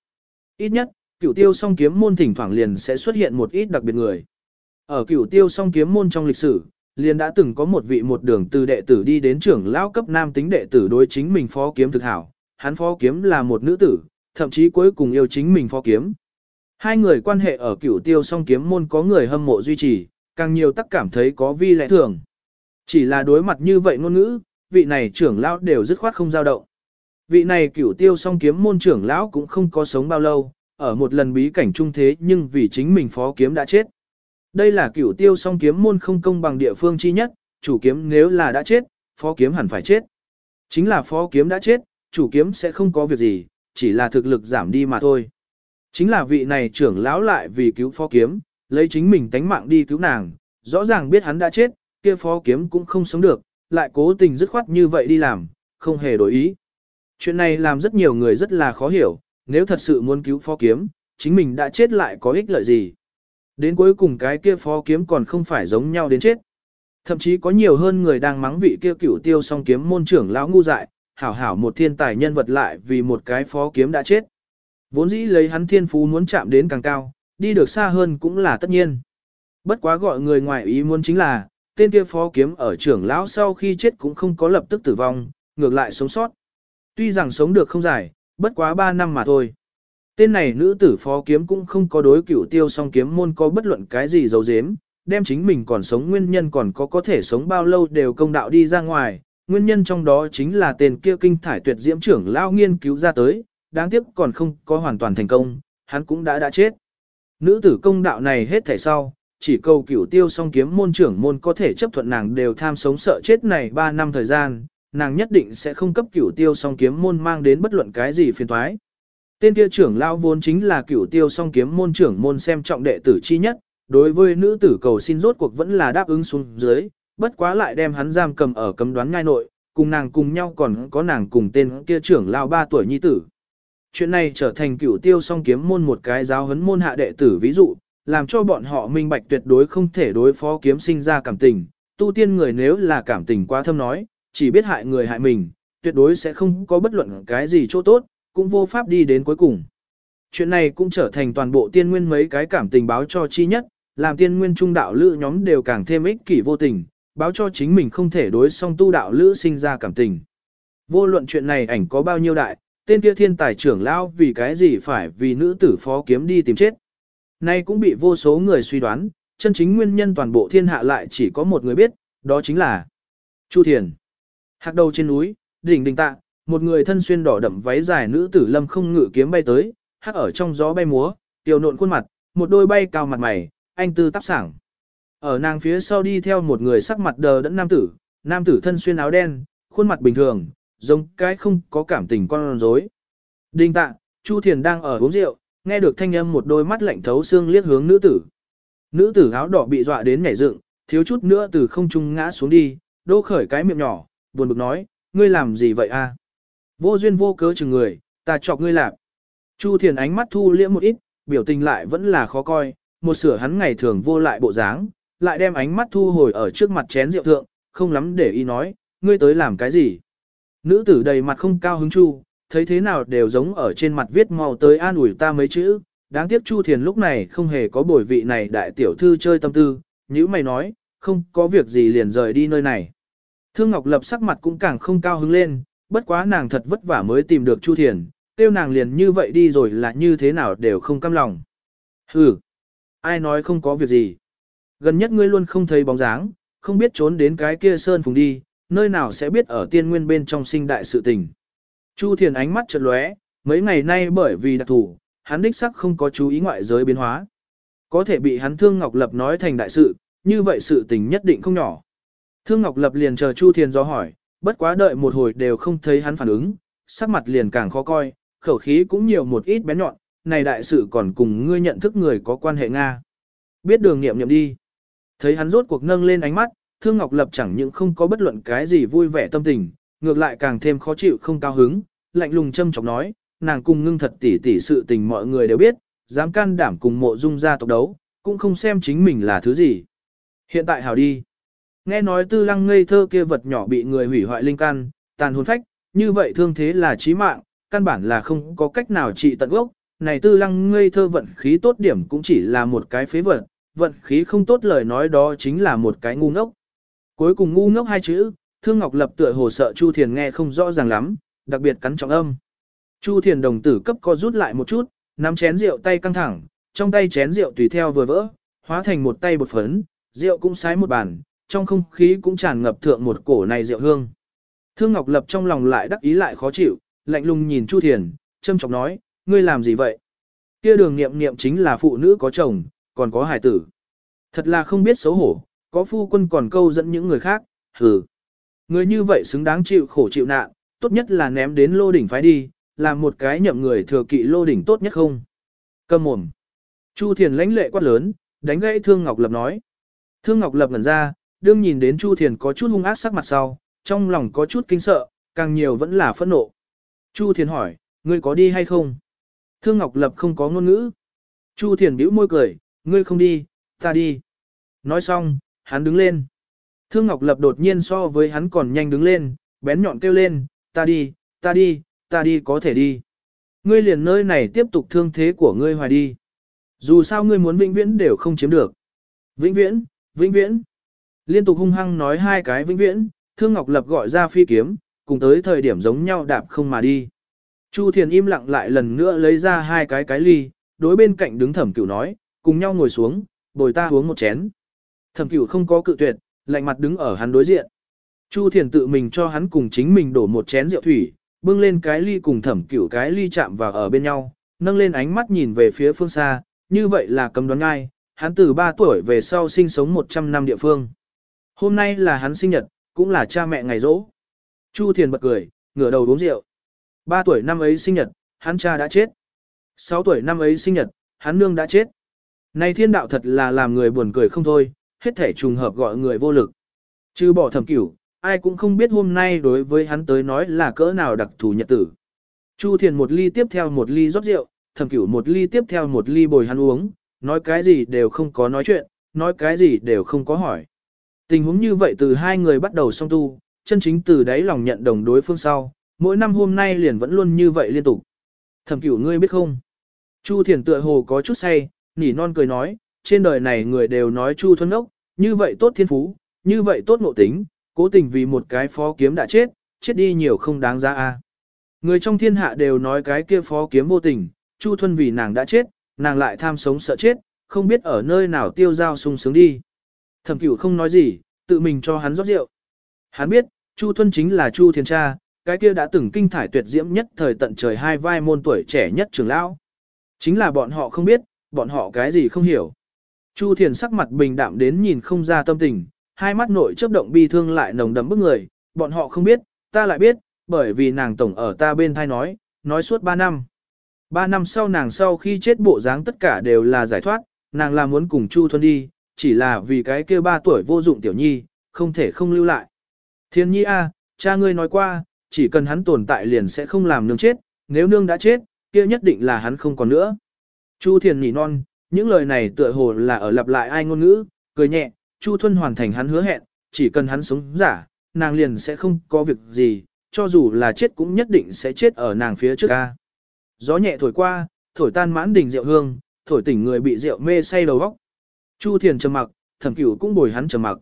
Ít nhất, cửu tiêu song kiếm môn thỉnh thoảng liền sẽ xuất hiện một ít đặc biệt người. Ở cửu tiêu song kiếm môn trong lịch sử, liền đã từng có một vị một đường từ đệ tử đi đến trưởng lão cấp nam tính đệ tử đối chính mình phó kiếm thực hảo, hắn phó kiếm là một nữ tử, thậm chí cuối cùng yêu chính mình phó kiếm. Hai người quan hệ ở cửu tiêu song kiếm môn có người hâm mộ duy trì, càng nhiều tắc cảm thấy có vi lẽ thường. Chỉ là đối mặt như vậy ngôn ngữ, vị này trưởng lão đều dứt khoát không dao động. Vị này cửu tiêu song kiếm môn trưởng lão cũng không có sống bao lâu, ở một lần bí cảnh trung thế nhưng vì chính mình phó kiếm đã chết. Đây là cửu tiêu song kiếm môn không công bằng địa phương chi nhất, chủ kiếm nếu là đã chết, phó kiếm hẳn phải chết. Chính là phó kiếm đã chết, chủ kiếm sẽ không có việc gì, chỉ là thực lực giảm đi mà thôi. Chính là vị này trưởng lão lại vì cứu phó kiếm, lấy chính mình tánh mạng đi cứu nàng, rõ ràng biết hắn đã chết, kia phó kiếm cũng không sống được, lại cố tình dứt khoát như vậy đi làm, không hề đổi ý. Chuyện này làm rất nhiều người rất là khó hiểu, nếu thật sự muốn cứu phó kiếm, chính mình đã chết lại có ích lợi gì. Đến cuối cùng cái kia phó kiếm còn không phải giống nhau đến chết. Thậm chí có nhiều hơn người đang mắng vị kia cửu tiêu song kiếm môn trưởng lão ngu dại, hảo hảo một thiên tài nhân vật lại vì một cái phó kiếm đã chết. Vốn dĩ lấy hắn thiên phú muốn chạm đến càng cao, đi được xa hơn cũng là tất nhiên. Bất quá gọi người ngoài ý muốn chính là, tên kia phó kiếm ở trưởng lão sau khi chết cũng không có lập tức tử vong, ngược lại sống sót. Tuy rằng sống được không dài, bất quá 3 năm mà thôi. Tên này nữ tử phó kiếm cũng không có đối cửu tiêu song kiếm môn có bất luận cái gì dấu dếm, đem chính mình còn sống nguyên nhân còn có có thể sống bao lâu đều công đạo đi ra ngoài, nguyên nhân trong đó chính là tên kia kinh thải tuyệt diễm trưởng lao nghiên cứu ra tới, đáng tiếc còn không có hoàn toàn thành công, hắn cũng đã đã chết. Nữ tử công đạo này hết thể sau, chỉ cầu cửu tiêu song kiếm môn trưởng môn có thể chấp thuận nàng đều tham sống sợ chết này 3 năm thời gian, nàng nhất định sẽ không cấp cửu tiêu song kiếm môn mang đến bất luận cái gì phiền toái. Tên kia trưởng lao vốn chính là cửu tiêu song kiếm môn trưởng môn xem trọng đệ tử chi nhất, đối với nữ tử cầu xin rốt cuộc vẫn là đáp ứng xuống dưới, bất quá lại đem hắn giam cầm ở cấm đoán ngai nội, cùng nàng cùng nhau còn có nàng cùng tên kia trưởng lao 3 tuổi nhi tử. Chuyện này trở thành cửu tiêu song kiếm môn một cái giáo huấn môn hạ đệ tử ví dụ, làm cho bọn họ minh bạch tuyệt đối không thể đối phó kiếm sinh ra cảm tình. Tu tiên người nếu là cảm tình quá thâm nói, chỉ biết hại người hại mình, tuyệt đối sẽ không có bất luận cái gì chỗ tốt, cũng vô pháp đi đến cuối cùng. Chuyện này cũng trở thành toàn bộ tiên nguyên mấy cái cảm tình báo cho chi nhất, làm tiên nguyên trung đạo lữ nhóm đều càng thêm ích kỷ vô tình, báo cho chính mình không thể đối song tu đạo lữ sinh ra cảm tình. Vô luận chuyện này ảnh có bao nhiêu đại, tên kia thiên tài trưởng lão vì cái gì phải vì nữ tử phó kiếm đi tìm chết. Nay cũng bị vô số người suy đoán, chân chính nguyên nhân toàn bộ thiên hạ lại chỉ có một người biết, đó chính là Chu Thiền. Hạc đầu trên núi, đỉnh đỉnh tạ, một người thân xuyên đỏ đậm váy dài nữ tử lâm không ngự kiếm bay tới, hắc ở trong gió bay múa, tiểu nộn khuôn mặt, một đôi bay cao mặt mày, anh tư tác sảng. Ở nàng phía sau đi theo một người sắc mặt đờ đẫn nam tử, nam tử thân xuyên áo đen, khuôn mặt bình thường, giống cái không có cảm tình con rối. Đinh tạ, Chu Thiền đang ở uống rượu, nghe được thanh âm một đôi mắt lạnh thấu xương liếc hướng nữ tử. Nữ tử áo đỏ bị dọa đến nhảy dựng, thiếu chút nữa từ không trung ngã xuống đi, đô khởi cái miệng nhỏ, buồn bực nói, ngươi làm gì vậy a? Vô duyên vô cớ chừng người, ta chọc ngươi làm. Chu Thiền ánh mắt thu liễm một ít, biểu tình lại vẫn là khó coi, một sửa hắn ngày thường vô lại bộ dáng, lại đem ánh mắt thu hồi ở trước mặt chén rượu thượng, không lắm để ý nói, ngươi tới làm cái gì. Nữ tử đầy mặt không cao hứng chu, thấy thế nào đều giống ở trên mặt viết màu tới an ủi ta mấy chữ, đáng tiếc Chu Thiền lúc này không hề có bồi vị này đại tiểu thư chơi tâm tư, như mày nói, không có việc gì liền rời đi nơi này. Thương Ngọc Lập sắc mặt cũng càng không cao hứng lên, bất quá nàng thật vất vả mới tìm được Chu Thiền, tiêu nàng liền như vậy đi rồi là như thế nào đều không cam lòng. Hừ, ai nói không có việc gì. Gần nhất ngươi luôn không thấy bóng dáng, không biết trốn đến cái kia sơn phùng đi, nơi nào sẽ biết ở tiên nguyên bên trong sinh đại sự tình. Chu Thiền ánh mắt chợt lóe, mấy ngày nay bởi vì đặc thủ, hắn đích sắc không có chú ý ngoại giới biến hóa. Có thể bị hắn Thương Ngọc Lập nói thành đại sự, như vậy sự tình nhất định không nhỏ. Thương Ngọc Lập liền chờ Chu Thiền do hỏi, bất quá đợi một hồi đều không thấy hắn phản ứng, sắc mặt liền càng khó coi, khẩu khí cũng nhiều một ít bén nhọn, này đại sự còn cùng ngươi nhận thức người có quan hệ Nga. Biết đường nghiệm nghiệm đi. Thấy hắn rốt cuộc nâng lên ánh mắt, Thương Ngọc Lập chẳng những không có bất luận cái gì vui vẻ tâm tình, ngược lại càng thêm khó chịu không cao hứng, lạnh lùng châm chọc nói, nàng cùng ngưng thật tỉ tỉ sự tình mọi người đều biết, dám can đảm cùng mộ dung gia tộc đấu, cũng không xem chính mình là thứ gì. Hiện tại hảo đi. Nghe nói tư lăng ngây thơ kia vật nhỏ bị người hủy hoại linh căn, tàn hồn phách, như vậy thương thế là chí mạng, căn bản là không có cách nào trị tận gốc. Này tư lăng ngây thơ vận khí tốt điểm cũng chỉ là một cái phế vật, vận khí không tốt lời nói đó chính là một cái ngu ngốc. Cuối cùng ngu ngốc hai chữ, Thương Ngọc Lập tựa hồ sợ Chu Thiền nghe không rõ ràng lắm, đặc biệt cắn trọng âm. Chu Thiền đồng tử cấp co rút lại một chút, nắm chén rượu tay căng thẳng, trong tay chén rượu tùy theo vừa vỡ, hóa thành một tay bột phấn, rượu cũng sái một bàn, trong không khí cũng tràn ngập thượng một cổ này rượu hương. Thương Ngọc Lập trong lòng lại đắc ý lại khó chịu, lạnh lùng nhìn Chu Thiền, châm chọc nói, ngươi làm gì vậy? Kia đường nghiệm nghiệm chính là phụ nữ có chồng, còn có hải tử. Thật là không biết xấu hổ, có phu quân còn câu dẫn những người khác, hừ. Người như vậy xứng đáng chịu khổ chịu nạn, tốt nhất là ném đến lô đỉnh phái đi, làm một cái nhậm người thừa kỵ lô đỉnh tốt nhất không. Cầm mồm. Chu Thiền lãnh lệ quát lớn, đánh gãy Thương Ngọc Lập nói. Thương Ngọc Lập ngẩn ra, đương nhìn đến Chu Thiền có chút hung ác sắc mặt sau, trong lòng có chút kinh sợ, càng nhiều vẫn là phẫn nộ. Chu Thiền hỏi, ngươi có đi hay không? Thương Ngọc Lập không có ngôn ngữ. Chu Thiền bĩu môi cười, ngươi không đi, ta đi. Nói xong, hắn đứng lên. Thương Ngọc Lập đột nhiên so với hắn còn nhanh đứng lên, bén nhọn kêu lên, ta đi, ta đi, ta đi có thể đi. Ngươi liền nơi này tiếp tục thương thế của ngươi hoài đi. Dù sao ngươi muốn vĩnh viễn đều không chiếm được. Vĩnh viễn, vĩnh viễn. Liên tục hung hăng nói hai cái vĩnh viễn, Thương Ngọc Lập gọi ra phi kiếm, cùng tới thời điểm giống nhau đạp không mà đi. Chu Thiền im lặng lại lần nữa lấy ra hai cái cái ly, đối bên cạnh đứng thẩm cửu nói, cùng nhau ngồi xuống, bồi ta uống một chén. Thẩm cửu không có cự tuyệt, lạnh mặt đứng ở hắn đối diện. Chu Thiền tự mình cho hắn cùng chính mình đổ một chén rượu thủy, bưng lên cái ly cùng thẩm cửu cái ly chạm vào ở bên nhau, nâng lên ánh mắt nhìn về phía phương xa, như vậy là cầm đoán ngay, hắn từ 3 tuổi về sau sinh sống 100 năm địa phương. Hôm nay là hắn sinh nhật, cũng là cha mẹ ngày rỗ. Chu Thiền bật cười, ngửa đầu uống rượu. 3 tuổi năm ấy sinh nhật, hắn cha đã chết. 6 tuổi năm ấy sinh nhật, hắn nương đã chết. Này thiên đạo thật là làm người buồn cười không thôi, hết thể trùng hợp gọi người vô lực. Chứ bỏ thẩm cửu, ai cũng không biết hôm nay đối với hắn tới nói là cỡ nào đặc thù nhật tử. Chu Thiền một ly tiếp theo một ly rót rượu, thẩm cửu một ly tiếp theo một ly bồi hắn uống, nói cái gì đều không có nói chuyện, nói cái gì đều không có hỏi. Tình huống như vậy từ hai người bắt đầu song tu, chân chính từ đáy lòng nhận đồng đối phương sau, mỗi năm hôm nay liền vẫn luôn như vậy liên tục. Thẩm cửu ngươi biết không? Chu Thiền tựa hồ có chút say, nỉ non cười nói, trên đời này người đều nói Chu Thuần Ốc, như vậy tốt thiên phú, như vậy tốt ngộ tính, cố tình vì một cái phó kiếm đã chết, chết đi nhiều không đáng giá a. Người trong thiên hạ đều nói cái kia phó kiếm vô tình, Chu Thuần vì nàng đã chết, nàng lại tham sống sợ chết, không biết ở nơi nào tiêu giao sung sướng đi. Thẩm cửu không nói gì, tự mình cho hắn rót rượu. Hắn biết, Chu Thuần chính là Chu Thiên Cha, cái kia đã từng kinh thải tuyệt diễm nhất thời tận trời hai vai môn tuổi trẻ nhất trường lão. Chính là bọn họ không biết, bọn họ cái gì không hiểu. Chu Thiền sắc mặt bình đạm đến nhìn không ra tâm tình, hai mắt nội chớp động bi thương lại nồng đậm bức người, bọn họ không biết, ta lại biết, bởi vì nàng tổng ở ta bên thai nói, nói suốt ba năm. Ba năm sau nàng sau khi chết bộ dáng tất cả đều là giải thoát, nàng là muốn cùng Chu Thuần đi, chỉ là vì cái kia ba tuổi vô dụng tiểu nhi, không thể không lưu lại. Thiên nhi a, cha ngươi nói qua, chỉ cần hắn tồn tại liền sẽ không làm nương chết, nếu nương đã chết, kia nhất định là hắn không còn nữa. Chu Thiền nhỉ non, những lời này tựa hồ là ở lặp lại ai ngôn ngữ, cười nhẹ, Chu Thuân hoàn thành hắn hứa hẹn, chỉ cần hắn sống giả, nàng liền sẽ không có việc gì, cho dù là chết cũng nhất định sẽ chết ở nàng phía trước ca. Gió nhẹ thổi qua, thổi tan mãn đỉnh rượu hương, thổi tỉnh người bị rượu mê say đầu óc. Chu Thiền trầm mặc, Thẩm Cửu cũng bồi hắn trầm mặc.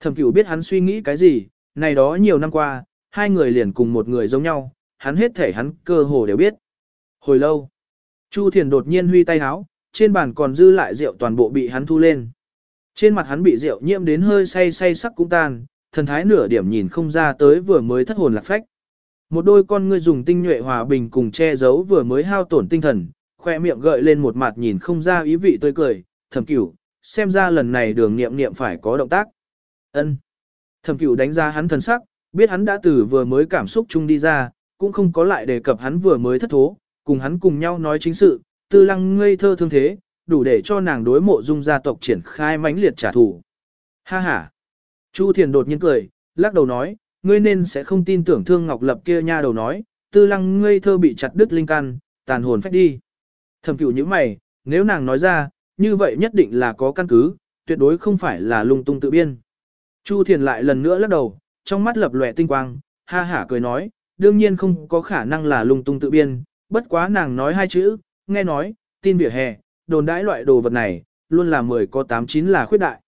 Thẩm Cửu biết hắn suy nghĩ cái gì, này đó nhiều năm qua, hai người liền cùng một người giống nhau, hắn hết thể hắn cơ hồ đều biết. Hồi lâu, Chu Thiền đột nhiên huy tay háo, trên bàn còn dư lại rượu toàn bộ bị hắn thu lên. Trên mặt hắn bị rượu nhiễm đến hơi say say sắc cũng tan, thần thái nửa điểm nhìn không ra tới vừa mới thất hồn lạc phách. Một đôi con ngươi dùng tinh nhuệ hòa bình cùng che giấu vừa mới hao tổn tinh thần, khoe miệng gợi lên một mặt nhìn không ra ý vị tươi cười, thầm cửu, xem ra lần này đường nghiệm nghiệm phải có động tác. ân Thẩm cửu đánh giá hắn thần sắc, biết hắn đã từ vừa mới cảm xúc chung đi ra, cũng không có lại đề cập hắn vừa mới thất thố, cùng hắn cùng nhau nói chính sự, tư lăng ngây thơ thương thế, đủ để cho nàng đối mộ dung gia tộc triển khai mãnh liệt trả thù. Ha ha! Chu Thiền đột nhiên cười, lắc đầu nói, ngươi nên sẽ không tin tưởng thương Ngọc Lập kia nha đầu nói, tư lăng ngây thơ bị chặt đứt linh căn, tàn hồn phách đi. Thẩm cửu như mày, nếu nàng nói ra, như vậy nhất định là có căn cứ, tuyệt đối không phải là lung tung tự biên. Chu Thiền lại lần nữa lắc đầu, trong mắt lập lòe tinh quang, ha hả cười nói, đương nhiên không có khả năng là lung tung tự biên, bất quá nàng nói hai chữ, nghe nói, tin vỉa hè, đồn đãi loại đồ vật này, luôn là 10 có 8 9 là khuyết đại.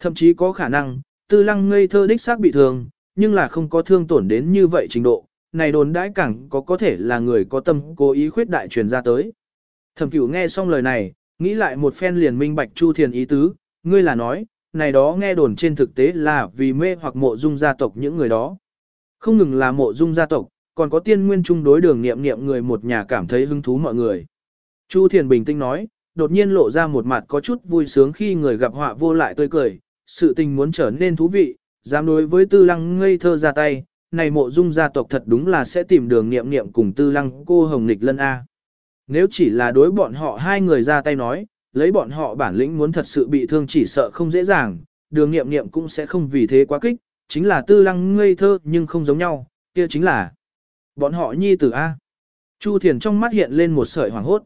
Thậm chí có khả năng, tư lăng ngây thơ đích xác bị thương, nhưng là không có thương tổn đến như vậy trình độ, này đồn đãi càng có có thể là người có tâm cố ý khuyết đại truyền ra tới. Thẩm cửu nghe xong lời này, nghĩ lại một phen liền minh bạch Chu Thiền ý tứ, ngươi là nói, này đó nghe đồn trên thực tế là vì mê hoặc mộ dung gia tộc những người đó. Không ngừng là mộ dung gia tộc, còn có tiên nguyên chung đối đường nghiệm nghiệm người một nhà cảm thấy hứng thú mọi người. Chu Thiền bình tĩnh nói, đột nhiên lộ ra một mặt có chút vui sướng khi người gặp họa vô lại tươi cười, sự tình muốn trở nên thú vị, dám đối với tư lăng ngây thơ ra tay, này mộ dung gia tộc thật đúng là sẽ tìm đường nghiệm nghiệm cùng tư lăng cô hồng nịch lân A. Nếu chỉ là đối bọn họ hai người ra tay nói, lấy bọn họ bản lĩnh muốn thật sự bị thương chỉ sợ không dễ dàng, đường nghiệm nghiệm cũng sẽ không vì thế quá kích, chính là tư lăng ngây thơ nhưng không giống nhau, kia chính là bọn họ nhi tử A. Chu Thiền trong mắt hiện lên một sợi hoàng hốt.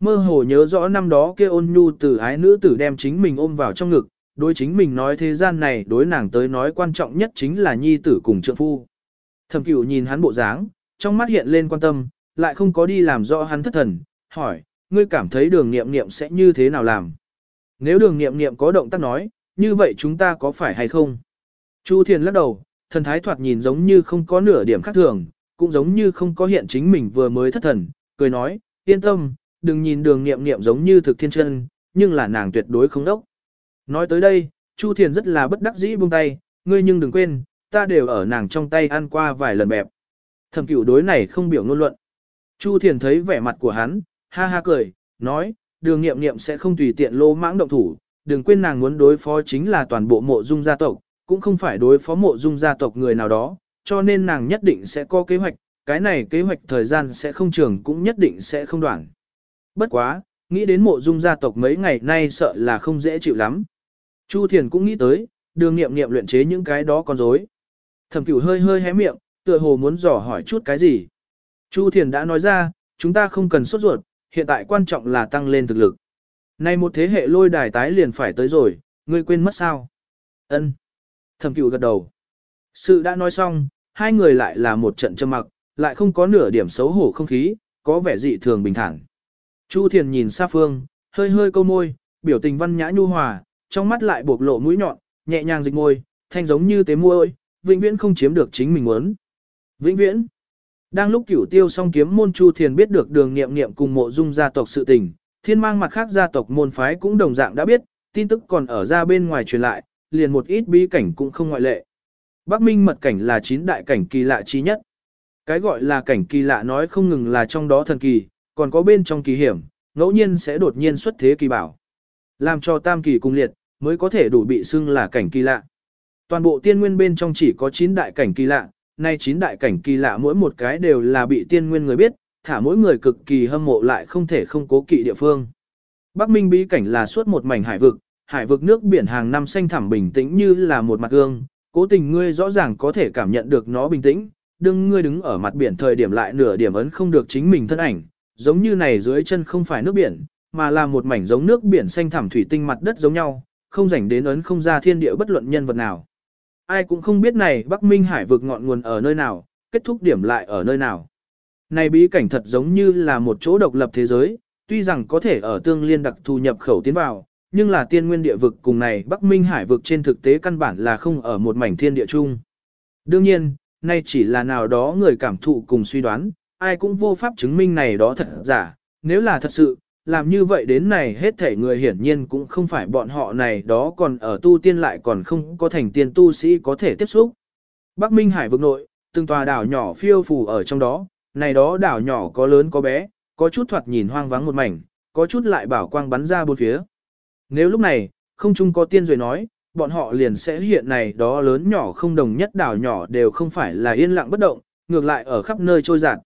Mơ hồ nhớ rõ năm đó kia ôn nhu tử ái nữ tử đem chính mình ôm vào trong ngực, đối chính mình nói thế gian này đối nàng tới nói quan trọng nhất chính là nhi tử cùng trượng phu. Thẩm cửu nhìn hắn bộ dáng, trong mắt hiện lên quan tâm, lại không có đi làm rõ hắn thất thần, hỏi, ngươi cảm thấy đường nghiệm nghiệm sẽ như thế nào làm? Nếu đường nghiệm nghiệm có động tác nói, như vậy chúng ta có phải hay không? Chu Thiền lắc đầu, thần thái thoạt nhìn giống như không có nửa điểm khác thường, cũng giống như không có hiện chính mình vừa mới thất thần, cười nói, yên tâm, đừng nhìn đường nghiệm nghiệm giống như thực thiên chân, nhưng là nàng tuyệt đối không đốc. Nói tới đây, Chu Thiền rất là bất đắc dĩ buông tay, ngươi nhưng đừng quên, ta đều ở nàng trong tay ăn qua vài lần bẹp. Thẩm cửu đối này không biểu ngôn luận. Chu Thiền thấy vẻ mặt của hắn, ha ha cười, nói, đường nghiệm nghiệm sẽ không tùy tiện lô mãng động thủ, đừng quên nàng muốn đối phó chính là toàn bộ mộ dung gia tộc, cũng không phải đối phó mộ dung gia tộc người nào đó, cho nên nàng nhất định sẽ có kế hoạch, cái này kế hoạch thời gian sẽ không trường cũng nhất định sẽ không đoạn. Bất quá, nghĩ đến mộ dung gia tộc mấy ngày nay sợ là không dễ chịu lắm. Chu Thiền cũng nghĩ tới, đường nghiệm nghiệm luyện chế những cái đó con rối. Thẩm cửu hơi hơi hé miệng, tựa hồ muốn dò hỏi chút cái gì. Chu Thiền đã nói ra, chúng ta không cần sốt ruột, hiện tại quan trọng là tăng lên thực lực. Nay một thế hệ lôi đài tái liền phải tới rồi, ngươi quên mất sao? Ân. Thẩm cửu gật đầu. Sự đã nói xong, hai người lại là một trận trầm mặc, lại không có nửa điểm xấu hổ không khí, có vẻ dị thường bình thản. Chu Thiền nhìn xa phương, hơi hơi câu môi, biểu tình văn nhã nhu hòa, trong mắt lại bộc lộ mũi nhọn, nhẹ nhàng dịch môi, thanh giống như tế môi, vĩnh viễn không chiếm được chính mình muốn. Vĩnh viễn. Đang lúc cửu tiêu song kiếm môn Chu Thiền biết được đường nghiệm nghiệm cùng mộ dung gia tộc sự tình, thiên mang mặt khác gia tộc môn phái cũng đồng dạng đã biết, tin tức còn ở ra bên ngoài truyền lại, liền một ít bí cảnh cũng không ngoại lệ. Bắc Minh mật cảnh là chín đại cảnh kỳ lạ chi nhất. Cái gọi là cảnh kỳ lạ nói không ngừng là trong đó thần kỳ, còn có bên trong kỳ hiểm, ngẫu nhiên sẽ đột nhiên xuất thế kỳ bảo. Làm cho tam kỳ cung liệt, mới có thể đủ bị xưng là cảnh kỳ lạ. Toàn bộ tiên nguyên bên trong chỉ có 9 đại cảnh kỳ lạ, nay 9 đại cảnh kỳ lạ mỗi một cái đều là bị tiên nguyên người biết, thả mỗi người cực kỳ hâm mộ lại không thể không cố kỵ địa phương. Bắc Minh bí cảnh là suốt một mảnh hải vực, hải vực nước biển hàng năm xanh thẳm bình tĩnh như là một mặt gương, cố tình ngươi rõ ràng có thể cảm nhận được nó bình tĩnh, đừng ngươi đứng ở mặt biển thời điểm lại nửa điểm ấn không được chính mình thân ảnh, giống như này dưới chân không phải nước biển, mà là một mảnh giống nước biển xanh thẳm thủy tinh mặt đất giống nhau, không rảnh đến ấn không ra thiên địa bất luận nhân vật nào. Ai cũng không biết này Bắc Minh Hải vực ngọn nguồn ở nơi nào, kết thúc điểm lại ở nơi nào. Này bí cảnh thật giống như là một chỗ độc lập thế giới, tuy rằng có thể ở tương liên đặc thu nhập khẩu tiến vào, nhưng là tiên nguyên địa vực cùng này Bắc Minh Hải vực trên thực tế căn bản là không ở một mảnh thiên địa chung. Đương nhiên, nay chỉ là nào đó người cảm thụ cùng suy đoán, ai cũng vô pháp chứng minh này đó thật giả, nếu là thật sự, làm như vậy đến này hết thể người hiển nhiên cũng không phải bọn họ này đó còn ở tu tiên lại còn không có thành tiên tu sĩ có thể tiếp xúc. Bắc Minh Hải vực nội, từng tòa đảo nhỏ phiêu phù ở trong đó, này đó đảo nhỏ có lớn có bé, có chút thoạt nhìn hoang vắng một mảnh, có chút lại bảo quang bắn ra bốn phía. Nếu lúc này, không chung có tiên rồi nói, bọn họ liền sẽ hiện này đó lớn nhỏ không đồng nhất đảo nhỏ đều không phải là yên lặng bất động, ngược lại ở khắp nơi trôi giạt.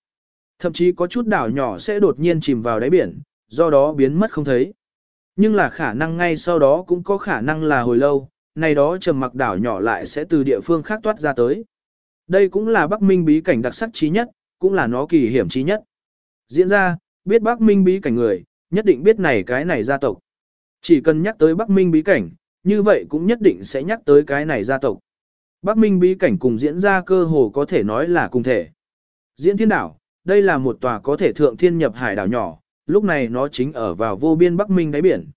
Thậm chí có chút đảo nhỏ sẽ đột nhiên chìm vào đáy biển, do đó biến mất không thấy. Nhưng là khả năng ngay sau đó cũng có khả năng là hồi lâu, này đó trầm mặc đảo nhỏ lại sẽ từ địa phương khác toát ra tới. Đây cũng là Bắc Minh bí cảnh đặc sắc trí nhất, cũng là nó kỳ hiểm chí nhất. Diễn ra, biết Bắc Minh bí cảnh người, nhất định biết này cái này gia tộc. Chỉ cần nhắc tới Bắc Minh bí cảnh, như vậy cũng nhất định sẽ nhắc tới cái này gia tộc. Bắc Minh bí cảnh cùng diễn ra cơ hồ có thể nói là cùng thể. Diễn thiên đảo, đây là một tòa có thể thượng thiên nhập hải đảo nhỏ, lúc này nó chính ở vào vô biên Bắc Minh đáy biển.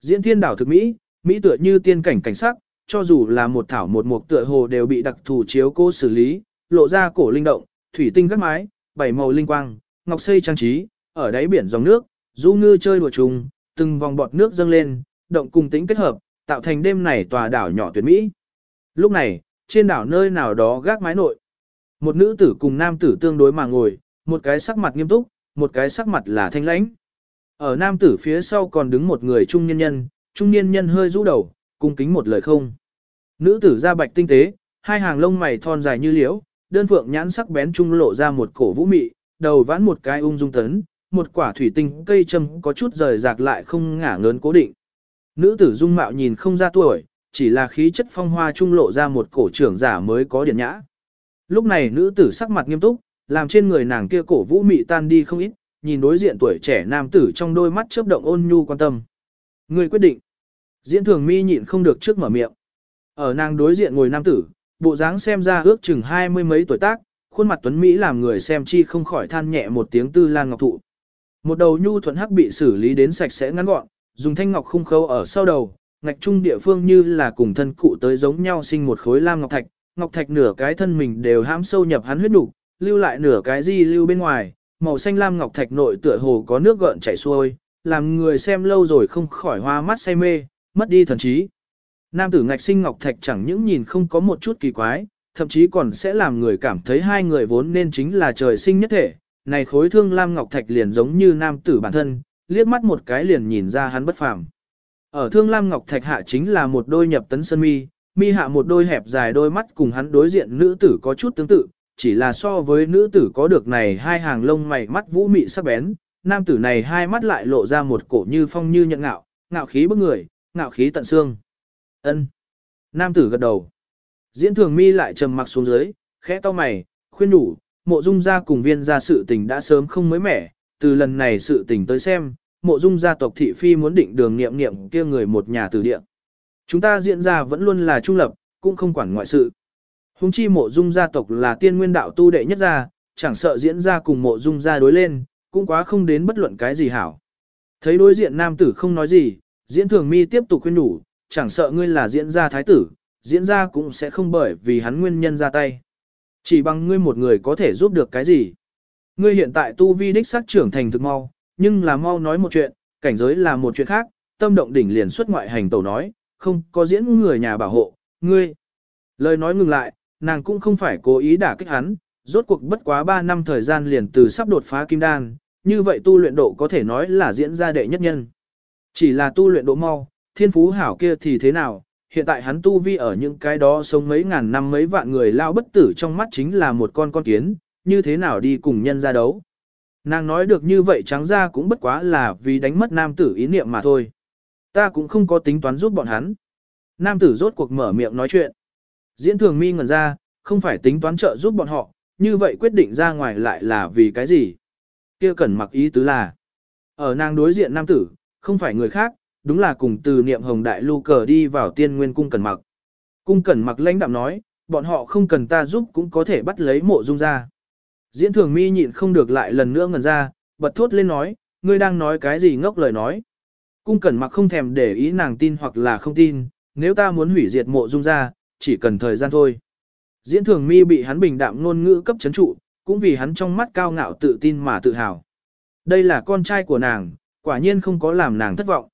Diễn thiên đảo thực Mỹ, Mỹ tựa như tiên cảnh cảnh sắc, cho dù là một thảo một mục tựa hồ đều bị đặc thù chiếu cô xử lý, lộ ra cổ linh động, thủy tinh gác mái, bảy màu linh quang, ngọc xây trang trí, ở đáy biển dòng nước, du ngư chơi đùa trùng, từng vòng bọt nước dâng lên, động cùng tính kết hợp, tạo thành đêm này tòa đảo nhỏ tuyệt mỹ. Lúc này, trên đảo nơi nào đó gác mái nội, một nữ tử cùng nam tử tương đối mà ngồi, một cái sắc mặt nghiêm túc, một cái sắc mặt là thanh lãnh. Ở nam tử phía sau còn đứng một người trung niên nhân, trung niên nhân hơi rũ đầu, cung kính một lời không. Nữ tử da bạch tinh tế, hai hàng lông mày thon dài như liễu, đơn phượng nhãn sắc bén trung lộ ra một cổ vũ mị, đầu vãn một cái ung dung tấn, một quả thủy tinh cây châm có chút rời rạc lại không ngả ngớn cố định. Nữ tử dung mạo nhìn không ra tuổi, chỉ là khí chất phong hoa trung lộ ra một cổ trưởng giả mới có điện nhã. Lúc này nữ tử sắc mặt nghiêm túc, làm trên người nàng kia cổ vũ mị tan đi không ít, nhìn đối diện tuổi trẻ nam tử trong đôi mắt chớp động ôn nhu quan tâm. Người quyết định. Diễn thường mi nhịn không được trước mở miệng. Ở nàng đối diện ngồi nam tử, bộ dáng xem ra ước chừng hai mươi mấy tuổi tác, khuôn mặt tuấn Mỹ làm người xem chi không khỏi than nhẹ một tiếng tư lan ngọc thụ. Một đầu nhu thuận hắc bị xử lý đến sạch sẽ ngắn gọn, dùng thanh ngọc khung khâu ở sau đầu, ngạch trung địa phương như là cùng thân cụ tới giống nhau sinh một khối lam ngọc thạch, ngọc thạch nửa cái thân mình đều hãm sâu nhập hắn huyết đủ lưu lại nửa cái di lưu bên ngoài, màu xanh lam ngọc thạch nội tựa hồ có nước gợn chảy xuôi, làm người xem lâu rồi không khỏi hoa mắt say mê, mất đi thần trí. Nam tử ngạch sinh ngọc thạch chẳng những nhìn không có một chút kỳ quái, thậm chí còn sẽ làm người cảm thấy hai người vốn nên chính là trời sinh nhất thể. Này khối thương lam ngọc thạch liền giống như nam tử bản thân, liếc mắt một cái liền nhìn ra hắn bất phàm. Ở thương lam ngọc thạch hạ chính là một đôi nhập tấn sơn mi, mi hạ một đôi hẹp dài đôi mắt cùng hắn đối diện nữ tử có chút tương tự, chỉ là so với nữ tử có được này hai hàng lông mày mắt vũ mị sắc bén, nam tử này hai mắt lại lộ ra một cổ như phong như nhận ngạo, ngạo khí bức người, ngạo khí tận xương. Ân. Nam tử gật đầu. Diễn thường mi lại trầm mặc xuống dưới, khẽ to mày, khuyên đủ, mộ dung gia cùng viên gia sự tình đã sớm không mới mẻ, từ lần này sự tình tới xem, mộ dung gia tộc thị phi muốn định đường nghiệm nghiệm kia người một nhà từ địa. Chúng ta diễn ra vẫn luôn là trung lập, cũng không quản ngoại sự. Hùng chi mộ dung gia tộc là tiên nguyên đạo tu đệ nhất gia, chẳng sợ diễn ra cùng mộ dung gia đối lên, cũng quá không đến bất luận cái gì hảo. Thấy đối diện nam tử không nói gì, diễn thường mi tiếp tục khuyên nhủ, chẳng sợ ngươi là diễn gia thái tử, diễn gia cũng sẽ không bởi vì hắn nguyên nhân ra tay. Chỉ bằng ngươi một người có thể giúp được cái gì. Ngươi hiện tại tu vi đích sắc trưởng thành thực mau, nhưng là mau nói một chuyện, cảnh giới là một chuyện khác, tâm động đỉnh liền xuất ngoại hành tẩu nói, không có diễn người nhà bảo hộ, ngươi. Lời nói ngừng lại, nàng cũng không phải cố ý đả kích hắn, rốt cuộc bất quá 3 năm thời gian liền từ sắp đột phá kim đan, như vậy tu luyện độ có thể nói là diễn ra đệ nhất nhân. Chỉ là tu luyện độ mau, thiên phú hảo kia thì thế nào, hiện tại hắn tu vi ở những cái đó sống mấy ngàn năm mấy vạn người lao bất tử trong mắt chính là một con con kiến, như thế nào đi cùng nhân ra đấu. Nàng nói được như vậy trắng ra cũng bất quá là vì đánh mất nam tử ý niệm mà thôi. Ta cũng không có tính toán giúp bọn hắn. Nam tử rốt cuộc mở miệng nói chuyện. Diễn thường mi ngẩn ra, không phải tính toán trợ giúp bọn họ, như vậy quyết định ra ngoài lại là vì cái gì? kia cần mặc ý tứ là. Ở nàng đối diện nam tử, không phải người khác, đúng là cùng từ niệm hồng đại lưu cờ đi vào tiên nguyên cung cần mặc. Cung cần mặc lãnh đạm nói, bọn họ không cần ta giúp cũng có thể bắt lấy mộ dung ra. Diễn thường mi nhịn không được lại lần nữa ngẩn ra, bật thốt lên nói, ngươi đang nói cái gì ngốc lời nói. Cung cẩn mặc không thèm để ý nàng tin hoặc là không tin, nếu ta muốn hủy diệt mộ dung ra, chỉ cần thời gian thôi. Diễn thường mi bị hắn bình đạm ngôn ngữ cấp chấn trụ, cũng vì hắn trong mắt cao ngạo tự tin mà tự hào. Đây là con trai của nàng, quả nhiên không có làm nàng thất vọng.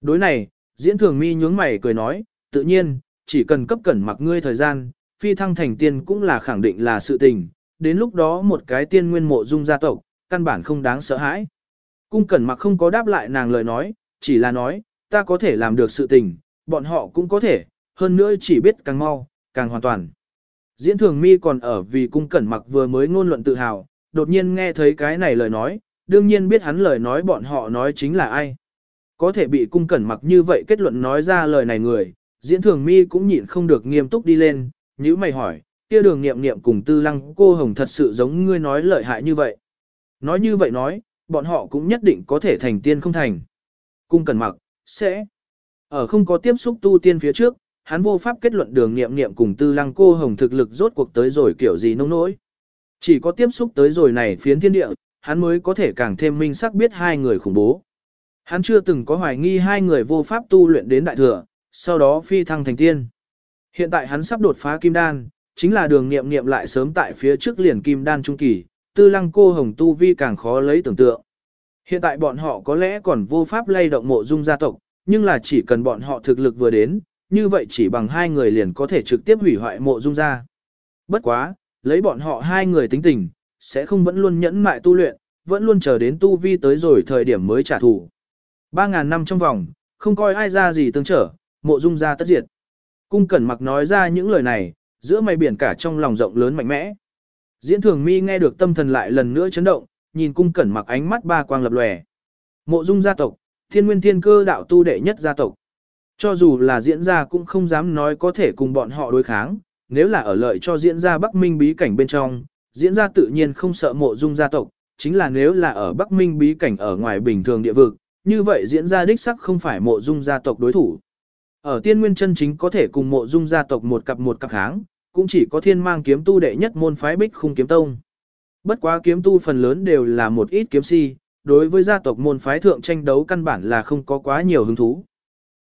Đối này, diễn thường mi nhướng mày cười nói, tự nhiên, chỉ cần cấp cẩn mặc ngươi thời gian, phi thăng thành tiên cũng là khẳng định là sự tình, đến lúc đó một cái tiên nguyên mộ dung gia tộc, căn bản không đáng sợ hãi. Cung cẩn mặc không có đáp lại nàng lời nói, chỉ là nói, ta có thể làm được sự tình, bọn họ cũng có thể, hơn nữa chỉ biết càng mau, càng hoàn toàn. Diễn thường mi còn ở vì cung cẩn mặc vừa mới ngôn luận tự hào, đột nhiên nghe thấy cái này lời nói, đương nhiên biết hắn lời nói bọn họ nói chính là ai. Có thể bị cung cẩn mặc như vậy kết luận nói ra lời này người, diễn thường mi cũng nhịn không được nghiêm túc đi lên, như mày hỏi, kia đường nghiệm nghiệm cùng tư lăng cô hồng thật sự giống ngươi nói lợi hại như vậy. Nói như vậy nói, bọn họ cũng nhất định có thể thành tiên không thành. Cung cẩn mặc, sẽ. Ở không có tiếp xúc tu tiên phía trước, hắn vô pháp kết luận đường nghiệm nghiệm cùng tư lăng cô hồng thực lực rốt cuộc tới rồi kiểu gì nông nỗi. Chỉ có tiếp xúc tới rồi này phiến thiên địa, hắn mới có thể càng thêm minh sắc biết hai người khủng bố. Hắn chưa từng có hoài nghi hai người vô pháp tu luyện đến đại thừa, sau đó phi thăng thành tiên. Hiện tại hắn sắp đột phá kim đan, chính là đường nghiệm nghiệm lại sớm tại phía trước liền kim đan trung kỳ, tư lăng cô hồng tu vi càng khó lấy tưởng tượng. Hiện tại bọn họ có lẽ còn vô pháp lay động mộ dung gia tộc, nhưng là chỉ cần bọn họ thực lực vừa đến, như vậy chỉ bằng hai người liền có thể trực tiếp hủy hoại mộ dung gia. Bất quá, lấy bọn họ hai người tính tình, sẽ không vẫn luôn nhẫn mại tu luyện, vẫn luôn chờ đến tu vi tới rồi thời điểm mới trả thù. Ba ngàn năm trong vòng, không coi ai ra gì tương trở, mộ dung gia tất diệt. Cung cẩn mặc nói ra những lời này, giữa mày biển cả trong lòng rộng lớn mạnh mẽ. Diễn thường mi nghe được tâm thần lại lần nữa chấn động, nhìn cung cẩn mặc ánh mắt ba quang lập lòe. Mộ dung gia tộc, thiên nguyên thiên cơ đạo tu đệ nhất gia tộc. Cho dù là diễn gia cũng không dám nói có thể cùng bọn họ đối kháng, nếu là ở lợi cho diễn gia Bắc Minh bí cảnh bên trong, diễn gia tự nhiên không sợ mộ dung gia tộc, chính là nếu là ở Bắc Minh bí cảnh ở ngoài bình thường địa vực, như vậy diễn gia đích sắc không phải mộ dung gia tộc đối thủ. Ở tiên nguyên chân chính có thể cùng mộ dung gia tộc một cặp một cặp kháng, cũng chỉ có thiên mang kiếm tu đệ nhất môn phái bích khung kiếm tông. Bất quá kiếm tu phần lớn đều là một ít kiếm si, đối với gia tộc môn phái thượng tranh đấu căn bản là không có quá nhiều hứng thú.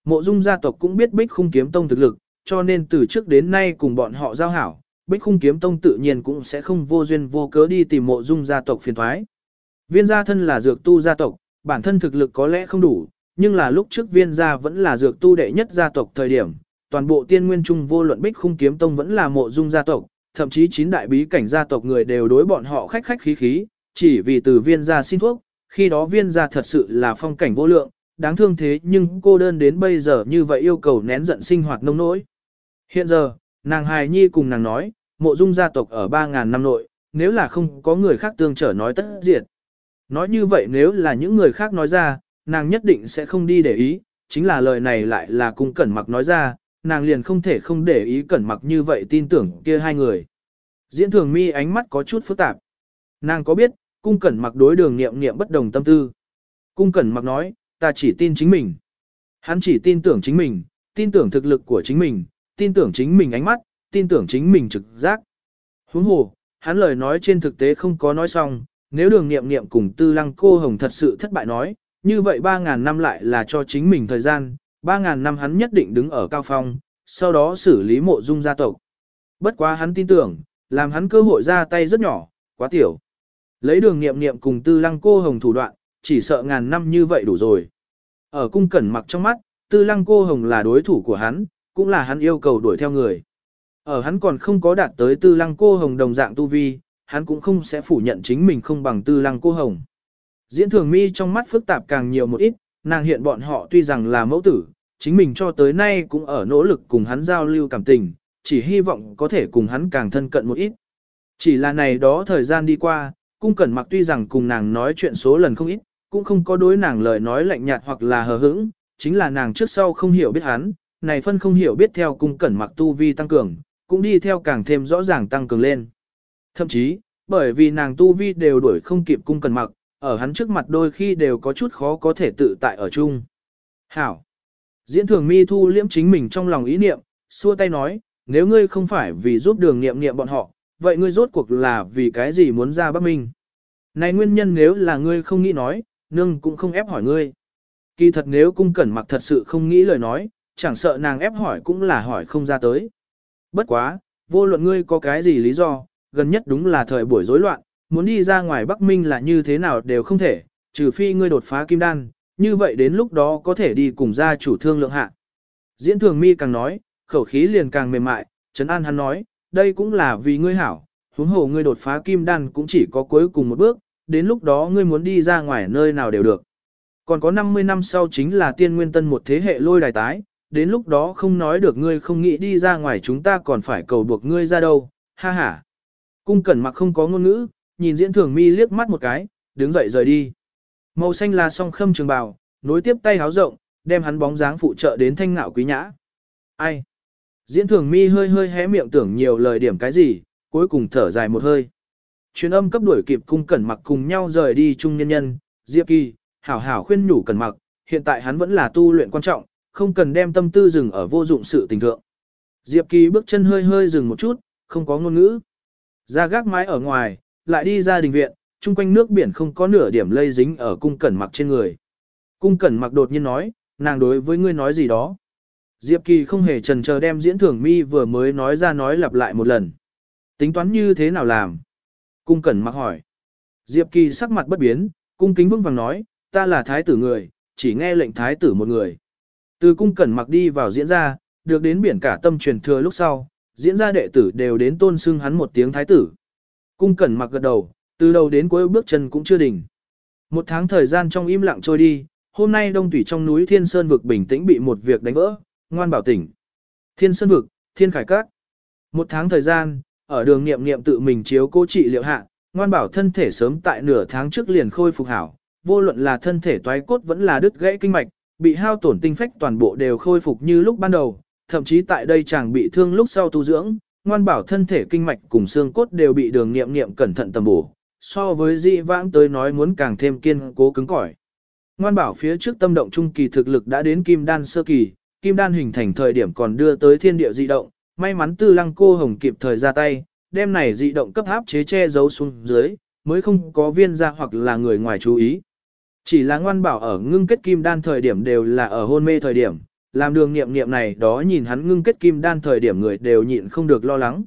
Mộ dung gia tộc cũng biết bích khung kiếm tông thực lực, cho nên từ trước đến nay cùng bọn họ giao hảo, bích khung kiếm tông tự nhiên cũng sẽ không vô duyên vô cớ đi tìm mộ dung gia tộc phiền thoái. Viên gia thân là dược tu gia tộc, bản thân thực lực có lẽ không đủ, nhưng là lúc trước viên gia vẫn là dược tu đệ nhất gia tộc thời điểm, toàn bộ tiên nguyên trung vô luận bích khung kiếm tông vẫn là mộ dung gia tộc, thậm chí chín đại bí cảnh gia tộc người đều đối bọn họ khách khách khí khí, chỉ vì từ viên gia xin thuốc, khi đó viên gia thật sự là phong cảnh vô lượng, đáng thương thế nhưng cô đơn đến bây giờ như vậy yêu cầu nén giận sinh hoạt nông nỗi. Hiện giờ, nàng hài nhi cùng nàng nói, mộ dung gia tộc ở 3.000 năm nội, nếu là không có người khác tương trở nói tất diệt. Nói như vậy nếu là những người khác nói ra, nàng nhất định sẽ không đi để ý, chính là lời này lại là cung cẩn mặc nói ra, nàng liền không thể không để ý cẩn mặc như vậy tin tưởng kia hai người. Diễn thường mi ánh mắt có chút phức tạp. Nàng có biết, cung cẩn mặc đối đường nghiệm nghiệm bất đồng tâm tư. Cung cẩn mặc nói, ta chỉ tin chính mình. Hắn chỉ tin tưởng chính mình, tin tưởng thực lực của chính mình, tin tưởng chính mình ánh mắt, tin tưởng chính mình trực giác. Huống hồ, hắn lời nói trên thực tế không có nói xong, nếu đường nghiệm nghiệm cùng tư lăng cô hồng thật sự thất bại nói, như vậy 3.000 năm lại là cho chính mình thời gian, 3.000 năm hắn nhất định đứng ở cao phong, sau đó xử lý mộ dung gia tộc. Bất quá hắn tin tưởng, làm hắn cơ hội ra tay rất nhỏ, quá tiểu. Lấy đường nghiệm nghiệm cùng tư lăng cô hồng thủ đoạn, chỉ sợ ngàn năm như vậy đủ rồi. Ở cung cẩn mặc trong mắt, tư lăng cô hồng là đối thủ của hắn, cũng là hắn yêu cầu đuổi theo người. Ở hắn còn không có đạt tới tư lăng cô hồng đồng dạng tu vi, hắn cũng không sẽ phủ nhận chính mình không bằng tư lăng cô hồng. Diễn thường mi trong mắt phức tạp càng nhiều một ít, nàng hiện bọn họ tuy rằng là mẫu tử, chính mình cho tới nay cũng ở nỗ lực cùng hắn giao lưu cảm tình, chỉ hy vọng có thể cùng hắn càng thân cận một ít. Chỉ là này đó thời gian đi qua, cung cẩn mặc tuy rằng cùng nàng nói chuyện số lần không ít, cũng không có đối nàng lời nói lạnh nhạt hoặc là hờ hững, chính là nàng trước sau không hiểu biết hắn, này phân không hiểu biết theo cung cẩn mặc tu vi tăng cường, cũng đi theo càng thêm rõ ràng tăng cường lên. Thậm chí, bởi vì nàng tu vi đều đuổi không kịp cung cẩn mặc, ở hắn trước mặt đôi khi đều có chút khó có thể tự tại ở chung. Hảo! Diễn thường mi thu liễm chính mình trong lòng ý niệm, xua tay nói, nếu ngươi không phải vì giúp đường nghiệm nghiệm bọn họ, vậy ngươi rốt cuộc là vì cái gì muốn ra Bắc Minh? Này nguyên nhân nếu là ngươi không nghĩ nói, nương cũng không ép hỏi ngươi. Kỳ thật nếu cung cẩn mặc thật sự không nghĩ lời nói, chẳng sợ nàng ép hỏi cũng là hỏi không ra tới. Bất quá, vô luận ngươi có cái gì lý do, gần nhất đúng là thời buổi rối loạn, muốn đi ra ngoài Bắc Minh là như thế nào đều không thể, trừ phi ngươi đột phá kim đan, như vậy đến lúc đó có thể đi cùng gia chủ thương lượng hạ. Diễn thường mi càng nói, khẩu khí liền càng mềm mại, Trấn An hắn nói, đây cũng là vì ngươi hảo, huống hồ ngươi đột phá kim đan cũng chỉ có cuối cùng một bước, đến lúc đó ngươi muốn đi ra ngoài nơi nào đều được. Còn có 50 năm sau chính là tiên nguyên tân một thế hệ lôi đài tái, đến lúc đó không nói được ngươi không nghĩ đi ra ngoài chúng ta còn phải cầu buộc ngươi ra đâu, ha ha. Cung cẩn mặc không có ngôn ngữ, nhìn diễn thường mi liếc mắt một cái, đứng dậy rời đi. Màu xanh là song khâm trường bào, nối tiếp tay háo rộng, đem hắn bóng dáng phụ trợ đến thanh ngạo quý nhã. Ai? Diễn thường mi hơi hơi hé miệng tưởng nhiều lời điểm cái gì, cuối cùng thở dài một hơi. Truyền âm cấp đuổi kịp cung cẩn mặc cùng nhau rời đi chung nhân nhân, Diệp Kỳ, hảo hảo khuyên nhủ cẩn mặc, hiện tại hắn vẫn là tu luyện quan trọng, không cần đem tâm tư dừng ở vô dụng sự tình thượng. Diệp Kỳ bước chân hơi hơi dừng một chút, không có ngôn ngữ. Ra gác mái ở ngoài, lại đi ra đình viện, chung quanh nước biển không có nửa điểm lây dính ở cung cẩn mặc trên người. Cung cẩn mặc đột nhiên nói, nàng đối với ngươi nói gì đó. Diệp Kỳ không hề trần chờ đem diễn thưởng mi vừa mới nói ra nói lặp lại một lần. Tính toán như thế nào làm? Cung cẩn mặc hỏi. Diệp Kỳ sắc mặt bất biến, cung kính vững vàng nói, ta là thái tử người, chỉ nghe lệnh thái tử một người. Từ cung cẩn mặc đi vào diễn ra, được đến biển cả tâm truyền thừa lúc sau, diễn ra đệ tử đều đến tôn xưng hắn một tiếng thái tử. Cung cẩn mặc gật đầu, từ đầu đến cuối bước chân cũng chưa đỉnh. Một tháng thời gian trong im lặng trôi đi, hôm nay đông thủy trong núi Thiên Sơn vực bình tĩnh bị một việc đánh vỡ, ngoan bảo tỉnh. Thiên Sơn vực, Thiên Khải Các. Một tháng thời gian, ở đường nghiệm nghiệm tự mình chiếu cố trị liệu hạ, ngoan bảo thân thể sớm tại nửa tháng trước liền khôi phục hảo, vô luận là thân thể toái cốt vẫn là đứt gãy kinh mạch, bị hao tổn tinh phách toàn bộ đều khôi phục như lúc ban đầu, thậm chí tại đây chàng bị thương lúc sau tu dưỡng, ngoan bảo thân thể kinh mạch cùng xương cốt đều bị đường nghiệm nghiệm cẩn thận tầm bổ, so với dị vãng tới nói muốn càng thêm kiên cố cứng cỏi. Ngoan bảo phía trước tâm động trung kỳ thực lực đã đến kim đan sơ kỳ, kim đan hình thành thời điểm còn đưa tới thiên địa dị động, may mắn tư lăng cô hồng kịp thời ra tay, đem này dị động cấp áp chế che giấu xuống dưới, mới không có viên ra hoặc là người ngoài chú ý. Chỉ là ngoan bảo ở ngưng kết kim đan thời điểm đều là ở hôn mê thời điểm, làm đường nghiệm nghiệm này đó nhìn hắn ngưng kết kim đan thời điểm người đều nhịn không được lo lắng.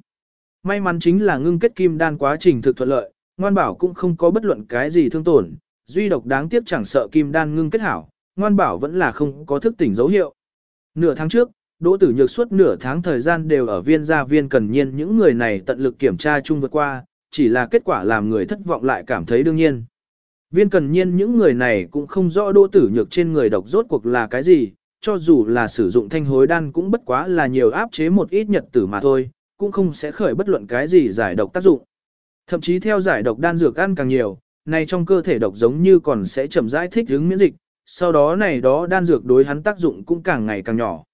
May mắn chính là ngưng kết kim đan quá trình thực thuận lợi, ngoan bảo cũng không có bất luận cái gì thương tổn, duy độc đáng tiếc chẳng sợ kim đan ngưng kết hảo, ngoan bảo vẫn là không có thức tỉnh dấu hiệu. Nửa tháng trước, Đỗ Tử Nhược suốt nửa tháng thời gian đều ở viên gia viên cần nhiên những người này tận lực kiểm tra chung vượt qua, chỉ là kết quả làm người thất vọng lại cảm thấy đương nhiên. Viên cần nhiên những người này cũng không rõ Đỗ Tử Nhược trên người độc rốt cuộc là cái gì, cho dù là sử dụng thanh hối đan cũng bất quá là nhiều áp chế một ít nhật tử mà thôi, cũng không sẽ khởi bất luận cái gì giải độc tác dụng. Thậm chí theo giải độc đan dược ăn càng nhiều, này trong cơ thể độc giống như còn sẽ chậm rãi thích ứng miễn dịch, sau đó này đó đan dược đối hắn tác dụng cũng càng ngày càng nhỏ.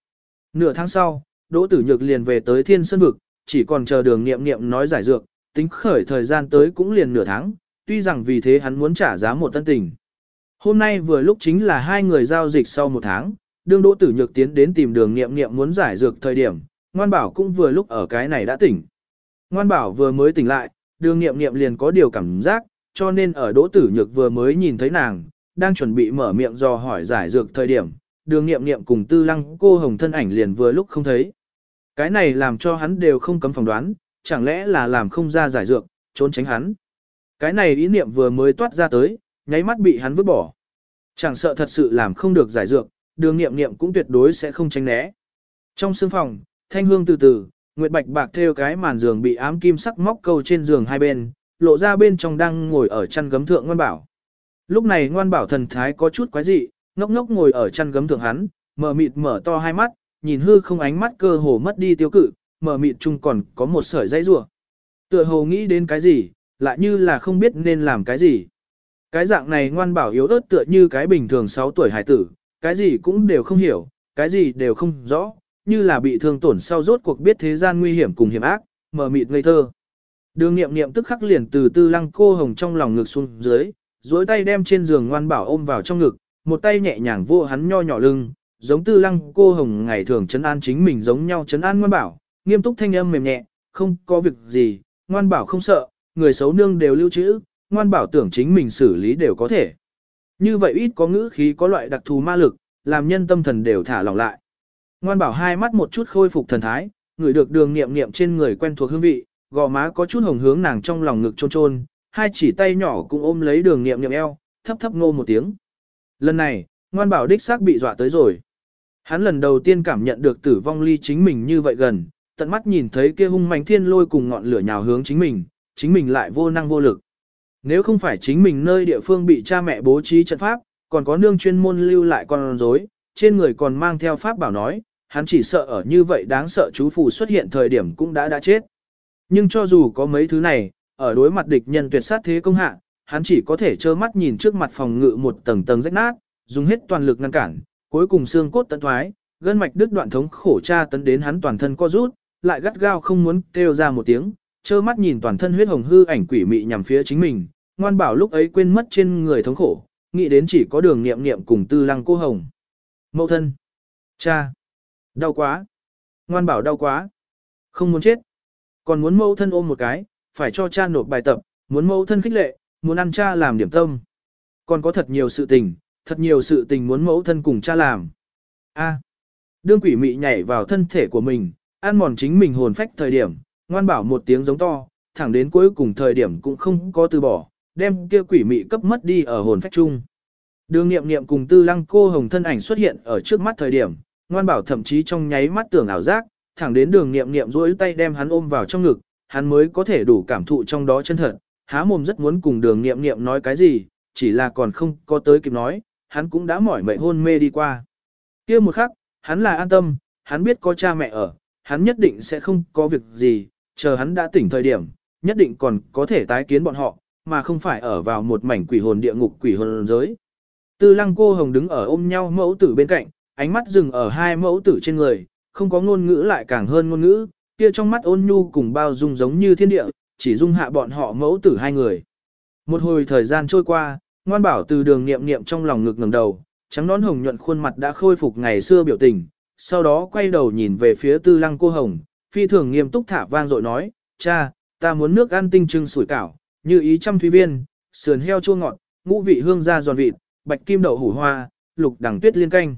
Nửa tháng sau, Đỗ Tử Nhược liền về tới Thiên Sơn Vực, chỉ còn chờ đường nghiệm nghiệm nói giải dược, tính khởi thời gian tới cũng liền nửa tháng, tuy rằng vì thế hắn muốn trả giá một tân tình. Hôm nay vừa lúc chính là hai người giao dịch sau một tháng, đương Đỗ Tử Nhược tiến đến tìm đường nghiệm nghiệm muốn giải dược thời điểm, Ngoan Bảo cũng vừa lúc ở cái này đã tỉnh. Ngoan Bảo vừa mới tỉnh lại, đường nghiệm nghiệm liền có điều cảm giác, cho nên ở Đỗ Tử Nhược vừa mới nhìn thấy nàng, đang chuẩn bị mở miệng do hỏi giải dược thời điểm, đường nghiệm nghiệm cùng tư lăng cô hồng thân ảnh liền vừa lúc không thấy. Cái này làm cho hắn đều không cấm phỏng đoán, chẳng lẽ là làm không ra giải dược, trốn tránh hắn. Cái này ý niệm vừa mới toát ra tới, nháy mắt bị hắn vứt bỏ. Chẳng sợ thật sự làm không được giải dược, đường nghiệm nghiệm cũng tuyệt đối sẽ không tránh né. Trong sương phòng, thanh hương từ từ, nguyệt bạch bạc theo cái màn giường bị ám kim sắc móc câu trên giường hai bên, lộ ra bên trong đang ngồi ở chăn gấm thượng ngoan bảo. Lúc này ngoan bảo thần thái có chút quái dị, ngốc ngốc ngồi ở chăn gấm thượng hắn, mở mịt mở to hai mắt, nhìn hư không ánh mắt cơ hồ mất đi tiêu cự, mở mịt chung còn có một sợi dây rủa. Tựa hồ nghĩ đến cái gì, lại như là không biết nên làm cái gì. Cái dạng này ngoan bảo yếu ớt tựa như cái bình thường 6 tuổi hải tử, cái gì cũng đều không hiểu, cái gì đều không rõ, như là bị thương tổn sau rốt cuộc biết thế gian nguy hiểm cùng hiểm ác, mở mịt ngây thơ. Đường nghiệm nghiệm tức khắc liền từ tư lăng cô hồng trong lòng ngực xuống dưới, duỗi tay đem trên giường ngoan bảo ôm vào trong ngực, một tay nhẹ nhàng vô hắn nho nhỏ lưng, giống tư lăng cô hồng ngày thường chấn an chính mình giống nhau chấn an ngoan bảo, nghiêm túc thanh âm mềm nhẹ, không có việc gì, ngoan bảo không sợ, người xấu nương đều lưu trữ, ngoan bảo tưởng chính mình xử lý đều có thể. Như vậy ít có ngữ khí có loại đặc thù ma lực, làm nhân tâm thần đều thả lỏng lại. Ngoan bảo hai mắt một chút khôi phục thần thái, người được đường nghiệm nghiệm trên người quen thuộc hương vị, gò má có chút hồng hướng nàng trong lòng ngực trôn trôn, hai chỉ tay nhỏ cũng ôm lấy đường nghiệm nghiệm eo, thấp thấp ngô một tiếng. Lần này, ngoan bảo đích xác bị dọa tới rồi. Hắn lần đầu tiên cảm nhận được tử vong ly chính mình như vậy gần, tận mắt nhìn thấy kia hung mạnh thiên lôi cùng ngọn lửa nhào hướng chính mình, chính mình lại vô năng vô lực. Nếu không phải chính mình nơi địa phương bị cha mẹ bố trí trận pháp, còn có nương chuyên môn lưu lại con rối, trên người còn mang theo pháp bảo nói, hắn chỉ sợ ở như vậy đáng sợ chú phù xuất hiện thời điểm cũng đã đã chết. Nhưng cho dù có mấy thứ này, ở đối mặt địch nhân tuyệt sát thế công hạ, hắn chỉ có thể trơ mắt nhìn trước mặt phòng ngự một tầng tầng rách nát, dùng hết toàn lực ngăn cản, cuối cùng xương cốt tận thoái, gân mạch đứt đoạn thống khổ tra tấn đến hắn toàn thân co rút, lại gắt gao không muốn kêu ra một tiếng, trơ mắt nhìn toàn thân huyết hồng hư ảnh quỷ mị nhằm phía chính mình, ngoan bảo lúc ấy quên mất trên người thống khổ, nghĩ đến chỉ có đường nghiệm nghiệm cùng tư lăng cô hồng. Mậu thân. Cha. Đau quá. Ngoan bảo đau quá. Không muốn chết. Còn muốn mẫu thân ôm một cái, phải cho cha nộp bài tập, muốn mẫu thân khích lệ, muốn ăn cha làm điểm tâm. Còn có thật nhiều sự tình, thật nhiều sự tình muốn mẫu thân cùng cha làm. A. Đương quỷ mị nhảy vào thân thể của mình, ăn mòn chính mình hồn phách thời điểm, ngoan bảo một tiếng giống to, thẳng đến cuối cùng thời điểm cũng không có từ bỏ, đem kia quỷ mị cấp mất đi ở hồn phách chung. Đường nghiệm nghiệm cùng tư lăng cô hồng thân ảnh xuất hiện ở trước mắt thời điểm, ngoan bảo thậm chí trong nháy mắt tưởng ảo giác, thẳng đến đường nghiệm nghiệm duỗi tay đem hắn ôm vào trong ngực, hắn mới có thể đủ cảm thụ trong đó chân thật, há mồm rất muốn cùng đường nghiệm nghiệm nói cái gì, chỉ là còn không có tới kịp nói, hắn cũng đã mỏi mệt hôn mê đi qua. kia một khắc, hắn là an tâm, hắn biết có cha mẹ ở, hắn nhất định sẽ không có việc gì, chờ hắn đã tỉnh thời điểm, nhất định còn có thể tái kiến bọn họ, mà không phải ở vào một mảnh quỷ hồn địa ngục quỷ hồn giới. Tư lăng cô hồng đứng ở ôm nhau mẫu tử bên cạnh, ánh mắt dừng ở hai mẫu tử trên người, không có ngôn ngữ lại càng hơn ngôn ngữ, kia trong mắt ôn nhu cùng bao dung giống như thiên địa, chỉ dung hạ bọn họ mẫu tử hai người. Một hồi thời gian trôi qua, ngoan bảo từ đường niệm niệm trong lòng ngực ngẩng đầu, trắng nón hồng nhuận khuôn mặt đã khôi phục ngày xưa biểu tình, sau đó quay đầu nhìn về phía tư lăng cô hồng, phi thường nghiêm túc thả vang dội nói, cha, ta muốn nước ăn tinh trưng sủi cảo, như ý trăm thúy viên, sườn heo chua ngọt, ngũ vị hương da giòn vịt, bạch kim đậu hủ hoa, lục đằng tuyết liên canh.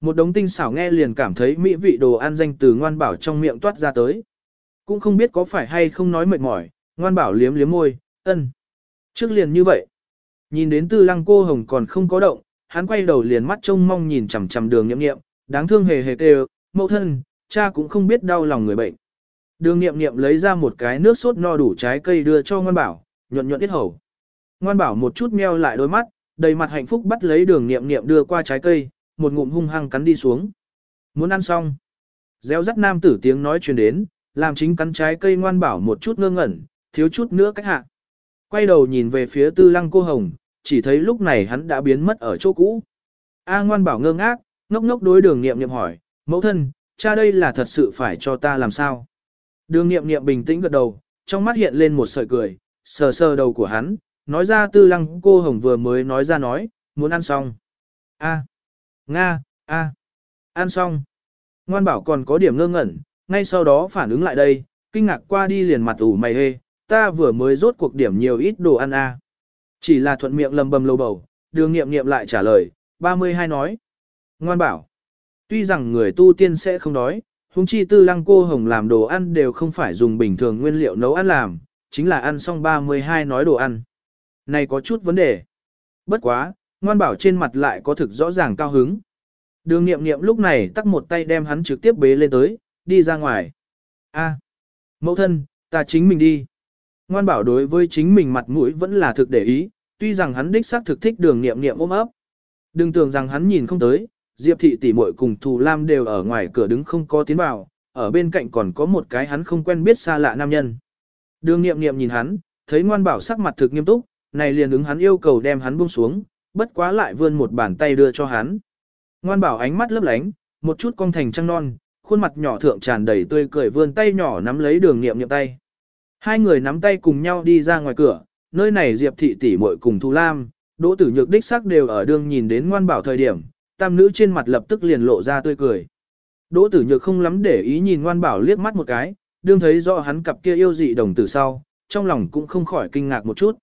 Một đống tinh xảo nghe liền cảm thấy mỹ vị đồ ăn danh từ ngoan bảo trong miệng toát ra tới. Cũng không biết có phải hay không nói mệt mỏi, ngoan bảo liếm liếm môi, ân. Trước liền như vậy. Nhìn đến tư lăng cô hồng còn không có động, hắn quay đầu liền mắt trông mong nhìn chằm chằm đường nghiệm nghiệm, đáng thương hề hề kêu, mẫu thân, cha cũng không biết đau lòng người bệnh. Đường nghiệm nghiệm lấy ra một cái nước sốt no đủ trái cây đưa cho ngoan bảo, nhuận nhuận ít hầu. Ngoan bảo một chút meo lại đôi mắt, đầy mặt hạnh phúc bắt lấy đường nghiệm nghiệm đưa qua trái cây, một ngụm hung hăng cắn đi xuống. Muốn ăn xong. Gieo rắt nam tử tiếng nói truyền đến, làm chính cắn trái cây ngoan bảo một chút ngơ ngẩn, thiếu chút nữa cách hạ. Quay đầu nhìn về phía tư lăng cô hồng, chỉ thấy lúc này hắn đã biến mất ở chỗ cũ. A ngoan bảo ngơ ngác, ngốc ngốc đối đường nghiệm nghiệm hỏi, mẫu thân, cha đây là thật sự phải cho ta làm sao? Đường nghiệm nghiệm bình tĩnh gật đầu, trong mắt hiện lên một sợi cười, sờ sờ đầu của hắn, nói ra tư lăng cô hồng vừa mới nói ra nói, muốn ăn xong. A. Nga, a, ăn xong. Ngoan bảo còn có điểm ngơ ngẩn, ngay sau đó phản ứng lại đây, kinh ngạc qua đi liền mặt ủ mày hê, ta vừa mới rốt cuộc điểm nhiều ít đồ ăn a. Chỉ là thuận miệng lầm bầm lâu bầu, đường nghiệm nghiệm lại trả lời, 32 nói. Ngoan bảo, tuy rằng người tu tiên sẽ không đói, huống chi tư lăng cô hồng làm đồ ăn đều không phải dùng bình thường nguyên liệu nấu ăn làm, chính là ăn xong 32 nói đồ ăn. Này có chút vấn đề. Bất quá, ngoan bảo trên mặt lại có thực rõ ràng cao hứng. Đường nghiệm nghiệm lúc này tắt một tay đem hắn trực tiếp bế lên tới, đi ra ngoài. A, mẫu thân, ta chính mình đi. Ngoan bảo đối với chính mình mặt mũi vẫn là thực để ý, tuy rằng hắn đích xác thực thích đường nghiệm nghiệm ôm ấp. Đừng tưởng rằng hắn nhìn không tới, Diệp thị tỷ muội cùng Thù Lam đều ở ngoài cửa đứng không có tiến vào, ở bên cạnh còn có một cái hắn không quen biết xa lạ nam nhân. Đường nghiệm nghiệm nhìn hắn, thấy ngoan bảo sắc mặt thực nghiêm túc, này liền ứng hắn yêu cầu đem hắn buông xuống, bất quá lại vươn một bàn tay đưa cho hắn. Ngoan bảo ánh mắt lấp lánh, một chút cong thành trăng non, khuôn mặt nhỏ thượng tràn đầy tươi cười vươn tay nhỏ nắm lấy đường nghiệm nghiệm tay. Hai người nắm tay cùng nhau đi ra ngoài cửa, nơi này Diệp thị tỷ muội cùng Thu Lam, Đỗ Tử Nhược đích sắc đều ở đường nhìn đến ngoan bảo thời điểm, tam nữ trên mặt lập tức liền lộ ra tươi cười. Đỗ Tử Nhược không lắm để ý nhìn ngoan bảo liếc mắt một cái, đương thấy rõ hắn cặp kia yêu dị đồng từ sau, trong lòng cũng không khỏi kinh ngạc một chút.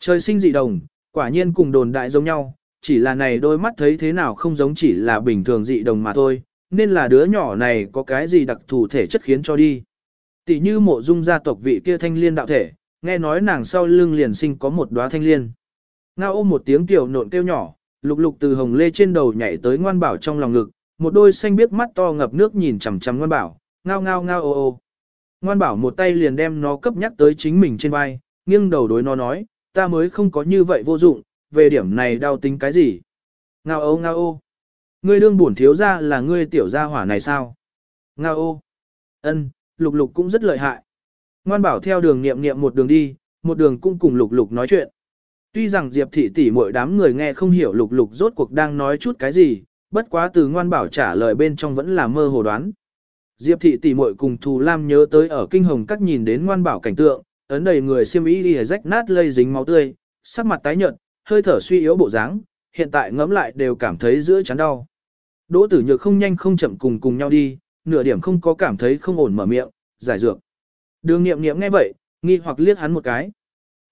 Trời sinh dị đồng, quả nhiên cùng đồn đại giống nhau, chỉ là này đôi mắt thấy thế nào không giống chỉ là bình thường dị đồng mà thôi, nên là đứa nhỏ này có cái gì đặc thù thể chất khiến cho đi. Tỷ như mộ dung gia tộc vị kia thanh liên đạo thể, nghe nói nàng sau lưng liền sinh có một đóa thanh liên. Ngao ôm một tiếng tiểu nộn kêu nhỏ, lục lục từ hồng lê trên đầu nhảy tới ngoan bảo trong lòng ngực, một đôi xanh biếc mắt to ngập nước nhìn chằm chằm ngoan bảo, ngao ngao ngao ô ô. Ngoan bảo một tay liền đem nó cấp nhắc tới chính mình trên vai, nghiêng đầu đối nó nói, ta mới không có như vậy vô dụng, về điểm này đau tính cái gì. Ngao ô ngao ô. Ngươi đương bổn thiếu ra là ngươi tiểu gia hỏa này sao? Ngao ô. Ân, lục lục cũng rất lợi hại. Ngoan bảo theo đường niệm niệm một đường đi, một đường cũng cùng lục lục nói chuyện. Tuy rằng Diệp thị tỷ mỗi đám người nghe không hiểu lục lục rốt cuộc đang nói chút cái gì, bất quá từ ngoan bảo trả lời bên trong vẫn là mơ hồ đoán. Diệp thị tỷ muội cùng Thù Lam nhớ tới ở kinh hồng các nhìn đến ngoan bảo cảnh tượng, ấn đầy người xiêm y đi rách nát lây dính máu tươi, sắc mặt tái nhợt, hơi thở suy yếu bộ dáng, hiện tại ngẫm lại đều cảm thấy giữa chán đau. Đỗ Tử Nhược không nhanh không chậm cùng cùng nhau đi, nửa điểm không có cảm thấy không ổn mở miệng, giải dược. Đường Nghiệm Nghiệm nghe vậy, nghi hoặc liếc hắn một cái.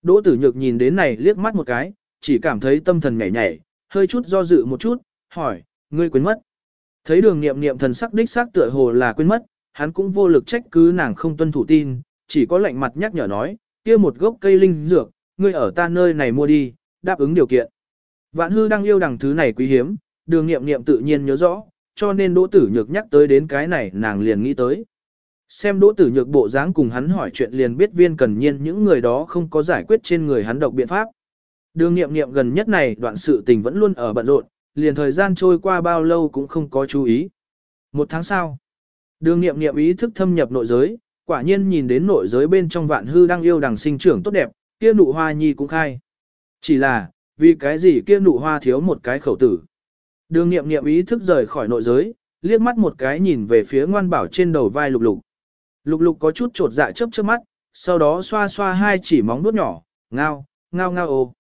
Đỗ Tử Nhược nhìn đến này liếc mắt một cái, chỉ cảm thấy tâm thần nhảy nhảy, hơi chút do dự một chút, hỏi, ngươi quên mất. Thấy đường Nghiệm Nghiệm thần sắc đích xác tựa hồ là quên mất, hắn cũng vô lực trách cứ nàng không tuân thủ tin, chỉ có lạnh mặt nhắc nhở nói, kia một gốc cây linh dược, ngươi ở ta nơi này mua đi, đáp ứng điều kiện. Vạn hư đang yêu đằng thứ này quý hiếm, đường nghiệm nghiệm tự nhiên nhớ rõ, cho nên đỗ tử nhược nhắc tới đến cái này nàng liền nghĩ tới. Xem đỗ tử nhược bộ dáng cùng hắn hỏi chuyện liền biết viên cần nhiên những người đó không có giải quyết trên người hắn độc biện pháp. Đường nghiệm nghiệm gần nhất này đoạn sự tình vẫn luôn ở bận rộn, liền thời gian trôi qua bao lâu cũng không có chú ý. Một tháng sau, đường nghiệm nghiệm ý thức thâm nhập nội giới, quả nhiên nhìn đến nội giới bên trong vạn hư đang yêu đằng sinh trưởng tốt đẹp, kia nụ hoa nhi cũng khai. Chỉ là, vì cái gì kia nụ hoa thiếu một cái khẩu tử. Đường nghiệm nghiệm ý thức rời khỏi nội giới, liếc mắt một cái nhìn về phía ngoan bảo trên đầu vai lục lục. Lục lục có chút trột dạ chớp chớp mắt, sau đó xoa xoa hai chỉ móng nuốt nhỏ, ngao, ngao ngao ô.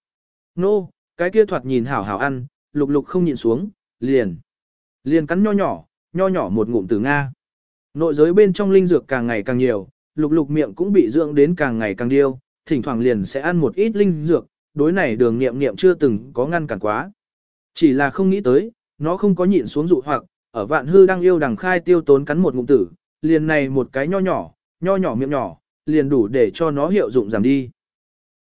Nô, cái kia thoạt nhìn hảo hảo ăn, lục lục không nhìn xuống, liền. Liền cắn nho nhỏ, nho nhỏ một ngụm từ Nga. Nội giới bên trong linh dược càng ngày càng nhiều, lục lục miệng cũng bị dưỡng đến càng ngày càng điêu, thỉnh thoảng liền sẽ ăn một ít linh dược, đối này đường nghiệm nghiệm chưa từng có ngăn cản quá. Chỉ là không nghĩ tới, nó không có nhịn xuống dụ hoặc, ở vạn hư đang yêu đằng khai tiêu tốn cắn một ngụm tử, liền này một cái nho nhỏ, nho nhỏ miệng nhỏ, liền đủ để cho nó hiệu dụng giảm đi.